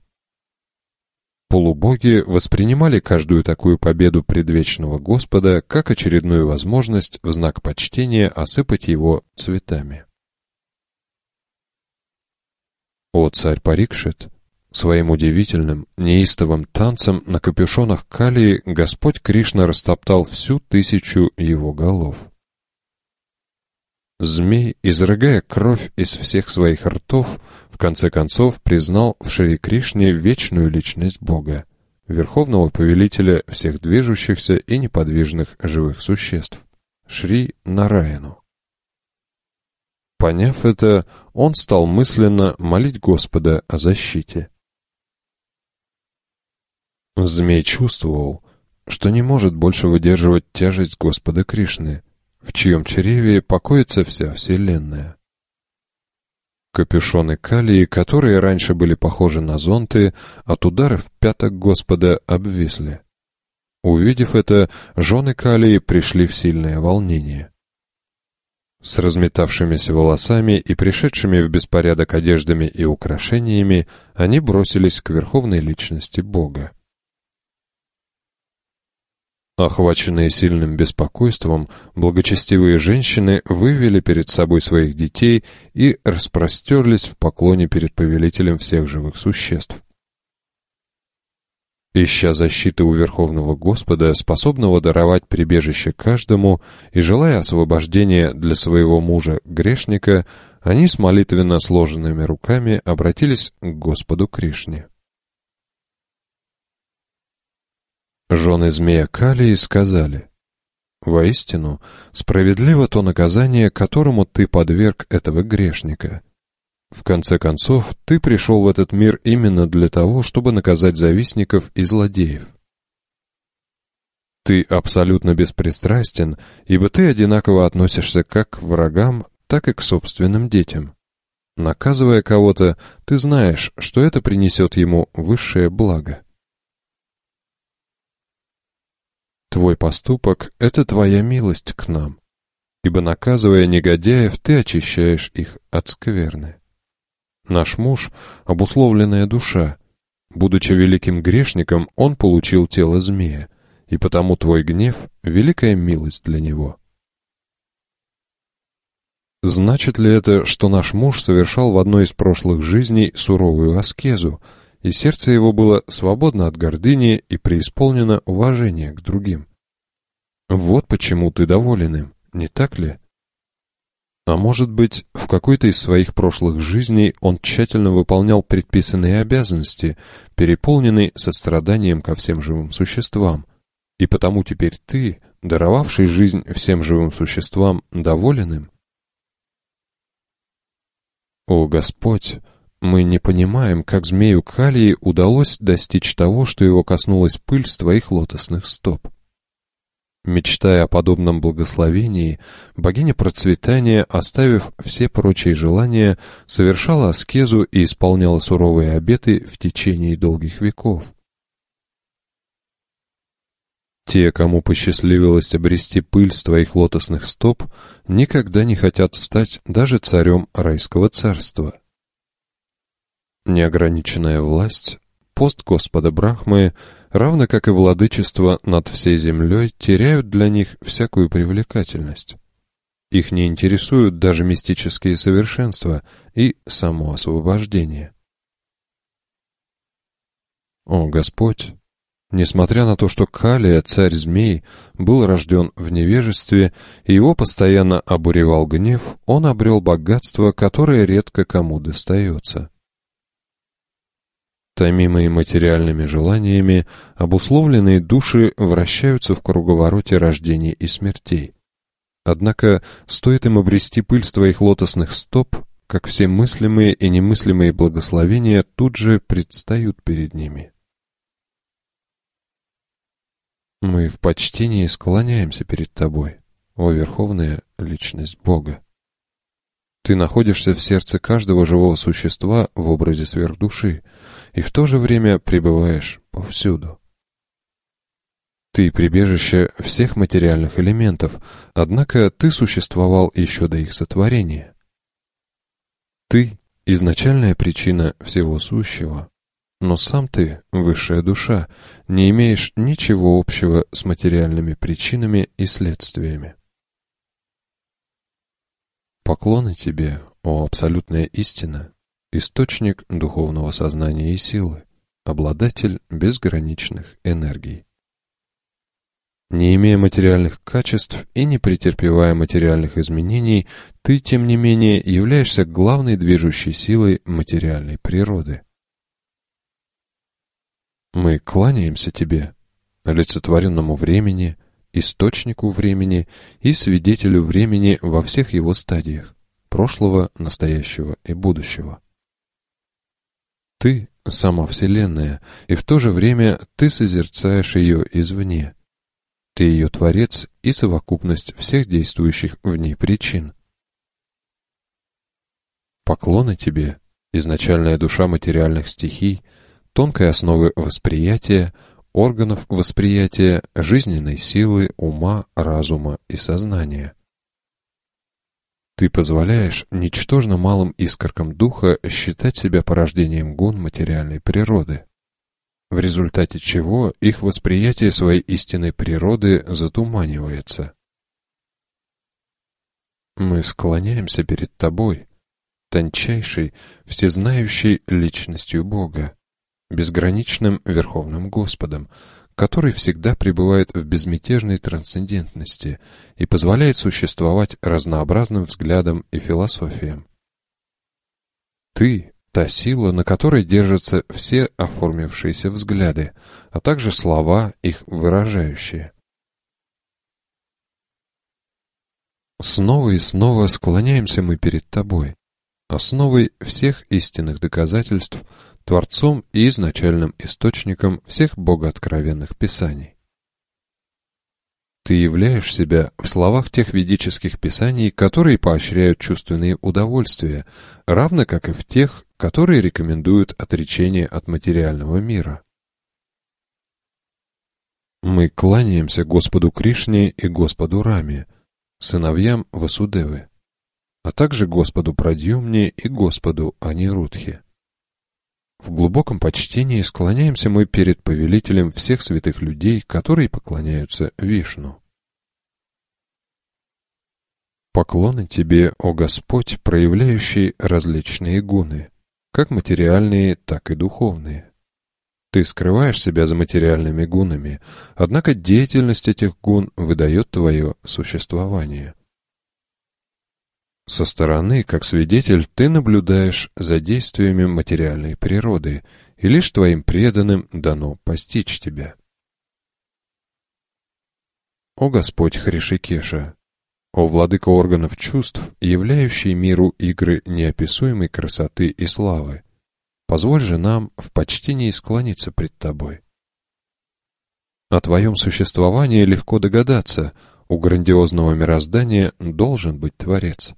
S1: Полубоги воспринимали каждую такую победу предвечного Господа как очередную возможность в знак почтения осыпать его цветами. О, царь Парикшит! Своим удивительным, неистовым танцем на капюшонах калии Господь Кришна растоптал всю тысячу его голов. Змей, изрыгая кровь из всех своих ртов, в конце концов признал в Шри Кришне вечную личность Бога, верховного повелителя всех движущихся и неподвижных живых существ, Шри Нараяну. Поняв это, он стал мысленно молить Господа о защите. Змей чувствовал, что не может больше выдерживать тяжесть Господа Кришны, в чьем чреве покоится вся Вселенная. Капюшоны калии, которые раньше были похожи на зонты, от ударов пяток Господа обвисли. Увидев это, жены калии пришли в сильное волнение с разметавшимися волосами и пришедшими в беспорядок одеждами и украшениями, они бросились к верховной личности Бога. Охваченные сильным беспокойством, благочестивые женщины вывели перед собой своих детей и распростерлись в поклоне перед повелителем всех живых существ ища защиты у Верховного Господа, способного даровать прибежище каждому, и желая освобождения для своего мужа, грешника, они с молитвенно сложенными руками обратились к Господу Кришне. Жены змея Калии сказали, «Воистину, справедливо то наказание, которому ты подверг этого грешника». В конце концов, ты пришел в этот мир именно для того, чтобы наказать завистников и злодеев. Ты абсолютно беспристрастен, ибо ты одинаково относишься как к врагам, так и к собственным детям. Наказывая кого-то, ты знаешь, что это принесет ему высшее благо. Твой поступок — это твоя милость к нам, ибо наказывая негодяев, ты очищаешь их от скверны. Наш муж — обусловленная душа. Будучи великим грешником, он получил тело змея, и потому твой гнев — великая милость для него». Значит ли это, что наш муж совершал в одной из прошлых жизней суровую аскезу, и сердце его было свободно от гордыни и преисполнено уважения к другим? Вот почему ты доволен им, не так ли? А может быть, в какой-то из своих прошлых жизней он тщательно выполнял предписанные обязанности, переполненный состраданием ко всем живым существам. И потому теперь ты, даровавший жизнь всем живым существам, доволен им? О Господь! Мы не понимаем, как змею Калии удалось достичь того, что его коснулась пыль с твоих лотосных стоп. Мечтая о подобном благословении, богиня процветания, оставив все прочие желания, совершала аскезу и исполняла суровые обеты в течение долгих веков. Те, кому посчастливилось обрести пыль с твоих лотосных стоп, никогда не хотят стать даже царем райского царства. Неограниченная власть пост Господа Брахмы, равно как и владычество над всей землей, теряют для них всякую привлекательность. Их не интересуют даже мистические совершенства и само освобождение. О Господь! Несмотря на то, что Калия, царь змей, был рожден в невежестве, и его постоянно обуревал гнев, он обрел богатство, которое редко кому достается. Томимые материальными желаниями, обусловленные души вращаются в круговороте рождений и смертей. Однако стоит им обрести пыль с твоих лотосных стоп, как все мыслимые и немыслимые благословения тут же предстают перед ними. Мы в почтении склоняемся перед тобой, о Верховная Личность Бога. Ты находишься в сердце каждого живого существа в образе сверхдуши, и в то же время пребываешь повсюду. Ты прибежище всех материальных элементов, однако ты существовал еще до их сотворения. Ты — изначальная причина всего
S2: сущего,
S1: но сам ты, высшая душа, не имеешь ничего общего с материальными причинами и следствиями. Поклоны тебе, о абсолютная истина, источник духовного сознания и силы, обладатель безграничных энергий. Не имея материальных качеств и не претерпевая материальных изменений, ты, тем не менее, являешься главной движущей силой материальной природы. Мы кланяемся тебе, олицетворенному времени, источнику времени и свидетелю времени во всех его стадиях – прошлого, настоящего и будущего. Ты — сама Вселенная, и в то же время ты созерцаешь ее извне. Ты ее творец и совокупность всех действующих в ней причин. Поклоны тебе, изначальная душа материальных стихий, тонкой основы восприятия, органов восприятия, жизненной силы, ума, разума и сознания. Ты позволяешь ничтожно малым искоркам духа считать себя порождением гун материальной природы, в результате чего их восприятие своей истинной природы затуманивается. Мы склоняемся перед тобой, тончайшей, всезнающей личностью Бога, безграничным Верховным Господом, который всегда пребывает в безмятежной трансцендентности и позволяет существовать разнообразным взглядам и философиям. Ты — та сила, на которой держатся все оформившиеся взгляды, а также слова, их выражающие. Снова и снова склоняемся мы перед тобой, основой всех истинных доказательств, Творцом и изначальным источником всех богооткровенных писаний. Ты являешь себя в словах тех ведических писаний, которые поощряют чувственные удовольствия, равно как и в тех, которые рекомендуют отречение от материального мира. Мы кланяемся Господу Кришне и Господу Раме, сыновьям Васудевы а также Господу Продюмне и Господу Анирудхе. В глубоком почтении склоняемся мы перед повелителем всех святых людей, которые поклоняются Вишну. Поклоны Тебе, о Господь, проявляющий различные гуны, как материальные, так и духовные. Ты скрываешь себя за материальными гунами, однако деятельность этих гун выдает Твое существование. Со стороны, как свидетель, ты наблюдаешь за действиями материальной природы, и лишь твоим преданным дано постичь тебя. О Господь Хришикеша! О Владыка органов чувств, являющий миру игры неописуемой красоты и славы! Позволь же нам в почтении склониться пред Тобой. О Твоем существовании легко догадаться, у грандиозного мироздания должен быть Творец.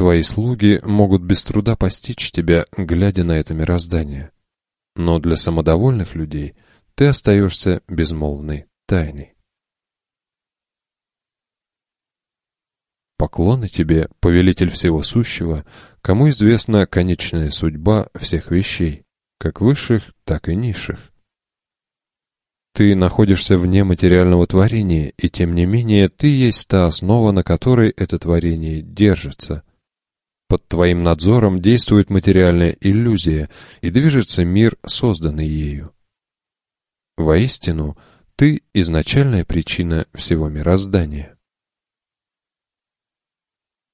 S1: Твои слуги могут без труда постичь тебя, глядя на это мироздание. Но для самодовольных людей ты остаешься безмолвной тайной. Поклоны тебе, повелитель всего сущего, кому известна конечная судьба всех вещей, как высших, так и низших. Ты находишься вне материального творения, и тем не менее ты есть та основа, на которой это творение держится — под твоим надзором действует материальная иллюзия, и движется мир, созданный ею. Воистину, ты — изначальная причина всего мироздания.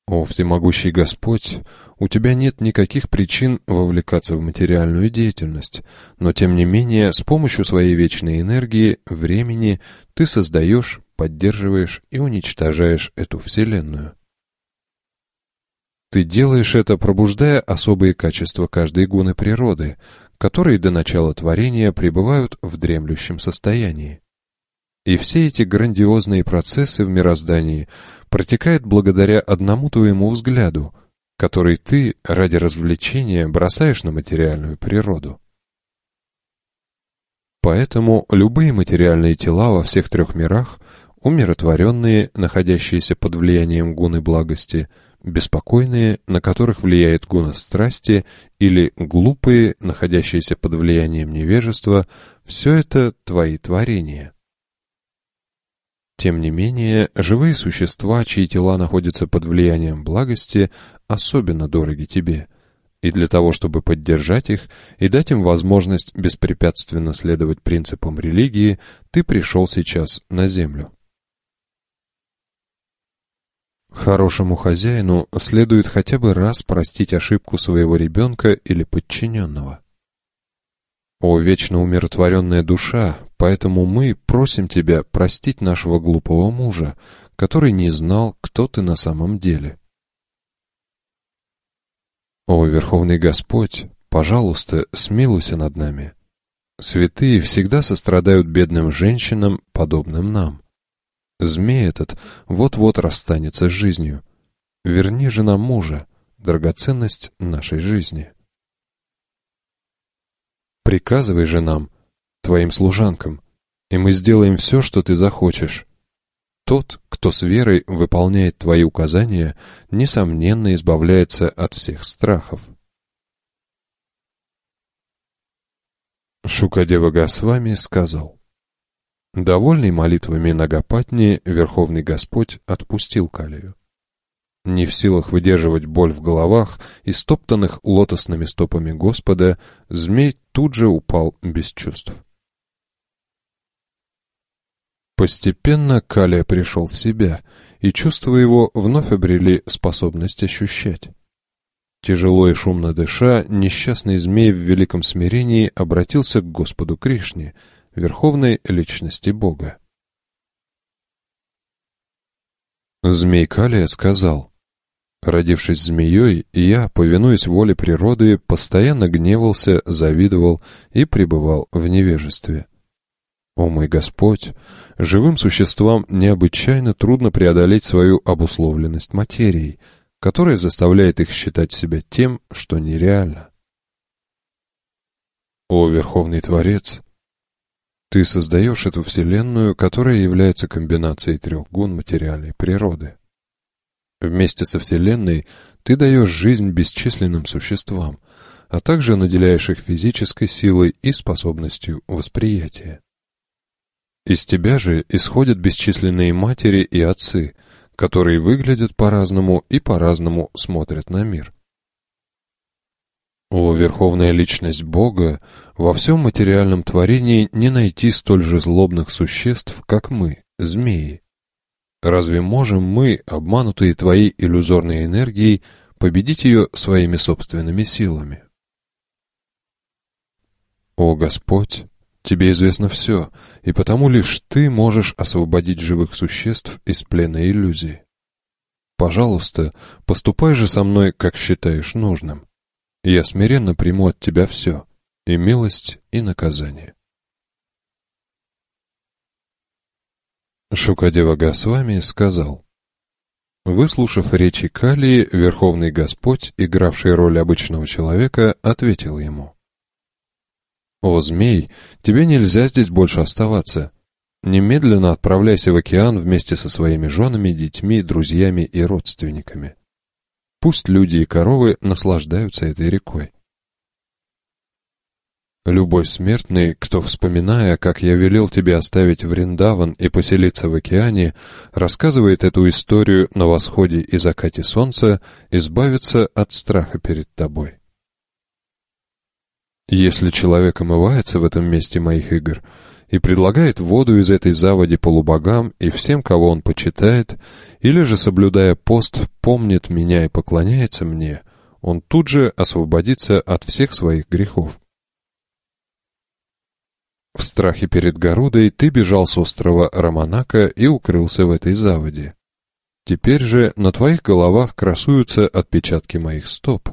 S1: О, всемогущий Господь, у тебя нет никаких причин вовлекаться в материальную деятельность, но тем не менее с помощью своей вечной энергии, времени, ты создаешь, поддерживаешь и уничтожаешь эту Вселенную. Ты делаешь это, пробуждая особые качества каждой гуны природы, которые до начала творения пребывают в дремлющем состоянии. И все эти грандиозные процессы в мироздании протекают благодаря одному твоему взгляду, который ты ради развлечения бросаешь на материальную природу. Поэтому любые материальные тела во всех трех мирах, умиротворенные, находящиеся под влиянием гуны благости – беспокойные, на которых влияет гуна страсти, или глупые, находящиеся под влиянием невежества, все это твои творения. Тем не менее, живые существа, чьи тела находятся под влиянием благости, особенно дороги тебе. И для того, чтобы поддержать их и дать им возможность беспрепятственно следовать принципам религии, ты пришел сейчас на землю. Хорошему хозяину следует хотя бы раз простить ошибку своего ребенка или
S2: подчиненного.
S1: О, вечно умиротворенная душа, поэтому мы просим тебя простить нашего глупого мужа, который не знал, кто ты на самом деле. О, Верховный Господь, пожалуйста, смилуйся над нами. Святые всегда сострадают бедным женщинам, подобным нам. Змей этот вот-вот расстанется с жизнью. Верни же нам мужа, драгоценность нашей жизни. Приказывай же нам, твоим служанкам, и мы сделаем все, что ты захочешь. Тот, кто с верой выполняет твои указания, несомненно избавляется от всех страхов. Шукадева Госвами сказал. Довольный молитвами Нагапатни, Верховный Господь отпустил Калию. Не в силах выдерживать боль в головах, и стоптанных лотосными стопами Господа, змей тут же упал без чувств. Постепенно Калия пришел в себя, и чувства его вновь обрели способность ощущать. Тяжело и шумно дыша, несчастный змей в великом смирении обратился к Господу Кришне — верховной личности Бога. Змей Калия сказал, «Родившись змеей, я, повинуясь воле природы, постоянно гневался, завидовал и пребывал в невежестве. О мой Господь! Живым существам необычайно трудно преодолеть свою обусловленность материей, которая заставляет их считать себя тем, что нереально. О, Верховный Творец! Ты создаешь эту вселенную, которая является комбинацией трех гун материальной природы. Вместе со вселенной ты даешь жизнь бесчисленным существам, а также наделяешь их физической силой и способностью восприятия. Из тебя же исходят бесчисленные матери и отцы, которые выглядят по-разному и по-разному смотрят на мир. О, верховная личность Бога, во всем материальном творении не найти столь же злобных существ, как мы, змеи. Разве можем мы, обманутые твоей иллюзорной энергией, победить ее своими собственными силами? О, Господь, тебе известно все, и потому лишь ты можешь освободить живых существ из плена иллюзии. Пожалуйста, поступай же со мной, как считаешь нужным. Я смиренно приму от тебя все, и милость, и наказание. Шукадева Госвами сказал, Выслушав речи Калии, Верховный Господь, игравший роль обычного человека, ответил ему. «О, змей, тебе нельзя здесь больше оставаться. Немедленно отправляйся в океан вместе со своими женами, детьми, друзьями и
S2: родственниками.
S1: Пусть люди и коровы наслаждаются этой рекой. Любой смертный, кто, вспоминая, как я велел тебе оставить Вриндаван и поселиться в океане, рассказывает эту историю на восходе и закате солнца, избавится от страха перед тобой. Если человек омывается в этом месте моих игр — и предлагает воду из этой заводи полубогам и всем, кого он почитает, или же, соблюдая пост, помнит меня и поклоняется мне, он тут же освободится от всех своих грехов. В страхе перед Горудой ты бежал с острова Романака и укрылся в этой заводе. Теперь же на твоих головах красуются отпечатки моих стоп,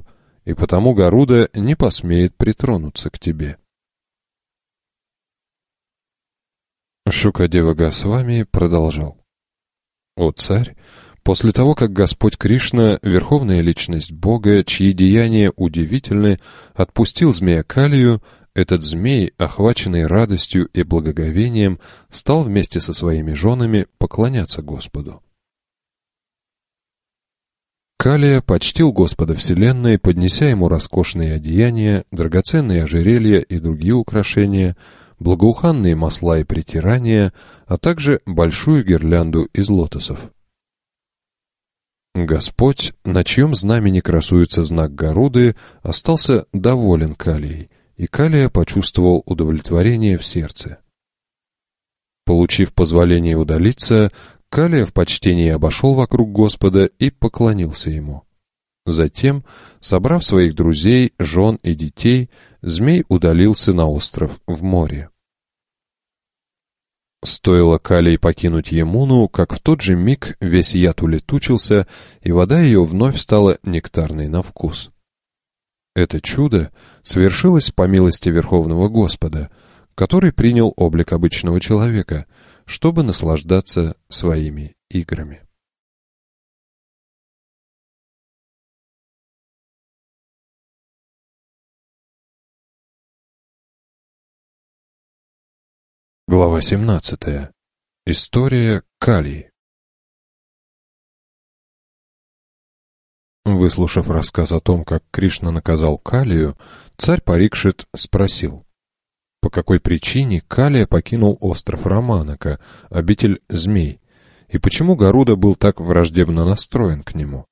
S1: и потому Горуда не посмеет притронуться к тебе». с вами продолжал. «О царь, после того, как Господь Кришна, верховная личность Бога, чьи деяния удивительны, отпустил змея Калию, этот змей, охваченный радостью и благоговением, стал вместе со своими женами поклоняться Господу. Калия почтил Господа Вселенной, поднеся ему роскошные одеяния, драгоценные ожерелья и другие украшения – благоуханные масла и притирания, а также большую гирлянду из лотосов. Господь, на чьем знамени красуется знак Горуды, остался доволен Калией, и Калия почувствовал удовлетворение в сердце. Получив позволение удалиться, Калия в почтении обошел вокруг Господа и поклонился ему. Затем, собрав своих друзей, жен и детей, змей удалился на остров в море. Стоило Калей покинуть Емуну, как в тот же миг весь яд улетучился, и вода ее вновь стала нектарной на вкус. Это чудо свершилось по милости Верховного Господа, который принял облик обычного человека, чтобы наслаждаться своими играми.
S3: Глава 17. История Калии.
S1: Выслушав рассказ о том, как Кришна наказал Калию, царь Парикшит спросил, по какой причине Калия покинул остров Романака, обитель змей, и почему Гаруда был так враждебно настроен к нему.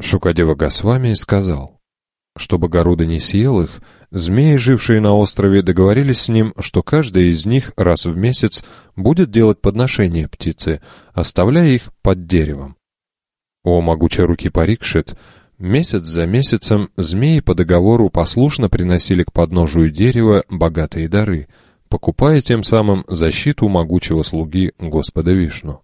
S1: Шукадева Госвами сказал, чтобы Горуда не съел их, змеи, жившие на острове, договорились с ним, что каждый из них раз в месяц будет делать подношение птице, оставляя их под деревом. О могучие руки Парикшит! Месяц за месяцем змеи по договору послушно приносили к подножию дерева богатые дары, покупая тем самым защиту могучего слуги Господа Вишну.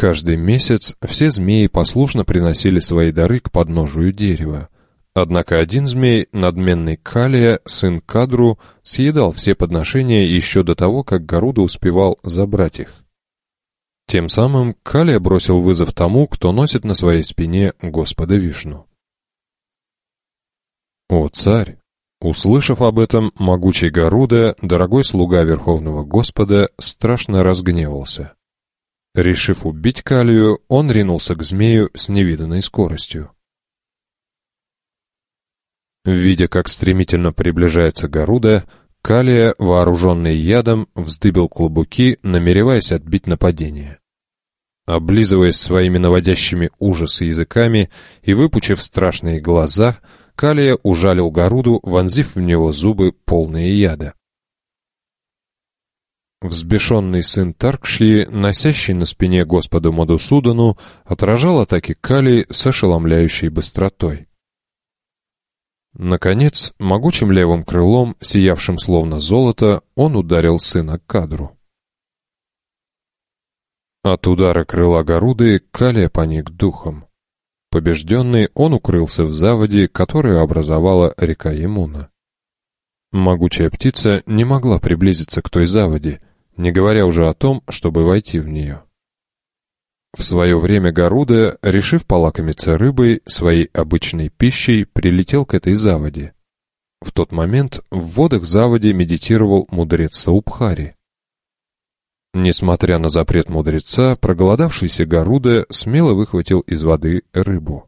S1: Каждый месяц все змеи послушно приносили свои дары к подножию дерева. Однако один змей, надменный Калия, сын Кадру, съедал все подношения еще до того, как Гаруда успевал забрать их. Тем самым Калия бросил вызов тому, кто носит на своей спине Господа Вишну. «О, царь!» Услышав об этом, могучий Гаруда, дорогой слуга Верховного Господа, страшно разгневался – Решив убить Калию, он ринулся к змею с невиданной скоростью. Видя, как стремительно приближается Гаруда, Калия, вооруженный ядом, вздыбил клубуки, намереваясь отбить нападение. Облизываясь своими наводящими ужасы языками и выпучив страшные глаза, Калия ужалил Гаруду, вонзив в него зубы, полные яда. Взбешенный сын Таркши, носящий на спине господу Мадусудану, отражал атаки Кали с ошеломляющей быстротой. Наконец, могучим левым крылом, сиявшим словно золото, он ударил сына Кадру. От удара крыла гаруды Кали поник духом. Побежденный, он укрылся в заводе, которую образовала река Емуна. Могучая птица не могла приблизиться к той заводе — не говоря уже о том, чтобы войти в нее. В свое время Гаруда, решив полакомиться рыбой, своей обычной пищей, прилетел к этой заводе. В тот момент в водах заводи медитировал мудрец Саубхари. Несмотря на запрет мудреца, проголодавшийся Гаруда смело выхватил из воды рыбу.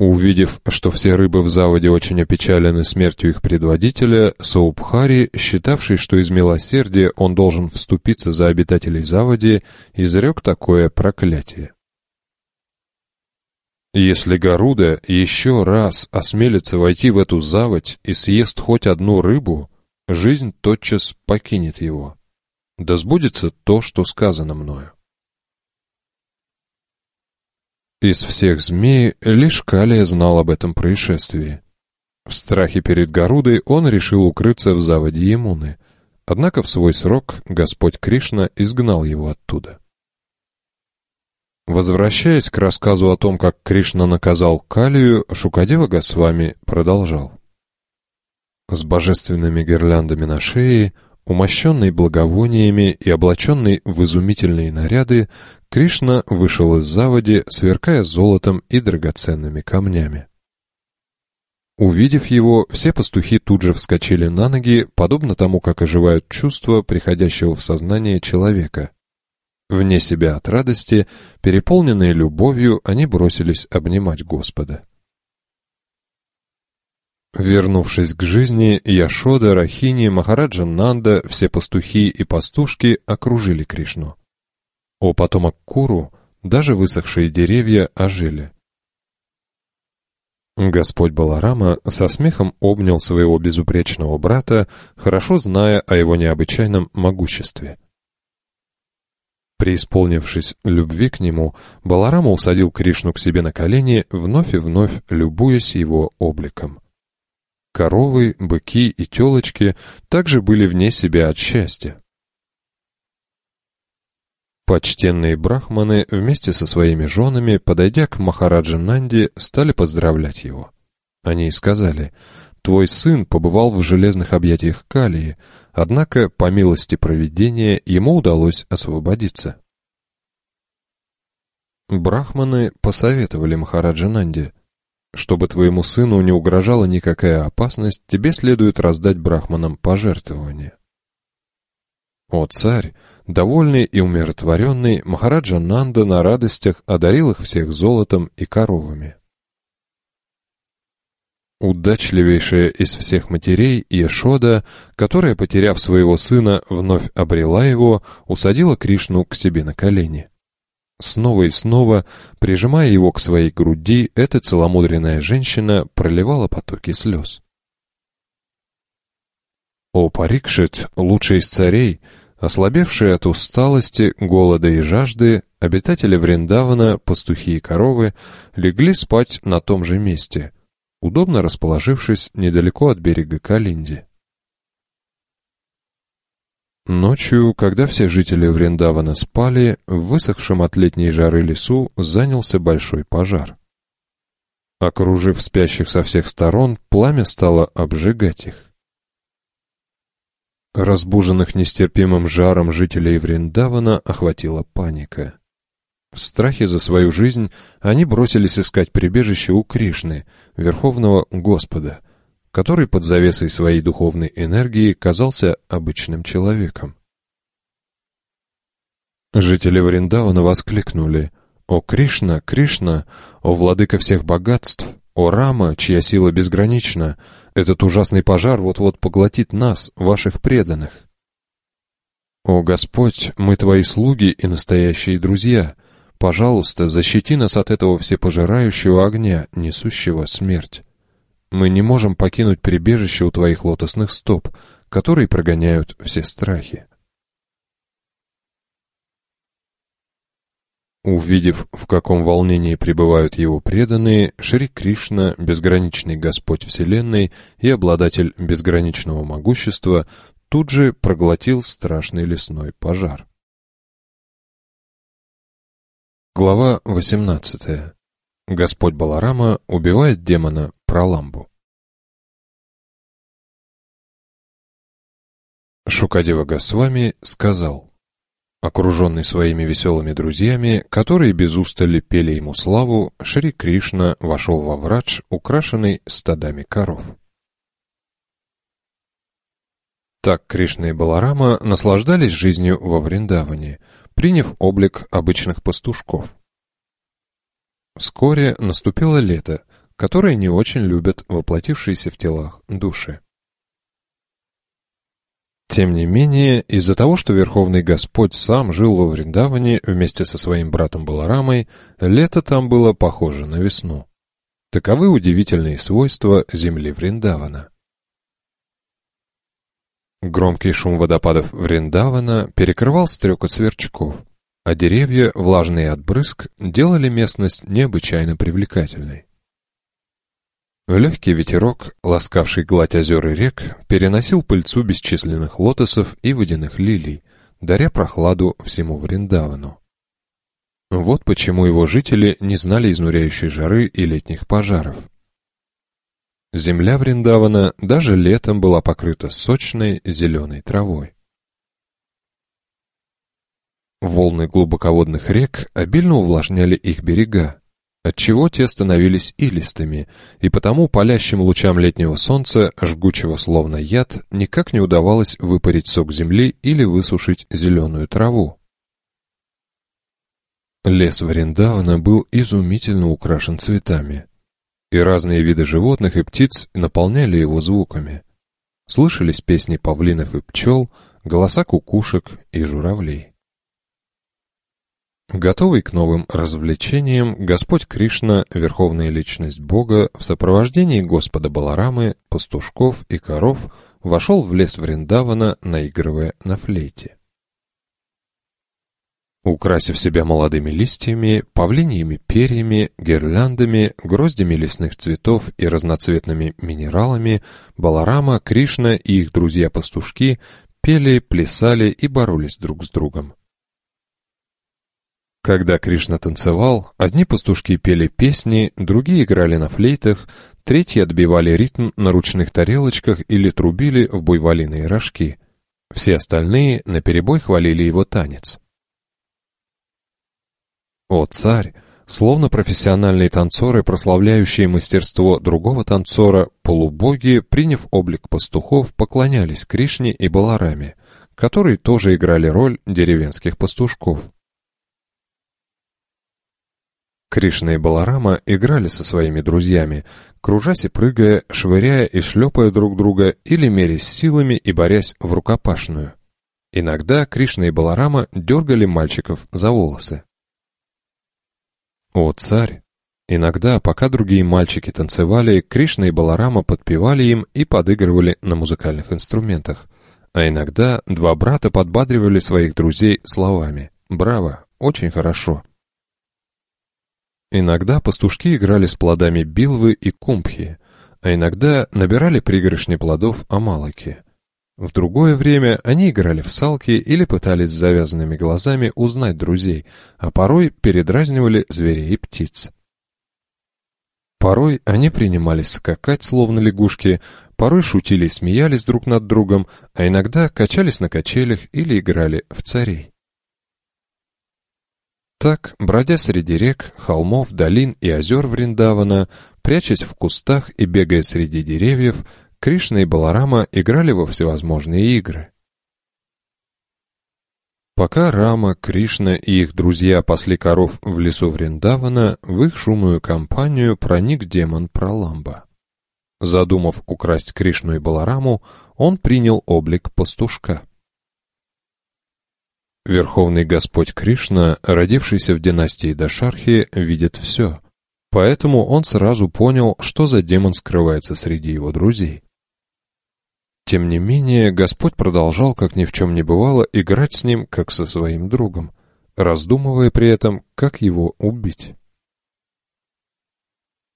S1: Увидев, что все рыбы в заводе очень опечалены смертью их предводителя, Саубхари, считавший, что из милосердия он должен вступиться за обитателей заводи, изрек такое проклятие. Если Гаруда еще раз осмелится войти в эту заводь и съест хоть одну рыбу, жизнь тотчас покинет его. Да сбудется то, что сказано мною. Из всех змей лишь Калия знал об этом происшествии. В страхе перед Гарудой он решил укрыться в заводе Емуны, однако в свой срок Господь Кришна изгнал его оттуда. Возвращаясь к рассказу о том, как Кришна наказал Калию, Шукадева Госвами продолжал. С божественными гирляндами на шее — Умощенный благовониями и облаченный в изумительные наряды, Кришна вышел из заводи, сверкая золотом и драгоценными камнями. Увидев его, все пастухи тут же вскочили на ноги, подобно тому, как оживают чувства приходящего в сознание человека. Вне себя от радости, переполненные любовью, они бросились обнимать Господа. Вернувшись к жизни, Яшода, Рахини, Махараджа Нанда, все пастухи и пастушки окружили Кришну. О потомок Куру даже высохшие деревья ожили. Господь Баларама со смехом обнял своего безупречного брата, хорошо зная о его необычайном могуществе. Преисполнившись любви к нему, Баларама усадил Кришну к себе на колени, вновь и вновь любуясь его обликом коровы, быки и телочки также были вне себя от счастья. Почтенные брахманы вместе со своими женами, подойдя к Махараджа Нанди, стали поздравлять его. Они сказали, «Твой сын побывал в железных объятиях Калии, однако, по милости провидения, ему удалось освободиться». Брахманы посоветовали Махараджа Нанди, чтобы твоему сыну не угрожала никакая опасность, тебе следует раздать брахманам пожертвования. О царь, довольный и умиротворенный, Махараджа Нанда на радостях одарил их всех золотом и коровами. Удачливейшая из всех матерей Ешода, которая, потеряв своего сына, вновь обрела его, усадила Кришну к себе на колени. Снова и снова, прижимая его к своей груди, эта целомудренная женщина проливала потоки слез. О Парикшит, лучший из царей, ослабевшие от усталости, голода и жажды, обитатели Вриндавана, пастухи и коровы, легли спать на том же месте, удобно расположившись недалеко от берега Калинди. Ночью, когда все жители Вриндавана спали, в высохшем от летней жары лесу занялся большой пожар. Окружив спящих со всех сторон, пламя стало обжигать их. Разбуженных нестерпимым жаром жителей Вриндавана охватила паника. В страхе за свою жизнь они бросились искать прибежище у Кришны, Верховного Господа — который под завесой своей духовной энергии казался обычным человеком. Жители Вриндавана воскликнули «О Кришна, Кришна, о владыка всех богатств, о Рама, чья сила безгранична, этот ужасный пожар вот-вот поглотит нас, ваших преданных». «О Господь, мы твои слуги и настоящие друзья, пожалуйста, защити нас от этого всепожирающего огня, несущего смерть». Мы не можем покинуть прибежище у твоих лотосных стоп, которые прогоняют все страхи. Увидев, в каком волнении пребывают его преданные, Шри Кришна, безграничный Господь Вселенной и обладатель безграничного могущества, тут же проглотил страшный лесной пожар. Глава 18. Господь
S3: Баларама убивает демона про ламбу.
S1: Шукадева Госвами сказал, окруженный своими веселыми друзьями, которые без устали пели ему славу, Шри Кришна вошел во врач, украшенный стадами коров. Так Кришна и Баларама наслаждались жизнью во Вриндаване, приняв облик обычных пастушков. Вскоре наступило лето, которые не очень любят воплотившиеся в телах души. Тем не менее, из-за того, что Верховный Господь сам жил во Вриндаване вместе со своим братом Баларамой, лето там было похоже на весну. Таковы удивительные свойства земли Вриндавана. Громкий шум водопадов Вриндавана перекрывал стрекот сверчков, а деревья, влажные от брызг, делали местность необычайно привлекательной. Легкий ветерок, ласкавший гладь озер и рек, переносил пыльцу бесчисленных лотосов и водяных лилий, даря прохладу всему Вриндавану. Вот почему его жители не знали изнуряющей жары и летних пожаров. Земля Вриндавана даже летом была покрыта сочной зеленой травой. Волны глубоководных рек обильно увлажняли их берега, отчего те становились илистыми, и потому палящим лучам летнего солнца, жгучего словно яд, никак не удавалось выпарить сок земли или высушить зеленую траву. Лес Вариндавана был изумительно украшен цветами, и разные виды животных и птиц наполняли его звуками. Слышались песни павлинов и пчел, голоса кукушек и журавлей. Готовый к новым развлечениям, Господь Кришна, Верховная Личность Бога, в сопровождении Господа Баларамы, пастушков и коров, вошел в лес Вриндавана, наигрывая на флейте. Украсив себя молодыми листьями, павлиньими перьями, гирляндами, гроздями лесных цветов и разноцветными минералами, Баларама, Кришна и их друзья-пастушки пели, плясали и боролись друг с другом. Когда Кришна танцевал, одни пастушки пели песни, другие играли на флейтах, третьи отбивали ритм на ручных тарелочках или трубили в буйволиные рожки. Все остальные наперебой хвалили его танец. О, царь! Словно профессиональные танцоры, прославляющие мастерство другого танцора, полубоги, приняв облик пастухов, поклонялись Кришне и Балараме, которые тоже играли роль деревенских пастушков. Кришна и Баларама играли со своими друзьями, кружась и прыгая, швыряя и шлепая друг друга или мерясь силами и борясь в рукопашную. Иногда Кришна и Баларама дергали мальчиков за волосы. «О, царь!» Иногда, пока другие мальчики танцевали, Кришна и Баларама подпевали им и подыгрывали на музыкальных инструментах. А иногда два брата подбадривали своих друзей словами «Браво! Очень хорошо!» Иногда пастушки играли с плодами билвы и кумхи, а иногда набирали пригоршни плодов амалоки. В другое время они играли в салки или пытались с завязанными глазами узнать друзей, а порой передразнивали зверей и птиц. Порой они принимались скакать, словно лягушки, порой шутили и смеялись друг над другом, а иногда качались на качелях или играли в царей. Так, бродя среди рек, холмов, долин и озер Вриндавана, прячась в кустах и бегая среди деревьев, Кришна и Баларама играли во всевозможные игры. Пока Рама, Кришна и их друзья пасли коров в лесу Вриндавана, в их шумную компанию проник демон Праламба. Задумав украсть Кришну и Балараму, он принял облик пастушка. Верховный Господь Кришна, родившийся в династии Дашархи, видит все. Поэтому он сразу понял, что за демон скрывается среди его друзей. Тем не менее, Господь продолжал, как ни в чем не бывало, играть с ним, как со своим другом, раздумывая при этом, как его убить.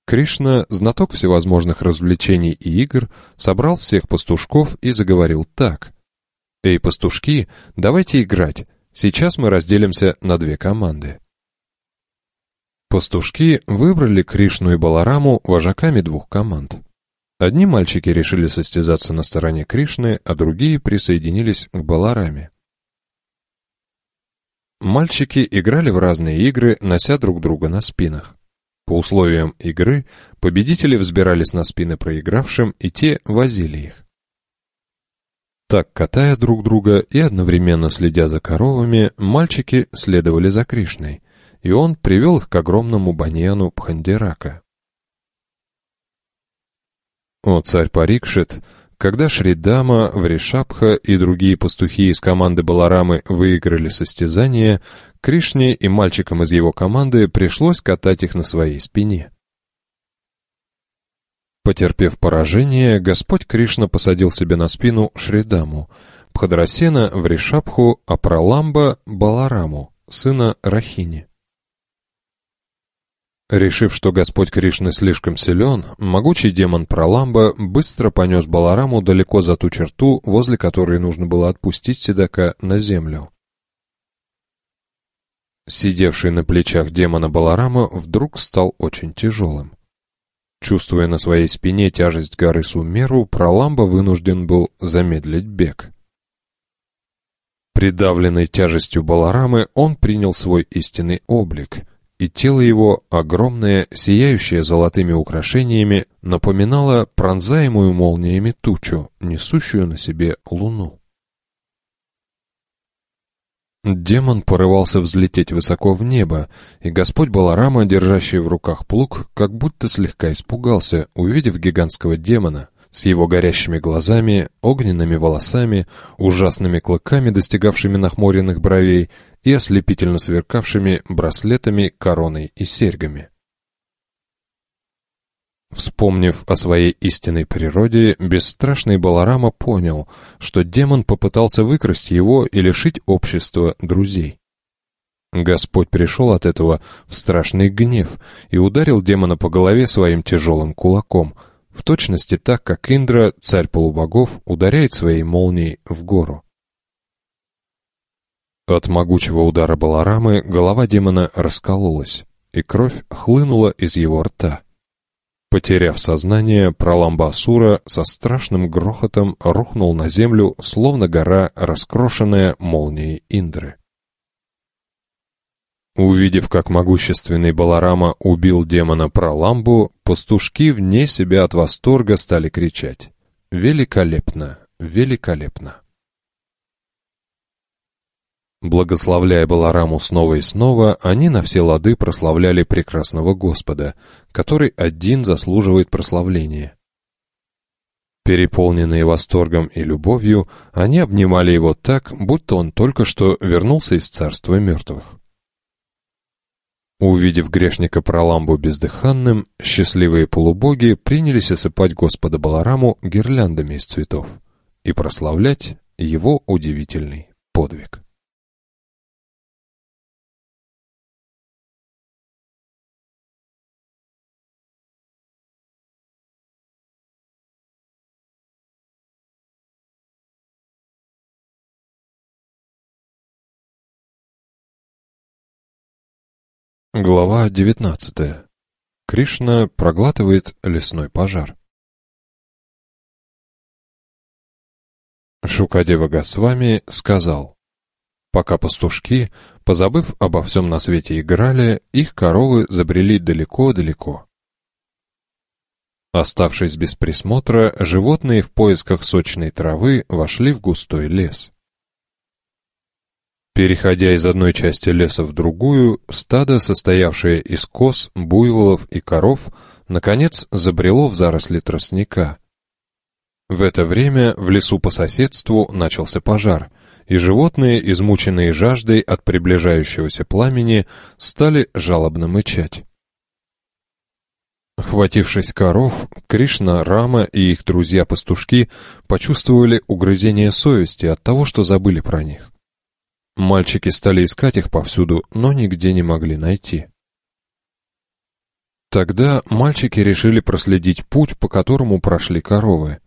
S1: Кришна, знаток всевозможных развлечений и игр, собрал всех пастушков и заговорил так. «Эй, пастушки, давайте играть. Сейчас мы разделимся на две команды». Пастушки выбрали Кришну и Балараму вожаками двух команд. Одни мальчики решили состязаться на стороне Кришны, а другие присоединились к Балараме. Мальчики играли в разные игры, нося друг друга на спинах. По условиям игры победители взбирались на спины проигравшим, и те возили их. Так, катая друг друга и одновременно следя за коровами, мальчики следовали за Кришной, и он привел их к огромному баньяну Пхандирака. О царь Парикшит, когда Шридама, Вришабха и другие пастухи из команды Баларамы выиграли состязание, Кришне и мальчикам из его команды пришлось катать их на своей спине. Потерпев поражение, Господь Кришна посадил себе на спину Шридаму, Пхадрасена в Ришабху, а Праламба — Балараму, сына Рахини. Решив, что Господь Кришны слишком силен, могучий демон Праламба быстро понес Балараму далеко за ту черту, возле которой нужно было отпустить седока на землю. Сидевший на плечах демона Баларама вдруг стал очень тяжелым. Чувствуя на своей спине тяжесть горы Сумеру, Проламбо вынужден был замедлить бег. Придавленный тяжестью Баларамы, он принял свой истинный облик, и тело его, огромное, сияющее золотыми украшениями, напоминало пронзаемую молниями тучу, несущую на себе луну. Демон порывался взлететь высоко в небо, и Господь Баларама, держащий в руках плуг, как будто слегка испугался, увидев гигантского демона с его горящими глазами, огненными волосами, ужасными клыками, достигавшими нахмуренных бровей, и ослепительно сверкавшими браслетами, короной и серьгами. Вспомнив о своей истинной природе, бесстрашный Баларама понял, что демон попытался выкрасть его и лишить общества друзей. Господь пришел от этого в страшный гнев и ударил демона по голове своим тяжелым кулаком, в точности так, как Индра, царь полубогов, ударяет своей молнией в гору. От могучего удара Баларамы голова демона раскололась, и кровь хлынула из его рта. Потеряв сознание, Проламбасура со страшным грохотом рухнул на землю, словно гора, раскрошенная молнией Индры. Увидев, как могущественный Баларама убил демона Проламбу, пастушки вне себя от восторга стали кричать «Великолепно! Великолепно!». Благословляя Балараму снова и снова, они на все лады прославляли прекрасного Господа, который один заслуживает прославления. Переполненные восторгом и любовью, они обнимали его так, будто он только что вернулся из царства мертвых. Увидев грешника Проламбу бездыханным, счастливые полубоги принялись осыпать Господа Балараму гирляндами из цветов и прославлять его удивительный подвиг.
S3: Глава 19. Кришна проглатывает лесной пожар.
S1: Шукадева Госвами сказал, «Пока пастушки, позабыв обо всем на свете играли, их коровы забрели далеко-далеко». Оставшись без присмотра, животные в поисках сочной травы вошли в густой лес. Переходя из одной части леса в другую, стадо, состоявшее из коз, буйволов и коров, наконец забрело в заросли тростника. В это время в лесу по соседству начался пожар, и животные, измученные жаждой от приближающегося пламени, стали жалобно мычать. Хватившись коров, Кришна, Рама и их друзья-пастушки почувствовали угрызение совести от того, что забыли про них. Мальчики стали искать их повсюду, но нигде не могли найти. Тогда мальчики решили проследить путь, по которому прошли коровы.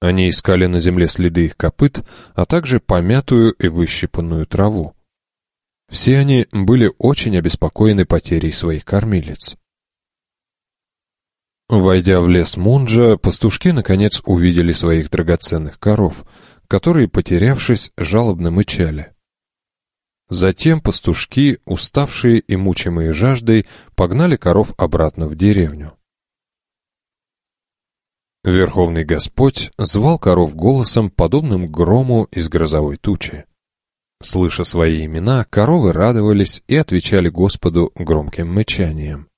S1: Они искали на земле следы их копыт, а также помятую и выщипанную траву. Все они были очень обеспокоены потерей своих кормилец. Войдя в лес Мунджа, пастушки наконец увидели своих драгоценных коров, которые, потерявшись, жалобно мычали. Затем пастушки, уставшие и мучимые жаждой, погнали коров обратно в деревню. Верховный Господь звал коров голосом, подобным грому из грозовой тучи. Слыша свои имена, коровы радовались и отвечали Господу громким мычанием.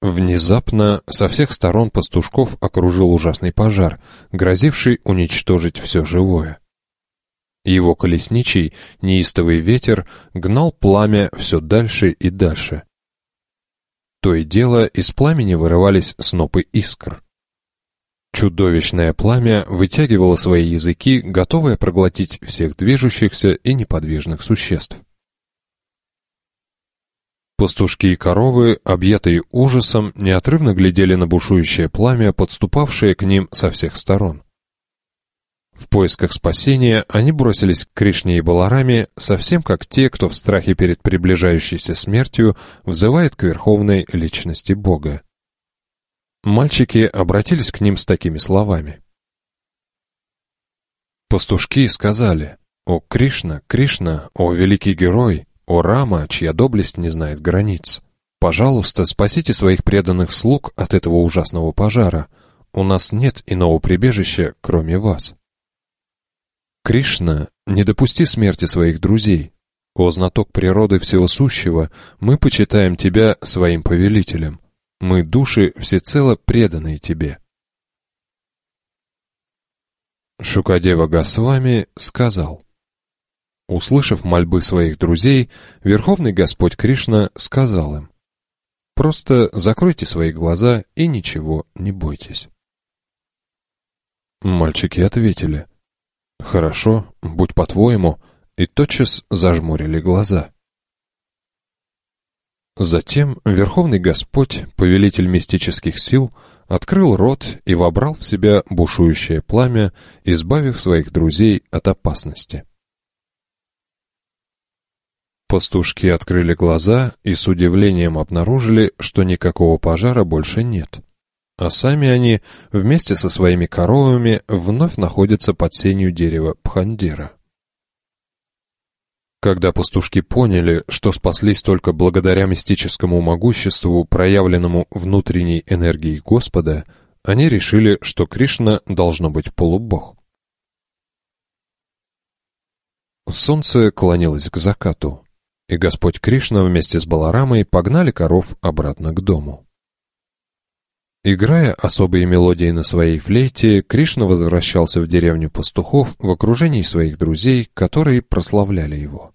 S1: Внезапно со всех сторон пастушков окружил ужасный пожар, грозивший уничтожить все живое. Его колесничий, неистовый ветер гнал пламя все дальше и дальше. То и дело из пламени вырывались снопы искр. Чудовищное пламя вытягивало свои языки, готовое проглотить всех движущихся и неподвижных существ. Пастушки и коровы, объятые ужасом, неотрывно глядели на бушующее пламя, подступавшее к ним со всех сторон. В поисках спасения они бросились к Кришне и Балараме, совсем как те, кто в страхе перед приближающейся смертью взывает к верховной личности Бога. Мальчики обратились к ним с такими словами. Пастушки сказали, «О Кришна, Кришна, о великий герой, о Рама, чья доблесть не знает границ! Пожалуйста, спасите своих преданных слуг от этого ужасного пожара. У нас нет иного прибежища, кроме вас». Кришна, не допусти смерти своих друзей. О знаток природы всего сущего, мы почитаем тебя своим повелителем. Мы души всецело преданные тебе. Шукадева Гасвами сказал, Услышав мольбы своих друзей, Верховный Господь Кришна сказал им, «Просто закройте свои глаза и ничего не бойтесь». Мальчики ответили, — «Хорошо, будь по-твоему», и тотчас зажмурили глаза. Затем Верховный Господь, повелитель мистических сил, открыл рот и вобрал в себя бушующее пламя, избавив своих друзей от опасности. Пастушки открыли глаза и с удивлением обнаружили, что никакого пожара больше нет а сами они вместе со своими коровами вновь находятся под сенью дерева пхандира. Когда пастушки поняли, что спаслись только благодаря мистическому могуществу, проявленному внутренней энергией Господа, они решили, что Кришна должно быть полубог. Солнце клонилось к закату, и Господь Кришна вместе с Баларамой погнали коров обратно к дому. Играя особые мелодии на своей флейте, Кришна возвращался в деревню пастухов в окружении своих друзей, которые прославляли его.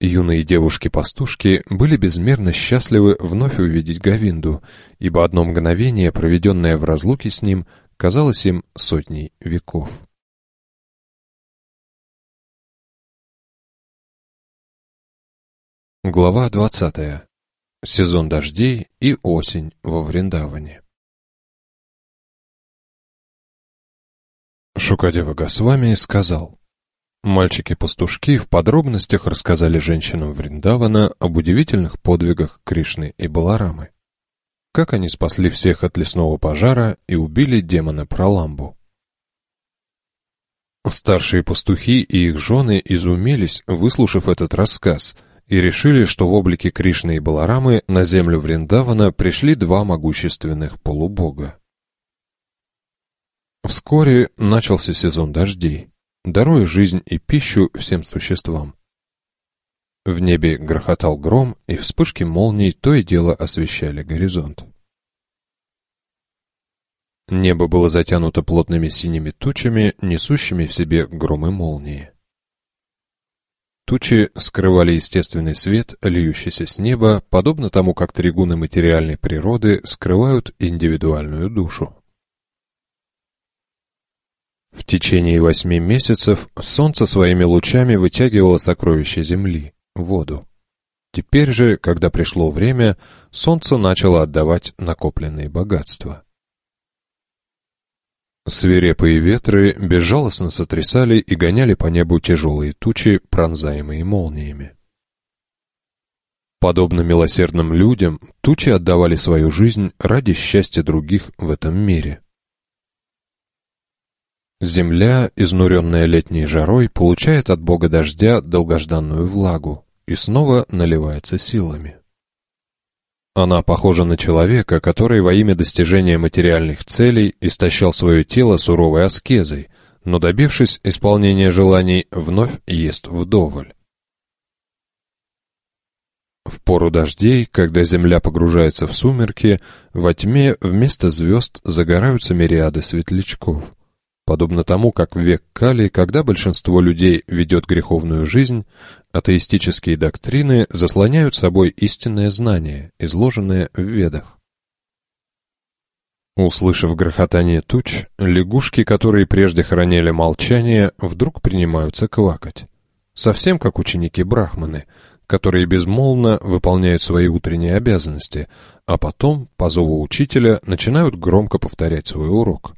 S1: Юные девушки-пастушки были безмерно счастливы вновь увидеть Гавинду, ибо одно мгновение, проведенное в разлуке с ним, казалось им сотней веков.
S3: Глава двадцатая Сезон дождей и осень во Вриндаване.
S1: Шукадева Госвами сказал, «Мальчики-пастушки в подробностях рассказали женщинам Вриндавана об удивительных подвигах Кришны и Баларамы, как они спасли всех от лесного пожара и убили демона Праламбу. Старшие пастухи и их жены изумились, выслушав этот рассказ – и решили, что в облике Кришны и Баларамы на землю Вриндавана пришли два могущественных полубога. Вскоре начался сезон дождей, даруя жизнь и пищу всем существам. В небе грохотал гром, и вспышки молний то и дело освещали горизонт. Небо было затянуто плотными синими тучами, несущими в себе громы молнии. Тучи скрывали естественный свет, льющийся с неба, подобно тому, как тригуны материальной природы скрывают индивидуальную душу. В течение восьми месяцев солнце своими лучами вытягивало сокровища земли — воду. Теперь же, когда пришло время, солнце начало отдавать накопленные богатства — Свирепые ветры безжалостно сотрясали и гоняли по небу тяжелые тучи, пронзаемые молниями. Подобно милосердным людям, тучи отдавали свою жизнь ради счастья других в этом мире. Земля, изнуренная летней жарой, получает от бога дождя долгожданную влагу и снова наливается силами. Она похожа на человека, который во имя достижения материальных целей истощал свое тело суровой аскезой, но, добившись исполнения желаний, вновь ест вдоволь. В пору дождей, когда земля погружается в сумерки, во тьме вместо звезд загораются мириады светлячков. Подобно тому, как в век Кали, когда большинство людей ведет греховную жизнь, атеистические доктрины заслоняют собой истинное знание, изложенное в ведах. Услышав грохотание туч, лягушки, которые прежде хранили молчание, вдруг принимаются квакать. Совсем как ученики-брахманы, которые безмолвно выполняют свои утренние обязанности, а потом, по зову учителя, начинают громко повторять свой урок.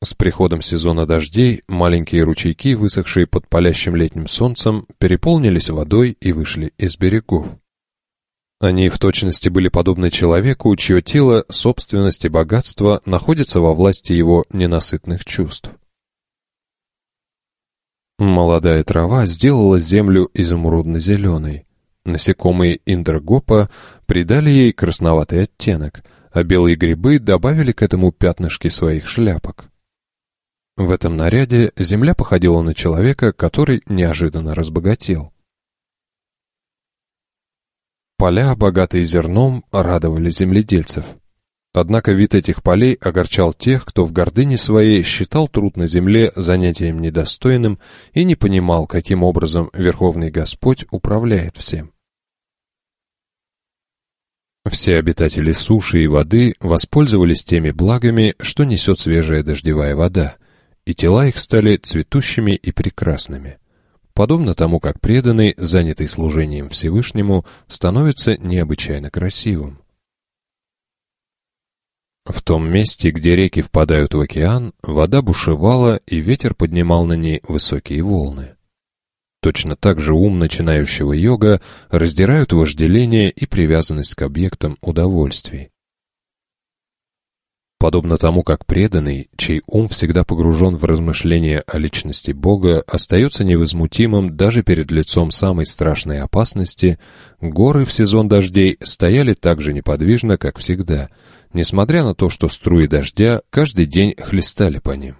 S1: С приходом сезона дождей маленькие ручейки, высохшие под палящим летним солнцем, переполнились водой и вышли из берегов. Они в точности были подобны человеку, чье тело, собственность и богатство находятся во власти его ненасытных чувств. Молодая трава сделала землю изумрудно-зеленой. Насекомые индрогопа придали ей красноватый оттенок, а белые грибы добавили к этому пятнышки своих шляпок. В этом наряде земля походила на человека, который неожиданно разбогател. Поля, богатые зерном, радовали земледельцев. Однако вид этих полей огорчал тех, кто в гордыне своей считал труд на земле занятием недостойным и не понимал, каким образом Верховный Господь управляет всем. Все обитатели суши и воды воспользовались теми благами, что несет свежая дождевая вода – и тела их стали цветущими и
S2: прекрасными.
S1: Подобно тому, как преданный, занятый служением Всевышнему, становится необычайно красивым. В том месте, где реки впадают в океан, вода бушевала, и ветер поднимал на ней высокие волны. Точно так же ум начинающего йога раздирают вожделение и привязанность к объектам удовольствий подобно тому, как преданный, чей ум всегда погружен в размышления о личности Бога, остается невозмутимым даже перед лицом самой страшной опасности, горы в сезон дождей стояли так же неподвижно, как всегда, несмотря на то, что струи дождя каждый день хлестали по ним.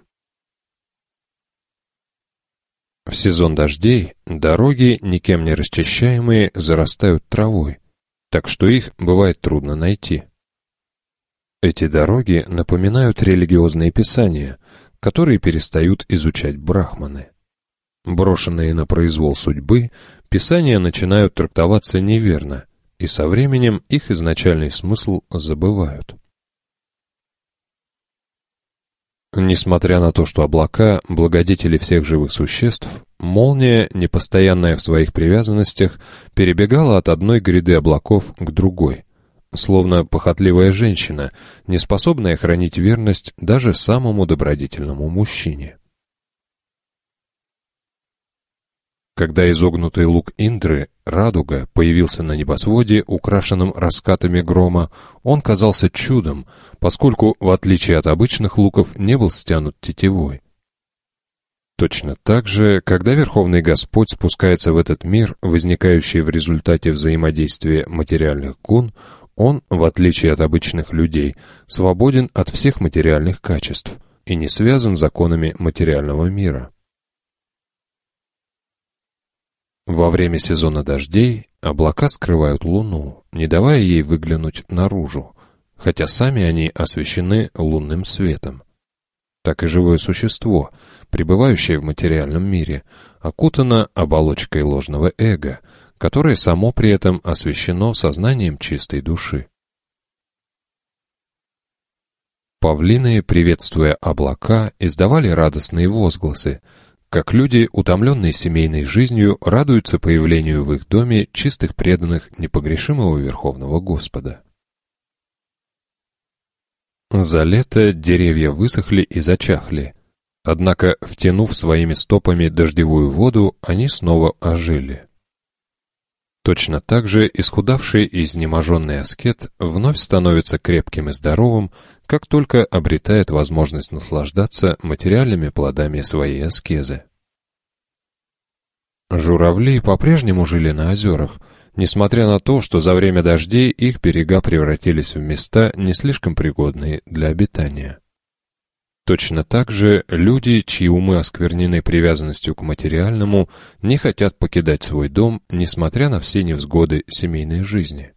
S1: В сезон дождей дороги, никем не расчищаемые, зарастают травой, так что их бывает трудно найти. Эти дороги напоминают религиозные писания, которые перестают изучать брахманы. Брошенные на произвол судьбы, писания начинают трактоваться неверно, и со временем их изначальный смысл забывают. Несмотря на то, что облака – благодетели всех живых существ, молния, непостоянная в своих привязанностях, перебегала от одной гряды облаков к другой – словно похотливая женщина, не способная хранить верность даже самому добродетельному мужчине. Когда изогнутый лук Индры, радуга, появился на небосводе, украшенном раскатами грома, он казался чудом, поскольку, в отличие от обычных луков, не был стянут тетивой. Точно так же, когда Верховный Господь спускается в этот мир, возникающий в результате взаимодействия материальных гун, он, в отличие от обычных людей, свободен от всех материальных качеств и не связан законами материального мира. Во время сезона дождей облака скрывают луну, не давая ей выглянуть наружу, хотя сами они освещены лунным светом. Так и живое существо, пребывающее в материальном мире, окутано оболочкой ложного эго, которое само при этом освящено сознанием чистой души. Павлины, приветствуя облака, издавали радостные возгласы, как люди, утомленные семейной жизнью, радуются появлению в их доме чистых преданных непогрешимого Верховного Господа. За лето деревья высохли и зачахли, однако, втянув своими стопами дождевую воду, они снова ожили. Точно так же исхудавший и изнеможенный аскет вновь становится крепким и здоровым, как только обретает возможность наслаждаться материальными плодами своей аскезы. Журавли по-прежнему жили на озерах, несмотря на то, что за время дождей их берега превратились в места, не слишком пригодные для обитания. Точно так же люди, чьи умы осквернены привязанностью к материальному, не хотят покидать свой дом, несмотря на все невзгоды семейной жизни.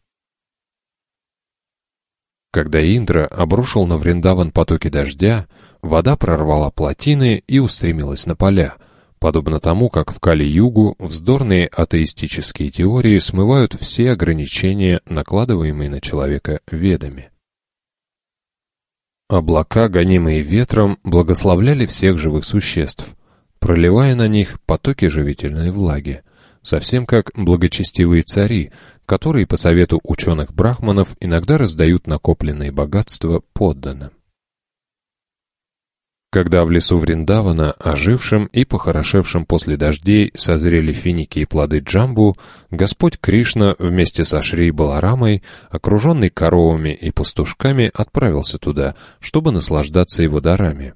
S1: Когда Индра обрушил на Вриндаван потоки дождя, вода прорвала плотины и устремилась на поля, подобно тому, как в Кали-Югу вздорные атеистические теории смывают все ограничения, накладываемые на человека ведами. Облака, гонимые ветром, благословляли всех живых существ, проливая на них потоки живительной влаги, совсем как благочестивые цари, которые по совету ученых-брахманов иногда раздают накопленные богатства подданным когда в лесу Вриндавана, ожившим и похорошевшим после дождей, созрели финики и плоды джамбу, Господь Кришна вместе со Шри Баларамой, окруженный коровами и пастушками, отправился туда, чтобы наслаждаться его дарами.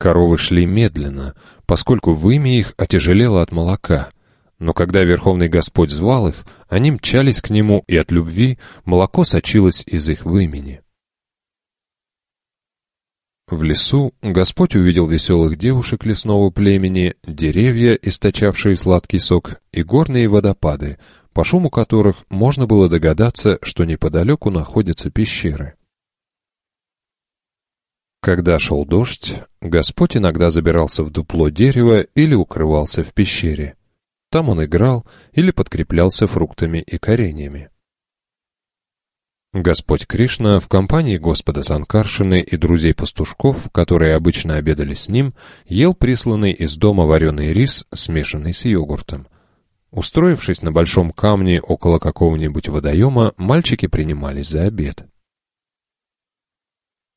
S1: Коровы шли медленно, поскольку вымя их отяжелело от молока. Но когда Верховный Господь звал их, они мчались к Нему, и от любви молоко сочилось из их вымени. В лесу Господь увидел веселых девушек лесного племени, деревья, источавшие сладкий сок, и горные водопады, по шуму которых можно было догадаться, что неподалеку находятся пещеры. Когда шел дождь, Господь иногда забирался в дупло дерева или укрывался в пещере. Там он играл или подкреплялся фруктами и
S2: кореньями.
S1: Господь Кришна в компании Господа Санкаршины и друзей-пастушков, которые обычно обедали с ним, ел присланный из дома вареный рис, смешанный с йогуртом. Устроившись на большом камне около какого-нибудь водоема, мальчики принимались за обед.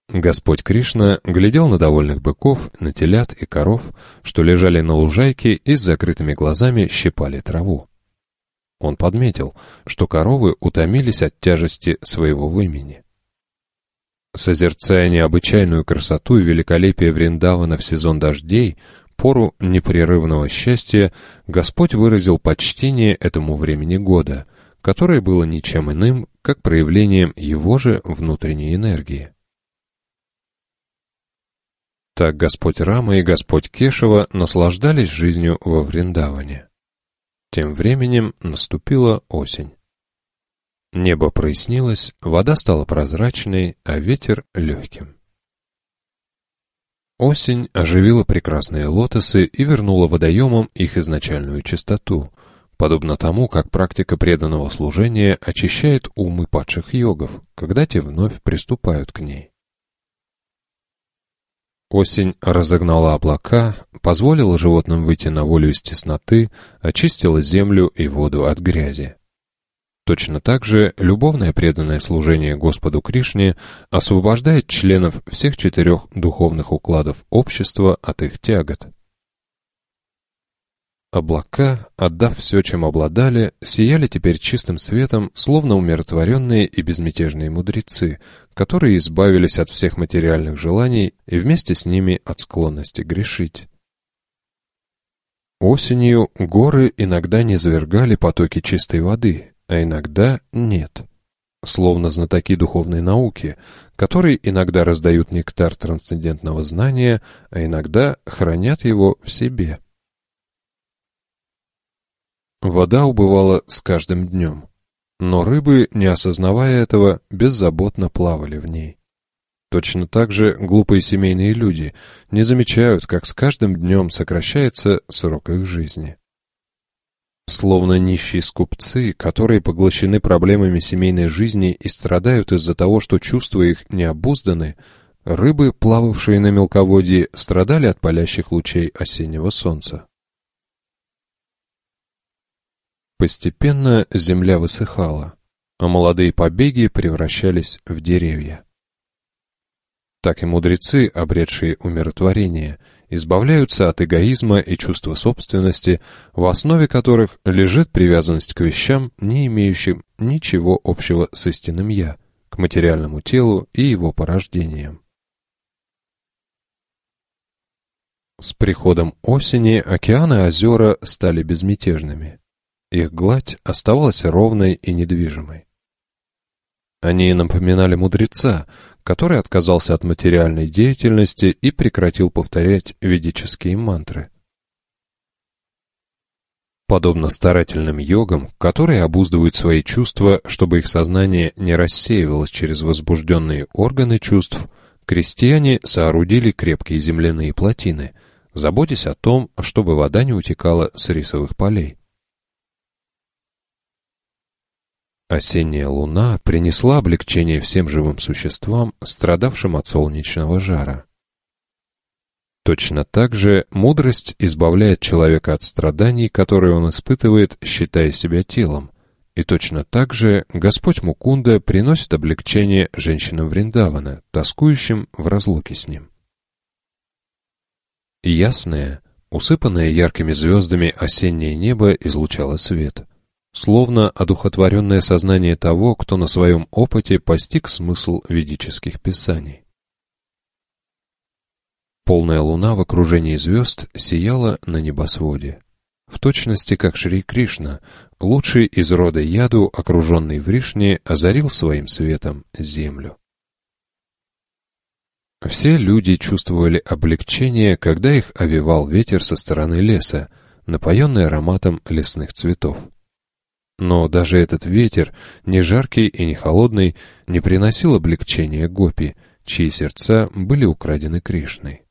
S1: Господь Кришна глядел на довольных быков, на телят и коров, что лежали на лужайке и с закрытыми глазами щипали траву. Он подметил, что коровы утомились от тяжести своего вымени. Созерцая необычайную красоту и великолепие Вриндавана в сезон дождей, пору непрерывного счастья, Господь выразил почтение этому времени года, которое было ничем иным, как проявлением его же внутренней энергии. Так Господь Рама и Господь Кешева наслаждались жизнью во Вриндаване. Тем временем наступила осень. Небо прояснилось, вода стала прозрачной, а ветер
S2: легким.
S1: Осень оживила прекрасные лотосы и вернула водоемам их изначальную чистоту, подобно тому, как практика преданного служения очищает умы падших йогов, когда те вновь приступают к ней. Осень разогнала облака, позволила животным выйти на волю из тесноты, очистила землю и воду от грязи. Точно так же любовное преданное служение Господу Кришне освобождает членов всех четырех духовных укладов общества от их тягот. Облака, отдав все, чем обладали, сияли теперь чистым светом, словно умиротворенные и безмятежные мудрецы, которые избавились от всех материальных желаний и вместе с ними от склонности грешить. Осенью горы иногда не завергали потоки чистой воды, а иногда нет. Словно знатоки духовной науки, которые иногда раздают нектар трансцендентного знания, а иногда хранят его в себе. Вода убывала с каждым днем, но рыбы, не осознавая этого, беззаботно плавали в ней. Точно так же глупые семейные люди не замечают, как с каждым днем сокращается срок их жизни. Словно нищие скупцы, которые поглощены проблемами семейной жизни и страдают из-за того, что чувства их необузданы, рыбы, плававшие на мелководье, страдали от палящих лучей осеннего солнца. Постепенно земля высыхала, а молодые побеги превращались в деревья. Так и мудрецы, обретшие умиротворение, избавляются от эгоизма и чувства собственности, в основе которых лежит привязанность к вещам, не имеющим ничего общего с истинным «я», к материальному телу и его порождениям. С приходом осени океаны и озера стали безмятежными. Их гладь оставалась ровной и недвижимой. Они напоминали мудреца, который отказался от материальной деятельности и прекратил повторять ведические мантры. Подобно старательным йогам, которые обуздывают свои чувства, чтобы их сознание не рассеивалось через возбужденные органы чувств, крестьяне соорудили крепкие земляные плотины, заботясь о том, чтобы вода не утекала с рисовых полей. Осенняя луна принесла облегчение всем живым существам, страдавшим от солнечного жара. Точно так же мудрость избавляет человека от страданий, которые он испытывает, считая себя телом. И точно так же Господь Мукунда приносит облегчение женщинам Вриндавана, тоскующим в разлуке с ним. Ясное, усыпанное яркими звездами осеннее небо излучало свет — словно одухотворенное сознание того, кто на своем опыте постиг смысл ведических писаний. Полная луна в окружении звезд сияла на небосводе. В точности, как Шри Кришна, лучший из рода яду, окруженный в Ришне, озарил своим светом землю. Все люди чувствовали облегчение, когда их овевал ветер со стороны леса, напоенный ароматом лесных цветов. Но даже этот ветер, не жаркий и не холодный, не приносил облегчения Гопи, чьи сердца были украдены Кришной.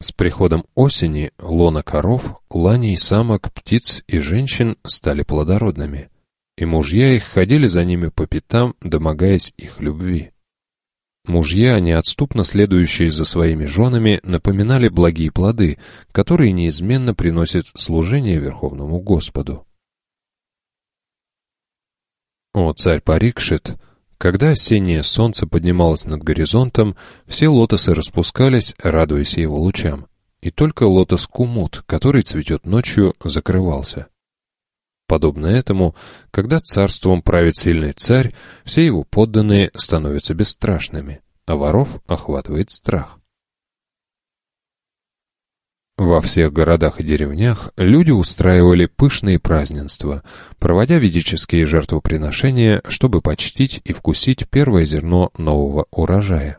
S1: С приходом осени лона коров, ланей, самок, птиц и женщин стали плодородными, и мужья их ходили за ними по пятам, домогаясь их любви. Мужья, неотступно следующие за своими женами, напоминали благие плоды, которые неизменно приносят служение Верховному Господу. О царь Парикшит! Когда осеннее солнце поднималось над горизонтом, все лотосы распускались, радуясь его лучам. И только лотос Кумут, который цветет ночью, закрывался. Подобно этому, когда царством правит сильный царь, все его подданные становятся бесстрашными, а воров охватывает страх. Во всех городах и деревнях люди устраивали пышные празднества, проводя ведические жертвоприношения, чтобы почтить и вкусить первое зерно нового урожая.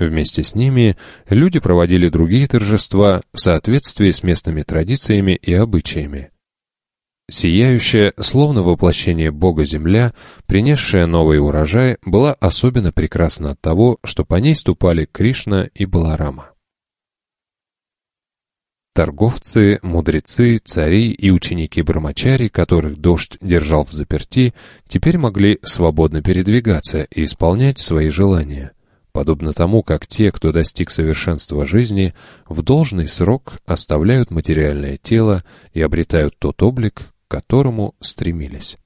S1: Вместе с ними люди проводили другие торжества в соответствии с местными традициями и обычаями – Сияющая, словно воплощение Бога земля, принесшая новый урожай, была особенно прекрасна от того, что по ней ступали Кришна и Баларама. Торговцы, мудрецы, цари и ученики Брамачари, которых дождь держал в заперти, теперь могли свободно передвигаться и исполнять свои желания, подобно тому, как те, кто достиг совершенства жизни, в должный срок оставляют материальное тело и обретают тот облик, которому стремились.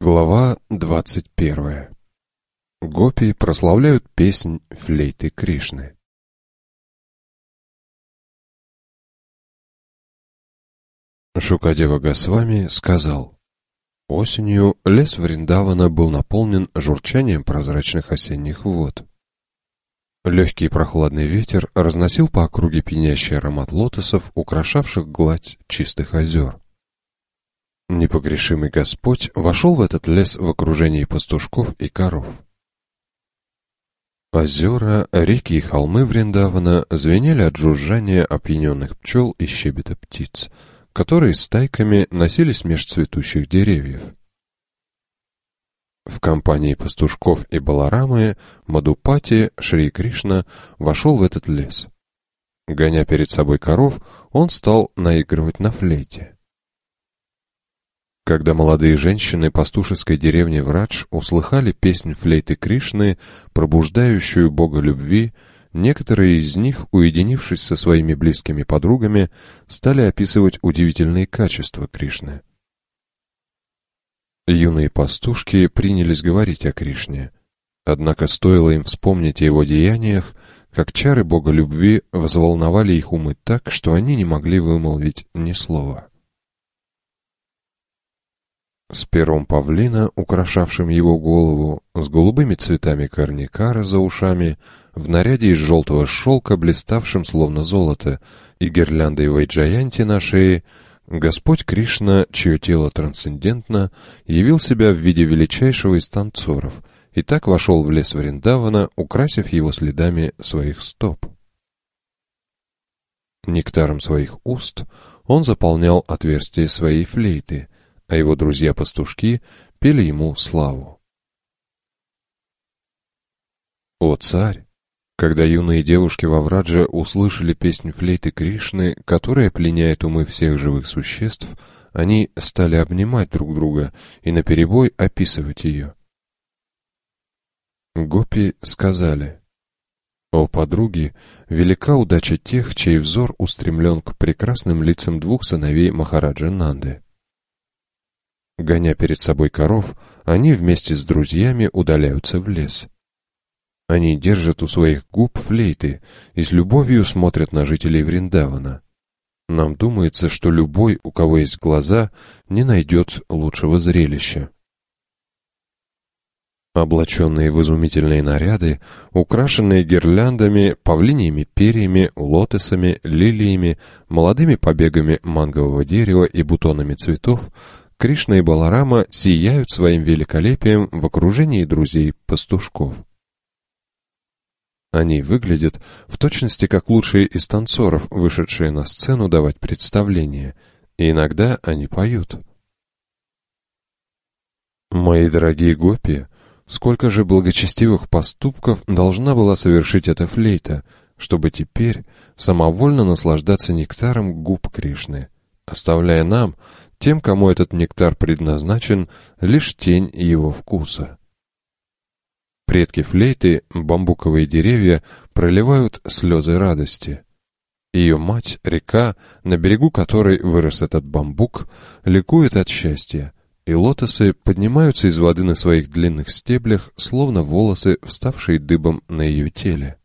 S3: Глава 21. Гопи прославляют песнь флейты Кришны. Шукадева
S1: Госвами сказал, Осенью лес Вриндавана был наполнен журчанием прозрачных осенних вод. Легкий прохладный ветер разносил по округе пьянящий аромат лотосов, украшавших гладь чистых озер. Непогрешимый Господь вошел в этот лес в окружении пастушков и коров. Озера, реки и холмы Вриндавана звенели от жужжания опьяненных пчел и щебета птиц — которые стайками носились меж цветущих деревьев. В компании пастушков и баларамы Мадупати Шри Кришна вошел в этот лес. Гоня перед собой коров, он стал наигрывать на флейте. Когда молодые женщины пастушеской деревни Врадж услыхали песнь флейты Кришны, пробуждающую бога любви, Некоторые из них, уединившись со своими близкими подругами, стали описывать удивительные качества Кришны. Юные пастушки принялись говорить о Кришне. Однако стоило им вспомнить о его деяниях, как чары бога любви взволновали их умы так, что они не могли вымолвить ни слова с пером павлина, украшавшим его голову, с голубыми цветами корникара за ушами, в наряде из желтого шелка, блиставшим словно золото, и гирляндой вайджаянти на шее, Господь Кришна, чье тело трансцендентно, явил себя в виде величайшего из танцоров, и так вошел в лес Вриндавана, украсив его следами своих стоп. Нектаром своих уст он заполнял отверстие своей флейты, а его друзья-пастушки пели ему славу. «О, царь!» Когда юные девушки во Врадже услышали песнь флейты Кришны, которая пленяет умы всех живых существ, они стали обнимать друг друга и наперебой описывать ее. Гопи сказали, «О, подруги, велика удача тех, чей взор устремлен к прекрасным лицам двух сыновей Махараджа Нанды». Гоня перед собой коров, они вместе с друзьями удаляются в лес. Они держат у своих губ флейты и с любовью смотрят на жителей Вриндавана. Нам думается, что любой, у кого есть глаза, не найдет лучшего зрелища. Облаченные в изумительные наряды, украшенные гирляндами, павлиньими перьями, лотосами, лилиями, молодыми побегами мангового дерева и бутонами цветов, Кришна и Баларама сияют своим великолепием в окружении друзей-пастушков. Они выглядят в точности как лучшие из танцоров, вышедшие на сцену давать представление, и иногда они поют. «Мои дорогие гопи, сколько же благочестивых поступков должна была совершить эта флейта, чтобы теперь самовольно наслаждаться нектаром губ Кришны, оставляя нам, тем, кому этот нектар предназначен, лишь тень его вкуса. Предки флейты, бамбуковые деревья, проливают слезы радости. Ее мать, река, на берегу которой вырос этот бамбук, ликует от счастья, и лотосы поднимаются из воды на своих длинных стеблях, словно волосы, вставшие дыбом на ее теле.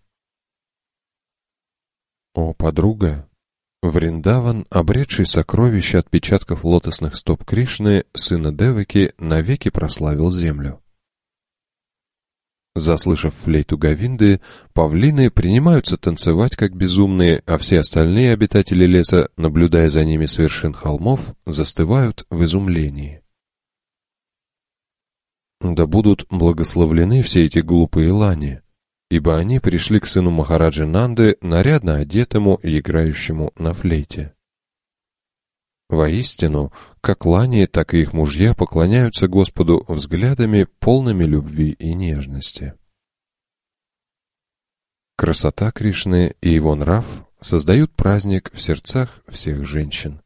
S1: «О, подруга!» Вриндаван, обретший сокровища отпечатков лотосных стоп Кришны, сына Девыки, навеки прославил землю. Заслышав флейту Гавинды, павлины принимаются танцевать как безумные, а все остальные обитатели леса, наблюдая за ними с вершин холмов, застывают в изумлении. Да будут благословлены все эти глупые лани ибо они пришли к сыну Махараджи Нанды, нарядно одетому и играющему на флейте. Воистину, как лани, так и их мужья поклоняются Господу взглядами, полными любви и нежности. Красота Кришны и его нрав создают праздник в сердцах всех женщин.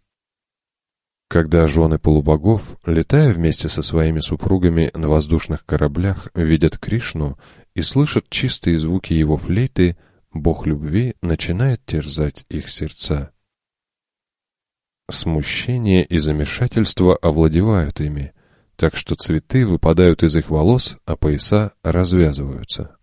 S1: Когда жены полубогов, летая вместе со своими супругами на воздушных кораблях, видят Кришну и слышат чистые звуки его флейты, Бог любви начинает терзать их сердца. Смущение и замешательство овладевают ими, так что цветы выпадают из их волос, а пояса развязываются.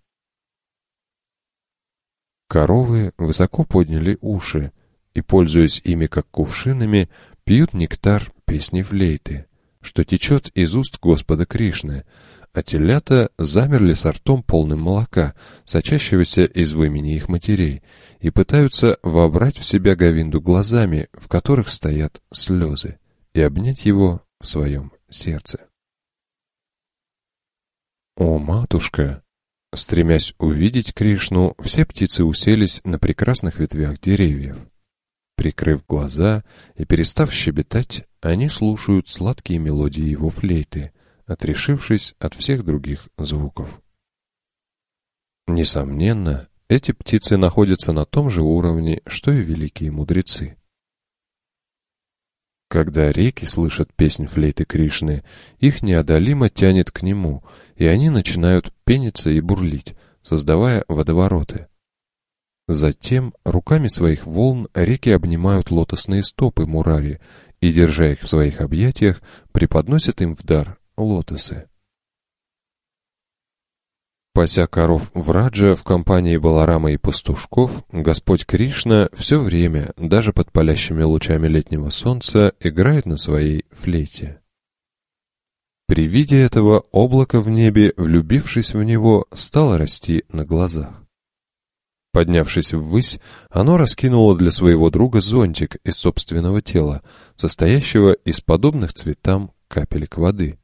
S1: Коровы высоко подняли уши и, пользуясь ими как кувшинами, пьют нектар песни флейты, что течет из уст Господа Кришны — а телята замерли с ртом полным молока, сочащегося из вымени их матерей, и пытаются вобрать в себя Говинду глазами, в которых стоят слезы, и обнять его в своем сердце. «О, матушка!» Стремясь увидеть Кришну, все птицы уселись на прекрасных ветвях деревьев. Прикрыв глаза и перестав щебетать, они слушают сладкие мелодии его флейты, отрешившись от всех других звуков. Несомненно, эти птицы находятся на том же уровне, что и великие мудрецы. Когда реки слышат песнь флейты Кришны, их неодолимо тянет к нему, и они начинают пениться и бурлить, создавая водовороты. Затем руками своих волн реки обнимают лотосные стопы мурари и, держа их в своих объятиях, преподносят им в дар лотосы. Пася коров в Радже в компании Баларама и пастушков, Господь Кришна все время, даже под палящими лучами летнего солнца, играет на своей флейте. При виде этого облако в небе, влюбившись в него, стало расти на глазах. Поднявшись ввысь, оно раскинуло для своего друга зонтик из собственного тела, состоящего из подобных цветам капелек воды —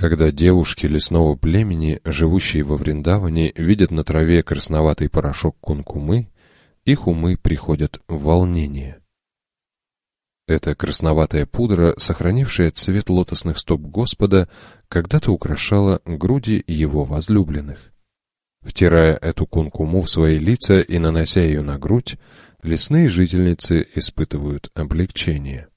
S1: когда девушки лесного племени, живущие во Вриндаване, видят на траве красноватый порошок кункумы, их умы приходят в волнение. Эта красноватая пудра, сохранившая цвет лотосных стоп Господа, когда-то украшала груди его возлюбленных. Втирая эту кункуму в свои лица и нанося ее на грудь, лесные жительницы испытывают облегчение.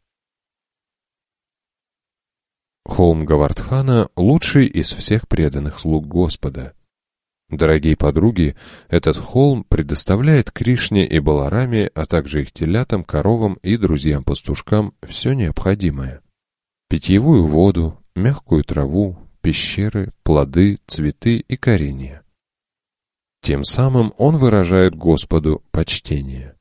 S1: Холм Гавардхана — лучший из всех преданных слуг Господа. Дорогие подруги, этот холм предоставляет Кришне и Балараме, а также их телятам, коровам и друзьям-пастушкам все необходимое. Питьевую воду, мягкую траву, пещеры, плоды, цветы и коренья. Тем самым он выражает Господу почтение.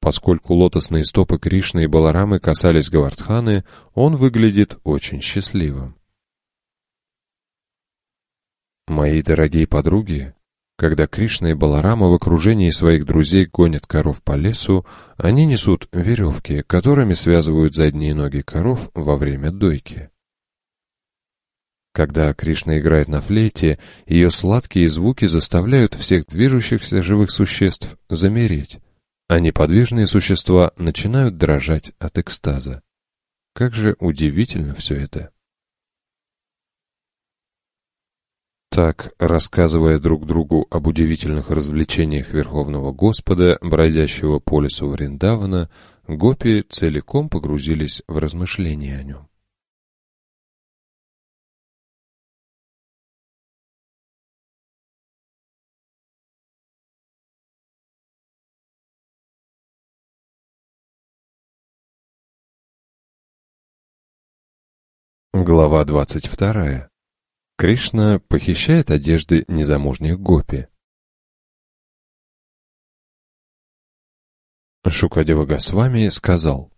S1: Поскольку лотосные стопы Кришны и Баларамы касались Гавардханы, он выглядит очень счастливым. Мои дорогие подруги, когда Кришна и Баларама в окружении своих друзей гонят коров по лесу, они несут веревки, которыми связывают задние ноги коров во время дойки. Когда Кришна играет на флейте, ее сладкие звуки заставляют всех движущихся живых существ замереть а неподвижные существа начинают дрожать от экстаза. Как же удивительно все это! Так, рассказывая друг другу об удивительных развлечениях Верховного Господа, бродящего по лесу Вриндавана, гопи целиком погрузились в размышления о нем.
S3: Глава 22. Кришна похищает одежды незамужних гопи.
S1: Шукадева Госвами сказал,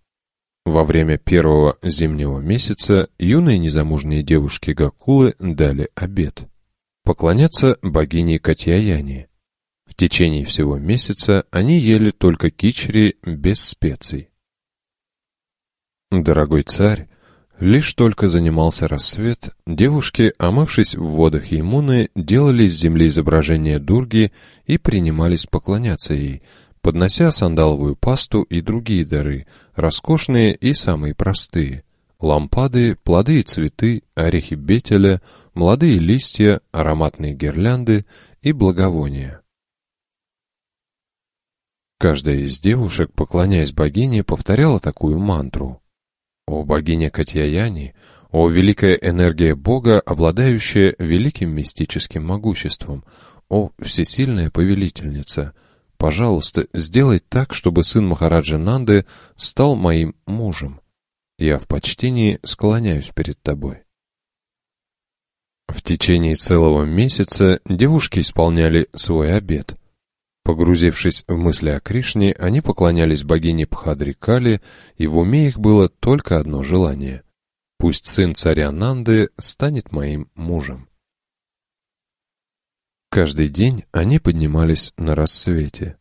S1: во время первого зимнего месяца юные незамужние девушки Гакулы дали обед. Поклоняться богине Катьяяне. В течение всего месяца они ели только кичери без специй. Дорогой царь, Лишь только занимался рассвет, девушки, омывшись в водах Имуны, делали с земли изображение Дурги и принимались поклоняться ей, поднося сандаловую пасту и другие дары, роскошные и самые простые. Лампады, плоды и цветы, орехи бетеля, молодые листья, ароматные гирлянды и благовония. Каждая из девушек, поклоняясь богине, повторяла такую мантру — о богиня Катьяяни, о великая энергия Бога, обладающая великим мистическим могуществом, о всесильная повелительница, пожалуйста, сделай так, чтобы сын Махараджа Нанды стал моим мужем. Я в
S2: почтении склоняюсь перед тобой.
S1: В течение целого месяца девушки исполняли свой обет. Погрузившись в мысли о Кришне, они поклонялись богине Пхадрикали, и в уме их было только одно желание — Пусть сын царя Нанды станет моим мужем. Каждый день они поднимались на рассвете.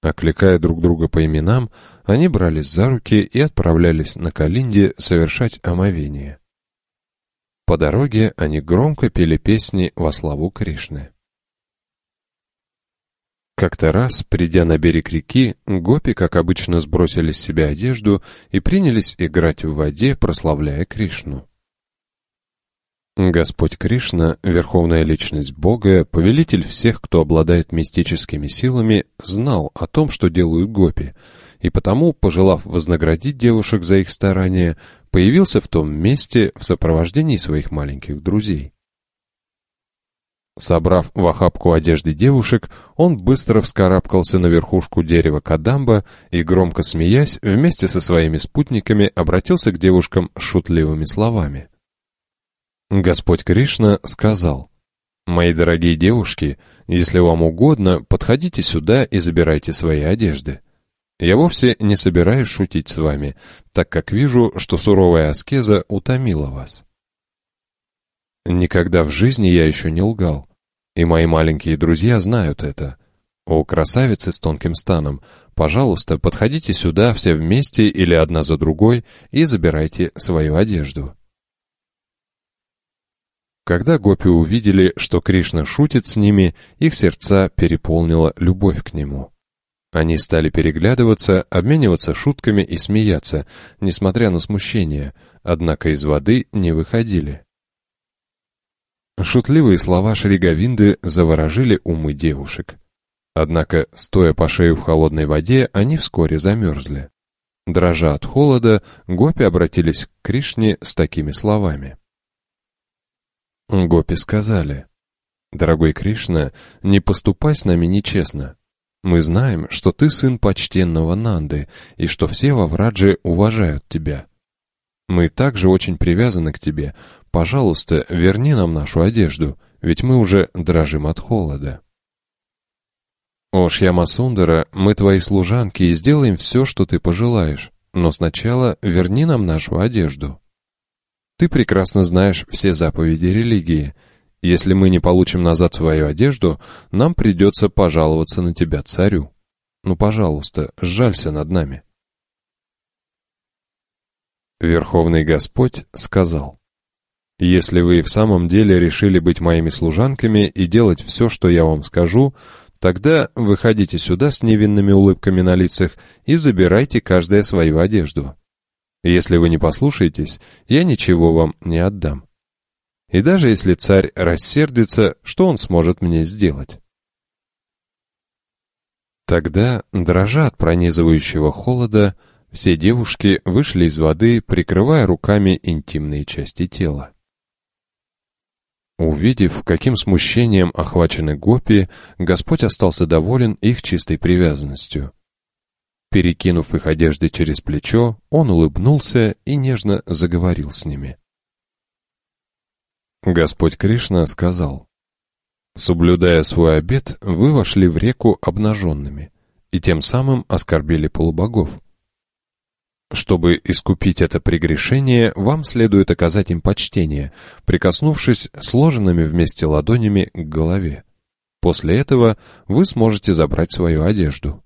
S1: Окликая друг друга по именам, они брались за руки и отправлялись на Калинде совершать омовение. По дороге они громко пели песни во славу Кришны. Как-то раз, придя на берег реки, гопи, как обычно, сбросили с себя одежду и принялись играть в воде, прославляя Кришну. Господь Кришна, верховная личность Бога, повелитель всех, кто обладает мистическими силами, знал о том, что делают гопи, и потому, пожелав вознаградить девушек за их старания, появился в том месте в сопровождении своих маленьких друзей. Собрав в охапку одежды девушек, он быстро вскарабкался на верхушку дерева Кадамба и, громко смеясь, вместе со своими спутниками обратился к девушкам шутливыми словами. Господь Кришна сказал, «Мои дорогие девушки, если вам угодно, подходите сюда и забирайте свои одежды. Я вовсе не собираюсь шутить с вами, так как вижу, что суровая аскеза утомила вас». Никогда в жизни я еще не лгал. И мои маленькие друзья знают это. О, красавицы с тонким станом, пожалуйста, подходите сюда все вместе или одна за другой и забирайте свою одежду. Когда гопи увидели, что Кришна шутит с ними, их сердца переполнила любовь к нему. Они стали переглядываться, обмениваться шутками и смеяться, несмотря на смущение, однако из воды не выходили. Шутливые слова Шриговинды заворожили умы девушек. Однако, стоя по шею в холодной воде, они вскоре замерзли. Дрожа от холода, гопи обратились к Кришне с такими словами. Гопи сказали, «Дорогой Кришна, не поступай с нами нечестно. Мы знаем, что ты сын почтенного Нанды, и что все во Врадже уважают тебя. Мы также очень привязаны к тебе. Пожалуйста, верни нам нашу одежду, ведь мы уже дрожим от холода. О, Шьямасундара, мы твои служанки и сделаем все, что ты пожелаешь, но сначала верни нам нашу одежду. Ты прекрасно знаешь все заповеди религии. Если мы не получим назад свою одежду, нам придется пожаловаться на тебя царю. Ну, пожалуйста, сжалься над нами. Верховный Господь сказал, «Если вы в самом деле решили быть моими служанками и делать все, что я вам скажу, тогда выходите сюда с невинными улыбками на лицах и забирайте каждая свою одежду. Если вы не послушаетесь, я ничего вам не отдам. И даже если царь рассердится, что он сможет мне сделать?» Тогда, дрожа от пронизывающего холода, все девушки вышли из воды, прикрывая руками интимные части тела. Увидев, каким смущением охвачены гопи, Господь остался доволен их чистой привязанностью. Перекинув их одежды через плечо, он улыбнулся и нежно заговорил с ними. Господь Кришна сказал, «Соблюдая свой обет, вы вошли в реку обнаженными и тем самым оскорбили полубогов. Чтобы искупить это прегрешение, вам следует оказать им почтение, прикоснувшись сложенными вместе ладонями к голове. После этого вы сможете забрать свою одежду.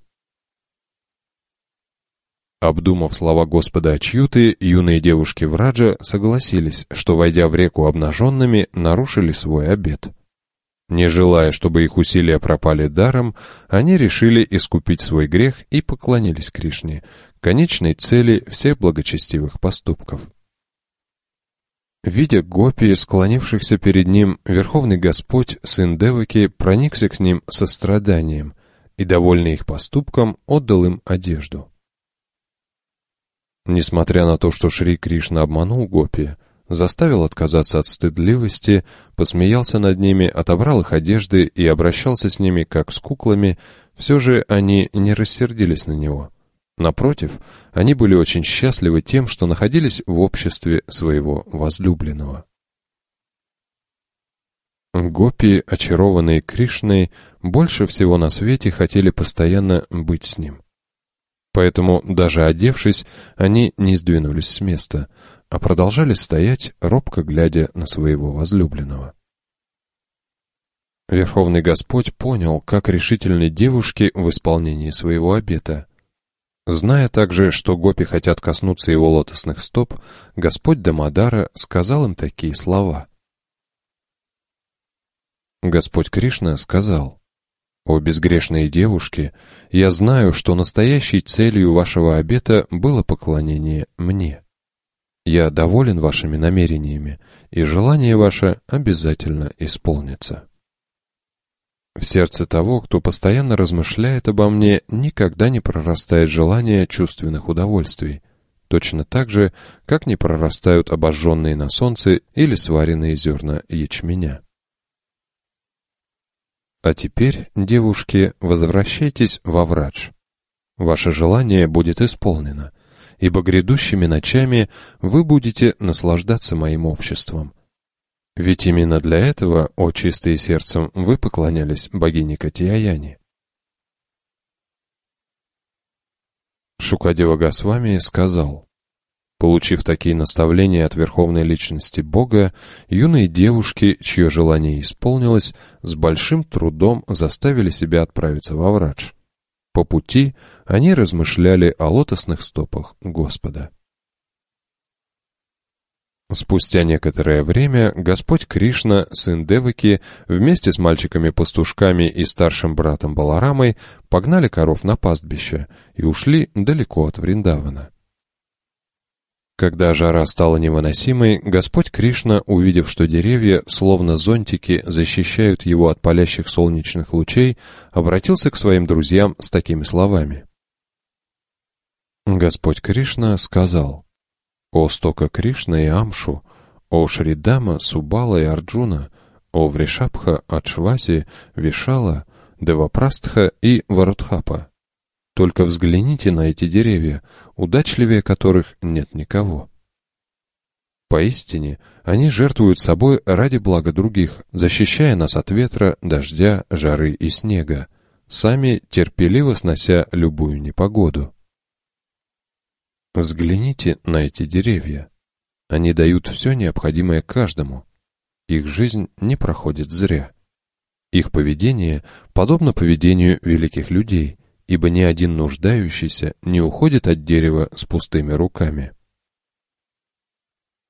S1: Обдумав слова Господа Ачьюты, юные девушки Враджа согласились, что, войдя в реку обнаженными, нарушили свой обет. Не желая, чтобы их усилия пропали даром, они решили искупить свой грех и поклонились Кришне, конечной цели всех благочестивых поступков. Видя гопи, склонившихся перед ним, Верховный Господь, сын Девоки, проникся к ним состраданием и, довольный их поступком, отдал им одежду. Несмотря на то, что Шри Кришна обманул гопи, заставил отказаться от стыдливости, посмеялся над ними, отобрал их одежды и обращался с ними как с куклами, все же они не рассердились на него. Напротив, они были очень счастливы тем, что находились в обществе своего возлюбленного. Гопи, очарованные Кришной, больше всего на свете хотели постоянно быть с ним. Поэтому, даже одевшись, они не сдвинулись с места, а продолжали стоять, робко глядя на своего возлюбленного. Верховный Господь понял, как решительны девушки в исполнении своего обета — Зная также, что гопи хотят коснуться его лотосных стоп, Господь Дамадара сказал им такие слова. Господь Кришна сказал, «О безгрешные девушки, я знаю, что настоящей целью вашего обета было поклонение мне. Я доволен вашими намерениями, и желание ваше обязательно исполнится». В сердце того, кто постоянно размышляет обо мне, никогда не прорастает желание чувственных удовольствий. Точно так же, как не прорастают обожженные на солнце или сваренные зерна ячменя. А теперь, девушки, возвращайтесь во врач. Ваше желание будет исполнено, ибо грядущими ночами вы будете наслаждаться моим обществом. Ведь именно для этого, о чистые сердцем, вы поклонялись богине Катияяне. Шукадева Госвами сказал, Получив такие наставления от Верховной Личности Бога, юные девушки, чье желание исполнилось, с большим трудом заставили себя отправиться во врач. По пути они размышляли о лотосных стопах Господа. Спустя некоторое время Господь Кришна, сын Девыки, вместе с мальчиками-пастушками и старшим братом Баларамой погнали коров на пастбище и ушли далеко от Вриндавана. Когда жара стала невыносимой, Господь Кришна, увидев, что деревья, словно зонтики, защищают его от палящих солнечных лучей, обратился к своим друзьям с такими словами. Господь Кришна сказал — о стока Кришна и Амшу, о Шридама, Субала и Арджуна, о Вришабха, Ачвази, Вишала, Девапрастха и Варудхапа. Только взгляните на эти деревья, удачливее которых нет никого. Поистине, они жертвуют собой ради блага других, защищая нас от ветра, дождя, жары и снега, сами терпеливо снося любую непогоду. Взгляните на эти деревья. Они дают все необходимое каждому. Их жизнь не проходит зря. Их поведение подобно поведению великих людей, ибо ни один нуждающийся не уходит от дерева с пустыми руками.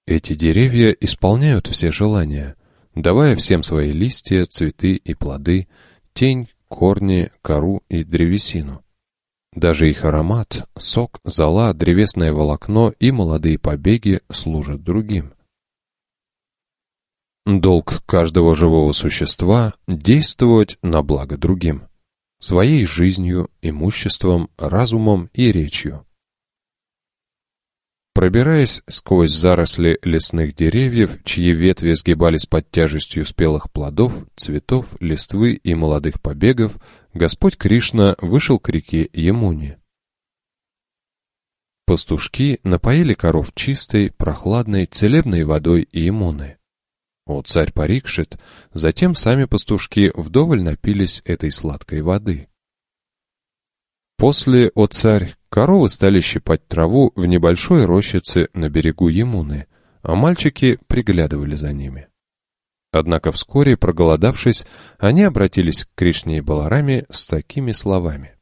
S1: Эти деревья исполняют все желания, давая всем свои листья, цветы и плоды, тень, корни, кору и древесину. Даже их аромат, сок, зола, древесное волокно и молодые побеги служат другим. Долг каждого живого существа – действовать на благо другим. Своей жизнью, имуществом, разумом и речью. Пробираясь сквозь заросли лесных деревьев, чьи ветви сгибались под тяжестью спелых плодов, цветов, листвы и молодых побегов, Господь Кришна вышел к реке Емуни. Пастушки напоили коров чистой, прохладной, целебной водой и О, царь Парикшит, затем сами пастушки вдоволь напились этой сладкой воды — После, о царь, коровы стали щипать траву в небольшой рощице на берегу Емуны, а мальчики приглядывали за ними. Однако вскоре, проголодавшись, они обратились к Кришне и Балараме с такими словами.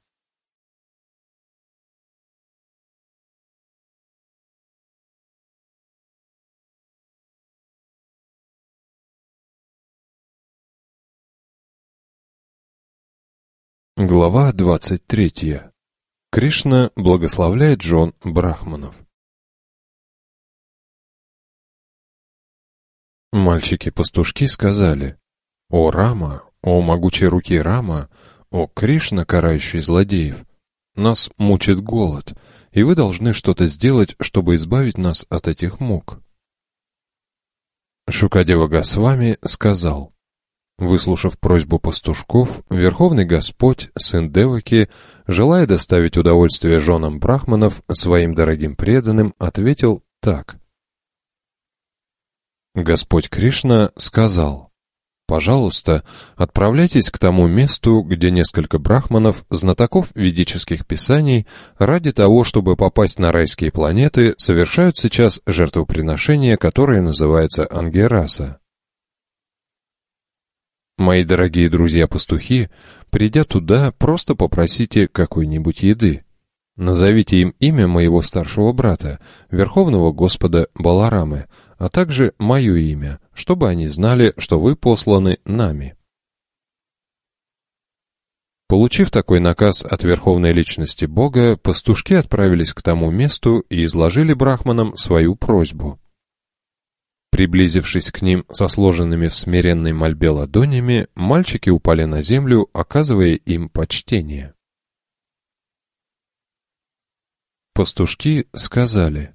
S3: Глава двадцать третья Кришна благословляет Джон брахманов.
S1: Мальчики-пастушки сказали, «О Рама, о могучей руки Рама, о Кришна, карающий злодеев, нас мучит голод, и вы должны что-то сделать, чтобы избавить нас от этих мук». Шукадева Госвами сказал, Выслушав просьбу пастушков, Верховный Господь, сын Деваки, желая доставить удовольствие женам брахманов, своим дорогим преданным, ответил так. Господь Кришна сказал, «Пожалуйста, отправляйтесь к тому месту, где несколько брахманов, знатоков ведических писаний, ради того, чтобы попасть на райские планеты, совершают сейчас жертвоприношение, которое называется Ангераса». Мои дорогие друзья-пастухи, придя туда, просто попросите какой-нибудь еды. Назовите им имя моего старшего брата, верховного господа Баларамы, а также мое имя, чтобы они знали, что вы посланы нами. Получив такой наказ от верховной личности Бога, пастушки отправились к тому месту и изложили брахманам свою просьбу. Приблизившись к ним со сложенными в смиренной мольбе ладонями, мальчики упали на землю, оказывая им почтение. Пастушки сказали,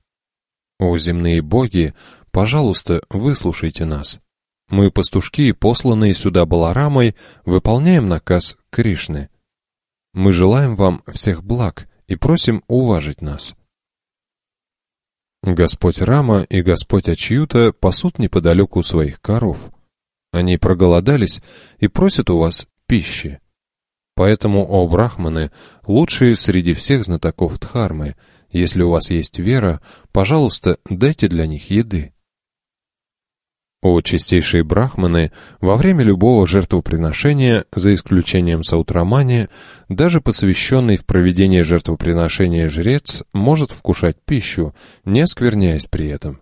S1: «О, земные боги, пожалуйста, выслушайте нас. Мы, пастушки, посланные сюда Баларамой, выполняем наказ Кришны. Мы желаем вам всех благ и просим уважить нас». Господь Рама и Господь Ачьюта пасут неподалеку своих коров. Они проголодались и просят у вас пищи. Поэтому, о брахманы, лучшие среди всех знатоков Дхармы, если у вас есть вера, пожалуйста, дайте для них еды. О чистейшие брахманы во время любого жертвоприношения, за исключением саутрамани, даже посвященный в проведение жертвоприношения жрец может вкушать пищу, не оскверняясь при этом.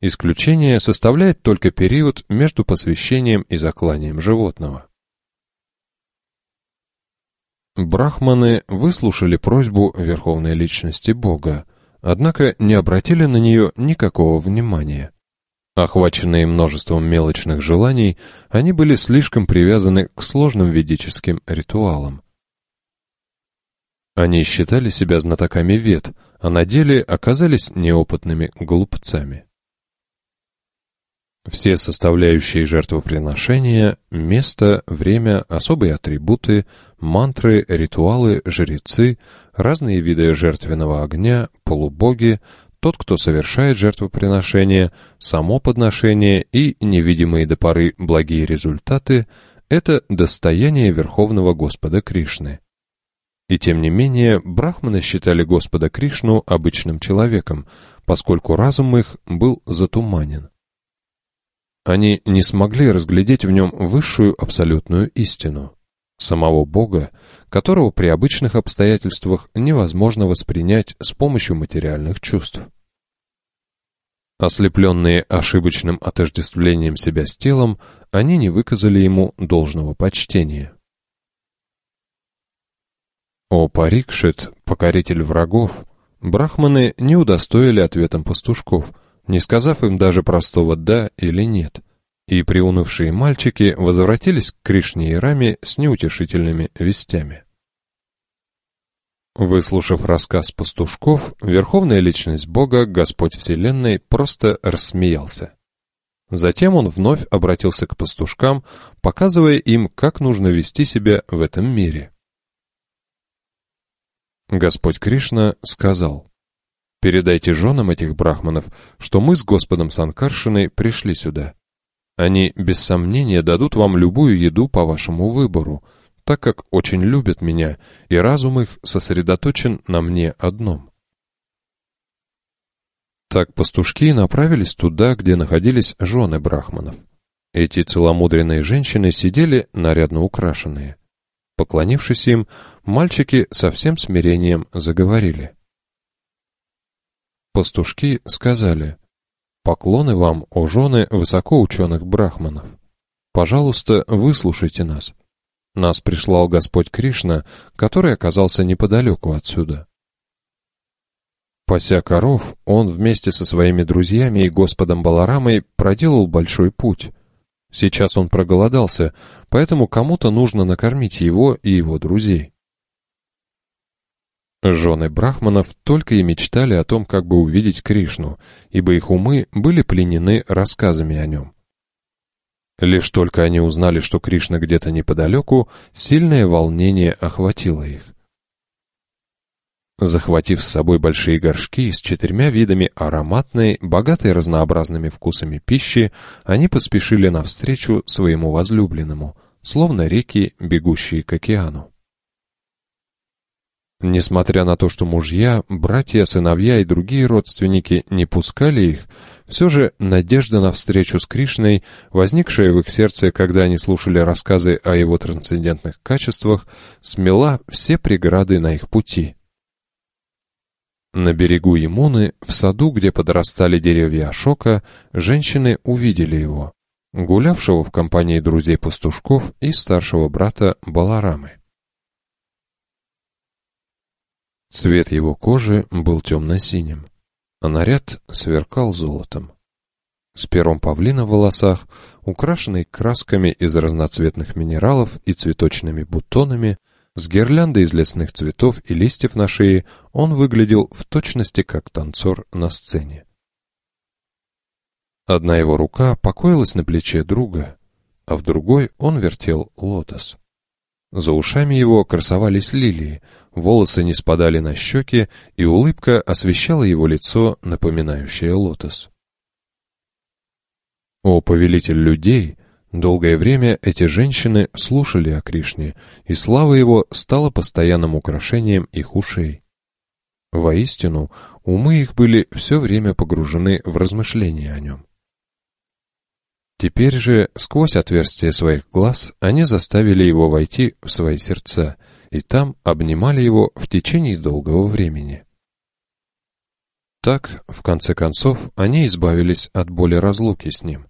S1: Исключение составляет только период между посвящением и закланием
S2: животного.
S1: Брахманы выслушали просьбу Верховной Личности Бога, однако не обратили на нее никакого внимания. Охваченные множеством мелочных желаний, они были слишком привязаны к сложным ведическим ритуалам. Они считали себя знатоками вет, а на деле оказались неопытными глупцами. Все составляющие жертвоприношения – место, время, особые атрибуты, мантры, ритуалы, жрецы, разные виды жертвенного огня, полубоги, тот, кто совершает жертвоприношение, само подношение и невидимые до поры благие результаты – это достояние Верховного Господа Кришны. И тем не менее, брахманы считали Господа Кришну обычным человеком, поскольку разум их был затуманен. Они не смогли разглядеть в нем высшую абсолютную истину самого Бога, которого при обычных обстоятельствах невозможно воспринять с помощью материальных чувств. Ослепленные ошибочным отождествлением себя с телом, они не выказали ему должного почтения. О Парикшит, покоритель врагов, брахманы не удостоили ответом пастушков, не сказав им даже простого «да» или «нет» и приунывшие мальчики возвратились к Кришне и Раме с неутешительными вестями. Выслушав рассказ пастушков, верховная личность Бога, Господь Вселенной, просто рассмеялся. Затем он вновь обратился к пастушкам, показывая им, как нужно вести себя в этом мире. Господь Кришна сказал, «Передайте женам этих брахманов, что мы с Господом Санкаршиной пришли сюда. Они, без сомнения, дадут вам любую еду по вашему выбору, так как очень любят меня, и разум их сосредоточен на мне одном. Так пастушки направились туда, где находились жены брахманов. Эти целомудренные женщины сидели нарядно украшенные. Поклонившись им, мальчики со всем смирением заговорили. Пастушки сказали, Поклоны вам, о жены высокоученых брахманов. Пожалуйста, выслушайте нас. Нас прислал Господь Кришна, который оказался неподалеку отсюда. Пася коров, он вместе со своими друзьями и Господом Баларамой проделал большой путь. Сейчас он проголодался, поэтому кому-то нужно накормить его и его друзей. Жены брахманов только и мечтали о том, как бы увидеть Кришну, ибо их умы были пленены рассказами о нем. Лишь только они узнали, что Кришна где-то неподалеку, сильное волнение охватило их. Захватив с собой большие горшки с четырьмя видами ароматной, богатой разнообразными вкусами пищи, они поспешили навстречу своему возлюбленному, словно реки, бегущие к океану. Несмотря на то, что мужья, братья, сыновья и другие родственники не пускали их, все же надежда на встречу с Кришной, возникшая в их сердце, когда они слушали рассказы о его трансцендентных качествах, смела все преграды на их пути. На берегу Ямуны, в саду, где подрастали деревья Ашока, женщины увидели его, гулявшего в компании друзей-пастушков и старшего брата Баларамы. Цвет его кожи был темно-синим, а наряд сверкал золотом. С пером павлина в волосах, украшенный красками из разноцветных минералов и цветочными бутонами, с гирляндой из лесных цветов и листьев на шее, он выглядел в точности как танцор на сцене. Одна его рука покоилась на плече друга, а в другой он вертел лотос. За ушами его красовались лилии — волосы не спадали на щеки, и улыбка освещала его лицо, напоминающее лотос. О, повелитель людей! Долгое время эти женщины слушали о Кришне, и слава его стала постоянным украшением их ушей. Воистину, умы их были все время погружены в размышления о нем. Теперь же, сквозь отверстие своих глаз, они заставили его войти в свои сердца — и там обнимали его в течение долгого времени. Так, в конце концов, они избавились от боли разлуки с ним,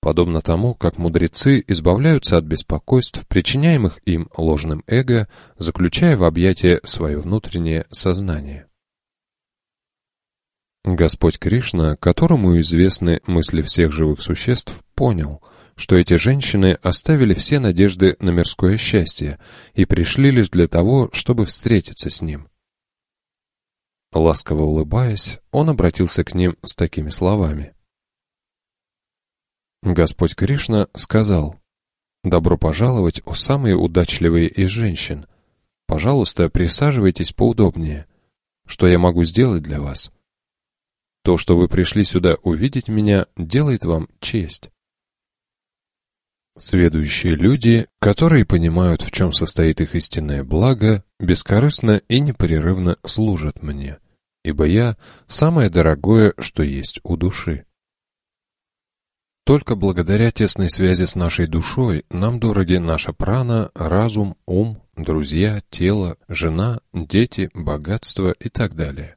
S1: подобно тому, как мудрецы избавляются от беспокойств, причиняемых им ложным эго, заключая в объятие свое внутреннее
S2: сознание.
S1: Господь Кришна, которому известны мысли всех живых существ, понял – что эти женщины оставили все надежды на мирское счастье и пришли лишь для того, чтобы встретиться с ним. Ласково улыбаясь, он обратился к ним с такими словами. Господь Кришна сказал, «Добро пожаловать, у самые удачливые из женщин. Пожалуйста, присаживайтесь поудобнее. Что я могу сделать для вас? То, что вы пришли сюда увидеть меня, делает вам честь». Следующие люди, которые понимают, в чем состоит их истинное благо, бескорыстно и непрерывно служат мне, ибо я – самое дорогое, что есть у души. Только благодаря тесной связи с нашей душой нам дороги наша прана, разум, ум, друзья, тело, жена, дети, богатство и так далее.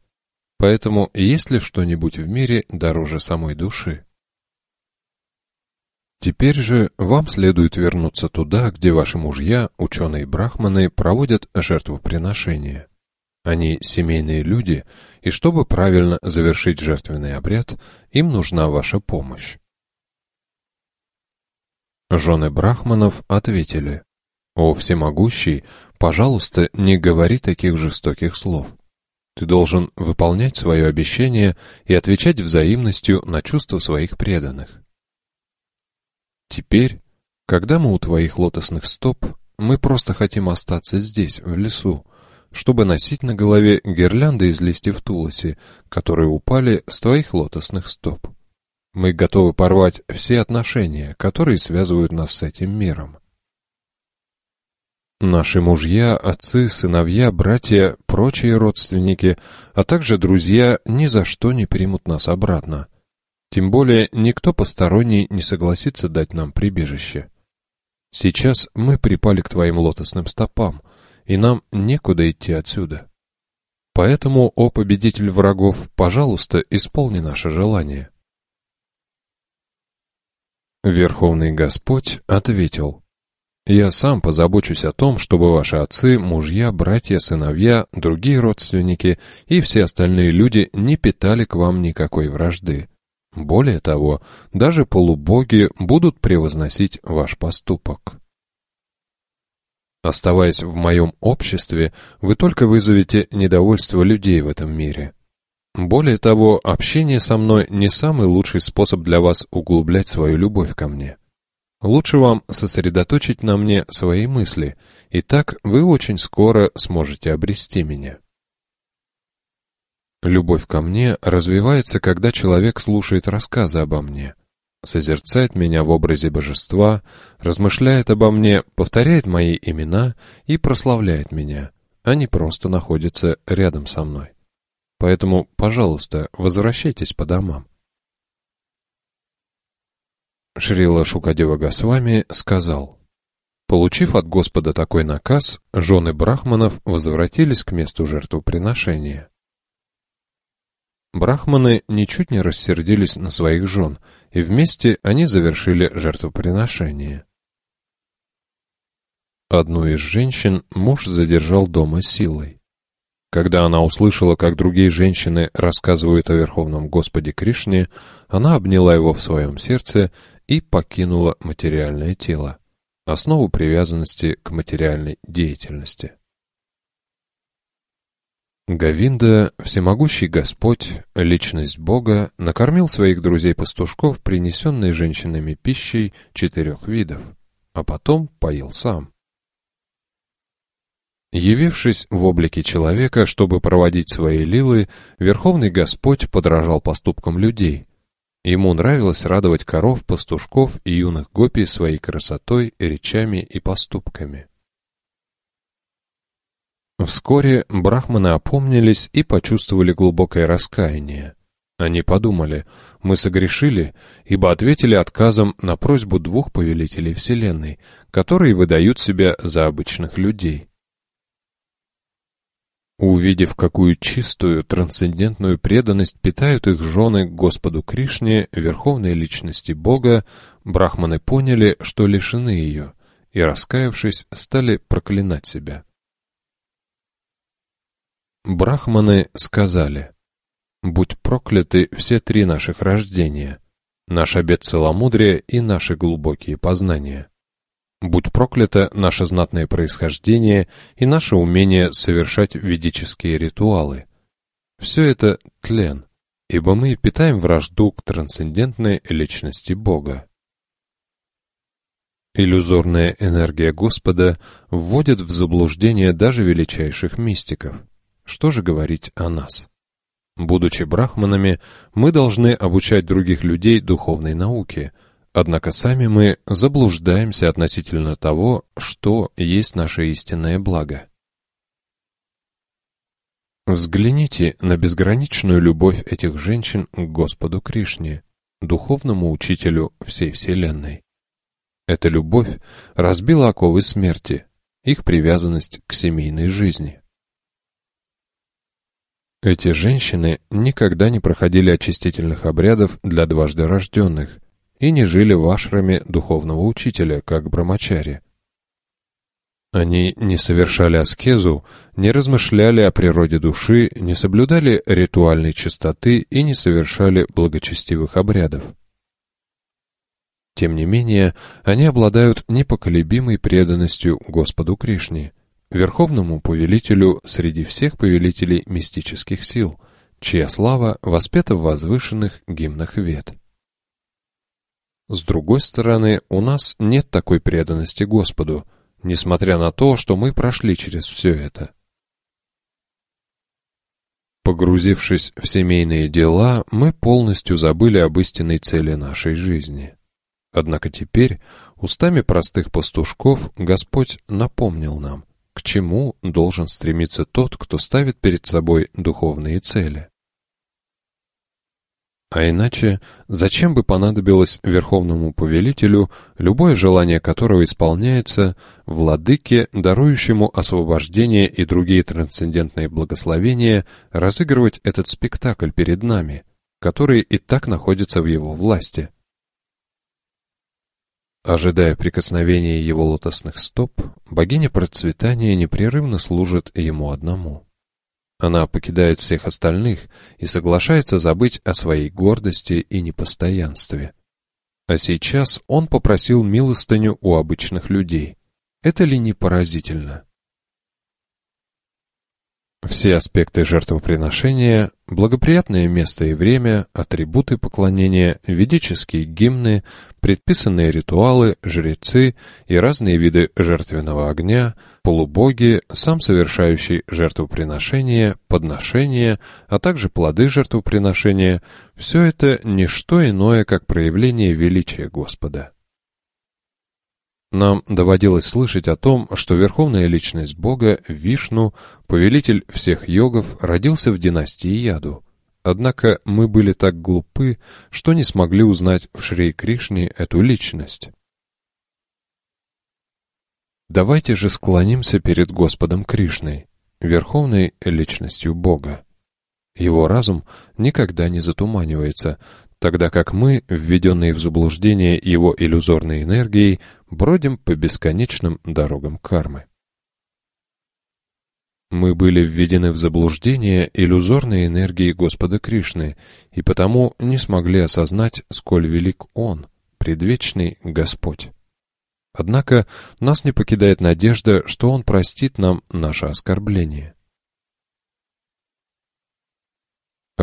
S1: Поэтому есть ли что-нибудь в мире дороже самой души? Теперь же вам следует вернуться туда, где ваши мужья, ученые-брахманы, проводят жертвоприношения. Они семейные люди, и чтобы правильно завершить жертвенный обряд, им нужна ваша помощь. Жены брахманов ответили, «О всемогущий, пожалуйста, не говори таких жестоких слов. Ты должен выполнять свое обещание и отвечать взаимностью на чувства своих преданных. Теперь, когда мы у твоих лотосных стоп, мы просто хотим остаться здесь, в лесу, чтобы носить на голове гирлянды из листьев тулоси, которые упали с твоих лотосных стоп. Мы готовы порвать все отношения, которые связывают нас с этим миром. Наши мужья, отцы, сыновья, братья, прочие родственники, а также друзья ни за что не примут нас обратно. Тем более никто посторонний не согласится дать нам прибежище. Сейчас мы припали к твоим лотосным стопам, и нам некуда идти отсюда. Поэтому, о победитель врагов, пожалуйста, исполни наше желание. Верховный Господь ответил, «Я сам позабочусь о том, чтобы ваши отцы, мужья, братья, сыновья, другие родственники и все остальные люди не питали к вам никакой вражды. Более того, даже полубоги будут превозносить ваш поступок. Оставаясь в моем обществе, вы только вызовете недовольство людей в этом мире. Более того, общение со мной не самый лучший способ для вас углублять свою любовь ко мне. Лучше вам сосредоточить на мне свои мысли, и так вы очень скоро сможете обрести меня. Любовь ко мне развивается, когда человек слушает рассказы обо мне, созерцает меня в образе божества, размышляет обо мне, повторяет мои имена и прославляет меня, а не просто находится рядом со мной. Поэтому, пожалуйста, возвращайтесь по домам. Шрила Шукадева Госвами сказал, «Получив от Господа такой наказ, жены брахманов возвратились к месту жертвоприношения. Брахманы ничуть не рассердились на своих жен, и вместе они завершили жертвоприношение. Одну из женщин муж задержал дома силой. Когда она услышала, как другие женщины рассказывают о Верховном Господе Кришне, она обняла его в своем сердце и покинула материальное тело, основу привязанности к материальной деятельности. Гавинда, всемогущий Господь, личность Бога, накормил своих друзей-пастушков, принесенной женщинами пищей четырех видов, а потом поел сам. Явившись в облике человека, чтобы проводить свои лилы, Верховный Господь подражал поступкам людей. Ему нравилось радовать коров, пастушков и юных гопий своей красотой, речами и поступками. Вскоре брахманы опомнились и почувствовали глубокое раскаяние. Они подумали, мы согрешили, ибо ответили отказом на просьбу двух повелителей Вселенной, которые выдают себя за обычных людей. Увидев, какую чистую, трансцендентную преданность питают их жены Господу Кришне, Верховной Личности Бога, брахманы поняли, что лишены ее, и, раскаявшись, стали проклинать себя. Брахманы сказали, «Будь прокляты все три наших рождения, наш обет целомудрия и наши глубокие познания. Будь проклято наше знатное происхождение и наше умение совершать ведические ритуалы. Все это тлен, ибо мы питаем вражду к трансцендентной личности Бога». Иллюзорная энергия Господа вводит в заблуждение даже величайших мистиков – что же говорить о нас? Будучи брахманами, мы должны обучать других людей духовной науке, однако сами мы заблуждаемся относительно того, что есть наше истинное благо. Взгляните на безграничную любовь этих женщин к Господу Кришне, духовному учителю всей Вселенной. Эта любовь разбила оковы смерти, их привязанность к семейной жизни. Эти женщины никогда не проходили очистительных обрядов для дважды рожденных и не жили в ашраме духовного учителя, как брамачари. Они не совершали аскезу, не размышляли о природе души, не соблюдали ритуальной чистоты и не совершали благочестивых обрядов. Тем не менее, они обладают непоколебимой преданностью Господу Кришне – верховному повелителю среди всех повелителей мистических сил, чья слава воспета в возвышенных гимнах вет. С другой стороны, у нас нет такой преданности Господу, несмотря на то, что мы прошли через все это. Погрузившись в семейные дела, мы полностью забыли об истинной цели нашей жизни. Однако теперь, устами простых пастушков, Господь напомнил нам – к чему должен стремиться тот, кто ставит перед собой духовные цели. А иначе, зачем бы понадобилось верховному повелителю, любое желание которого исполняется, владыке, дарующему освобождение и другие трансцендентные благословения, разыгрывать этот спектакль перед нами, который и так находится в его власти? Ожидая прикосновения его лотосных стоп, богиня процветания непрерывно служит ему одному. Она покидает всех остальных и соглашается забыть о своей гордости и непостоянстве. А сейчас он попросил милостыню у обычных людей. Это ли не поразительно? Все аспекты жертвоприношения, благоприятное место и время, атрибуты поклонения, ведические гимны, предписанные ритуалы, жрецы и разные виды жертвенного огня, полубоги, сам совершающий жертвоприношение, подношение, а также плоды жертвоприношения – все это не что иное, как проявление величия Господа. Нам доводилось слышать о том, что верховная личность бога, Вишну, повелитель всех йогов, родился в династии Яду. Однако мы были так глупы, что не смогли узнать в Шри Кришне эту личность. Давайте же склонимся перед Господом Кришной, верховной личностью Бога. Его разум никогда не затуманивается, тогда как мы, введенные в заблуждение его иллюзорной энергией, бродим по бесконечным дорогам кармы. Мы были введены в заблуждение иллюзорной энергией Господа Кришны, и потому не смогли осознать, сколь велик Он, предвечный Господь. Однако нас не покидает надежда, что Он простит нам наше оскорбление.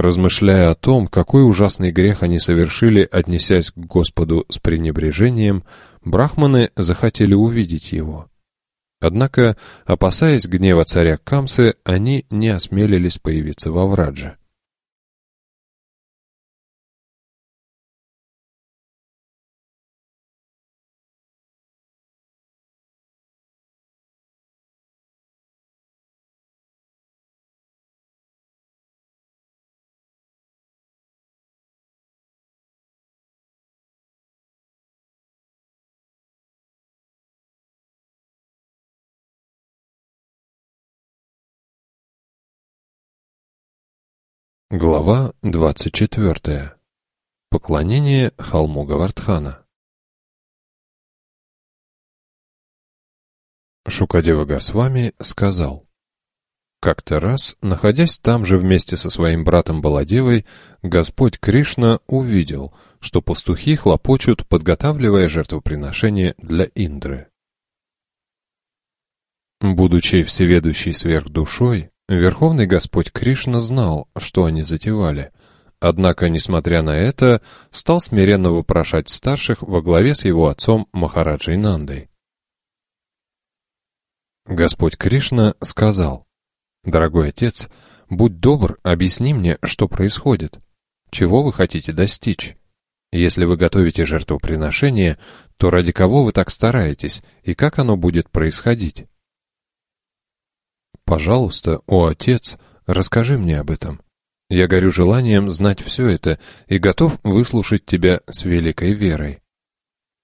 S1: размышляя о том, какой ужасный грех они совершили, отнесясь к Господу с пренебрежением, брахманы захотели увидеть его. Однако, опасаясь гнева царя Камсы, они не осмелились появиться во Врадже.
S3: Глава 24. Поклонение холму Гавардхана.
S1: Шукадева Госвами сказал: Как-то раз, находясь там же вместе со своим братом Баладевой, Господь Кришна увидел, что пастухи хлопочут, подготавливая жертвоприношение для Индры. Будучи всеведущей сверхдушой, Верховный Господь Кришна знал, что они затевали. Однако, несмотря на это, стал смиренно вопрошать старших во главе с его отцом Махараджей Нандой. Господь Кришна сказал, «Дорогой отец, будь добр, объясни мне, что происходит. Чего вы хотите достичь? Если вы готовите жертвоприношение, то ради кого вы так стараетесь, и как оно будет происходить?» Пожалуйста, о отец, расскажи мне об этом. Я горю желанием знать все это и готов выслушать тебя с великой верой.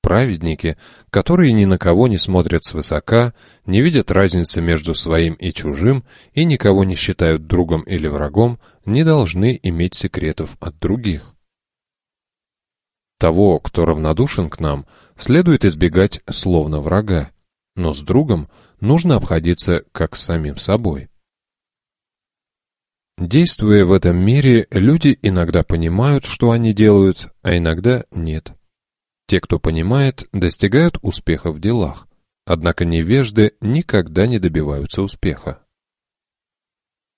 S1: Праведники, которые ни на кого не смотрят свысока, не видят разницы между своим и чужим и никого не считают другом или врагом, не должны иметь секретов от других. Того, кто равнодушен к нам, следует избегать словно врага. Но с другом нужно обходиться как с самим собой. Действуя в этом мире, люди иногда понимают, что они делают, а иногда нет. Те, кто понимает, достигают успеха в делах, однако невежды никогда не добиваются успеха.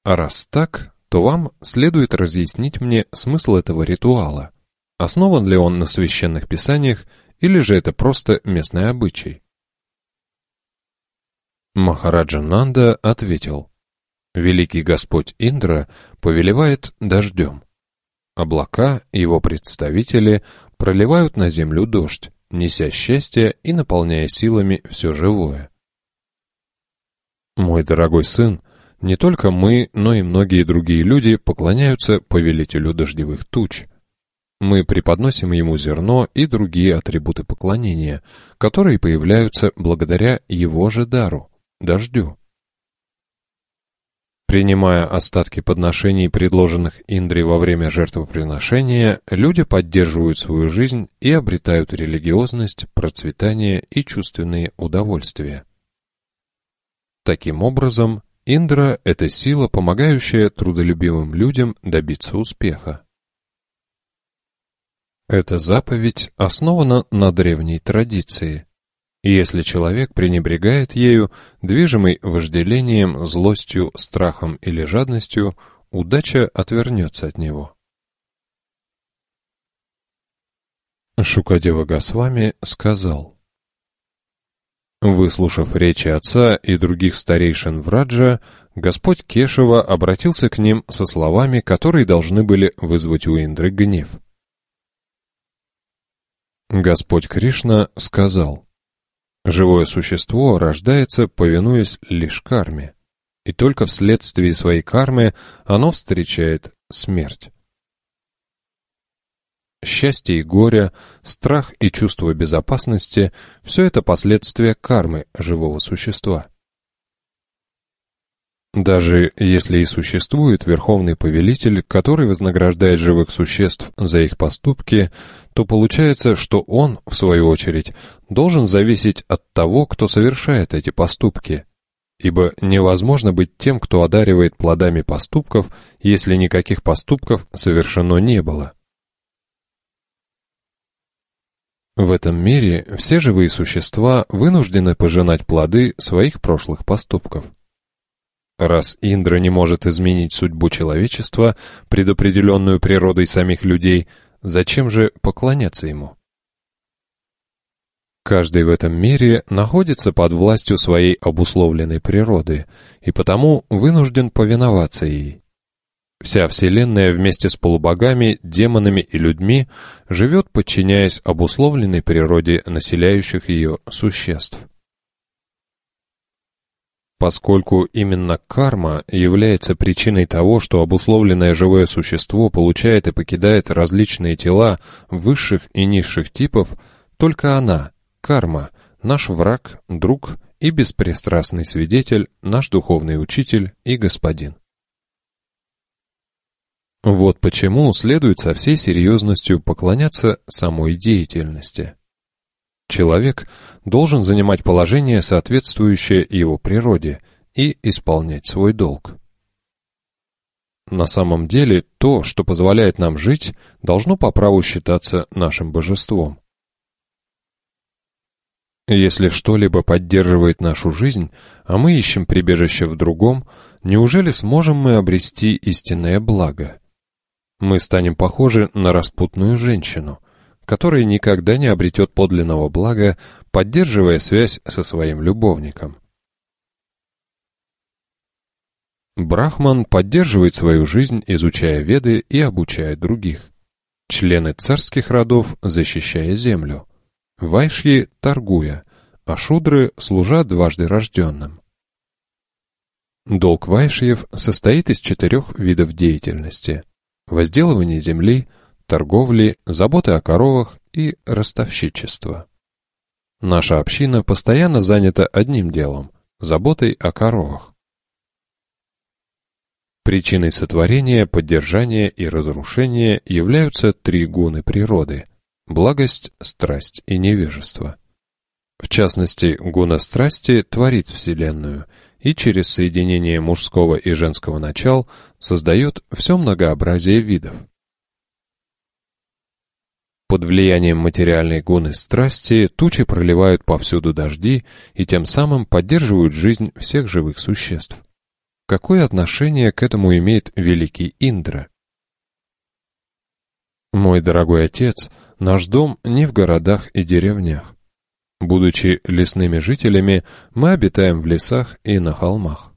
S1: А раз так, то вам следует разъяснить мне смысл этого ритуала. Основан ли он на священных писаниях, или же это просто местный обычай? Махараджа Нанда ответил, «Великий Господь Индра повелевает дождем. Облака, его представители, проливают на землю дождь, неся счастье и наполняя силами все живое. Мой дорогой сын, не только мы, но и многие другие люди поклоняются повелителю дождевых туч. Мы преподносим ему зерно и другие атрибуты поклонения, которые появляются благодаря его же дару дождю. Принимая остатки подношений, предложенных Индре во время жертвоприношения, люди поддерживают свою жизнь и обретают религиозность, процветание и чувственные удовольствия. Таким образом, Индра – это сила, помогающая трудолюбивым людям добиться успеха. Эта заповедь основана на древней традиции. Если человек пренебрегает ею, движимый вожделением, злостью, страхом или жадностью, удача отвернется от него. Шукадева Госвами сказал, Выслушав речи отца и других старейшин Враджа, Господь Кешева обратился к ним со словами, которые должны были вызвать у Индры гнев. Господь Кришна сказал, Живое существо рождается, повинуясь лишь карме. И только вследствие своей кармы оно встречает смерть. Счастье и горе, страх и чувство безопасности – все это последствия кармы живого существа. Даже если и существует верховный повелитель, который вознаграждает живых существ за их поступки, то получается, что он, в свою очередь, должен зависеть от того, кто совершает эти поступки. Ибо невозможно быть тем, кто одаривает плодами поступков, если никаких поступков совершено не было. В этом мире все живые существа вынуждены пожинать плоды своих прошлых поступков. Раз Индра не может изменить судьбу человечества, предопределенную природой самих людей, зачем же поклоняться ему? Каждый в этом мире находится под властью своей обусловленной природы и потому вынужден повиноваться ей. Вся Вселенная вместе с полубогами, демонами и людьми живет, подчиняясь обусловленной природе населяющих ее существ поскольку именно карма является причиной того, что обусловленное живое существо получает и покидает различные тела высших и низших типов, только она, карма, наш враг, друг и беспристрастный свидетель, наш духовный учитель и господин. Вот почему следует со всей серьезностью поклоняться самой деятельности – Человек должен занимать положение, соответствующее его природе, и исполнять свой долг. На самом деле, то, что позволяет нам жить, должно по праву считаться нашим божеством. Если что-либо поддерживает нашу жизнь, а мы ищем прибежище в другом, неужели сможем мы обрести истинное благо? Мы станем похожи на распутную женщину – который никогда не обретет подлинного блага, поддерживая связь со своим любовником. Брахман поддерживает свою жизнь, изучая веды и обучая других. Члены царских родов, защищая землю. Вайшьи – торгуя, а шудры – служа дважды рожденным. Долг вайшьев состоит из четырех видов деятельности – возделывание земли – торговли, заботы о коровах и ростовщичества. Наша община постоянно занята одним делом – заботой о коровах. Причиной сотворения, поддержания и разрушения являются три гуны природы – благость, страсть и невежество. В частности, гуна страсти творит Вселенную и через соединение мужского и женского начал создает все многообразие видов. Под влиянием материальной гуны страсти тучи проливают повсюду дожди и тем самым поддерживают жизнь всех живых существ. Какое отношение к этому имеет великий Индра? Мой дорогой отец, наш дом не в городах и деревнях. Будучи лесными жителями, мы обитаем в лесах и на холмах.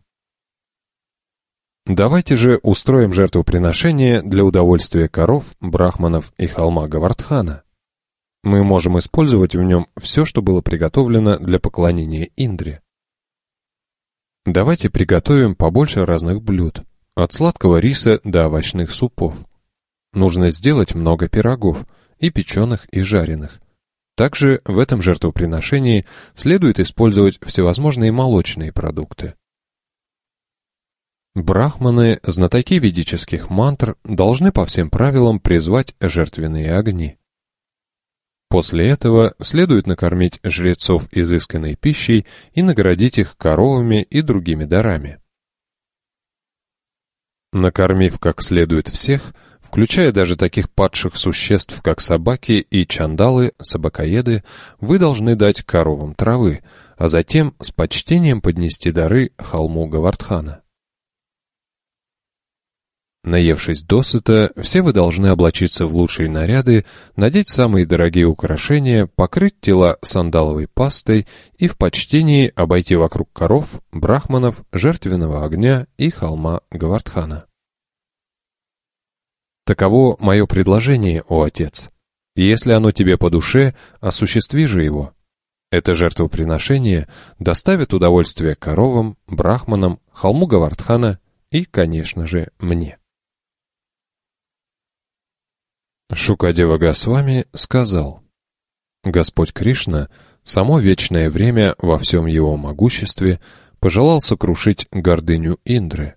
S1: Давайте же устроим жертвоприношение для удовольствия коров, брахманов и холма Гавардхана. Мы можем использовать в нем все, что было приготовлено для поклонения Индре. Давайте приготовим побольше разных блюд, от сладкого риса до овощных супов. Нужно сделать много пирогов, и печеных, и жареных. Также в этом жертвоприношении следует использовать всевозможные молочные продукты. Брахманы, знатоки ведических мантр, должны по всем правилам призвать жертвенные огни. После этого следует накормить жрецов изысканной пищей и наградить их коровами и другими дарами. Накормив как следует всех, включая даже таких падших существ, как собаки и чандалы, собакоеды, вы должны дать коровам травы, а затем с почтением поднести дары холму Гавардхана. Наевшись досыта, все вы должны облачиться в лучшие наряды, надеть самые дорогие украшения, покрыть тела сандаловой пастой и в почтении обойти вокруг коров, брахманов, жертвенного огня и холма Гавардхана. Таково мое предложение, о отец. Если оно тебе по душе, осуществи же его. Это жертвоприношение доставит удовольствие коровам, брахманам, холму Гавардхана и, конечно же, мне. Шукадева Госвами сказал, «Господь Кришна, само вечное время во всем его могуществе, пожелал сокрушить гордыню Индры».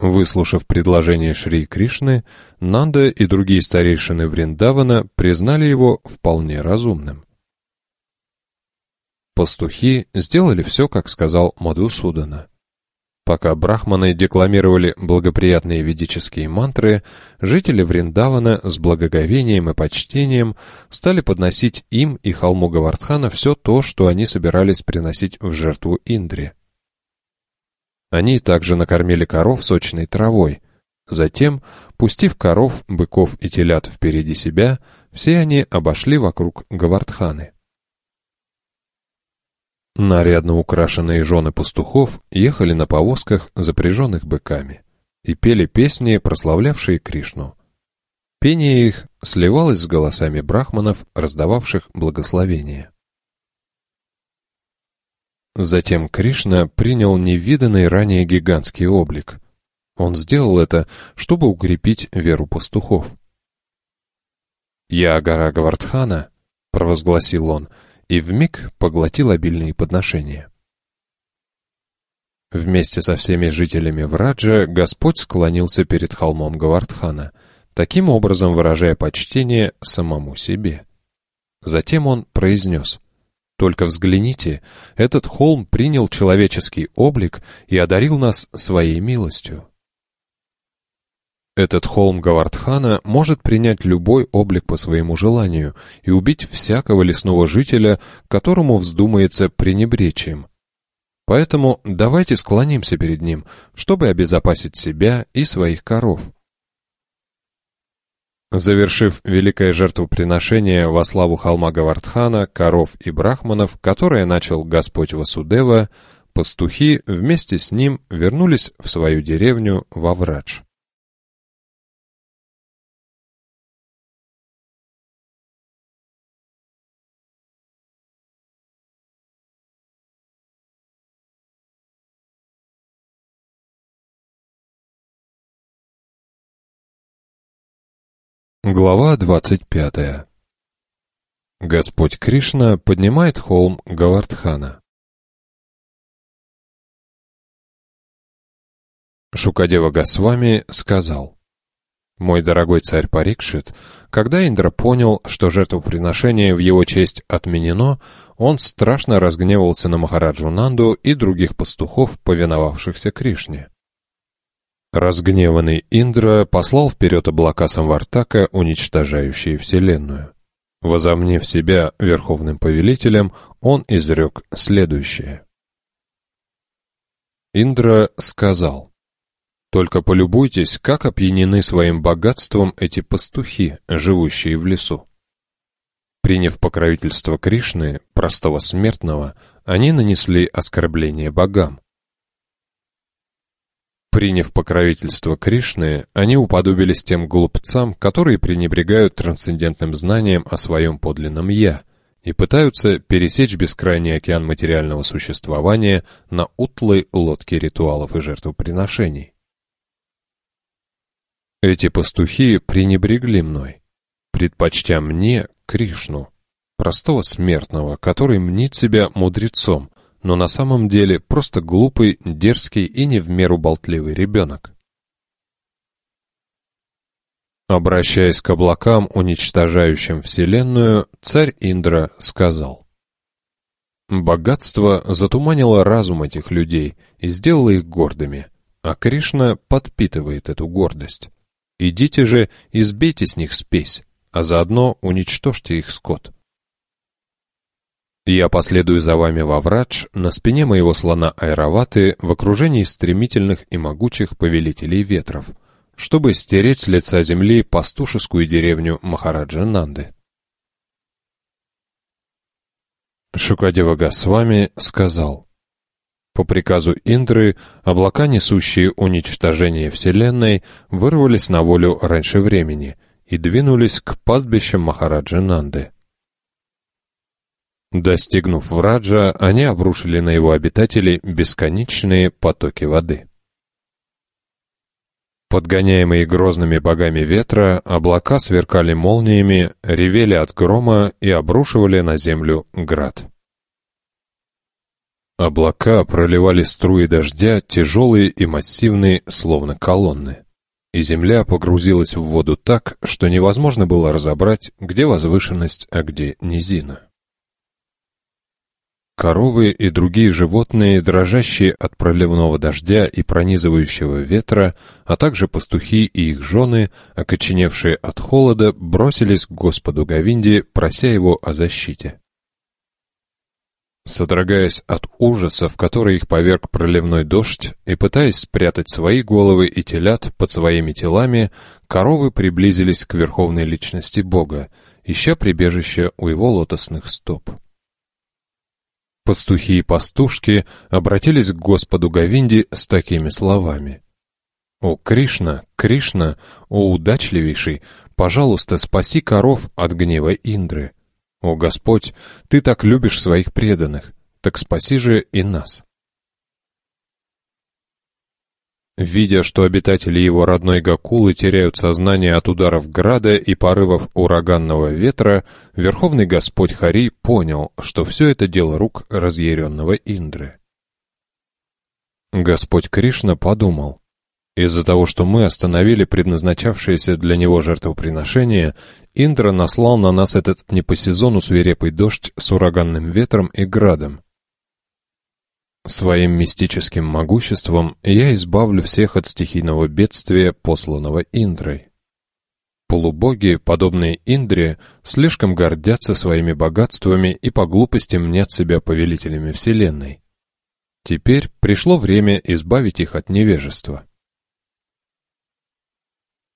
S1: Выслушав предложение Шри Кришны, Нанда и другие старейшины Вриндавана признали его вполне разумным. Пастухи сделали все, как сказал Мадусудана. Пока брахманы декламировали благоприятные ведические мантры, жители Вриндавана с благоговением и почтением стали подносить им и холму Гавардхана все то, что они собирались приносить в жертву Индре. Они также накормили коров сочной травой. Затем, пустив коров, быков и телят впереди себя, все они обошли вокруг Гавардханы. Нарядно украшенные жены пастухов ехали на повозках, запряженных быками, и пели песни, прославлявшие Кришну. Пение их сливалось с голосами брахманов, раздававших благословение. Затем Кришна принял невиданный ранее гигантский облик. Он сделал это, чтобы укрепить веру пастухов. «Я гора Гавардхана», — провозгласил он, — и вмиг поглотил обильные подношения. Вместе со всеми жителями Враджа Господь склонился перед холмом Гавардхана, таким образом выражая почтение самому себе. Затем он произнес «Только взгляните, этот холм принял человеческий облик и одарил нас своей милостью». Этот холм Гавардхана может принять любой облик по своему желанию и убить всякого лесного жителя, которому вздумается пренебречь им. Поэтому давайте склонимся перед ним, чтобы обезопасить себя и своих коров. Завершив великое жертвоприношение во славу холма Гавардхана, коров и брахманов, которое начал Господь Васудева, пастухи вместе с ним вернулись в свою деревню
S3: Ваврадж. Глава 25. Господь Кришна поднимает холм Гавардхана. Шукадева
S1: Госвами сказал, «Мой дорогой царь Парикшит, когда Индра понял, что жертвоприношение в его честь отменено, он страшно разгневался на Махараджу Нанду и других пастухов, повиновавшихся Кришне». Разгневанный Индра послал вперед облака Самвартака, уничтожающие Вселенную. Возомнив себя верховным повелителем, он изрек следующее. Индра сказал, «Только полюбуйтесь, как опьянены своим богатством эти пастухи, живущие в лесу». Приняв покровительство Кришны, простого смертного, они нанесли оскорбление богам, Приняв покровительство Кришны, они уподобились тем глупцам, которые пренебрегают трансцендентным знанием о своем подлинном «я» и пытаются пересечь бескрайний океан материального существования на утлой лодке ритуалов и жертвоприношений. Эти пастухи пренебрегли мной, предпочтя мне Кришну, простого смертного, который мнит себя мудрецом, но на самом деле просто глупый, дерзкий и не в меру болтливый ребенок. Обращаясь к облакам, уничтожающим Вселенную, царь Индра сказал. Богатство затуманило разум этих людей и сделало их гордыми, а Кришна подпитывает эту гордость. Идите же и сбейте с них спесь, а заодно уничтожьте их скот. Я последую за вами во врач, на спине моего слона Айраваты, в окружении стремительных и могучих повелителей ветров, чтобы стереть с лица земли пастушескую деревню Махараджа-Нанды. Шукадева Госвами сказал, по приказу Индры облака, несущие уничтожение Вселенной, вырвались на волю раньше времени и двинулись к пастбищам Махараджи Нанды. Достигнув Враджа, они обрушили на его обитателей бесконечные потоки воды. Подгоняемые грозными богами ветра, облака сверкали молниями, ревели от грома и обрушивали на землю град. Облака проливали струи дождя, тяжелые и массивные, словно колонны. И земля погрузилась в воду так, что невозможно было разобрать, где возвышенность, а где низина. Коровы и другие животные, дрожащие от проливного дождя и пронизывающего ветра, а также пастухи и их жены, окоченевшие от холода, бросились к Господу Гавинде, прося его о защите. Содрогаясь от ужаса, в который их поверг проливной дождь, и пытаясь спрятать свои головы и телят под своими телами, коровы приблизились к верховной личности Бога, ища прибежище у его лотосных стоп. Пастухи и пастушки обратились к Господу Говинди с такими словами. «О, Кришна, Кришна, о удачливейший, пожалуйста, спаси коров от гнева Индры. О, Господь, Ты так любишь своих преданных, так спаси же и нас». Видя, что обитатели его родной Гакулы теряют сознание от ударов града и порывов ураганного ветра, Верховный Господь Хари понял, что все это дело рук разъяренного Индры. Господь Кришна подумал, из-за того, что мы остановили предназначавшееся для него жертвоприношение, Индра наслал на нас этот не по сезону свирепый дождь с ураганным ветром и градом. Своим мистическим могуществом я избавлю всех от стихийного бедствия, посланного Индрой. Полубоги, подобные Индре, слишком гордятся своими богатствами и по глупости мнят себя повелителями Вселенной. Теперь пришло время избавить их от невежества.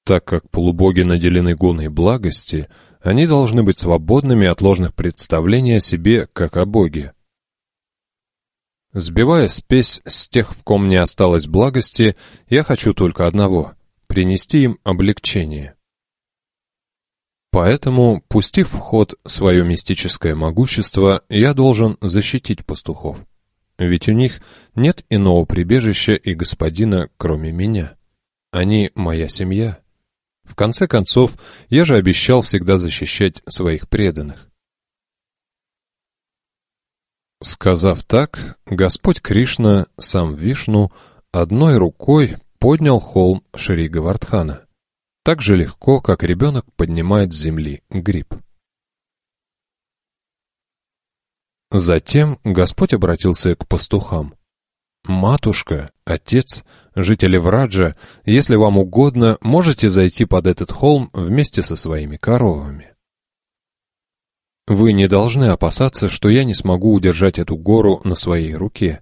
S1: Так как полубоги наделены гуной благости, они должны быть свободными от ложных представлений о себе, как о боге. Сбивая спесь с тех, в ком не осталось благости, я хочу только одного — принести им облегчение. Поэтому, пустив в ход свое мистическое могущество, я должен защитить пастухов. Ведь у них нет иного прибежища и господина, кроме меня. Они моя семья. В конце концов, я же обещал всегда защищать своих преданных. Сказав так, Господь Кришна, сам Вишну, одной рукой поднял холм Шри Гавардхана. Так же легко, как ребенок поднимает с земли гриб. Затем Господь обратился к пастухам. «Матушка, отец, жители Враджа, если вам угодно, можете зайти под этот холм вместе со своими коровами». Вы не должны опасаться, что я не смогу удержать эту гору на своей руке.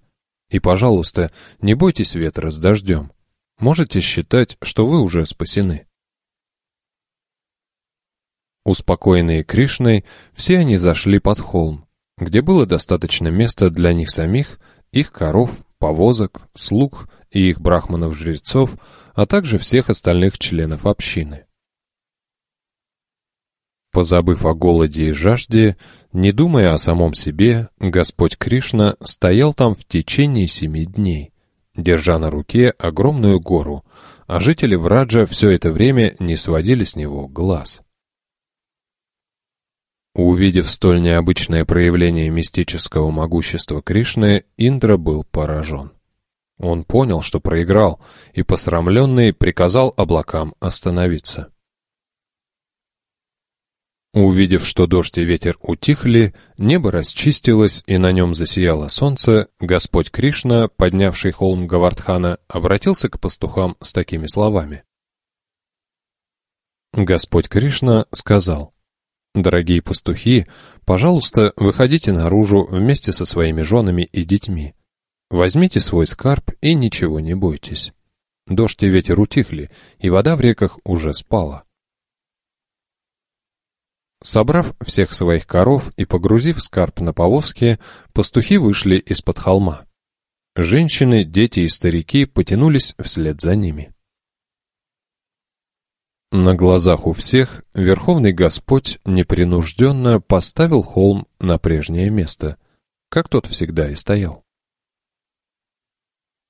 S1: И, пожалуйста, не бойтесь ветра с дождем. Можете считать, что вы уже спасены. Успокоенные Кришной, все они зашли под холм, где было достаточно места для них самих, их коров, повозок, слуг и их брахманов-жрецов, а также всех остальных членов общины. Позабыв о голоде и жажде, не думая о самом себе, Господь Кришна стоял там в течение семи дней, держа на руке огромную гору, а жители Враджа все это время не сводили с него глаз. Увидев столь необычное проявление мистического могущества Кришны, Индра был поражен. Он понял, что проиграл, и посрамленный приказал облакам остановиться. Увидев, что дождь и ветер утихли, небо расчистилось и на нем засияло солнце, Господь Кришна, поднявший холм Гавардхана, обратился к пастухам с такими словами. Господь Кришна сказал, «Дорогие пастухи, пожалуйста, выходите наружу вместе со своими женами и детьми. Возьмите свой скарб и ничего не бойтесь. Дождь и ветер утихли, и вода в реках уже спала. Собрав всех своих коров и погрузив скарб на повозки, пастухи вышли из-под холма. Женщины, дети и старики потянулись вслед за ними. На глазах у всех Верховный Господь непринужденно поставил холм на прежнее место, как тот всегда и стоял.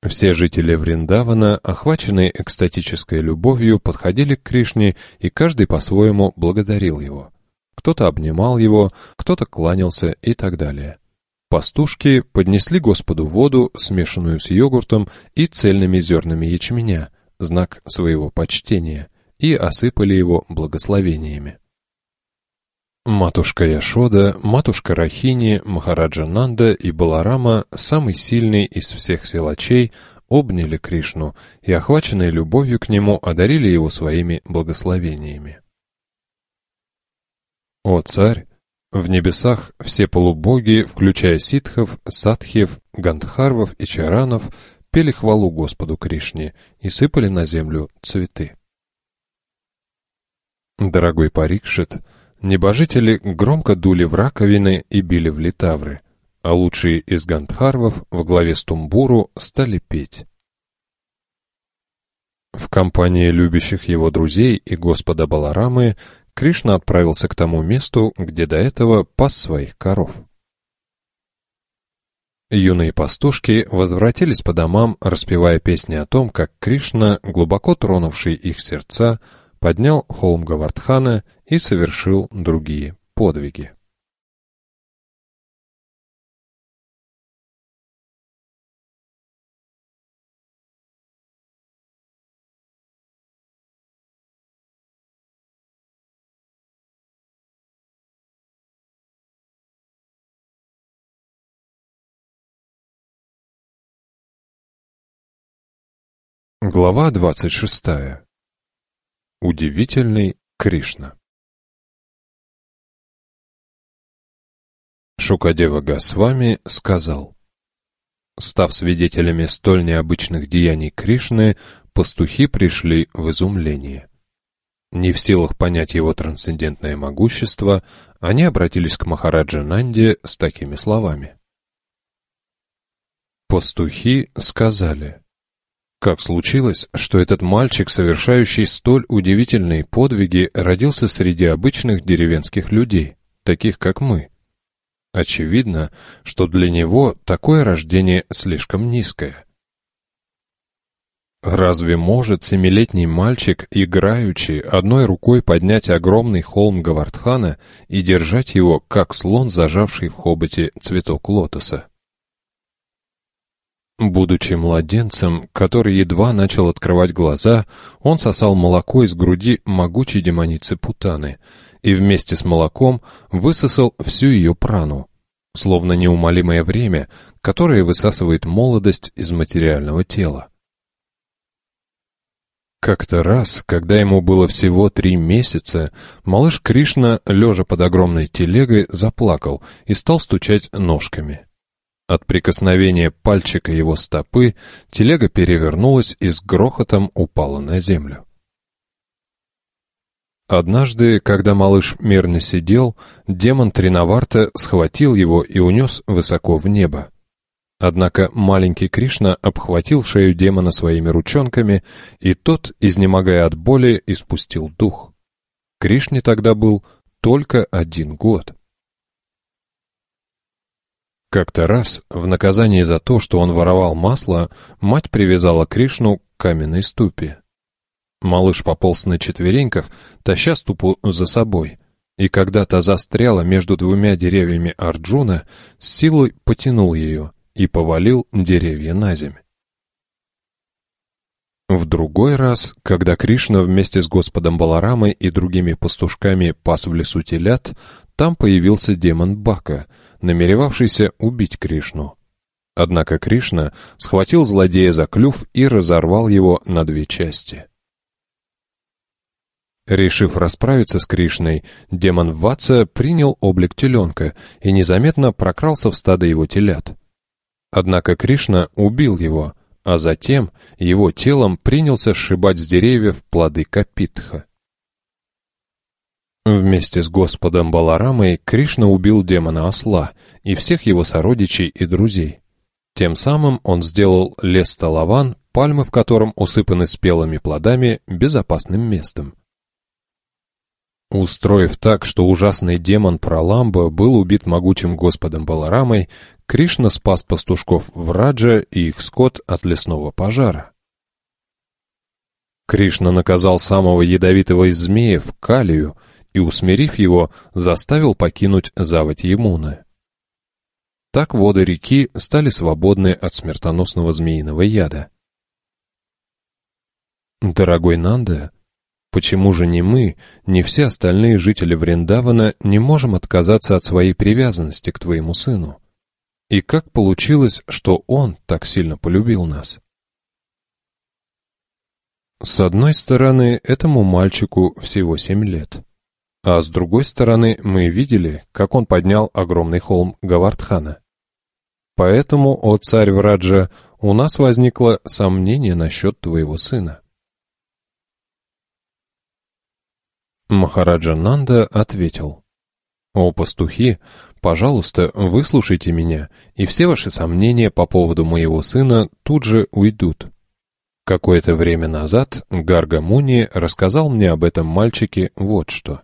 S1: Все жители Вриндавана, охваченные экстатической любовью, подходили к Кришне, и каждый по-своему благодарил его кто-то обнимал его, кто-то кланялся и так далее. Пастушки поднесли Господу воду, смешанную с йогуртом и цельными зернами ячменя, знак своего почтения, и осыпали его благословениями. Матушка Яшода, матушка Рахини, Махараджа Нанда и Баларама, самый сильный из всех силачей, обняли Кришну и, охваченные любовью к нему, одарили его своими благословениями. «О царь! В небесах все полубоги, включая ситхов, садхев, гандхарвов и чаранов, пели хвалу Господу Кришне и сыпали на землю цветы. Дорогой Парикшит, небожители громко дули в раковины и били в литавры, а лучшие из гандхарвов во главе с Тумбуру стали петь. В компании любящих его друзей и господа Баларамы Кришна отправился к тому месту, где до этого пас своих коров. Юные пастушки возвратились по домам, распевая песни о том, как Кришна, глубоко тронувший их сердца, поднял холм Гавардхана и совершил другие
S3: подвиги. Глава 26. Удивительный Кришна.
S1: Шукадева Гасвами сказал, «Став свидетелями столь необычных деяний Кришны, пастухи пришли в изумление. Не в силах понять его трансцендентное могущество, они обратились к Махараджа Нанде с такими словами. «Пастухи сказали, — как случилось, что этот мальчик, совершающий столь удивительные подвиги, родился среди обычных деревенских людей, таких как мы? Очевидно, что для него такое рождение слишком низкое. Разве может семилетний мальчик, играючи, одной рукой поднять огромный холм Гавардхана и держать его, как слон, зажавший в хоботе цветок лотоса? Будучи младенцем, который едва начал открывать глаза, он сосал молоко из груди могучей демоницы Путаны и вместе с молоком высосал всю ее прану, словно неумолимое время, которое высасывает молодость из материального тела. Как-то раз, когда ему было всего три месяца, малыш Кришна, лежа под огромной телегой, заплакал и стал стучать ножками. От прикосновения пальчика его стопы телега перевернулась и с грохотом упала на землю. Однажды, когда малыш мирно сидел, демон Тринаварта схватил его и унес высоко в небо. Однако маленький Кришна обхватил шею демона своими ручонками, и тот, изнемогая от боли, испустил дух. Кришне тогда был только один год. Как-то раз, в наказание за то, что он воровал масло, мать привязала Кришну к каменной ступе. Малыш пополз на четвереньках, таща ступу за собой. И когда та застряла между двумя деревьями Арджуна, с силой потянул ее и повалил деревья на земь. В другой раз, когда Кришна вместе с господом Баларамой и другими пастушками пас в лесу телят, там появился демон Бака — намеревавшийся убить Кришну. Однако Кришна схватил злодея за клюв и разорвал его на две части. Решив расправиться с Кришной, демон Ватса принял облик теленка и незаметно прокрался в стадо его телят. Однако Кришна убил его, а затем его телом принялся сшибать с деревьев плоды Капитха. Вместе с Господом Баларамой Кришна убил демона осла и всех его сородичей и друзей. Тем самым он сделал лес Талаван, пальмы в котором усыпаны спелыми плодами, безопасным местом. Устроив так, что ужасный демон Праламба был убит могучим Господом Баларамой, Кришна спас пастушков Враджа и их скот от лесного пожара. Кришна наказал самого ядовитого из змеев, Калию, и, усмирив его, заставил покинуть заводь Емуны. Так воды реки стали свободны от смертоносного змеиного яда. Дорогой Нанда, почему же не мы, не все остальные жители Вриндавана не можем отказаться от своей привязанности к твоему сыну? И как получилось, что он так сильно полюбил нас? С одной стороны, этому мальчику всего семь лет. А с другой стороны, мы видели, как он поднял огромный холм Гавардхана. Поэтому, о царь Враджа, у нас возникло сомнение насчет твоего сына. Махараджа Нанда ответил. «О, пастухи, пожалуйста, выслушайте меня, и все ваши сомнения по поводу моего сына тут же уйдут». Какое-то время назад Гарга Муни рассказал мне об этом мальчике вот что.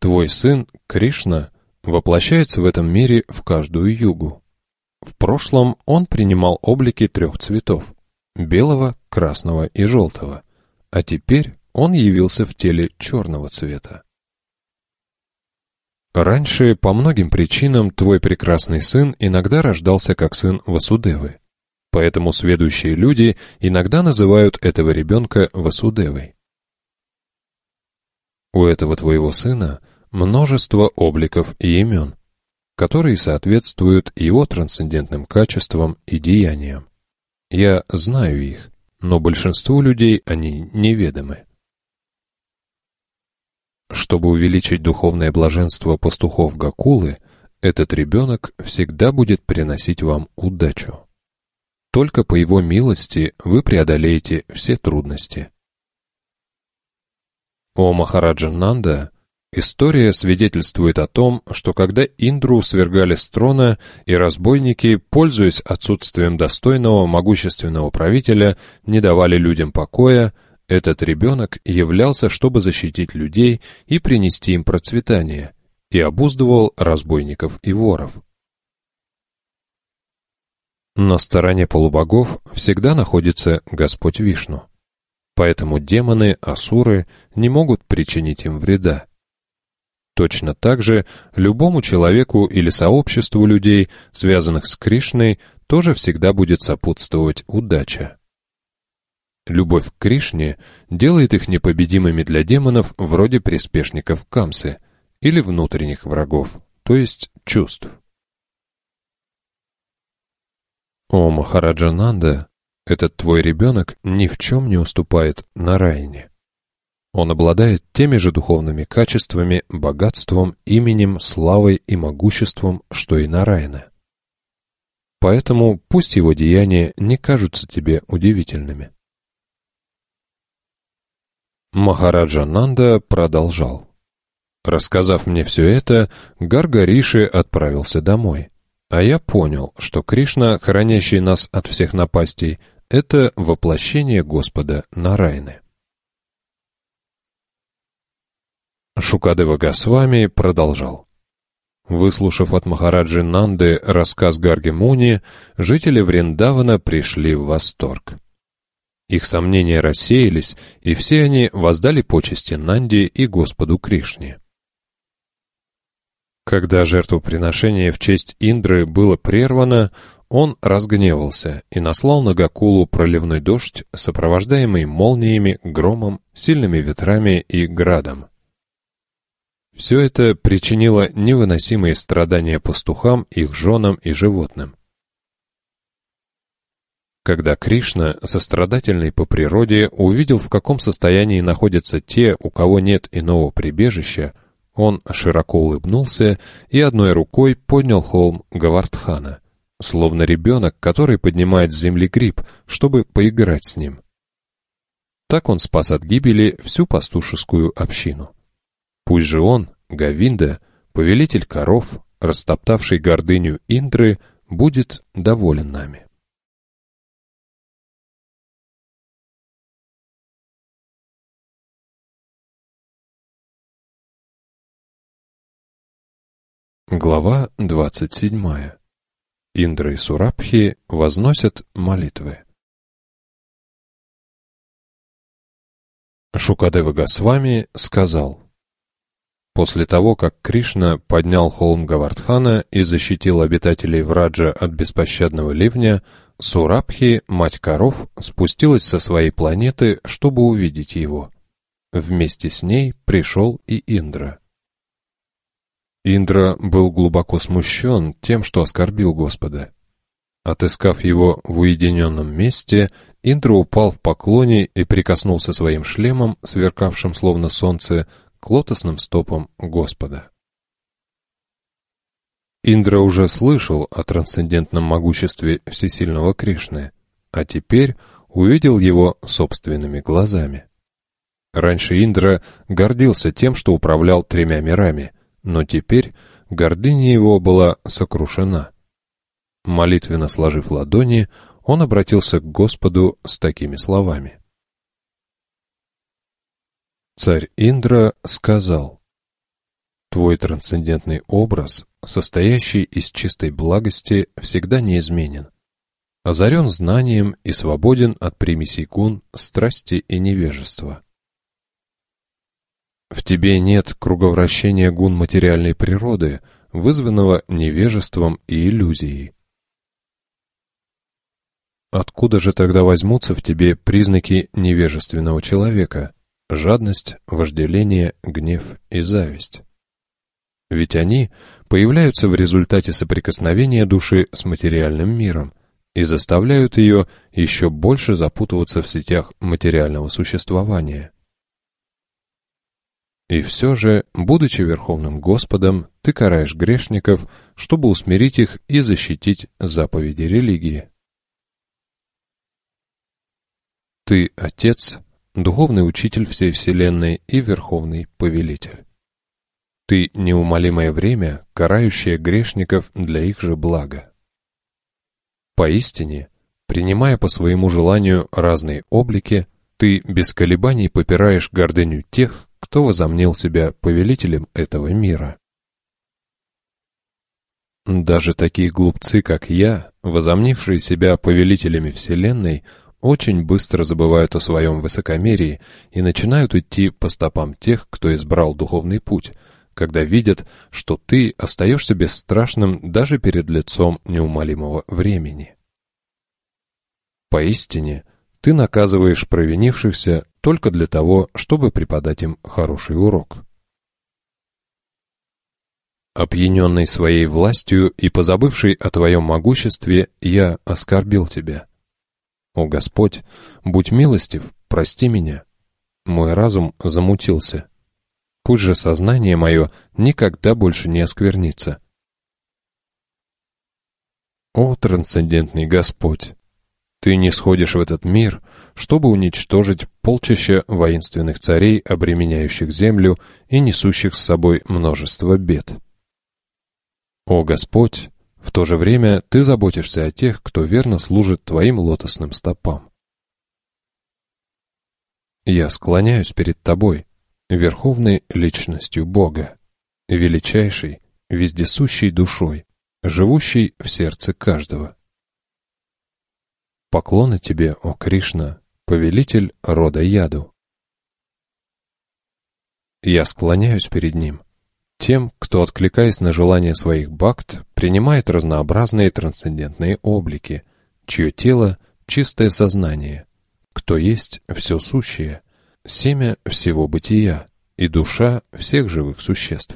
S1: Твой сын, Кришна, воплощается в этом мире в каждую югу. В прошлом он принимал облики трех цветов – белого, красного и желтого, а теперь он явился в теле черного цвета. Раньше, по многим причинам, твой прекрасный сын иногда рождался как сын Васудевы. Поэтому сведущие люди иногда называют этого ребенка Васудевой. У этого твоего сына множество обликов и имен, которые соответствуют его трансцендентным качествам и деяниям. Я знаю их, но большинству людей они
S2: неведомы.
S1: Чтобы увеличить духовное блаженство пастухов Гакулы, этот ребенок всегда будет приносить вам удачу. Только по его милости вы преодолеете
S2: все трудности.
S1: О Махараджа Нанда История свидетельствует о том, что когда Индру свергали с трона, и разбойники, пользуясь отсутствием достойного, могущественного правителя, не давали людям покоя, этот ребенок являлся, чтобы защитить людей и принести им процветание, и обуздывал разбойников и воров. На стороне полубогов всегда находится Господь Вишну. Поэтому демоны, асуры не могут причинить им вреда. Точно так же любому человеку или сообществу людей, связанных с Кришной, тоже всегда будет сопутствовать удача. Любовь к Кришне делает их непобедимыми для демонов вроде приспешников Камсы или внутренних врагов, то есть чувств. О, Махараджананда, этот твой ребенок ни в чем не уступает на Райне. Он обладает теми же духовными качествами, богатством, именем, славой и могуществом, что и Нарайна. Поэтому пусть его деяния не кажутся тебе удивительными. Махараджа Нанда продолжал. Рассказав мне все это, Гаргариши отправился домой. А я понял, что Кришна, хранящий нас от всех напастей, это воплощение Господа Нарайны. Шукадева Госвами продолжал. Выслушав от Махараджи Нанды рассказ Гарги Муни, жители Вриндавана пришли в восторг. Их сомнения рассеялись, и все они воздали почести Нанде и Господу Кришне. Когда жертвоприношение в честь Индры было прервано, он разгневался и наслал на Гакулу проливной дождь, сопровождаемый молниями, громом, сильными ветрами и градом. Все это причинило невыносимые страдания пастухам, их женам и животным. Когда Кришна, сострадательный по природе, увидел, в каком состоянии находятся те, у кого нет иного прибежища, он широко улыбнулся и одной рукой поднял холм Гавардхана, словно ребенок, который поднимает с земли гриб, чтобы поиграть с ним. Так он спас от гибели всю пастушескую общину. Пусть же он, Гавинда, повелитель коров, растоптавший гордыню Индры, будет доволен нами.
S3: Глава 27. Индра и Сурабхи возносят молитвы.
S1: Шукадева Гасвами сказал, После того, как Кришна поднял холм Гавардхана и защитил обитателей Враджа от беспощадного ливня, Сурабхи, мать коров, спустилась со своей планеты, чтобы увидеть его. Вместе с ней пришел и Индра. Индра был глубоко смущен тем, что оскорбил Господа. Отыскав его в уединенном месте, Индра упал в поклоне и прикоснулся своим шлемом, сверкавшим словно солнце, к лотосным стопам Господа. Индра уже слышал о трансцендентном могуществе всесильного Кришны, а теперь увидел его собственными глазами. Раньше Индра гордился тем, что управлял тремя мирами, но теперь гордыня его была сокрушена. Молитвенно сложив ладони, он обратился к Господу с такими словами. Царь Индра сказал, «Твой трансцендентный образ, состоящий из чистой благости, всегда неизменен, озарен знанием и свободен от примесей гун, страсти и невежества». В тебе нет круговращения гун материальной природы, вызванного невежеством и иллюзией. Откуда же тогда возьмутся в тебе признаки невежественного человека? жадность, вожделение, гнев и зависть. Ведь они появляются в результате соприкосновения души с материальным миром и заставляют ее еще больше запутываться в сетях материального существования. И все же, будучи Верховным Господом, ты караешь грешников, чтобы усмирить их и защитить заповеди религии. Ты — Отец — духовный учитель всей вселенной и верховный повелитель. Ты неумолимое время, карающее грешников для их же блага. Поистине, принимая по своему желанию разные облики, ты без колебаний попираешь гордыню тех, кто возомнил себя повелителем этого мира. Даже такие глупцы, как я, возомнившие себя повелителями Вселенной, — очень быстро забывают о своем высокомерии и начинают идти по стопам тех, кто избрал духовный путь, когда видят, что ты остаешься бесстрашным даже перед лицом неумолимого времени. Поистине, ты наказываешь провинившихся только для того, чтобы преподать им хороший урок. Опьяненный своей властью и позабывший о твоем могуществе, я оскорбил тебя. «О Господь, будь милостив, прости меня». Мой разум замутился. Пусть же сознание мое никогда больше не осквернится. О, трансцендентный Господь! Ты не сходишь в этот мир, чтобы уничтожить полчища воинственных царей, обременяющих землю и несущих с собой множество бед. О Господь! В то же время ты заботишься о тех, кто верно служит твоим лотосным стопам. Я склоняюсь перед тобой, верховной личностью Бога, величайшей, вездесущей душой, живущей в сердце каждого. Поклоны тебе, о Кришна, повелитель рода яду. Я склоняюсь перед ним — тем, кто, откликаясь на желания своих бакт, принимает разнообразные трансцендентные облики, чье тело — чистое сознание, кто есть все сущее, семя всего бытия и душа всех живых существ.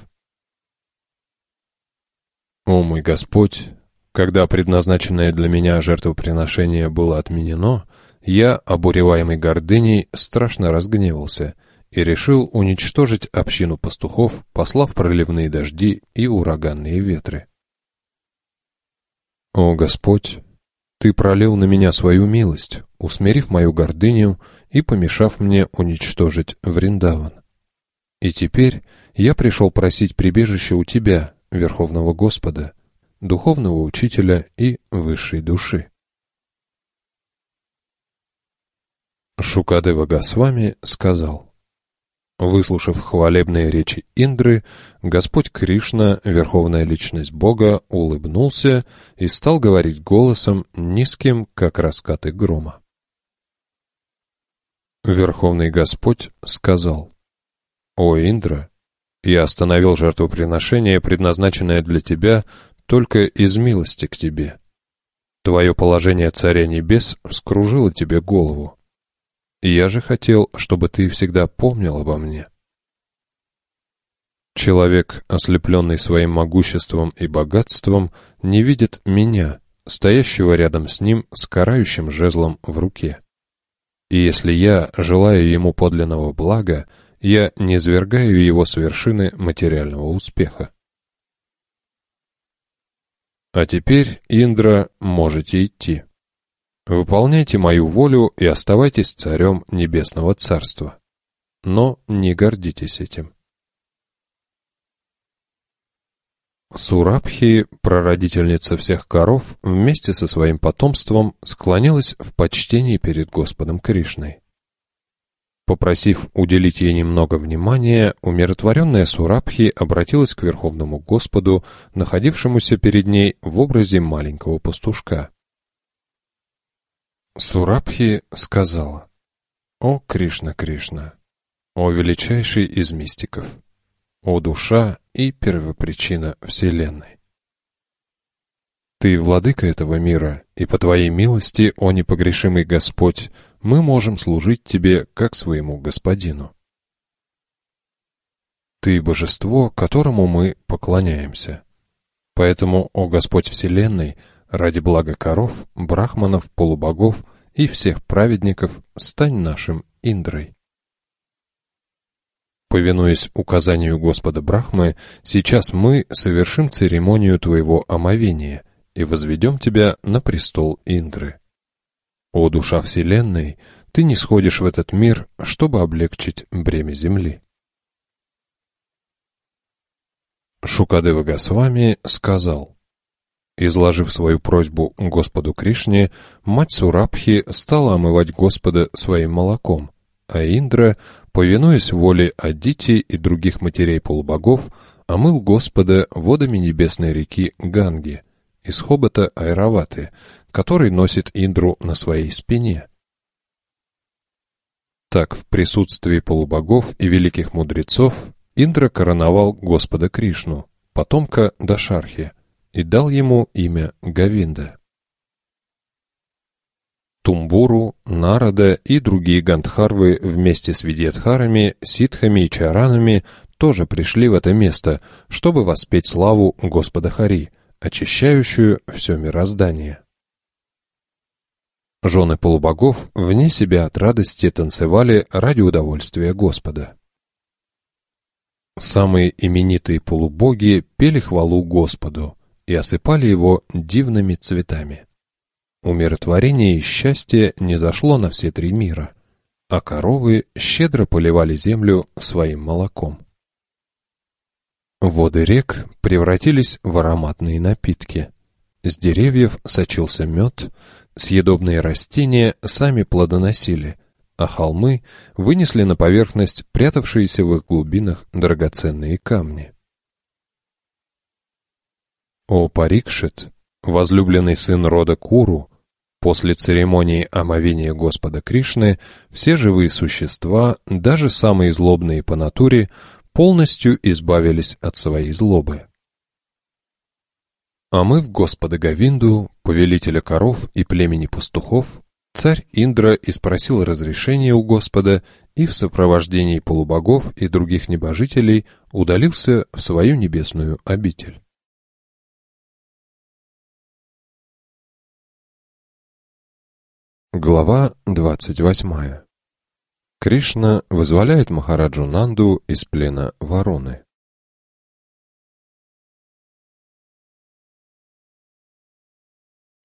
S1: «О мой Господь, когда предназначенное для меня жертвоприношение было отменено, я, обуреваемый гордыней, страшно разгневался» и решил уничтожить общину пастухов, послав проливные дожди и ураганные ветры. «О Господь, Ты пролил на меня свою милость, усмирив мою гордыню и помешав мне уничтожить Вриндаван. И теперь я пришел просить прибежище у Тебя, Верховного Господа, духовного учителя и высшей души». Шукадева Госвами сказал Выслушав хвалебные речи Индры, Господь Кришна, Верховная Личность Бога, улыбнулся и стал говорить голосом, низким, как раскаты грома. Верховный Господь сказал, «О, Индра, я остановил жертвоприношение, предназначенное для тебя, только из милости к тебе. Твое положение Царя Небес вскружило тебе голову. Я же хотел, чтобы ты всегда помнил обо мне. Человек, ослепленный своим могуществом и богатством, не видит меня, стоящего рядом с ним с карающим жезлом в руке. И если я желаю ему подлинного блага, я не свергаю его с вершины материального успеха. А теперь, Индра, можете идти. Выполняйте мою волю и оставайтесь царем небесного царства. Но не гордитесь этим. Сурабхи, прародительница всех коров, вместе со своим потомством склонилась в почтении перед Господом Кришной. Попросив уделить ей немного внимания, умиротворенная Сурабхи обратилась к Верховному Господу, находившемуся перед ней в образе маленького пастушка. Сурабхи сказала, «О Кришна, Кришна, о величайший из мистиков, о душа и первопричина Вселенной! Ты владыка этого мира, и по твоей милости, о непогрешимый Господь, мы можем служить тебе как своему Господину. Ты божество, которому мы поклоняемся. Поэтому, о Господь Вселенной, — Ради блага коров, брахманов, полубогов и всех праведников стань нашим Индрой. Повинуясь указанию Господа Брахмы, сейчас мы совершим церемонию твоего омовения и возведем тебя на престол Индры. О душа Вселенной, ты не сходишь в этот мир, чтобы облегчить бремя земли. Шукадева Госвами сказал, Изложив свою просьбу Господу Кришне, мать Сурабхи стала омывать Господа своим молоком, а Индра, повинуясь воле Адити и других матерей полубогов, омыл Господа водами небесной реки Ганги из хобота Айраваты, который носит Индру на своей спине. Так, в присутствии полубогов и великих мудрецов Индра короновал Господа Кришну, потомка Дашархи – и дал ему имя Гавинда. Тумбуру, Нарада и другие гандхарвы вместе с Видьядхарами, ситхами и чаранами тоже пришли в это место, чтобы воспеть славу Господа Хари, очищающую все мироздание. Жены полубогов вне себя от радости танцевали ради удовольствия Господа. Самые именитые полубоги пели хвалу Господу – и осыпали его дивными цветами. Умиротворение и счастье не зашло на все три мира, а коровы щедро поливали землю своим молоком. Воды рек превратились в ароматные напитки. С деревьев сочился мед, съедобные растения сами плодоносили, а холмы вынесли на поверхность прятавшиеся в их глубинах драгоценные камни. О Парикшит, возлюбленный сын рода Куру, после церемонии омовения Господа Кришны, все живые существа, даже самые злобные по натуре, полностью избавились от своей злобы. А мы в Господа Гавинду, повелителя коров и племени пастухов, царь Индра испросил спросил разрешения у Господа и в сопровождении полубогов и других небожителей удалился в свою небесную обитель.
S3: Глава 28. Кришна вызволяет Махараджу Нанду из плена вороны.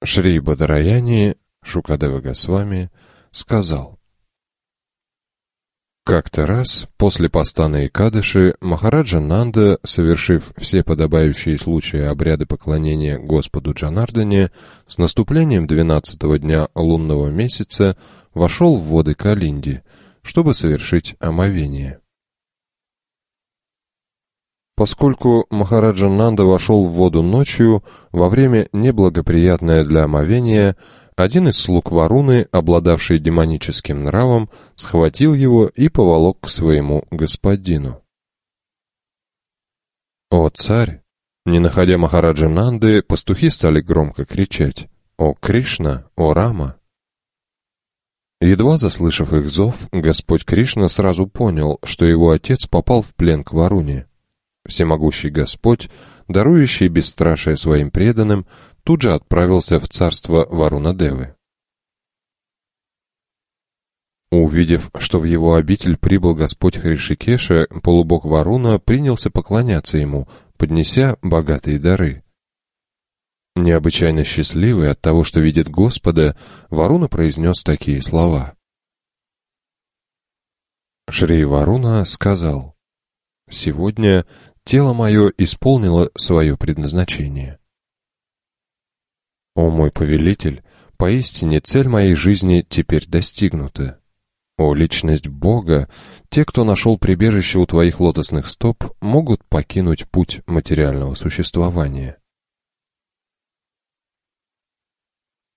S1: Шри Бадараяни Шукадева Госвами сказал как-то раз, после поста на Икадыши, Махараджа Нанда, совершив все подобающие случаи обряды поклонения Господу Джанардане, с наступлением двенадцатого дня лунного месяца вошел в воды Калинди, чтобы совершить омовение. Поскольку Махараджа Нанда вошел в воду ночью, во время неблагоприятное для омовения, один из слуг Варуны, обладавший демоническим нравом, схватил его и поволок к своему господину. «О, царь!» Не находя Махараджи Нанды, пастухи стали громко кричать «О, Кришна! О, Рама!» Едва заслышав их зов, Господь Кришна сразу понял, что его отец попал в плен к Варуне. Всемогущий Господь, дарующий бесстрашие своим преданным, тут же отправился в царство Варунадевы. Увидев, что в его обитель прибыл Господь Хришикеша, полубог Варуна принялся поклоняться ему, поднеся богатые дары. Необычайно счастливый от того, что видит Господа, Варуна произнес такие слова. Шри Варуна сказал, «Сегодня тело мое исполнило свое предназначение». «О мой повелитель, поистине цель моей жизни теперь достигнута. О личность Бога, те, кто нашел прибежище у твоих лотосных стоп, могут покинуть путь материального существования».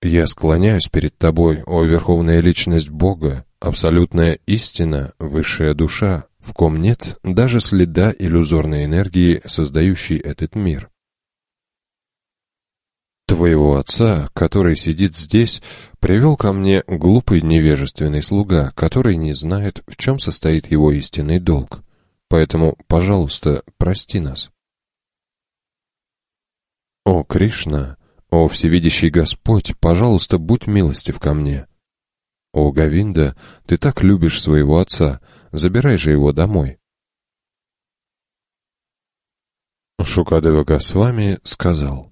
S1: «Я склоняюсь перед тобой, о верховная личность Бога, абсолютная истина, высшая душа, в ком нет даже следа иллюзорной энергии, создающей этот мир твоего отца, который сидит здесь, привел ко мне глупый невежественный слуга, который не знает, в чем состоит его истинный долг. Поэтому, пожалуйста, прости нас. О, Кришна, о всевидящий Господь, пожалуйста, будь милостив ко мне. О, Гавинда, ты так любишь своего отца, забирай же его домой. Шукадева Госвами сказал —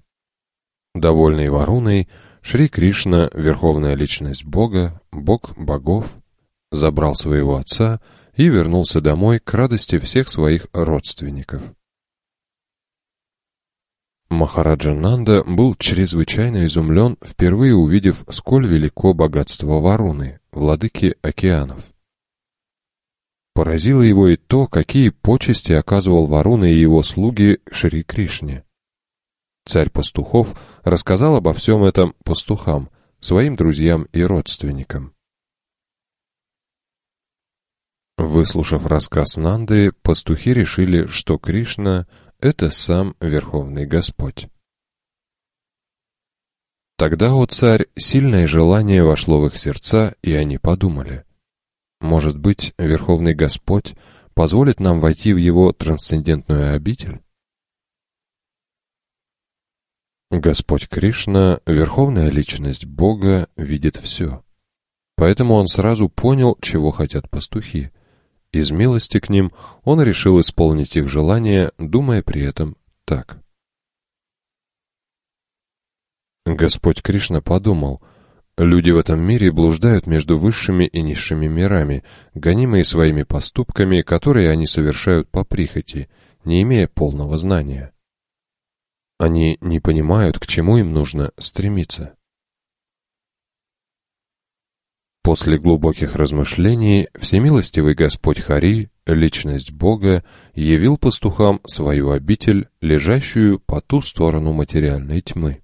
S1: Довольный Варуной, Шри Кришна, верховная личность Бога, Бог богов, забрал своего отца и вернулся домой к радости всех своих родственников. Махараджа Нанда был чрезвычайно изумлен, впервые увидев, сколь велико богатство Варуны, владыки океанов. Поразило его и то, какие почести оказывал Варуна и его слуги Шри Кришне. Царь пастухов рассказал обо всем этом пастухам, своим друзьям и родственникам. Выслушав рассказ Нанды, пастухи решили, что Кришна — это сам Верховный Господь. Тогда, о царь, сильное желание вошло в их сердца, и они подумали. Может быть, Верховный Господь позволит нам войти в его трансцендентную обитель? Господь Кришна, верховная личность Бога, видит все. Поэтому он сразу понял, чего хотят пастухи. Из милости к ним он решил исполнить их желание, думая при этом так. Господь Кришна подумал, люди в этом мире блуждают между высшими и низшими мирами, гонимые своими поступками, которые они совершают по прихоти, не имея полного знания. Они не понимают, к чему им нужно стремиться. После глубоких размышлений всемилостивый Господь Хари, личность Бога, явил пастухам свою обитель, лежащую по ту сторону материальной тьмы.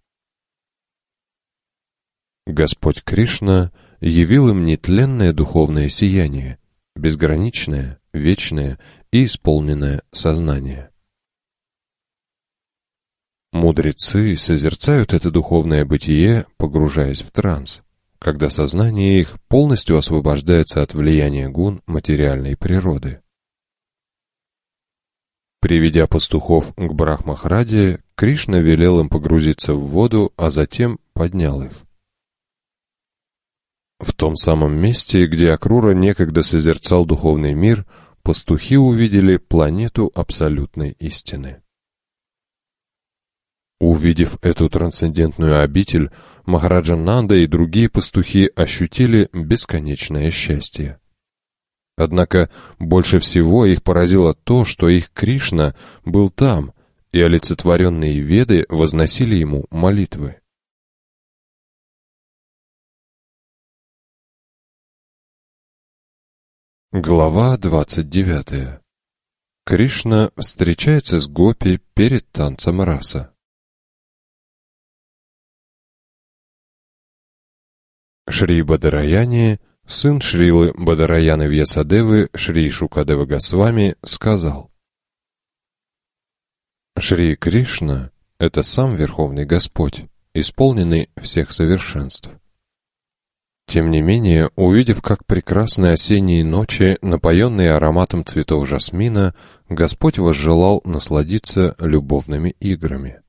S1: Господь Кришна явил им нетленное духовное сияние, безграничное, вечное и исполненное сознание. Мудрецы созерцают это духовное бытие, погружаясь в транс, когда сознание их полностью освобождается от влияния гун материальной природы. Приведя пастухов к Брахмахраде, Кришна велел им погрузиться в воду, а затем поднял их. В том самом месте, где Акрура некогда созерцал духовный мир, пастухи увидели планету абсолютной истины. Увидев эту трансцендентную обитель, Махараджа Нанда и другие пастухи ощутили бесконечное счастье. Однако больше всего их поразило то, что их Кришна был там, и олицетворенные веды возносили ему молитвы.
S3: Глава 29. Кришна встречается с Гопи перед танцем раса.
S1: Шри Бадараяне, сын Шрилы Бадараяны Вьясадевы, Шри Шукадева Госвами, сказал, «Шри Кришна — это сам Верховный Господь, исполненный всех совершенств». Тем не менее, увидев, как прекрасные осенние ночи, напоенные ароматом цветов жасмина, Господь возжелал насладиться любовными играми.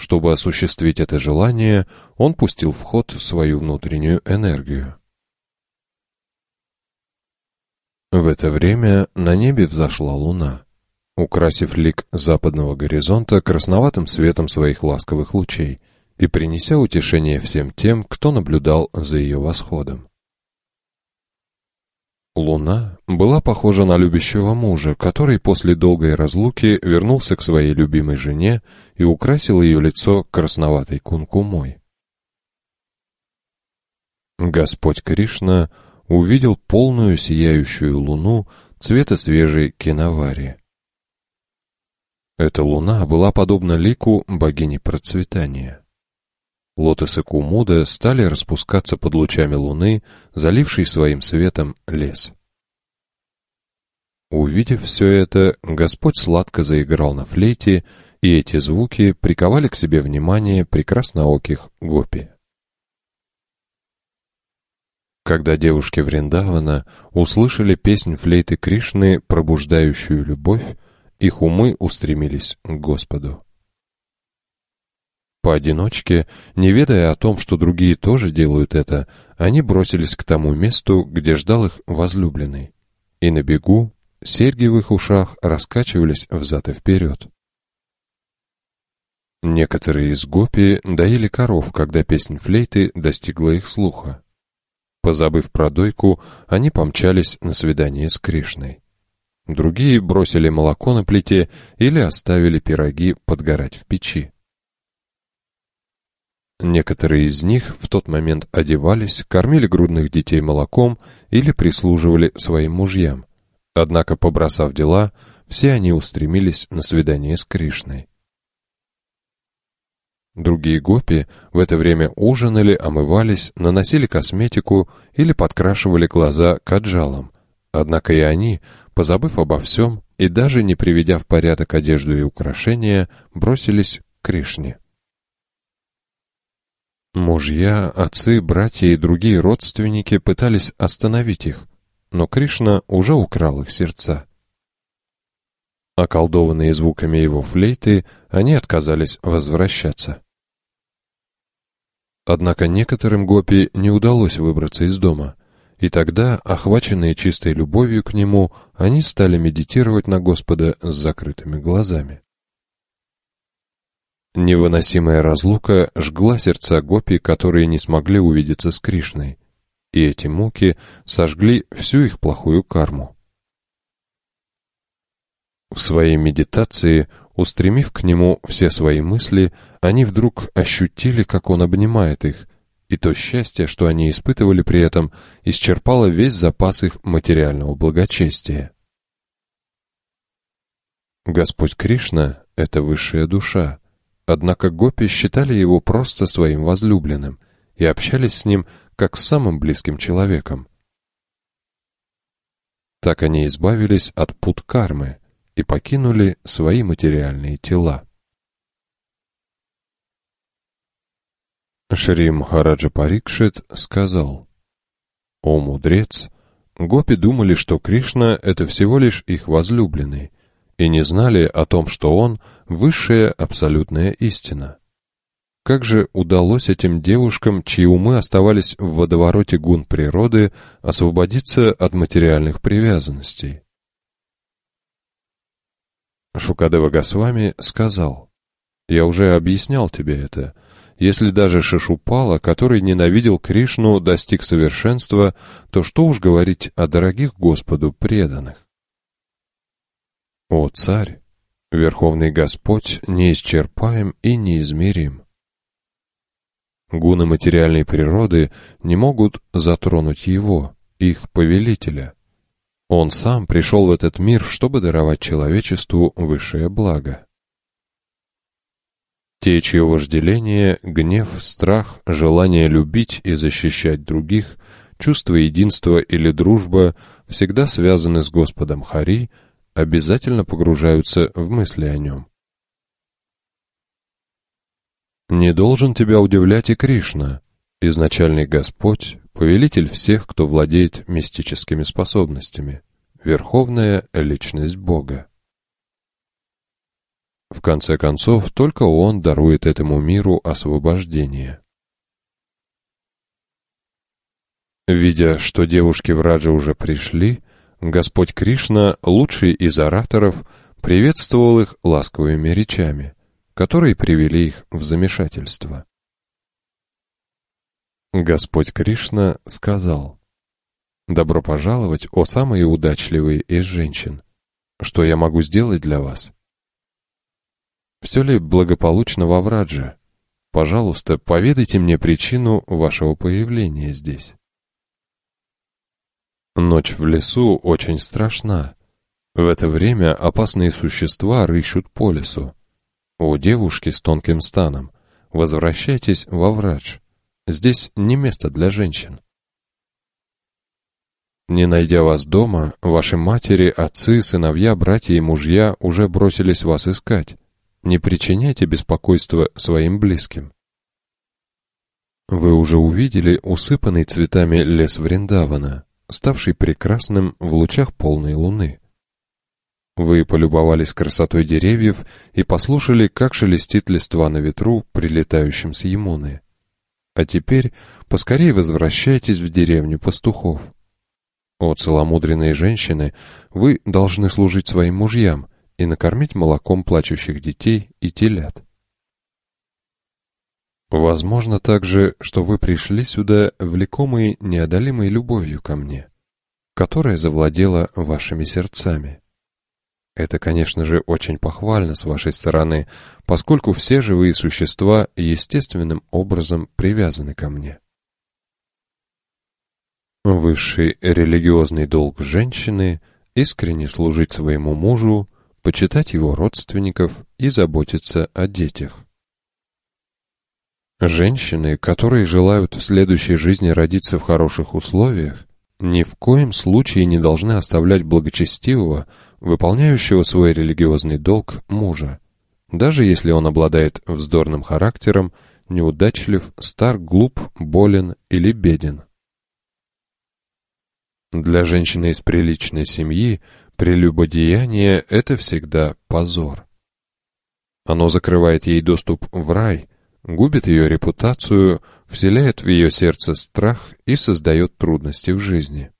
S1: Чтобы осуществить это желание, он пустил в ход свою внутреннюю энергию. В это время на небе взошла луна, украсив лик западного горизонта красноватым светом своих ласковых лучей и принеся утешение всем тем, кто наблюдал за ее восходом. Луна была похожа на любящего мужа, который после долгой разлуки вернулся к своей любимой жене и украсил ее лицо красноватой кункумой. Господь Кришна увидел полную сияющую луну цвета свежей киновари. Эта луна была подобна лику богини процветания. Лотосы Кумуда стали распускаться под лучами луны, залившей своим светом лес. Увидев все это, Господь сладко заиграл на флейте, и эти звуки приковали к себе внимание прекраснооких гопи. Когда девушки Вриндавана услышали песнь флейты Кришны, пробуждающую любовь, их умы устремились к Господу. Поодиночке, не ведая о том, что другие тоже делают это, они бросились к тому месту, где ждал их возлюбленный. И на бегу серьги в их ушах раскачивались взад и вперед. Некоторые из гопи доели коров, когда песнь флейты достигла их слуха. Позабыв про дойку, они помчались на свидание с Кришной. Другие бросили молоко на плите или оставили пироги подгорать в печи. Некоторые из них в тот момент одевались, кормили грудных детей молоком или прислуживали своим мужьям. Однако, побросав дела, все они устремились на свидание с Кришной. Другие гопи в это время ужинали, омывались, наносили косметику или подкрашивали глаза каджалом. Однако и они, позабыв обо всем и даже не приведя в порядок одежду и украшения, бросились к Кришне. Мужья, отцы, братья и другие родственники пытались остановить их, но Кришна уже украл их сердца. Околдованные звуками его флейты, они отказались возвращаться. Однако некоторым гопи не удалось выбраться из дома, и тогда, охваченные чистой любовью к нему, они стали медитировать на Господа с закрытыми глазами. Невыносимая разлука жгла сердца гопи, которые не смогли увидеться с Кришной. И эти муки сожгли всю их плохую карму. В своей медитации, устремив к нему все свои мысли, они вдруг ощутили, как он обнимает их, и то счастье, что они испытывали при этом, исчерпало весь запас их материального благочестия. Господь Кришна — это высшая душа, Однако гопи считали его просто своим возлюбленным и общались с ним как с самым близким человеком. Так они избавились от пут кармы и покинули свои материальные тела. Шри Махараджа Парикшит сказал, «О мудрец, гопи думали, что Кришна — это всего лишь их возлюбленный, и не знали о том, что он — высшая абсолютная истина. Как же удалось этим девушкам, чьи умы оставались в водовороте гун природы, освободиться от материальных привязанностей? Шукадева Госвами сказал, «Я уже объяснял тебе это. Если даже Шишупала, который ненавидел Кришну, достиг совершенства, то что уж говорить о дорогих Господу преданных?» «О царь, верховный Господь, неисчерпаем и неизмерим». Гуны материальной природы не могут затронуть его, их повелителя. Он сам пришел в этот мир, чтобы даровать человечеству высшее благо. Те, чье вожделение, гнев, страх, желание любить и защищать других, чувство единства или дружба всегда связаны с Господом Хари – обязательно погружаются в мысли о нем. Не должен тебя удивлять и Кришна, изначальный Господь, повелитель всех, кто владеет мистическими способностями, верховная личность Бога. В конце концов, только Он дарует этому миру освобождение. Видя, что девушки в Радже уже пришли, Господь Кришна, лучший из ораторов, приветствовал их ласковыми речами, которые привели их в замешательство. Господь Кришна сказал, «Добро пожаловать, о самые удачливые из женщин! Что я могу сделать для вас?» «Все ли благополучно во Врадже? Пожалуйста, поведайте мне причину вашего появления здесь». Ночь в лесу очень страшна. В это время опасные существа рыщут по лесу. У девушки с тонким станом возвращайтесь во врач. Здесь не место для женщин. Не найдя вас дома, ваши матери, отцы, сыновья, братья и мужья уже бросились вас искать. Не причиняйте беспокойства своим близким. Вы уже увидели усыпанный цветами лес Вриндавана ставший прекрасным в лучах полной луны. Вы полюбовались красотой деревьев и послушали, как шелестит листва на ветру, прилетающим с Емуны. А теперь поскорее возвращайтесь в деревню пастухов. О, целомудренные женщины, вы должны служить своим мужьям и накормить молоком плачущих детей и телят. Возможно также, что вы пришли сюда влекомые неодолимой любовью ко мне, которая завладела вашими сердцами. Это, конечно же, очень похвально с вашей стороны, поскольку все живые существа естественным образом привязаны ко мне. Высший религиозный долг женщины – искренне служить своему мужу, почитать его родственников и заботиться о детях. Женщины, которые желают в следующей жизни родиться в хороших условиях, ни в коем случае не должны оставлять благочестивого, выполняющего свой религиозный долг, мужа, даже если он обладает вздорным характером, неудачлив, стар, глуп, болен или беден. Для женщины из приличной семьи прелюбодеяние – это всегда позор. Оно закрывает ей доступ в рай, губит ее репутацию, вселяет в ее сердце страх и создает трудности в жизни.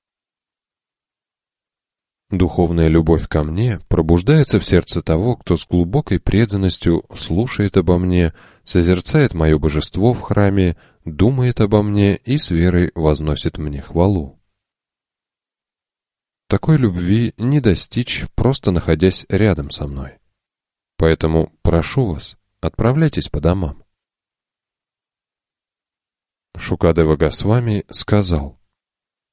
S1: Духовная любовь ко мне пробуждается в сердце того, кто с глубокой преданностью слушает обо мне, созерцает мое божество в храме, думает обо мне и с верой возносит мне хвалу. Такой любви не достичь, просто находясь рядом со мной. Поэтому прошу вас, отправляйтесь по домам. Шукадева Госвами сказал.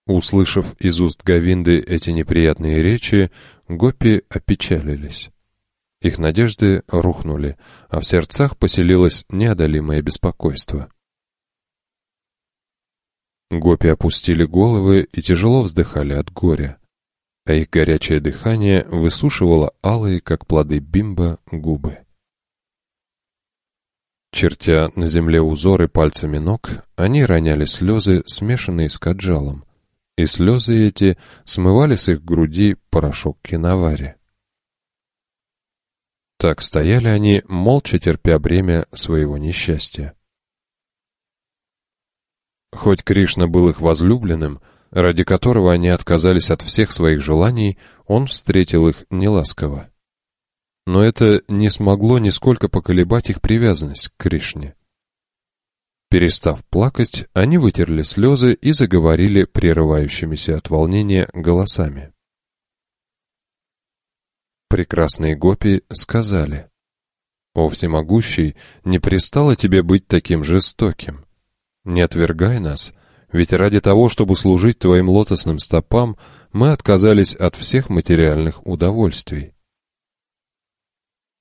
S1: Услышав из уст Говинды эти неприятные речи, гопи опечалились. Их надежды рухнули, а в сердцах поселилось неодолимое беспокойство. Гопи опустили головы и тяжело вздыхали от горя, а их горячее дыхание высушивало алые, как плоды бимба, губы. Чертя на земле узоры пальцами ног, они роняли слезы, смешанные с каджалом, и слезы эти смывали с их груди порошок киновари. Так стояли они, молча терпя бремя своего несчастья. Хоть Кришна был их возлюбленным, ради которого они отказались от всех своих желаний, он встретил их неласково но это не смогло нисколько поколебать их привязанность к Кришне. Перестав плакать, они вытерли слезы и заговорили прерывающимися от волнения голосами. Прекрасные гопи сказали, «О всемогущий, не пристало тебе быть таким жестоким. Не отвергай нас, ведь ради того, чтобы служить твоим лотосным стопам, мы отказались от всех материальных удовольствий.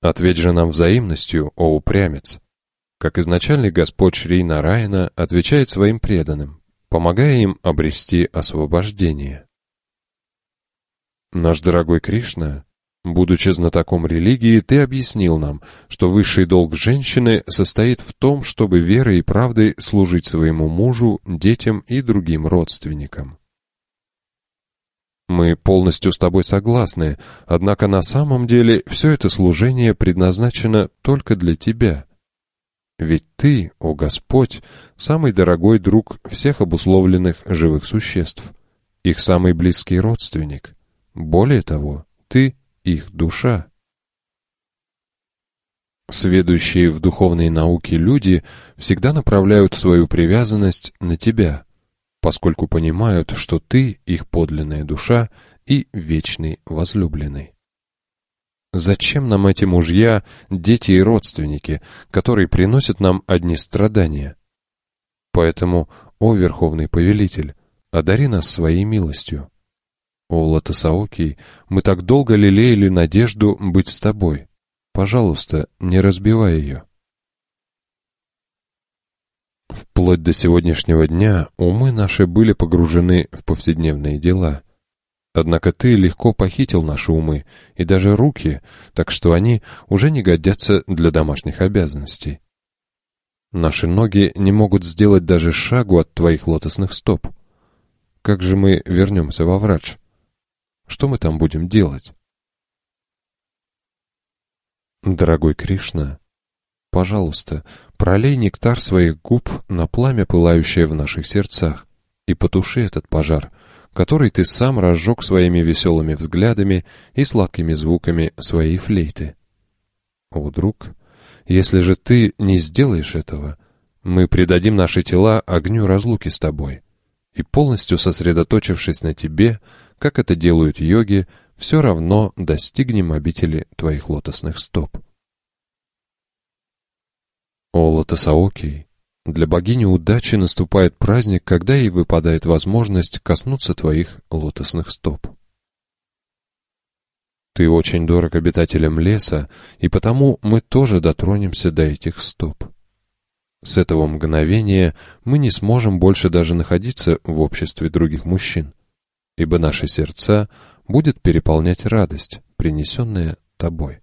S1: Ответь же нам взаимностью, о упрямец. Как изначальный Господь Шри Нараяна отвечает своим преданным, помогая им обрести освобождение. Наш дорогой Кришна, будучи знатоком религии, ты объяснил нам, что высший долг женщины состоит в том, чтобы верой и правдой служить своему мужу, детям и другим родственникам. Мы полностью с тобой согласны, однако на самом деле все это служение предназначено только для тебя. Ведь ты, о Господь, самый дорогой друг всех обусловленных живых существ, их самый близкий родственник. Более того, ты их душа. Сведущие в духовной науке люди всегда направляют свою привязанность на тебя – поскольку понимают, что ты их подлинная душа и вечный возлюбленный. Зачем нам эти мужья, дети и родственники, которые приносят нам одни страдания? Поэтому, о Верховный Повелитель, одари нас своей милостью. О Латасаокий, мы так долго лелеяли надежду быть с тобой. Пожалуйста, не разбивай ее. Вплоть до сегодняшнего дня умы наши были погружены в повседневные дела. Однако ты легко похитил наши умы и даже руки, так что они уже не годятся для домашних обязанностей. Наши ноги не могут сделать даже шагу от твоих лотосных стоп. Как же мы вернемся во врач? Что мы там будем делать? Дорогой Кришна, пожалуйста, пролей нектар своих губ на пламя, пылающее в наших сердцах, и потуши этот пожар, который ты сам разжег своими веселыми взглядами и сладкими звуками своей флейты. О, друг, если же ты не сделаешь этого, мы предадим наши тела огню разлуки с тобой, и полностью сосредоточившись на тебе, как это делают йоги, все равно достигнем обители твоих лотосных стоп. Ола Тасаоки, для богини удачи наступает праздник, когда ей выпадает возможность коснуться твоих лотосных стоп. Ты очень дорог обитателям леса, и потому мы тоже дотронемся до этих стоп. С этого мгновения мы не сможем больше даже находиться в обществе других мужчин, ибо наши сердца будет переполнять радость, принесенная тобой.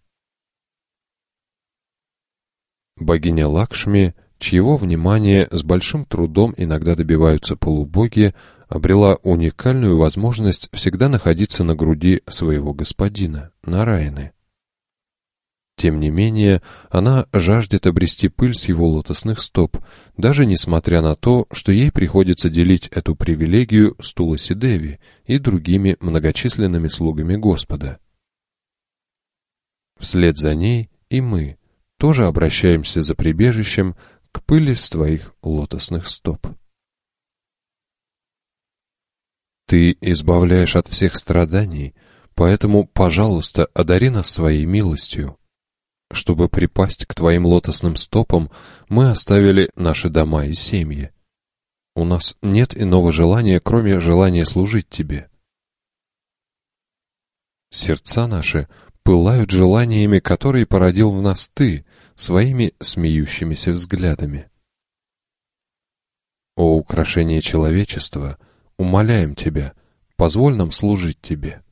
S1: Богиня Лакшми, чьего внимания с большим трудом иногда добиваются полубоги, обрела уникальную возможность всегда находиться на груди своего господина, Нараяны. Тем не менее, она жаждет обрести пыль с его лотосных стоп, даже несмотря на то, что ей приходится делить эту привилегию с Туласи Деви и другими многочисленными слугами Господа. Вслед за ней и мы — тоже обращаемся за прибежищем к пыли с твоих лотосных стоп. Ты избавляешь от всех страданий, поэтому, пожалуйста, одари нас своей милостью. Чтобы припасть к твоим лотосным стопам, мы оставили наши дома и семьи. У нас нет иного желания, кроме желания служить тебе. Сердца наши пылают желаниями, которые породил в нас ты своими смеющимися взглядами. О украшение человечества, умоляем тебя, позволь нам служить тебе.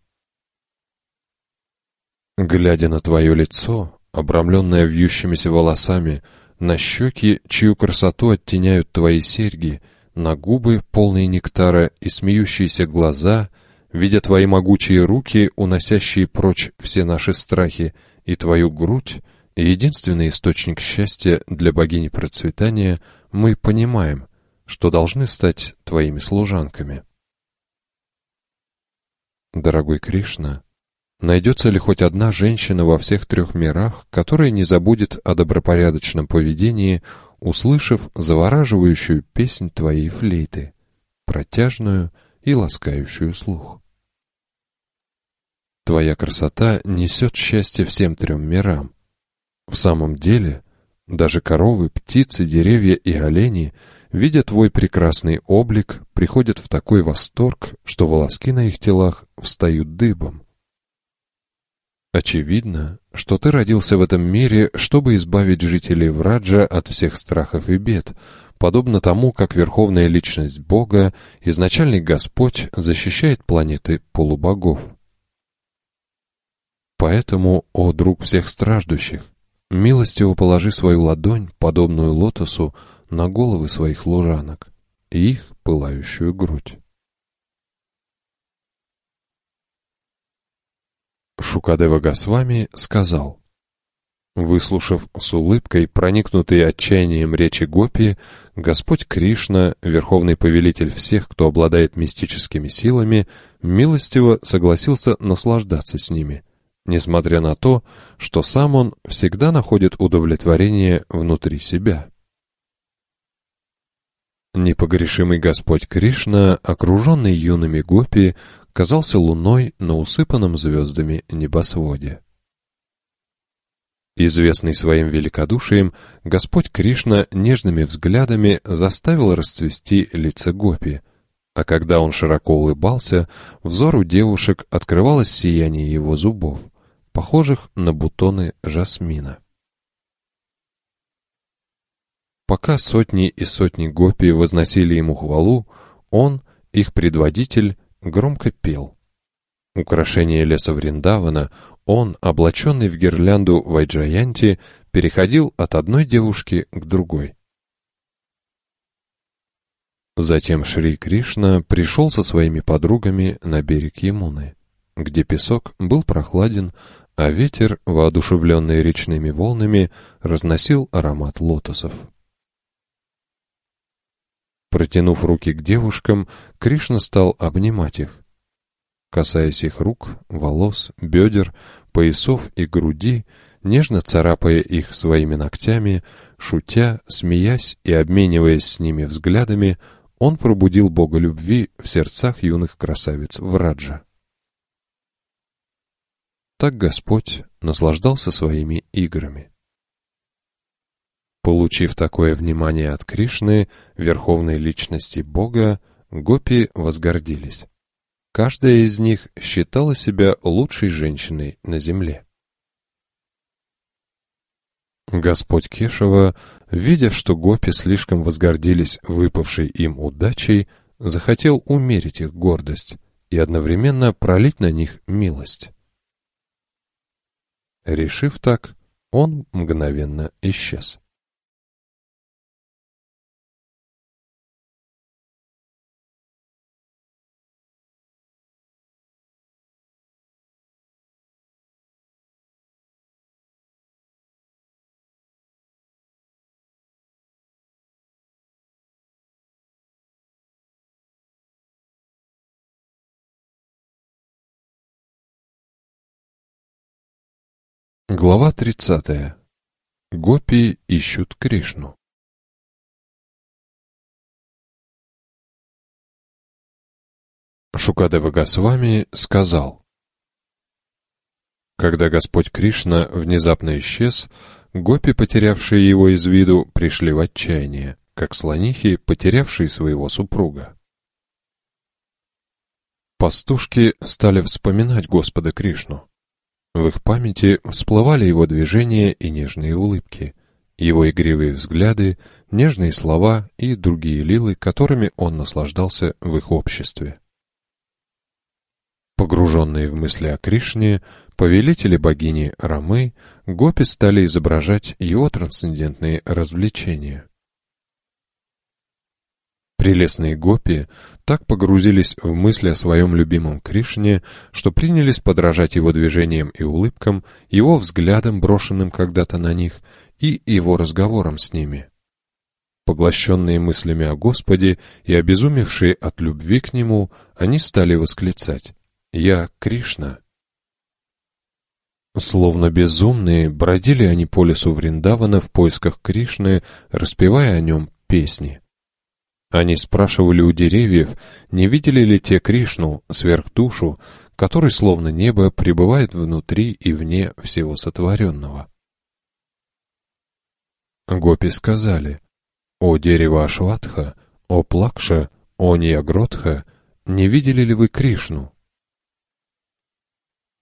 S1: Глядя на твое лицо, обрамленное вьющимися волосами, на щеки, чью красоту оттеняют твои серьги, на губы, полные нектара, и смеющиеся глаза — видя твои могучие руки, уносящие прочь все наши страхи, и твою грудь, единственный источник счастья для богини процветания, мы понимаем, что должны стать твоими служанками. Дорогой Кришна, найдется ли хоть одна женщина во всех трех мирах, которая не забудет о добропорядочном поведении, услышав завораживающую песнь твоей флейты, протяжную и ласкающую слух? Твоя красота несет счастье всем трем мирам. В самом деле, даже коровы, птицы, деревья и олени, видя твой прекрасный облик, приходят в такой восторг, что волоски на их телах встают дыбом. Очевидно, что ты родился в этом мире, чтобы избавить жителей Враджа от всех страхов и бед, подобно тому, как верховная личность Бога, изначальный Господь, защищает планеты полубогов. Поэтому, о друг всех страждущих, милостиво положи свою ладонь, подобную лотосу, на головы своих лужанок и их пылающую грудь. Шукадева Госвами сказал, Выслушав с улыбкой, проникнутые отчаянием речи Гопи, Господь Кришна, верховный повелитель всех, кто обладает мистическими силами, милостиво согласился наслаждаться с ними – несмотря на то, что сам он всегда находит удовлетворение внутри себя. Непогрешимый Господь Кришна, окруженный юными гопи, казался луной на усыпанном звездами небосводе. Известный своим великодушием, Господь Кришна нежными взглядами заставил расцвести лица гопи, а когда он широко улыбался, взору девушек открывалось сияние его зубов похожих на бутоны жасмина. Пока сотни и сотни гопи возносили ему хвалу, он, их предводитель, громко пел. Украшение леса Вриндавана, он, облаченный в гирлянду Вайджаянти, переходил от одной девушки к другой. Затем Шри Кришна пришел со своими подругами на берег Ямуны, где песок был прохладен, а ветер, воодушевленный речными волнами, разносил аромат лотосов. Протянув руки к девушкам, Кришна стал обнимать их. Касаясь их рук, волос, бедер, поясов и груди, нежно царапая их своими ногтями, шутя, смеясь и обмениваясь с ними взглядами, он пробудил бога любви в сердцах юных красавиц Враджа. Так Господь наслаждался своими играми. Получив такое внимание от Кришны, верховной личности Бога, гопи возгордились. Каждая из них считала себя лучшей женщиной на земле. Господь Кешева, видя, что гопи слишком возгордились выпавшей им удачей, захотел умерить их гордость и одновременно пролить на них милость. Решив так, он
S3: мгновенно исчез. Глава 30. Гопи ищут Кришну. Шукадева Госвами
S1: сказал, Когда Господь Кришна внезапно исчез, гопи, потерявшие его из виду, пришли в отчаяние, как слонихи, потерявшие своего супруга. Пастушки стали вспоминать Господа Кришну. В их памяти всплывали его движения и нежные улыбки, его игривые взгляды, нежные слова и другие лилы, которыми он наслаждался в их обществе. Погруженные в мысли о Кришне, повелители богини Рамы, гопи стали изображать его трансцендентные развлечения. Прелестные гопи так погрузились в мысли о своем любимом Кришне, что принялись подражать его движениям и улыбкам, его взглядам, брошенным когда-то на них, и его разговорам с ними. Поглощенные мыслями о Господе и обезумевшие от любви к Нему, они стали восклицать «Я Кришна». Словно безумные, бродили они по лесу Вриндавана в поисках Кришны, распевая о нем песни. Они спрашивали у деревьев, не видели ли те Кришну, сверхдушу, который, словно небо, пребывает внутри и вне всего сотворенного. Гопи сказали, «О дерево Ашватха, о Плакша, о Ниагротха, не видели ли вы Кришну?»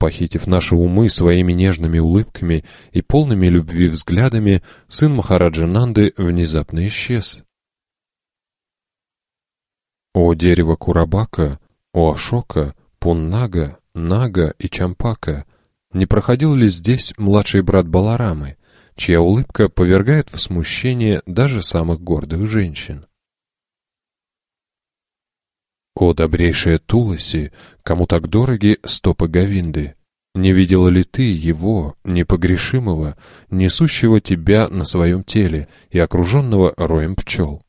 S1: Похитив наши умы своими нежными улыбками и полными любви взглядами, сын Махараджа Нанды внезапно исчез. О дерево Курабака, о Ашока, Пуннага, Нага и Чампака, не проходил ли здесь младший брат Баларамы, чья улыбка повергает в смущение даже самых гордых женщин? О, добрейшая Туласи, кому так дороги стопы Говинды! Не видела ли ты его, непогрешимого, несущего тебя на своем теле и окруженного роем пчел?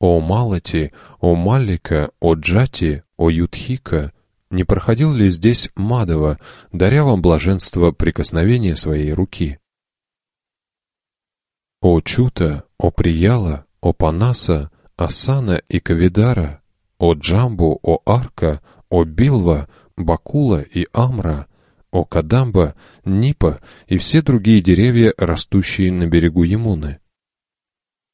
S1: о Малати, о малика, о Джати, о ютхика не проходил ли здесь Мадова, даря вам блаженство прикосновения своей руки? О Чута, о Прияла, о Панаса, Асана и Кавидара, о Джамбу, о Арка, о Билва, Бакула и Амра, о Кадамба, Нипа и все другие деревья, растущие на берегу Емуны.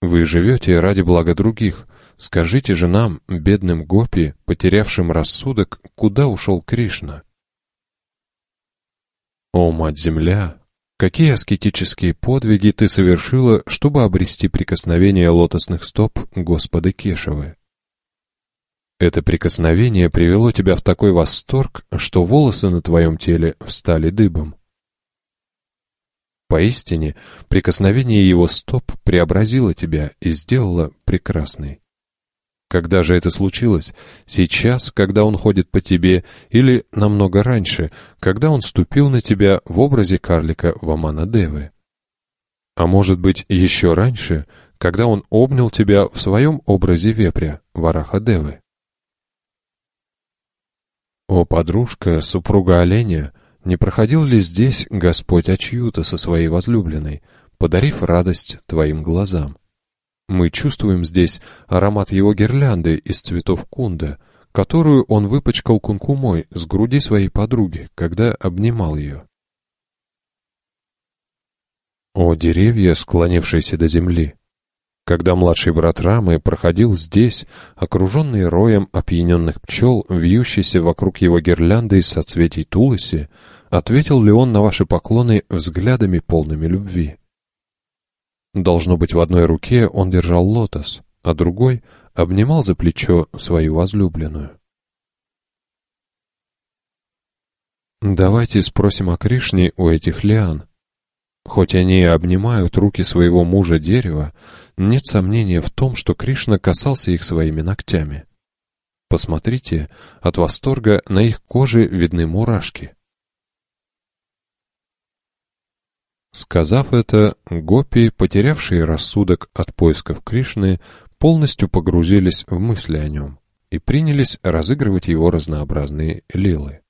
S1: Вы живете ради блага других. Скажите же нам, бедным гопи, потерявшим рассудок, куда ушел Кришна? О, Мать-Земля, какие аскетические подвиги ты совершила, чтобы обрести прикосновение лотосных стоп Господа Кешевы? Это прикосновение привело тебя в такой восторг, что волосы на твоем теле встали дыбом. Поистине, прикосновение его стоп преобразило тебя и сделало прекрасной. Когда же это случилось? Сейчас, когда он ходит по тебе, или намного раньше, когда он ступил на тебя в образе карлика Вамана Девы? А может быть, еще раньше, когда он обнял тебя в своем образе вепря, Вараха Девы? О, подружка, супруга оленя! Не проходил ли здесь Господь Ачьюта со своей возлюбленной, подарив радость твоим глазам? Мы чувствуем здесь аромат его гирлянды из цветов кунда, которую он выпачкал кункумой с груди своей подруги, когда обнимал ее. О деревья, склонившиеся до земли! Когда младший брат Рамы проходил здесь, окруженный роем опьяненных пчел, вьющийся вокруг его гирлянды из соцветий тулоси, ответил ли он на ваши поклоны взглядами полными любви? Должно быть, в одной руке он держал лотос, а другой обнимал за плечо свою возлюбленную. Давайте спросим о Кришне у этих лиан, Хоть они и обнимают руки своего мужа дерева, нет сомнения в том, что Кришна касался их своими ногтями. Посмотрите, от восторга на их коже видны мурашки. Сказав это, гопи, потерявшие рассудок от поисков Кришны, полностью погрузились в мысли о нем и принялись разыгрывать его разнообразные лилы.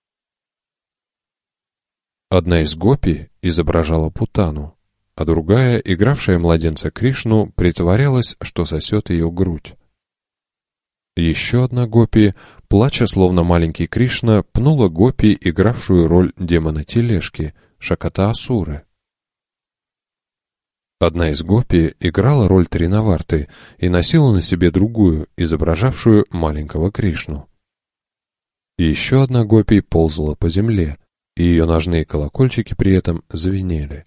S1: Одна из гопи изображала путану, а другая, игравшая младенца Кришну, притворялась, что сосет ее грудь. Еще одна гопи, плача, словно маленький Кришна, пнула гопи, игравшую роль демона-тележки, Шаката Асуры. Одна из гопи играла роль Тринаварты и носила на себе другую, изображавшую маленького Кришну. Еще одна гопи ползала по земле — и ее ножные колокольчики при этом звенели.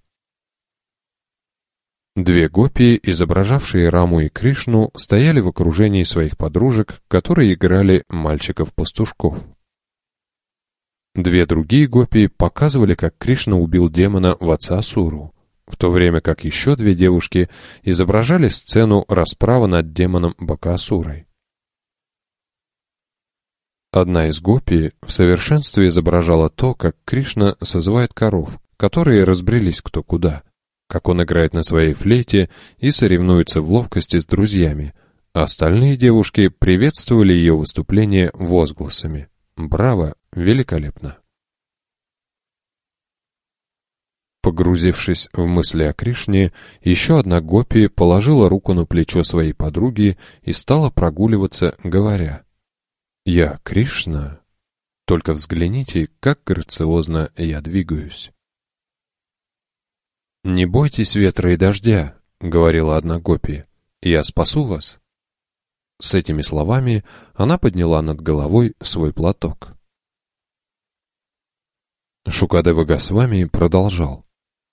S1: Две гопи, изображавшие Раму и Кришну, стояли в окружении своих подружек, которые играли мальчиков-пастушков. Две другие гопи показывали, как Кришна убил демона в отца Асуру, в то время как еще две девушки изображали сцену расправы над демоном Бакасурой. Одна из гопи в совершенстве изображала то, как Кришна созывает коров, которые разбрелись кто куда, как он играет на своей флейте и соревнуется в ловкости с друзьями. А остальные девушки приветствовали ее выступление возгласами. «Браво! Великолепно!» Погрузившись в мысли о Кришне, еще одна гопи положила руку на плечо своей подруги и стала прогуливаться, говоря — я Кришна. Только взгляните, как грациозно я двигаюсь. «Не бойтесь ветра и дождя», — говорила одна гопи. «Я спасу вас». С этими словами она подняла над головой свой платок. Шукадева Госвами продолжал.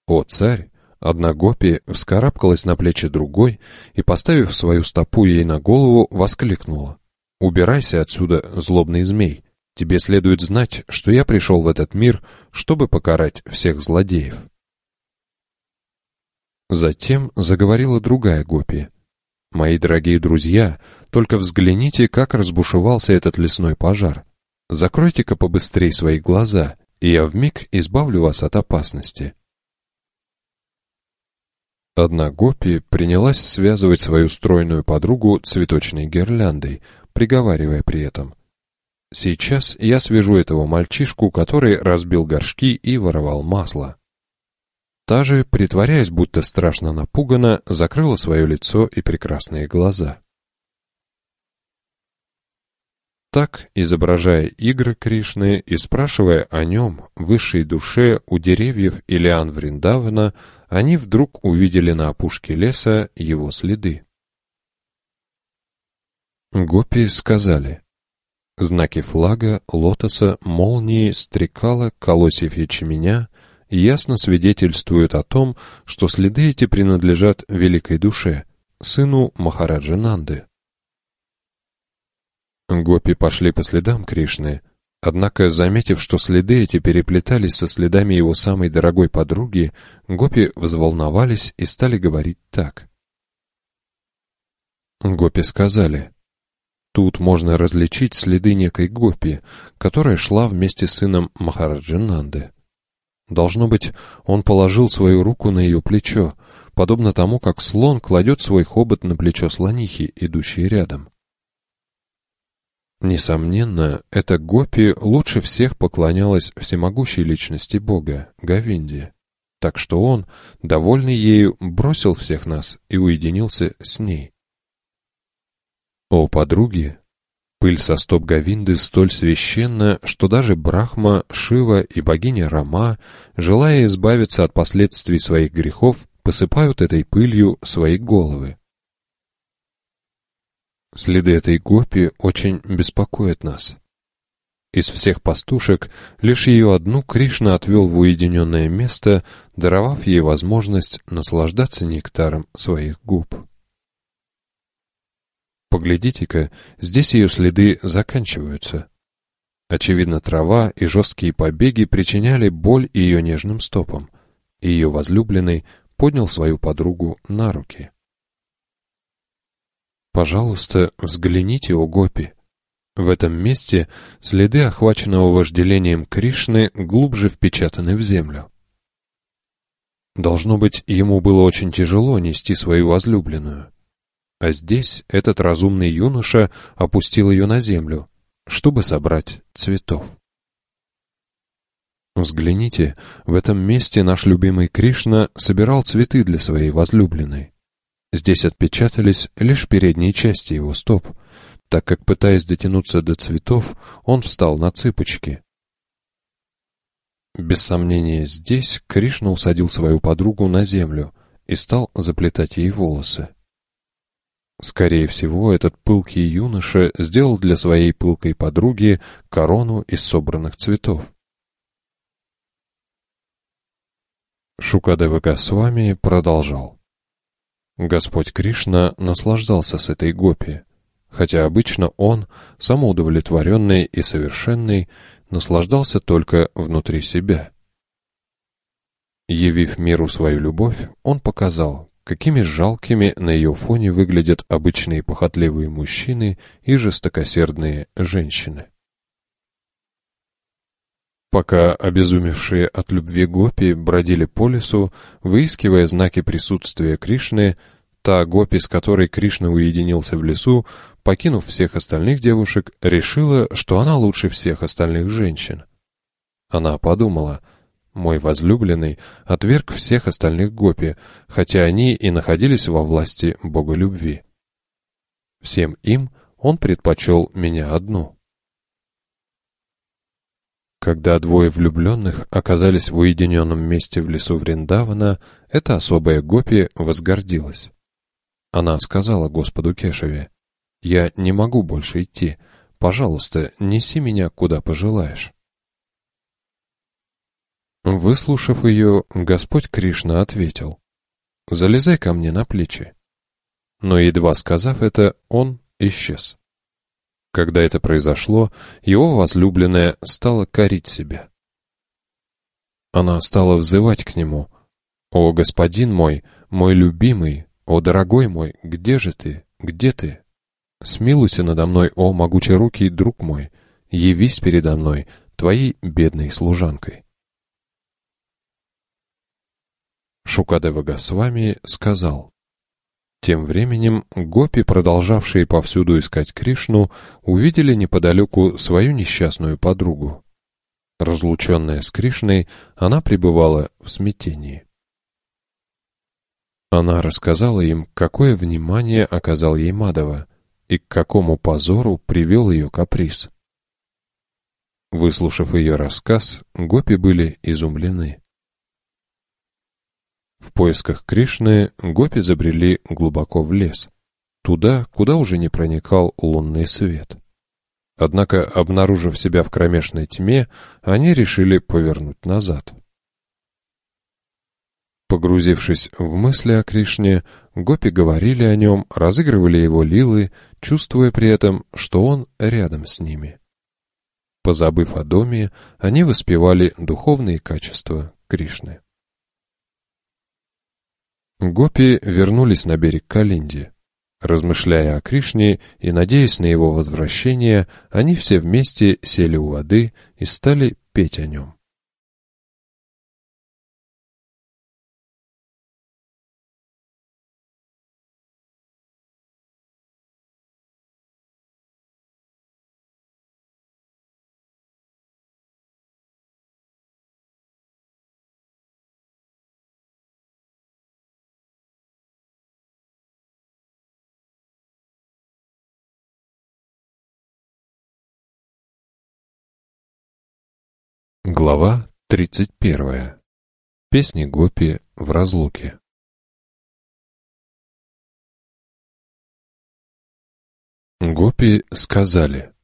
S1: «О, царь!» Одна гопи вскарабкалась на плечи другой и, поставив свою стопу ей на голову, воскликнула. «Убирайся отсюда, злобный змей. Тебе следует знать, что я пришел в этот мир, чтобы покарать всех злодеев». Затем заговорила другая гопи. «Мои дорогие друзья, только взгляните, как разбушевался этот лесной пожар. Закройте-ка побыстрей свои глаза, и я вмиг избавлю вас от опасности». Одна гопи принялась связывать свою стройную подругу цветочной гирляндой — приговаривая при этом. «Сейчас я свяжу этого мальчишку, который разбил горшки и воровал масло». Та же, притворяясь, будто страшно напугана, закрыла свое лицо и прекрасные глаза. Так, изображая игры Кришны и спрашивая о нем, высшей душе у деревьев Илиан Вриндавана, они вдруг увидели на опушке леса его следы. Гопи сказали. Знаки флага, лотоса, молнии, стрекала, колосьев ячменя ясно свидетельствуют о том, что следы эти принадлежат великой душе, сыну Махараджа Нанды. Гопи пошли по следам Кришны, однако, заметив, что следы эти переплетались со следами его самой дорогой подруги, гопи взволновались и стали говорить так. Гопи сказали — Тут можно различить следы некой гопи, которая шла вместе с сыном Махараджинанды. Должно быть, он положил свою руку на ее плечо, подобно тому, как слон кладет свой хобот на плечо слонихи, идущей рядом. Несомненно, эта гопи лучше всех поклонялась всемогущей личности Бога, Гавинде. Так что он, довольный ею, бросил всех нас и уединился с ней. О, подруги! Пыль со стоп Говинды столь священна, что даже Брахма, Шива и богиня Рама, желая избавиться от последствий своих грехов, посыпают этой пылью свои головы. Следы этой гопи очень беспокоят нас. Из всех пастушек лишь ее одну Кришна отвел в уединенное место, даровав ей возможность наслаждаться нектаром своих губ. Поглядите-ка, здесь ее следы заканчиваются. Очевидно, трава и жесткие побеги причиняли боль ее нежным стопам, и ее возлюбленный поднял свою подругу на руки. «Пожалуйста, взгляните, о Гопи!» В этом месте следы охваченного вожделением Кришны глубже впечатаны в землю. Должно быть, ему было очень тяжело нести свою возлюбленную. А здесь этот разумный юноша опустил ее на землю, чтобы собрать цветов. Взгляните, в этом месте наш любимый Кришна собирал цветы для своей возлюбленной. Здесь отпечатались лишь передние части его стоп, так как, пытаясь дотянуться до цветов, он встал на цыпочки. Без сомнения, здесь Кришна усадил свою подругу на землю и стал заплетать ей волосы. Скорее всего, этот пылкий юноша сделал для своей пылкой подруги корону из собранных цветов. Шукадева Госвами продолжал. Господь Кришна наслаждался с этой гопи, хотя обычно он, самоудовлетворенный и совершенный, наслаждался только внутри себя. Явив миру свою любовь, он показал, какими жалкими на ее фоне выглядят обычные похотливые мужчины и жестокосердные женщины. Пока обезумевшие от любви гопи бродили по лесу, выискивая знаки присутствия Кришны, та гопи, с которой Кришна уединился в лесу, покинув всех остальных девушек, решила, что она лучше всех остальных женщин. Она подумала — мой возлюбленный отверг всех остальных гопи, хотя они и находились во власти бога любви. Всем им он предпочел меня одну. Когда двое влюбленных оказались в уединенном месте в лесу Вриндавана, эта особая гопи возгордилась. Она сказала Господу Кешеве, «Я не могу больше идти. Пожалуйста, неси меня, куда пожелаешь». Выслушав ее, Господь Кришна ответил, «Залезай ко мне на плечи». Но едва сказав это, он исчез. Когда это произошло, его возлюбленная стала корить себя. Она стала взывать к нему, «О, господин мой, мой любимый, о, дорогой мой, где же ты, где ты? Смилуйся надо мной, о, могучий руки, друг мой, явись передо мной, твоей бедной служанкой». Шукадева Госвами сказал. Тем временем гопи, продолжавшие повсюду искать Кришну, увидели неподалеку свою несчастную подругу. Разлученная с Кришной, она пребывала в смятении. Она рассказала им, какое внимание оказал ей Мадова и к какому позору привел ее каприз. Выслушав ее рассказ, гопи были изумлены. В поисках Кришны гопи забрели глубоко в лес, туда, куда уже не проникал лунный свет. Однако, обнаружив себя в кромешной тьме, они решили повернуть назад. Погрузившись в мысли о Кришне, гопи говорили о нем, разыгрывали его лилы, чувствуя при этом, что он рядом с ними. Позабыв о доме, они воспевали духовные качества Кришны. Гопи вернулись на берег Калинди. Размышляя о Кришне и надеясь на его возвращение, они все вместе сели у воды и стали петь о нем.
S3: Глава 31. Песни Гопи в разлуке.
S1: Гопи сказали,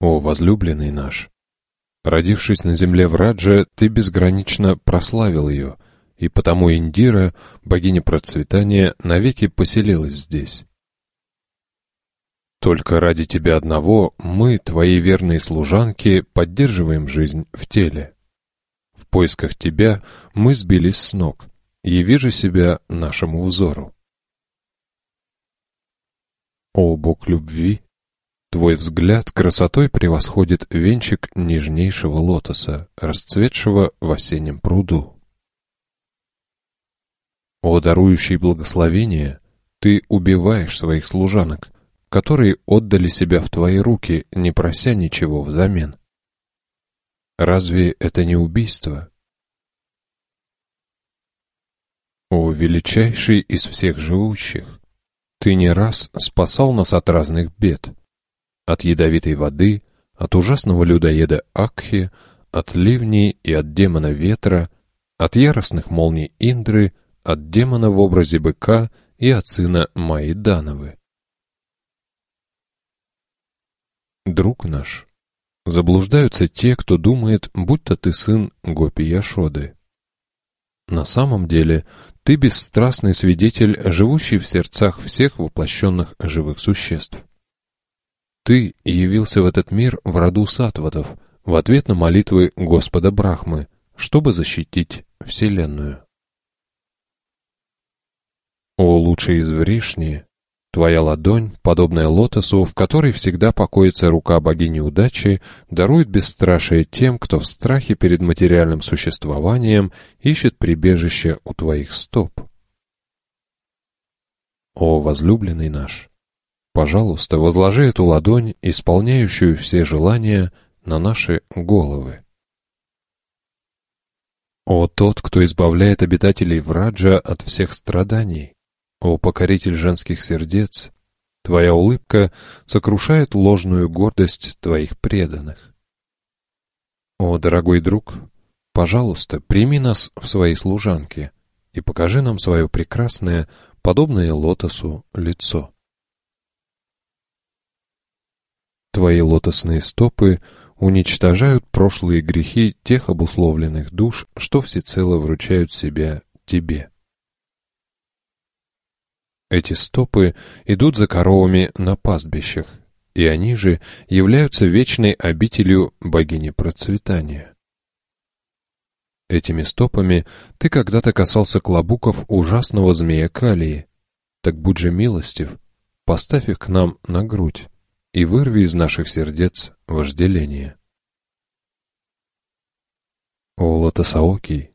S1: «О, возлюбленный наш! Родившись на земле в Радже, ты безгранично прославил ее, и потому Индира, богиня процветания, навеки поселилась здесь. Только ради тебя одного мы, твои верные служанки, поддерживаем жизнь в теле. В поисках тебя мы сбились с ног. Яви же себя нашему взору. О, Бог любви! Твой взгляд красотой превосходит венчик нежнейшего лотоса, расцветшего в осеннем пруду. О, дарующий благословение! Ты убиваешь своих служанок — которые отдали себя в твои руки, не прося ничего взамен. Разве это не убийство? О, величайший из всех живущих! Ты не раз спасал нас от разных бед. От ядовитой воды, от ужасного людоеда Акхи, от ливней и от демона ветра, от яростных молний Индры, от демона в образе быка и от сына Майдановы. Друг наш. Заблуждаются те, кто думает, будто ты сын Гопи Яшоды. На самом деле, ты бесстрастный свидетель, живущий в сердцах всех воплощенных живых существ. Ты явился в этот мир в роду сатватов, в ответ на молитвы Господа Брахмы, чтобы защитить Вселенную. О лучший из Вришни, Твоя ладонь, подобная лотосу, в которой всегда покоится рука богини удачи, дарует бесстрашие тем, кто в страхе перед материальным существованием ищет прибежище у твоих стоп. О, возлюбленный наш! Пожалуйста, возложи эту ладонь, исполняющую все желания, на наши головы. О, тот, кто избавляет обитателей Враджа от всех страданий! О, покоритель женских сердец, твоя улыбка сокрушает ложную гордость твоих преданных. О, дорогой друг, пожалуйста, прими нас в свои служанки и покажи нам свое прекрасное, подобное лотосу, лицо. Твои лотосные стопы уничтожают прошлые грехи тех обусловленных душ, что всецело вручают себя тебе. Эти стопы идут за коровами на пастбищах, и они же являются вечной обителью богини процветания. Этими стопами ты когда-то касался клобуков ужасного змея Калии. Так будь же милостив, поставь их к нам на грудь и вырви из наших сердец вожделение. О, Лотосаокий,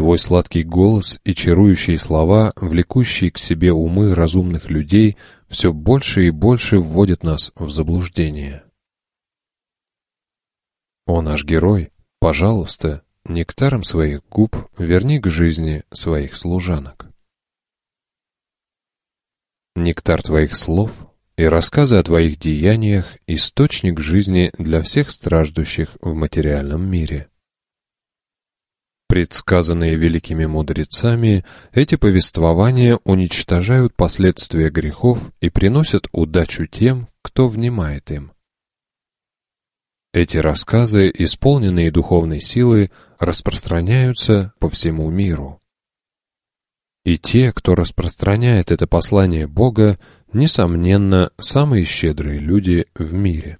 S1: Твой сладкий голос и чарующие слова, влекущие к себе умы разумных людей, все больше и больше вводят нас в заблуждение. О наш герой, пожалуйста, нектаром своих губ верни к жизни своих служанок. Нектар твоих слов и рассказы о твоих деяниях — источник жизни для всех страждущих в материальном мире. Предсказанные великими мудрецами, эти повествования уничтожают последствия грехов и приносят удачу тем, кто внимает им. Эти рассказы, исполненные духовной силы, распространяются по всему миру. И те, кто распространяет это послание Бога, несомненно, самые щедрые люди в мире.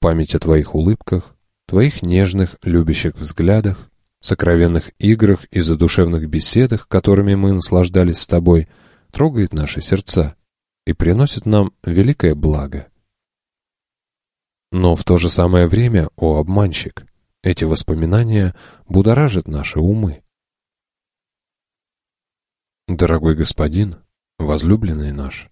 S1: Память о твоих улыбках, твоих нежных, любящих взглядах, сокровенных играх и задушевных беседах, которыми мы наслаждались с тобой, трогает наши сердца и приносит нам великое благо. Но в то же самое время, о обманщик, эти воспоминания будоражат наши умы. Дорогой господин, возлюбленный наш,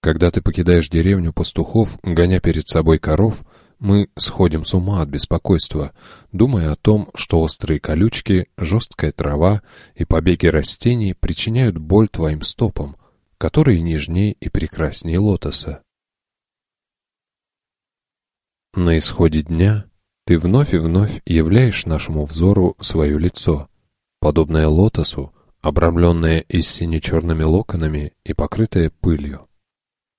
S1: когда ты покидаешь деревню пастухов, гоня перед собой коров — мы сходим с ума от беспокойства, думая о том, что острые колючки, жесткая трава и побеги растений причиняют боль твоим стопам, которые нежнее и прекраснее лотоса. На исходе дня ты вновь и вновь являешь нашему взору свое лицо, подобное лотосу, обрамленное и сине-черными локонами и покрытое пылью.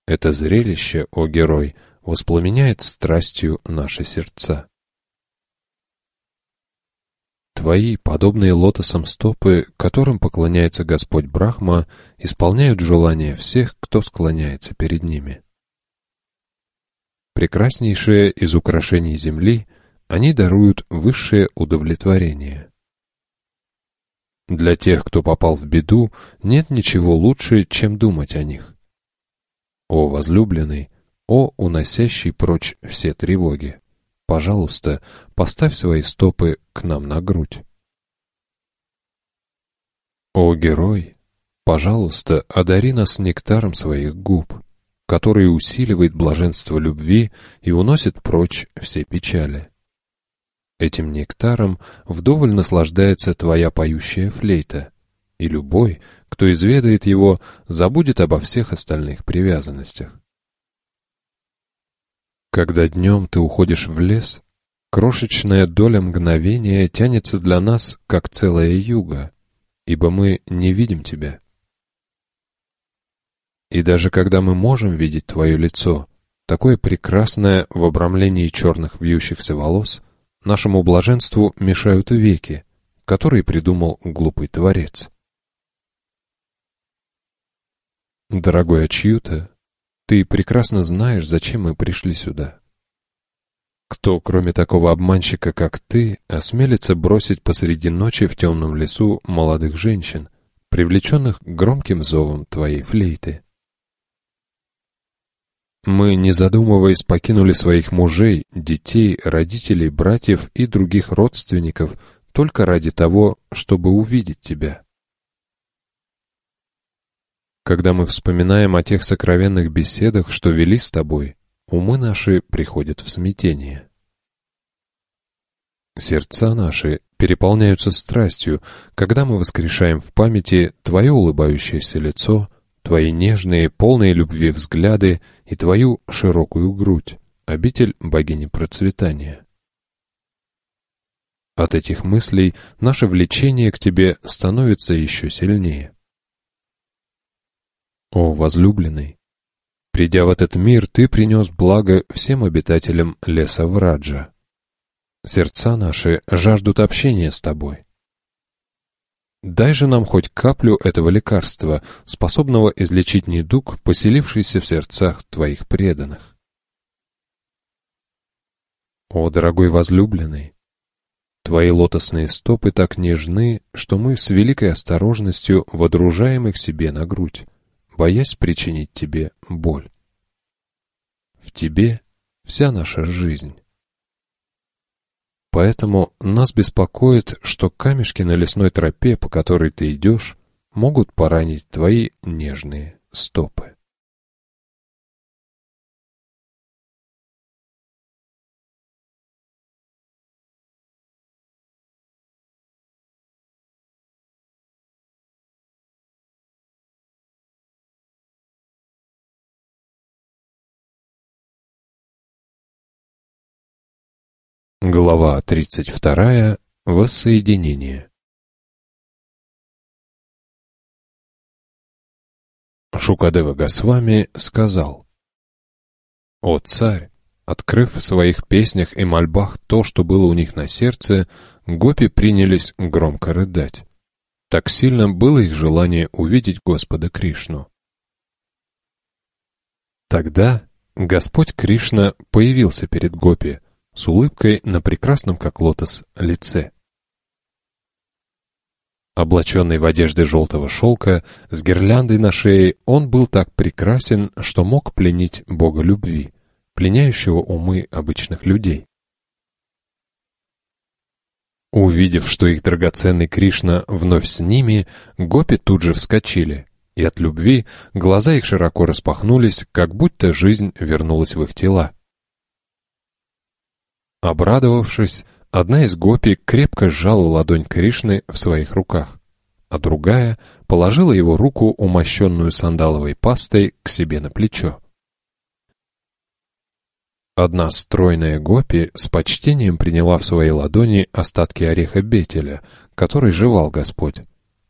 S1: Это зрелище, о герой — воспламеняет страстью наши сердца. Твои, подобные лотосам стопы, которым поклоняется Господь Брахма, исполняют желания всех, кто склоняется перед ними. Прекраснейшие из украшений земли, они даруют высшее удовлетворение. Для тех, кто попал в беду, нет ничего лучше, чем думать о них. О, возлюбленный, о уносящий прочь все тревоги. Пожалуйста, поставь свои стопы к нам на грудь. О, герой, пожалуйста, одари нас нектаром своих губ, который усиливает блаженство любви и уносит прочь все печали. Этим нектаром вдоволь наслаждается твоя поющая флейта, и любой, кто изведает его, забудет обо всех остальных привязанностях. Когда днем ты уходишь в лес, крошечная доля мгновения тянется для нас, как целая юга, ибо мы не видим тебя. И даже когда мы можем видеть твое лицо, такое прекрасное в обрамлении черных вьющихся волос, нашему блаженству мешают веки, которые придумал глупый творец. Дорогой Ачьюта, ты прекрасно знаешь, зачем мы пришли сюда. Кто, кроме такого обманщика, как ты, осмелится бросить посреди ночи в темном лесу молодых женщин, привлеченных громким зовом твоей флейты? Мы, не задумываясь, покинули своих мужей, детей, родителей, братьев и других родственников только ради того, чтобы увидеть тебя. Когда мы вспоминаем о тех сокровенных беседах, что вели с тобой, умы наши приходят в смятение. Сердца наши переполняются страстью, когда мы воскрешаем в памяти твое улыбающееся лицо, твои нежные, полные любви взгляды и твою широкую грудь, обитель богини процветания. От этих мыслей наше влечение к тебе становится еще сильнее. О, возлюбленный! Придя в этот мир, ты принес благо всем обитателям леса Враджа. Сердца наши жаждут общения с тобой. Дай же нам хоть каплю этого лекарства, способного излечить недуг, поселившийся в сердцах твоих преданных. О, дорогой возлюбленный! Твои лотосные стопы так нежны, что мы с великой осторожностью водружаем их себе на грудь боясь причинить тебе боль. В тебе вся наша жизнь. Поэтому нас беспокоит, что камешки на лесной тропе, по которой ты идешь, могут поранить твои нежные стопы.
S3: Глава 32. Воссоединение. Шукадева
S1: Госвами сказал, «О царь, открыв в своих песнях и мольбах то, что было у них на сердце, гопи принялись громко рыдать. Так сильно было их желание увидеть Господа Кришну. Тогда Господь Кришна появился перед гопи, с улыбкой на прекрасном, как лотос, лице. Облаченный в одежды желтого шелка, с гирляндой на шее, он был так прекрасен, что мог пленить бога любви, пленяющего умы обычных людей. Увидев, что их драгоценный Кришна вновь с ними, гопи тут же вскочили, и от любви глаза их широко распахнулись, как будто жизнь вернулась в их тела. Обрадовавшись, одна из гопи крепко сжала ладонь Кришны в своих руках, а другая положила его руку, умощенную сандаловой пастой, к себе на плечо. Одна стройная гопи с почтением приняла в свои ладони остатки ореха бетеля, который жевал Господь,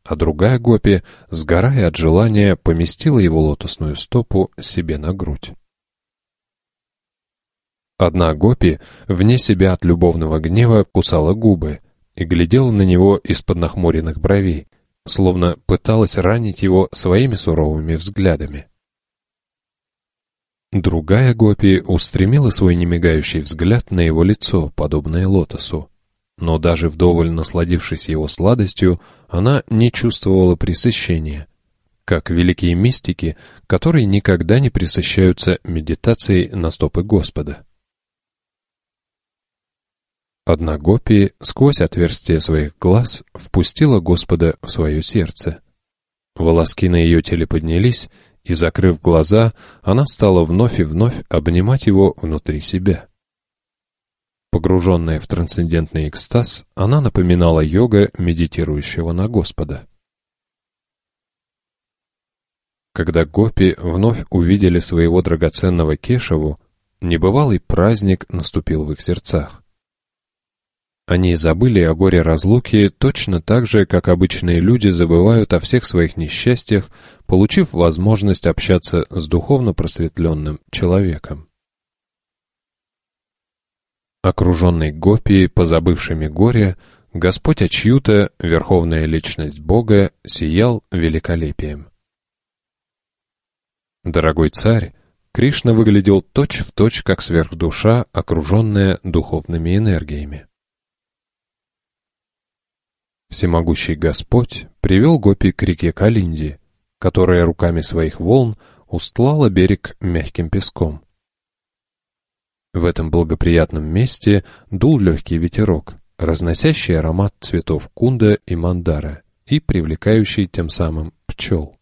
S1: а другая гопи, сгорая от желания, поместила его лотосную стопу себе на грудь. Одна Гопи, вне себя от любовного гнева, кусала губы и глядела на него из-под нахмуренных бровей, словно пыталась ранить его своими суровыми взглядами. Другая Гопи устремила свой немигающий взгляд на его лицо, подобное лотосу. Но даже вдоволь насладившись его сладостью, она не чувствовала пресыщения, как великие мистики, которые никогда не пресыщаются медитацией на стопы Господа. Одна Гопи сквозь отверстие своих глаз впустила Господа в свое сердце. Волоски на ее теле поднялись, и, закрыв глаза, она стала вновь и вновь обнимать его внутри себя. Погруженная в трансцендентный экстаз, она напоминала йога, медитирующего на Господа. Когда гопи вновь увидели своего драгоценного Кешеву, небывалый праздник наступил в их сердцах. Они забыли о горе разлуки точно так же, как обычные люди забывают о всех своих несчастьях, получив возможность общаться с духовно просветленным человеком. Окруженный Гопи, позабывшими горе, Господь Ачьюта, верховная личность Бога, сиял великолепием. Дорогой царь, Кришна выглядел точь-в-точь, точь, как сверхдуша, окруженная духовными энергиями. Всемогущий Господь привел Гопи к реке Калинди, которая руками своих волн устлала берег мягким песком. В этом благоприятном месте дул легкий ветерок, разносящий аромат цветов кунда и мандара и привлекающий тем самым пчел.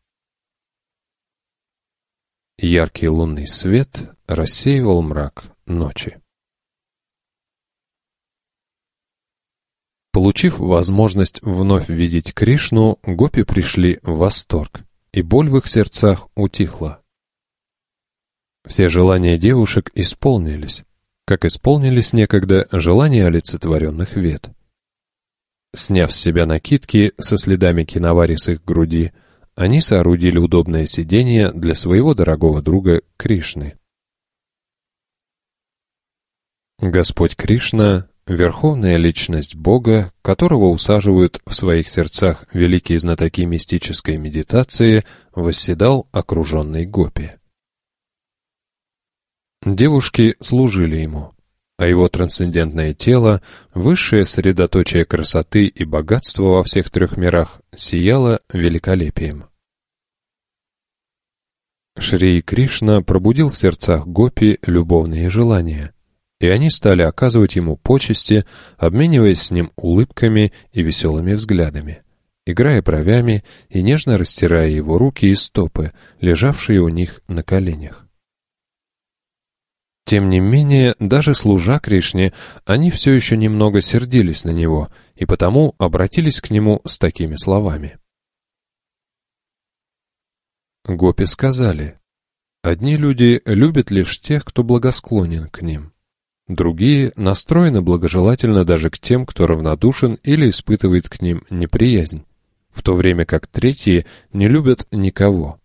S1: Яркий лунный свет рассеивал мрак ночи. Получив возможность вновь видеть Кришну, гопи пришли в восторг, и боль в их сердцах утихла. Все желания девушек исполнились, как исполнились некогда желания олицетворенных вет. Сняв с себя накидки со следами киновари с их груди, они соорудили удобное сиденье для своего дорогого друга Кришны. Господь Кришна Верховная личность Бога, которого усаживают в своих сердцах великие знатоки мистической медитации, восседал окруженный гопи. Девушки служили ему, а его трансцендентное тело, высшее средоточие красоты и богатства во всех трех мирах, сияло великолепием. Шри Кришна пробудил в сердцах гопи любовные желания – и они стали оказывать ему почести, обмениваясь с ним улыбками и веселыми взглядами, играя бровями и нежно растирая его руки и стопы, лежавшие у них на коленях. Тем не менее, даже служа Кришне, они все еще немного сердились на него и потому обратились к нему с такими словами. Гопи сказали, «Одни люди любят лишь тех, кто благосклонен к ним, Другие настроены благожелательно даже к тем, кто равнодушен или испытывает к ним неприязнь, в то время как третьи не любят никого.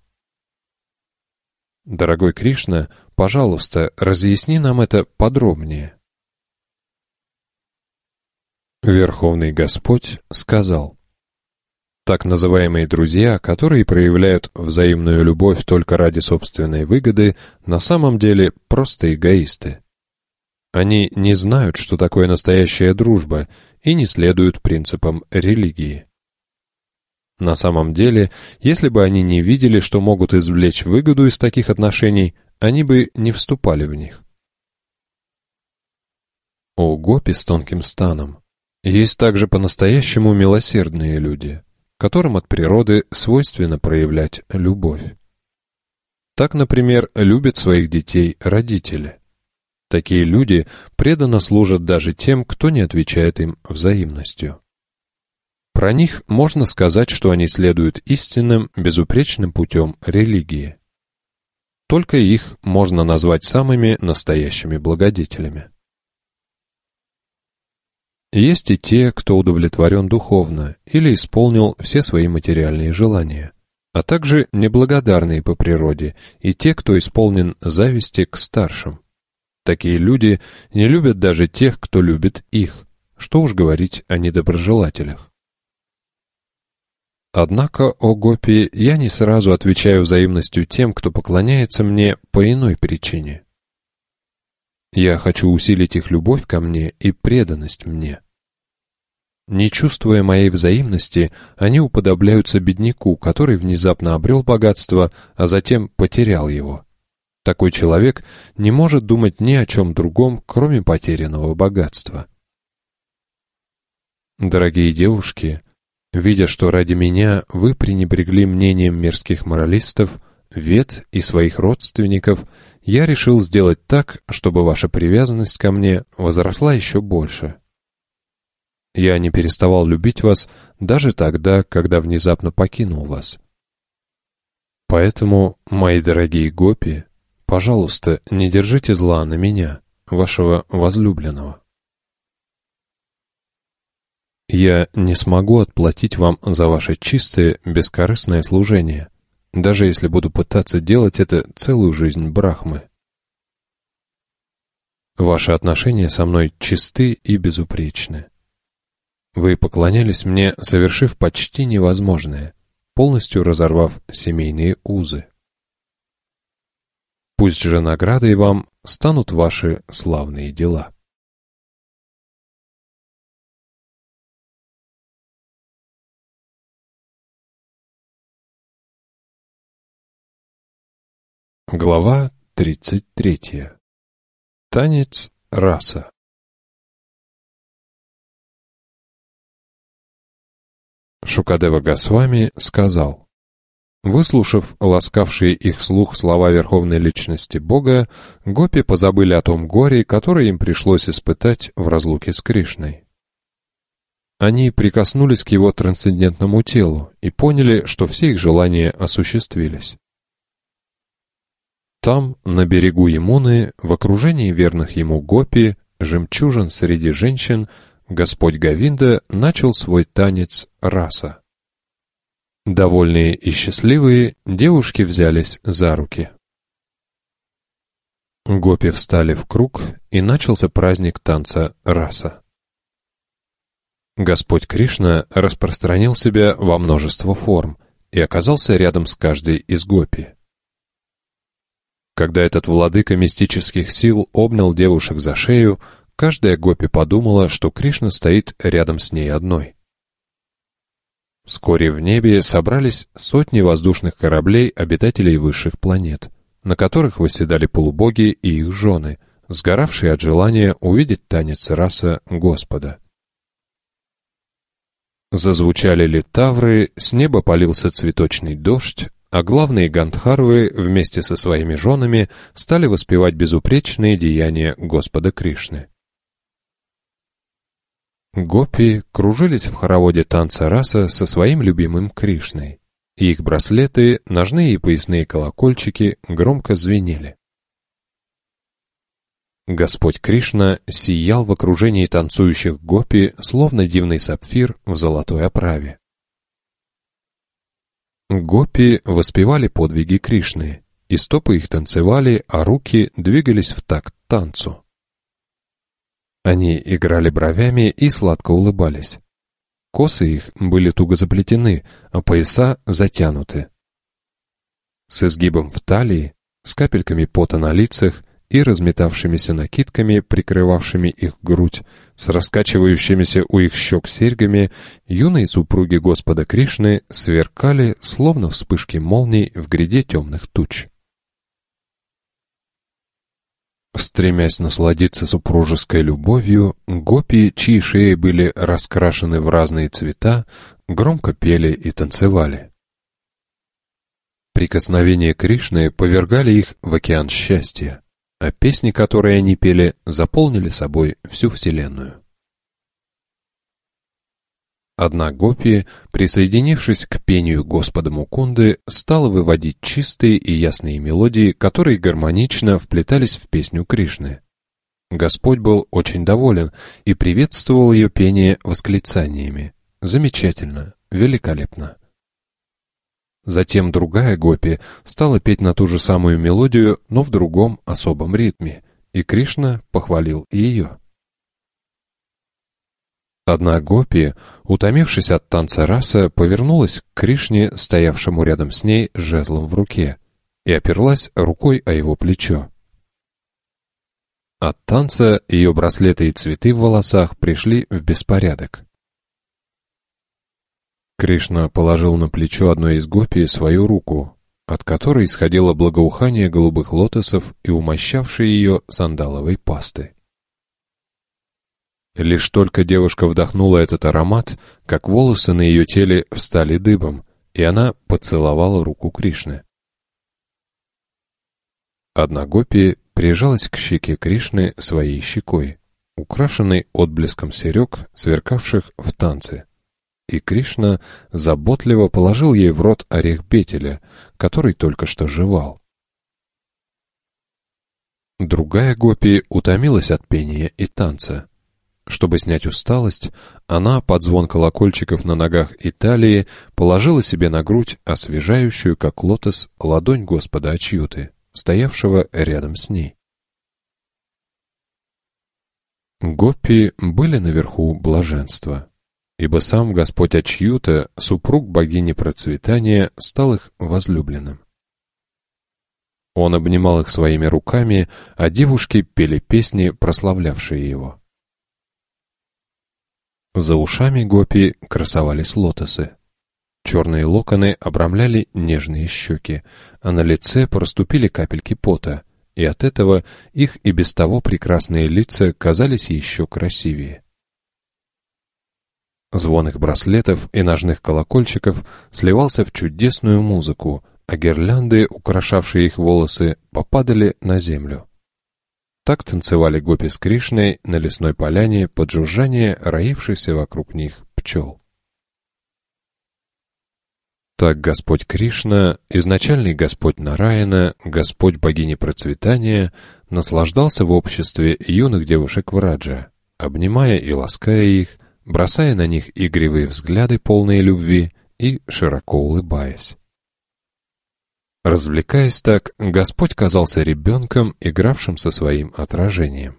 S1: Дорогой Кришна, пожалуйста, разъясни нам это подробнее. Верховный Господь сказал, так называемые друзья, которые проявляют взаимную любовь только ради собственной выгоды, на самом деле просто эгоисты. Они не знают, что такое настоящая дружба, и не следуют принципам религии. На самом деле, если бы они не видели, что могут извлечь выгоду из таких отношений, они бы не вступали в них. У Гопи с тонким станом есть также по-настоящему милосердные люди, которым от природы свойственно проявлять любовь. Так, например, любят своих детей родители. Такие люди преданно служат даже тем, кто не отвечает им взаимностью. Про них можно сказать, что они следуют истинным, безупречным путем религии. Только их можно назвать самыми настоящими благодетелями. Есть и те, кто удовлетворен духовно или исполнил все свои материальные желания, а также неблагодарные по природе и те, кто исполнен зависти к старшим. Такие люди не любят даже тех, кто любит их. Что уж говорить о недоброжелателях. Однако, о Гопи, я не сразу отвечаю взаимностью тем, кто поклоняется мне по иной причине. Я хочу усилить их любовь ко мне и преданность мне. Не чувствуя моей взаимности, они уподобляются бедняку, который внезапно обрел богатство, а затем потерял его. Такой человек не может думать ни о чем другом, кроме потерянного богатства. Дорогие девушки, видя, что ради меня вы пренебрегли мнением мирских моралистов, вет и своих родственников, я решил сделать так, чтобы ваша привязанность ко мне возросла еще больше. Я не переставал любить вас даже тогда, когда внезапно покинул вас. Поэтому, мои дорогие гопи, Пожалуйста, не держите зла на меня, вашего возлюбленного. Я не смогу отплатить вам за ваше чистое, бескорыстное служение, даже если буду пытаться делать это целую жизнь Брахмы. Ваши отношения со мной чисты и безупречны. Вы поклонялись мне, совершив почти невозможное, полностью разорвав семейные узы. Пусть же наградой вам станут ваши славные дела.
S3: Глава 33. Танец раса.
S1: Шукадева Госвами сказал, Выслушав ласкавшие их слух слова Верховной Личности Бога, гопи позабыли о том горе, которое им пришлось испытать в разлуке с Кришной. Они прикоснулись к его трансцендентному телу и поняли, что все их желания осуществились. Там, на берегу Емуны, в окружении верных ему гопи, жемчужин среди женщин, Господь Гавинда начал свой танец раса. Довольные и счастливые, девушки взялись за руки. Гопи встали в круг, и начался праздник танца раса. Господь Кришна распространил себя во множество форм и оказался рядом с каждой из гопи. Когда этот владыка мистических сил обнял девушек за шею, каждая гопи подумала, что Кришна стоит рядом с ней одной. Вскоре в небе собрались сотни воздушных кораблей обитателей высших планет, на которых восседали полубоги и их жены, сгоравшие от желания увидеть танец раса Господа. Зазвучали литавры, с неба полился цветочный дождь, а главные гандхарвы вместе со своими женами стали воспевать безупречные деяния Господа Кришны. Гопи кружились в хороводе танца раса со своим любимым Кришной. Их браслеты, ножные и поясные колокольчики громко звенели. Господь Кришна сиял в окружении танцующих гопи, словно дивный сапфир в золотой оправе. Гопи воспевали подвиги Кришны, и стопы их танцевали, а руки двигались в такт танцу. Они играли бровями и сладко улыбались. Косы их были туго заплетены, а пояса затянуты. С изгибом в талии, с капельками пота на лицах и разметавшимися накидками, прикрывавшими их грудь, с раскачивающимися у их щек серьгами, юные супруги Господа Кришны сверкали, словно вспышки молний в гряде темных туч. Стремясь насладиться супружеской любовью, гопи, чьи шеи были раскрашены в разные цвета, громко пели и танцевали. Прикосновения Кришны повергали их в океан счастья, а песни, которые они пели, заполнили собой всю
S2: Вселенную.
S1: Одна Гопи, присоединившись к пению Господа Мукунды, стала выводить чистые и ясные мелодии, которые гармонично вплетались в песню Кришны. Господь был очень доволен и приветствовал ее пение восклицаниями. Замечательно,
S2: великолепно.
S1: Затем другая гопи стала петь на ту же самую мелодию, но в другом особом ритме, и Кришна похвалил и ее. Одна гопи, утомившись от танца раса, повернулась к Кришне, стоявшему рядом с ней, жезлом в руке, и оперлась рукой о его плечо. От танца ее браслеты и цветы в волосах пришли в беспорядок. Кришна положил на плечо одной из гопи свою руку, от которой исходило благоухание голубых лотосов и умощавшей ее сандаловой пастой. Лишь только девушка вдохнула этот аромат, как волосы на ее теле встали дыбом, и она поцеловала руку Кришны. Одна Гопи прижалась к щеке Кришны своей щекой, украшенной отблеском серег, сверкавших в танце. И Кришна заботливо положил ей в рот орех бетеля, который только что жевал. Другая гопи утомилась от пения и танца. Чтобы снять усталость, она под звон колокольчиков на ногах Италии положила себе на грудь освежающую, как лотос, ладонь Господа Ачьюты, стоявшего рядом с ней. Гоппи были наверху блаженства, ибо сам Господь Ачьюта, супруг богини процветания, стал их возлюбленным. Он обнимал их своими руками, а девушки пели песни, прославлявшие его. За ушами гопи красовались лотосы. Черные локоны обрамляли нежные щеки, а на лице проступили капельки пота, и от этого их и без того прекрасные лица казались еще красивее. Звон их браслетов и ножных колокольчиков сливался в чудесную музыку, а гирлянды, украшавшие их волосы, попадали на землю. Так танцевали гопи с Кришной на лесной поляне под жужжание роившихся вокруг них пчел. Так Господь Кришна, изначальный Господь Нараяна, Господь богини процветания, наслаждался в обществе юных девушек Враджа, обнимая и лаская их, бросая на них игривые взгляды, полные любви, и широко улыбаясь. Развлекаясь так, Господь казался ребенком, игравшим со своим отражением.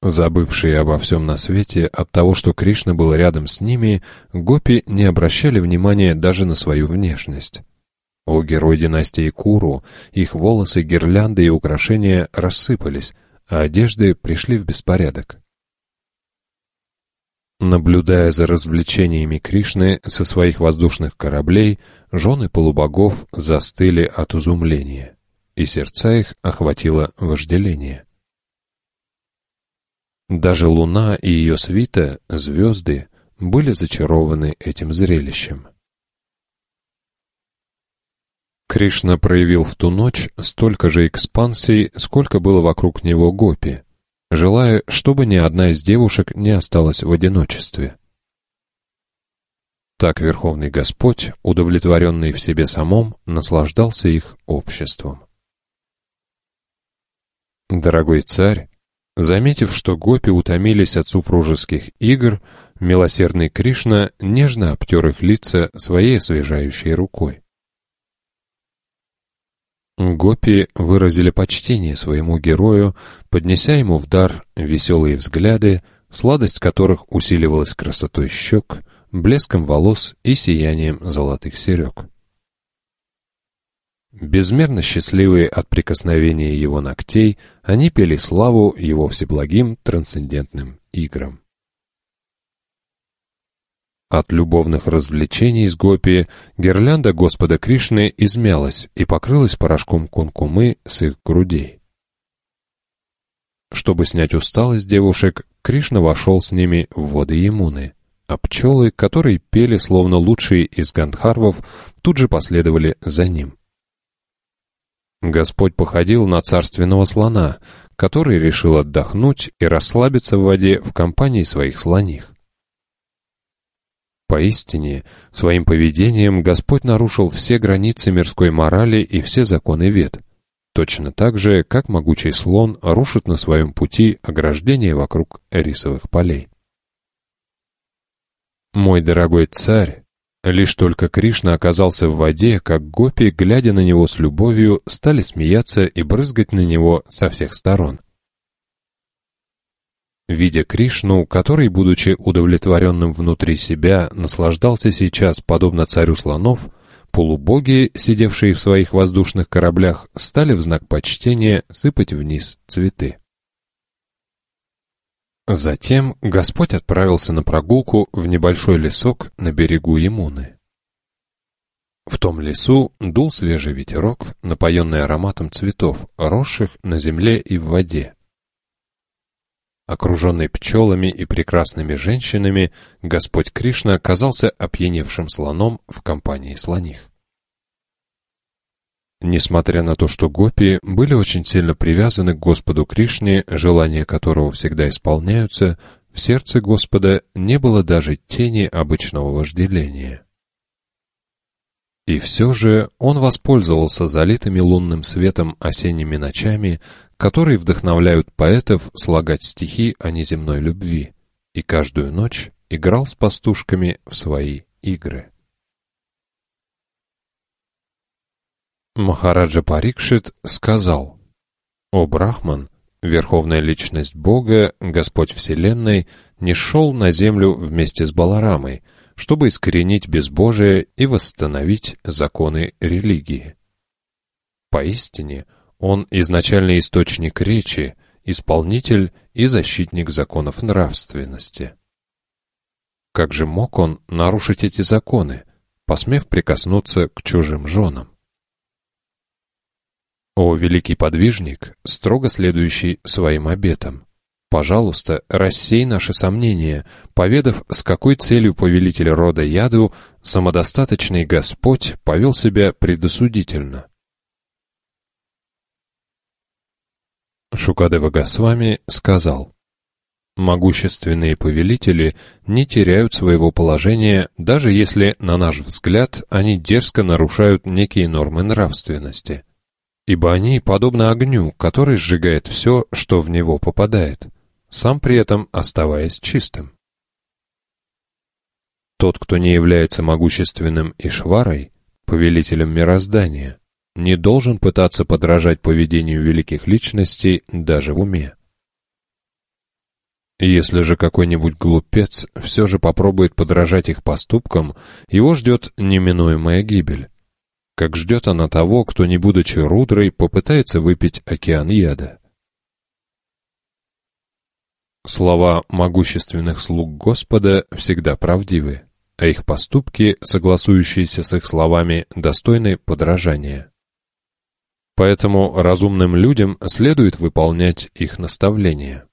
S1: Забывшие обо всем на свете от того, что Кришна был рядом с ними, гопи не обращали внимания даже на свою внешность. У герой династии Куру их волосы, гирлянды и украшения рассыпались, а одежды пришли в беспорядок. Наблюдая за развлечениями Кришны со своих воздушных кораблей, жены полубогов застыли от изумления, и сердца их охватило вожделение. Даже луна и ее свита, звезды, были зачарованы этим зрелищем. Кришна проявил в ту ночь столько же экспансий, сколько было вокруг него гопи, желая, чтобы ни одна из девушек не осталась в одиночестве. Так Верховный Господь, удовлетворенный в себе самом, наслаждался их обществом. Дорогой царь, заметив, что гопи утомились от супружеских игр, милосердный Кришна нежно обтер их лица своей освежающей рукой. Гопи выразили почтение своему герою, поднеся ему в дар веселые взгляды, сладость которых усиливалась красотой щек, блеском волос и сиянием золотых серег. Безмерно счастливые от прикосновения его ногтей, они пели славу его всеблагим трансцендентным играм. От любовных развлечений с гопи гирлянда Господа Кришны измялась и покрылась порошком кункумы с их грудей. Чтобы снять усталость девушек, Кришна вошел с ними в воды Емуны, а пчелы, которые пели словно лучшие из гандхарвов, тут же последовали за ним. Господь походил на царственного слона, который решил отдохнуть и расслабиться в воде в компании своих слоних. Поистине, своим поведением Господь нарушил все границы мирской морали и все законы вет. Точно так же, как могучий слон рушит на своем пути ограждение вокруг рисовых полей. «Мой дорогой царь!» Лишь только Кришна оказался в воде, как гопи, глядя на него с любовью, стали смеяться и брызгать на него со всех сторон. Видя Кришну, который, будучи удовлетворенным внутри себя, наслаждался сейчас, подобно царю слонов, полубоги, сидевшие в своих воздушных кораблях, стали в знак почтения сыпать вниз цветы. Затем Господь отправился на прогулку в небольшой лесок на берегу Емуны. В том лесу дул свежий ветерок, напоенный ароматом цветов, росших на земле и в воде. Окруженный пчелами и прекрасными женщинами, Господь Кришна оказался опьяневшим слоном в компании слоних. Несмотря на то, что гопи были очень сильно привязаны к Господу Кришне, желания которого всегда исполняются, в сердце Господа не было даже тени обычного вожделения. И все же он воспользовался залитыми лунным светом осенними ночами, которые вдохновляют поэтов слагать стихи о неземной любви, и каждую ночь играл с пастушками в свои игры. Махараджа Парикшит сказал, «О Брахман, Верховная Личность Бога, Господь Вселенной, не шел на землю вместе с Баларамой, чтобы искоренить безбожие и восстановить законы религии. Поистине, он изначальный источник речи, исполнитель и защитник законов нравственности. Как же мог он нарушить эти законы, посмев прикоснуться к чужим женам? О великий подвижник, строго следующий своим обетам! Пожалуйста, рассей наши сомнения, поведав, с какой целью повелитель рода Яду самодостаточный Господь повел себя предосудительно. Шукадева Госвами сказал, «Могущественные повелители не теряют своего положения, даже если, на наш взгляд, они дерзко нарушают некие нормы нравственности, ибо они подобны огню, который сжигает все, что в него попадает» сам при этом оставаясь чистым. Тот, кто не является могущественным Ишварой, повелителем мироздания, не должен пытаться подражать поведению великих личностей даже в уме. Если же какой-нибудь глупец все же попробует подражать их поступкам, его ждет неминуемая гибель. Как ждет она того, кто, не будучи рудрой, попытается выпить океан яда. Слова могущественных слуг Господа всегда правдивы, а их поступки, согласующиеся с их словами, достойны подражания. Поэтому разумным людям следует выполнять их наставления.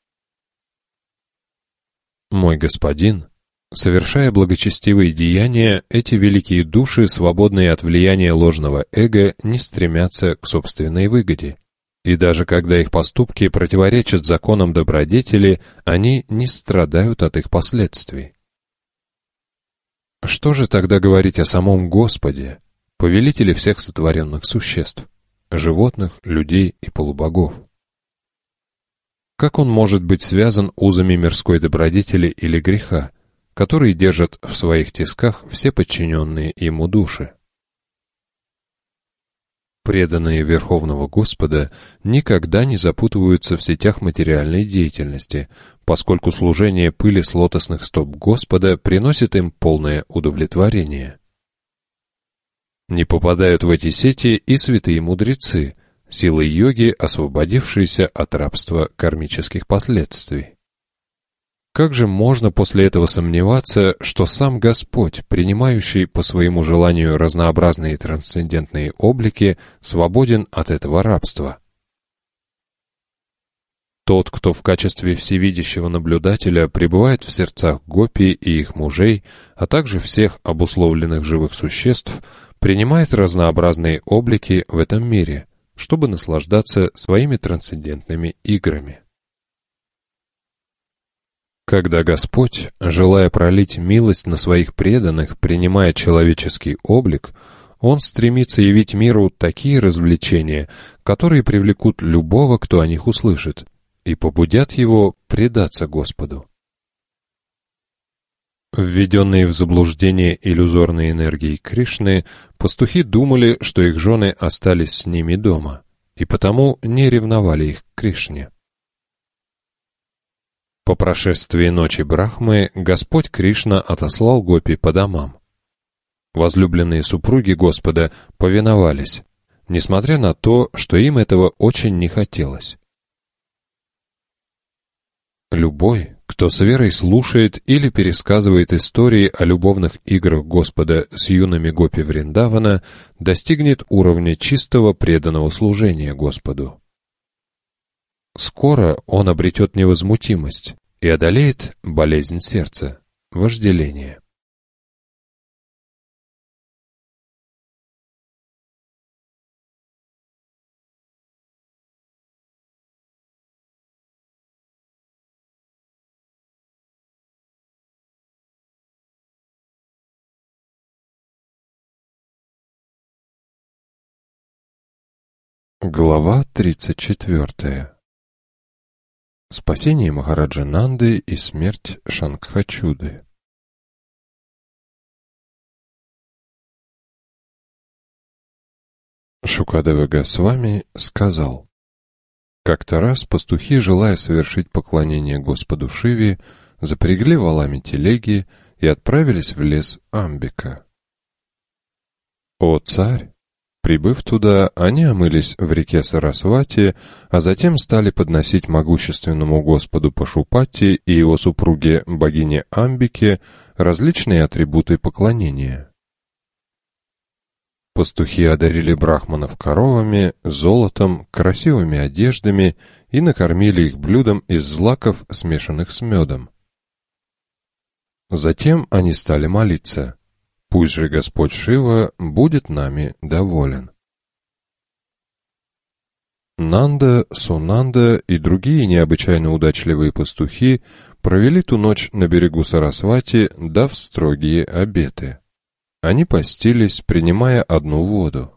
S1: Мой господин, совершая благочестивые деяния, эти великие души, свободные от влияния ложного эго, не стремятся к собственной выгоде, и даже когда их поступки противоречат законам добродетели, они не страдают от их последствий. Что же тогда говорить о самом Господе, повелителе всех сотворенных существ, животных, людей и полубогов? Как он может быть связан узами мирской добродетели или греха, которые держат в своих тисках все подчиненные ему души? Преданные Верховного Господа никогда не запутываются в сетях материальной деятельности, поскольку служение пыли с лотосных стоп Господа приносит им полное удовлетворение. Не попадают в эти сети и святые мудрецы, силы йоги, освободившиеся от рабства кармических последствий. Как же можно после этого сомневаться, что сам Господь, принимающий по своему желанию разнообразные трансцендентные облики, свободен от этого рабства? Тот, кто в качестве всевидящего наблюдателя пребывает в сердцах гопи и их мужей, а также всех обусловленных живых существ, принимает разнообразные облики в этом мире, чтобы наслаждаться своими трансцендентными играми. Когда Господь, желая пролить милость на своих преданных, принимая человеческий облик, Он стремится явить миру такие развлечения, которые привлекут любого, кто о них услышит, и побудят его предаться Господу. Введенные в заблуждение иллюзорной энергией Кришны, пастухи думали, что их жены остались с ними дома, и потому не ревновали их к Кришне. По прошествии ночи Брахмы Господь Кришна отослал гопи по домам. Возлюбленные супруги Господа повиновались, несмотря на то, что им этого очень не хотелось. Любой, кто с верой слушает или пересказывает истории о любовных играх Господа с юными гопи Вриндавана, достигнет уровня чистого преданного служения Господу. Скоро он обретет невозмутимость и одолеет болезнь сердца, вожделение.
S3: Глава тридцать четвертая. Спасение Махараджа Нанды и смерть Шангхачуды. Шукадева
S1: Госвами сказал, «Как-то раз пастухи, желая совершить поклонение Господу Шиве, запрягли валами телеги и отправились в лес Амбика. «О, царь!» Прибыв туда, они омылись в реке Сарасвати, а затем стали подносить могущественному господу Пашупати и его супруге богине Амбике различные атрибуты поклонения. Пастухи одарили брахманов коровами, золотом, красивыми одеждами и накормили их блюдом из злаков, смешанных с медом. Затем они стали молиться — Пусть же Господь Шива будет нами доволен. Нанда, Сунанда и другие необычайно удачливые пастухи провели ту ночь на берегу Сарасвати, дав строгие обеты. Они постились, принимая одну воду.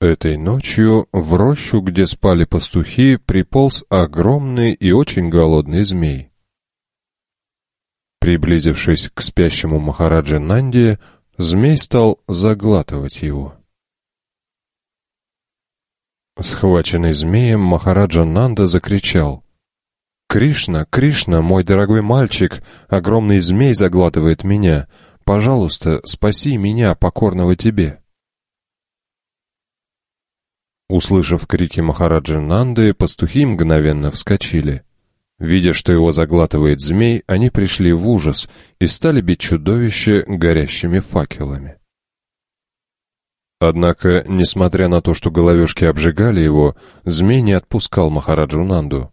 S1: Этой ночью в рощу, где спали пастухи, приполз огромный и очень голодный змей. Приблизившись к спящему Махараджа Нанди, змей стал заглатывать его. Схваченный змеем, Махараджа Нанда закричал. «Кришна, Кришна, мой дорогой мальчик, огромный змей заглатывает меня. Пожалуйста, спаси меня, покорного тебе». Услышав крики Махараджи Нанды, пастухи мгновенно вскочили. Видя, что его заглатывает змей, они пришли в ужас и стали бить чудовище горящими факелами. Однако, несмотря на то, что головешки обжигали его, змей не отпускал Махараджу Нанду.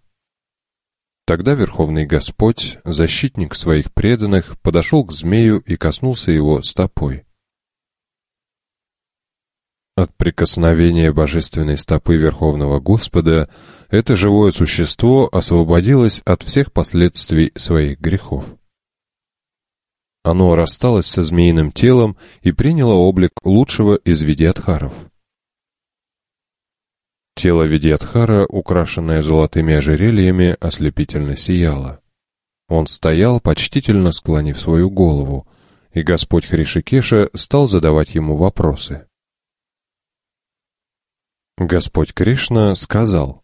S1: Тогда Верховный Господь, защитник своих преданных, подошел к змею и коснулся его стопой. От прикосновения божественной стопы Верховного Господа это живое существо освободилось от всех последствий своих грехов. Оно рассталось со змеиным телом и приняло облик лучшего из Видиатхаров. Тело Видиатхара, украшенное золотыми ожерельями, ослепительно сияло. Он стоял, почтительно склонив свою голову, и Господь Хришикеша стал задавать ему вопросы. Господь Кришна сказал,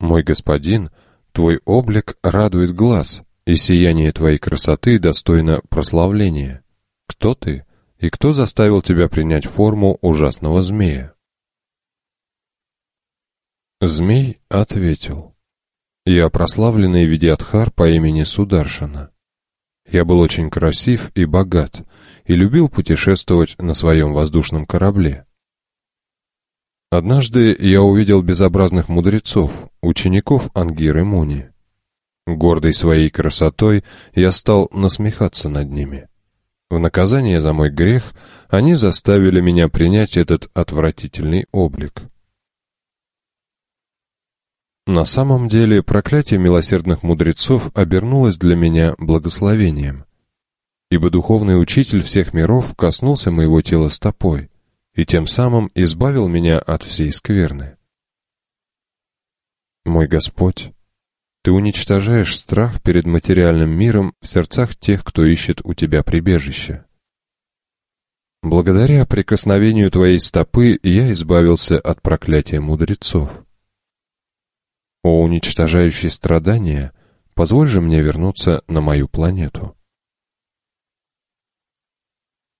S1: «Мой господин, твой облик радует глаз, и сияние твоей красоты достойно прославления. Кто ты, и кто заставил тебя принять форму ужасного змея?» Змей ответил. «Я прославленный Видиатхар по имени Сударшина. Я был очень красив и богат, и любил путешествовать на своем воздушном корабле. Однажды я увидел безобразных мудрецов, учеников Ангиры Муни. Гордый своей красотой, я стал насмехаться над ними. В наказание за мой грех они заставили меня принять этот отвратительный облик. На самом деле проклятие милосердных мудрецов обернулось для меня благословением, ибо духовный учитель всех миров коснулся моего тела стопой — и тем самым избавил меня от всей скверны. Мой Господь, Ты уничтожаешь страх перед материальным миром в сердцах тех, кто ищет у Тебя прибежище. Благодаря прикосновению Твоей стопы я избавился от проклятия мудрецов. О, уничтожающий страдания, позволь же мне вернуться на мою планету.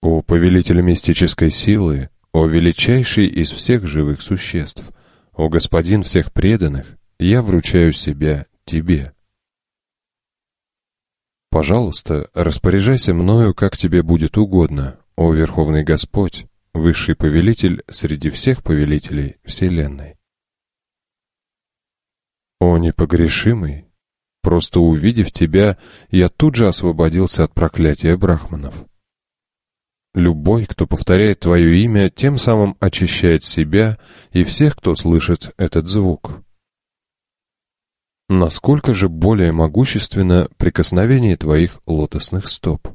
S1: О, повелитель мистической силы, о величайший из всех живых существ, о господин всех преданных, я вручаю себя тебе. Пожалуйста, распоряжайся мною, как тебе будет угодно, о Верховный Господь, высший повелитель среди всех повелителей Вселенной. О непогрешимый! Просто увидев тебя, я тут же освободился от проклятия
S2: брахманов.
S1: Любой, кто повторяет твое имя, тем самым очищает себя и всех, кто слышит этот звук. Насколько же более могущественно прикосновение твоих лотосных стоп?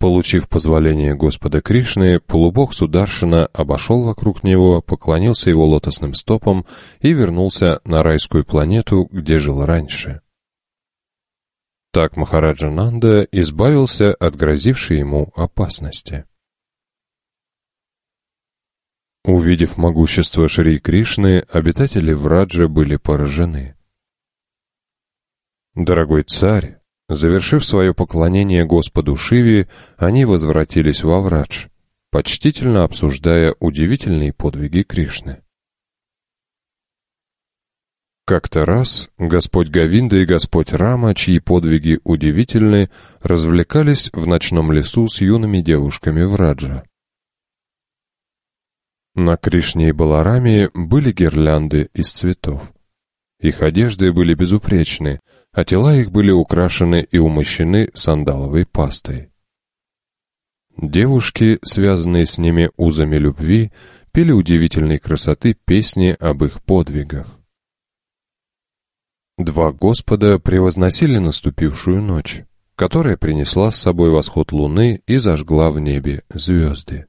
S1: Получив позволение Господа Кришны, полубог Сударшина обошел вокруг него, поклонился его лотосным стопам и вернулся на райскую планету, где жил раньше. Так Махараджа Нанда избавился от грозившей ему опасности. Увидев могущество Шри Кришны, обитатели Враджа были поражены. Дорогой царь, завершив свое поклонение Господу Шиве, они возвратились во Врадж, почтительно обсуждая удивительные подвиги Кришны. Как-то раз Господь Гавинда и Господь Рама, чьи подвиги удивительны, развлекались в ночном лесу с юными девушками в Раджа. На Кришне и баларами были гирлянды из цветов. Их одежды были безупречны, а тела их были украшены и умощены сандаловой пастой. Девушки, связанные с ними узами любви, пели удивительной красоты песни об их подвигах. Два Господа превозносили наступившую ночь, которая принесла с собой восход луны и зажгла в небе звезды.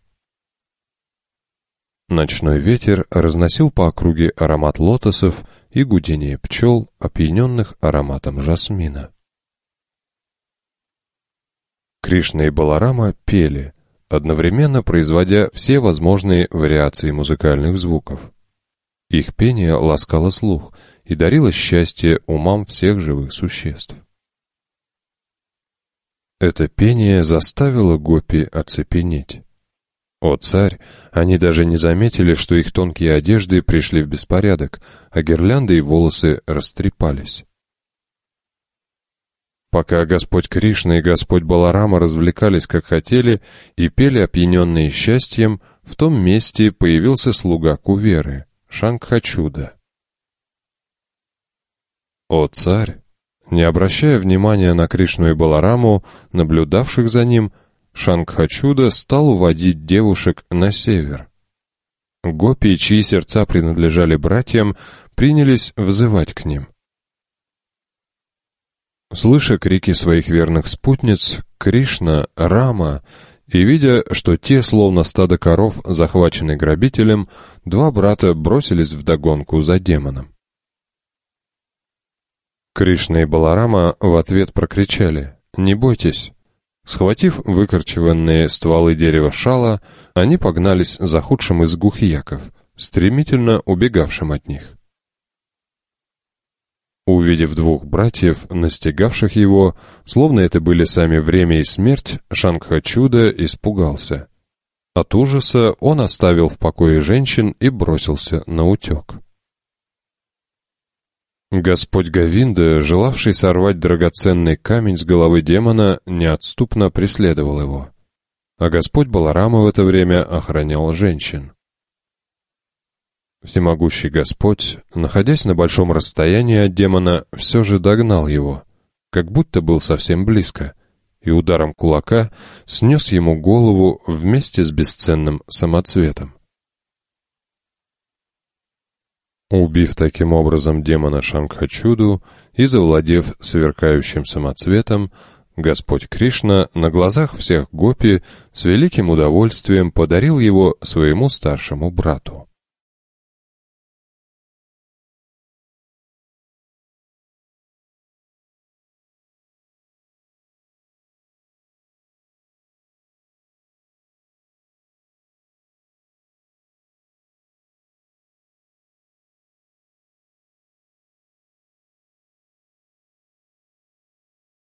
S1: Ночной ветер разносил по округе аромат лотосов и гудение пчел, опьяненных ароматом жасмина. Кришна и Баларама пели, одновременно производя все возможные вариации музыкальных звуков. Их пение ласкало слух — и дарила счастье умам всех живых существ. Это пение заставило гопи оцепенеть. О, царь! Они даже не заметили, что их тонкие одежды пришли в беспорядок, а гирлянды и волосы растрепались. Пока Господь Кришна и Господь Баларама развлекались как хотели и пели опьяненные счастьем, в том месте появился слуга Куверы, Шангхачуда. «О царь!» Не обращая внимания на Кришну и Балараму, наблюдавших за ним, Шангхачуда стал уводить девушек на север. Гопи, чьи сердца принадлежали братьям, принялись взывать к ним. Слыша крики своих верных спутниц, Кришна, Рама, и видя, что те, словно стадо коров, захваченные грабителем, два брата бросились вдогонку за демоном. Кришна и Баларама в ответ прокричали «Не бойтесь!». Схватив выкорчеванные стволы дерева шала, они погнались за худшим из гухияков, стремительно убегавшим от них. Увидев двух братьев, настигавших его, словно это были сами время и смерть, Шангха-чудо испугался. От ужаса он оставил в покое женщин и бросился на утек. Господь Гавинда, желавший сорвать драгоценный камень с головы демона, неотступно преследовал его. А Господь Баларама в это время охранял женщин. Всемогущий Господь, находясь на большом расстоянии от демона, все же догнал его, как будто был совсем близко, и ударом кулака снес ему голову вместе с бесценным самоцветом. убив таким образом демона Шангхачуду и завладев сверкающим самоцветом, Господь Кришна на глазах всех гопи с великим удовольствием подарил его своему старшему брату.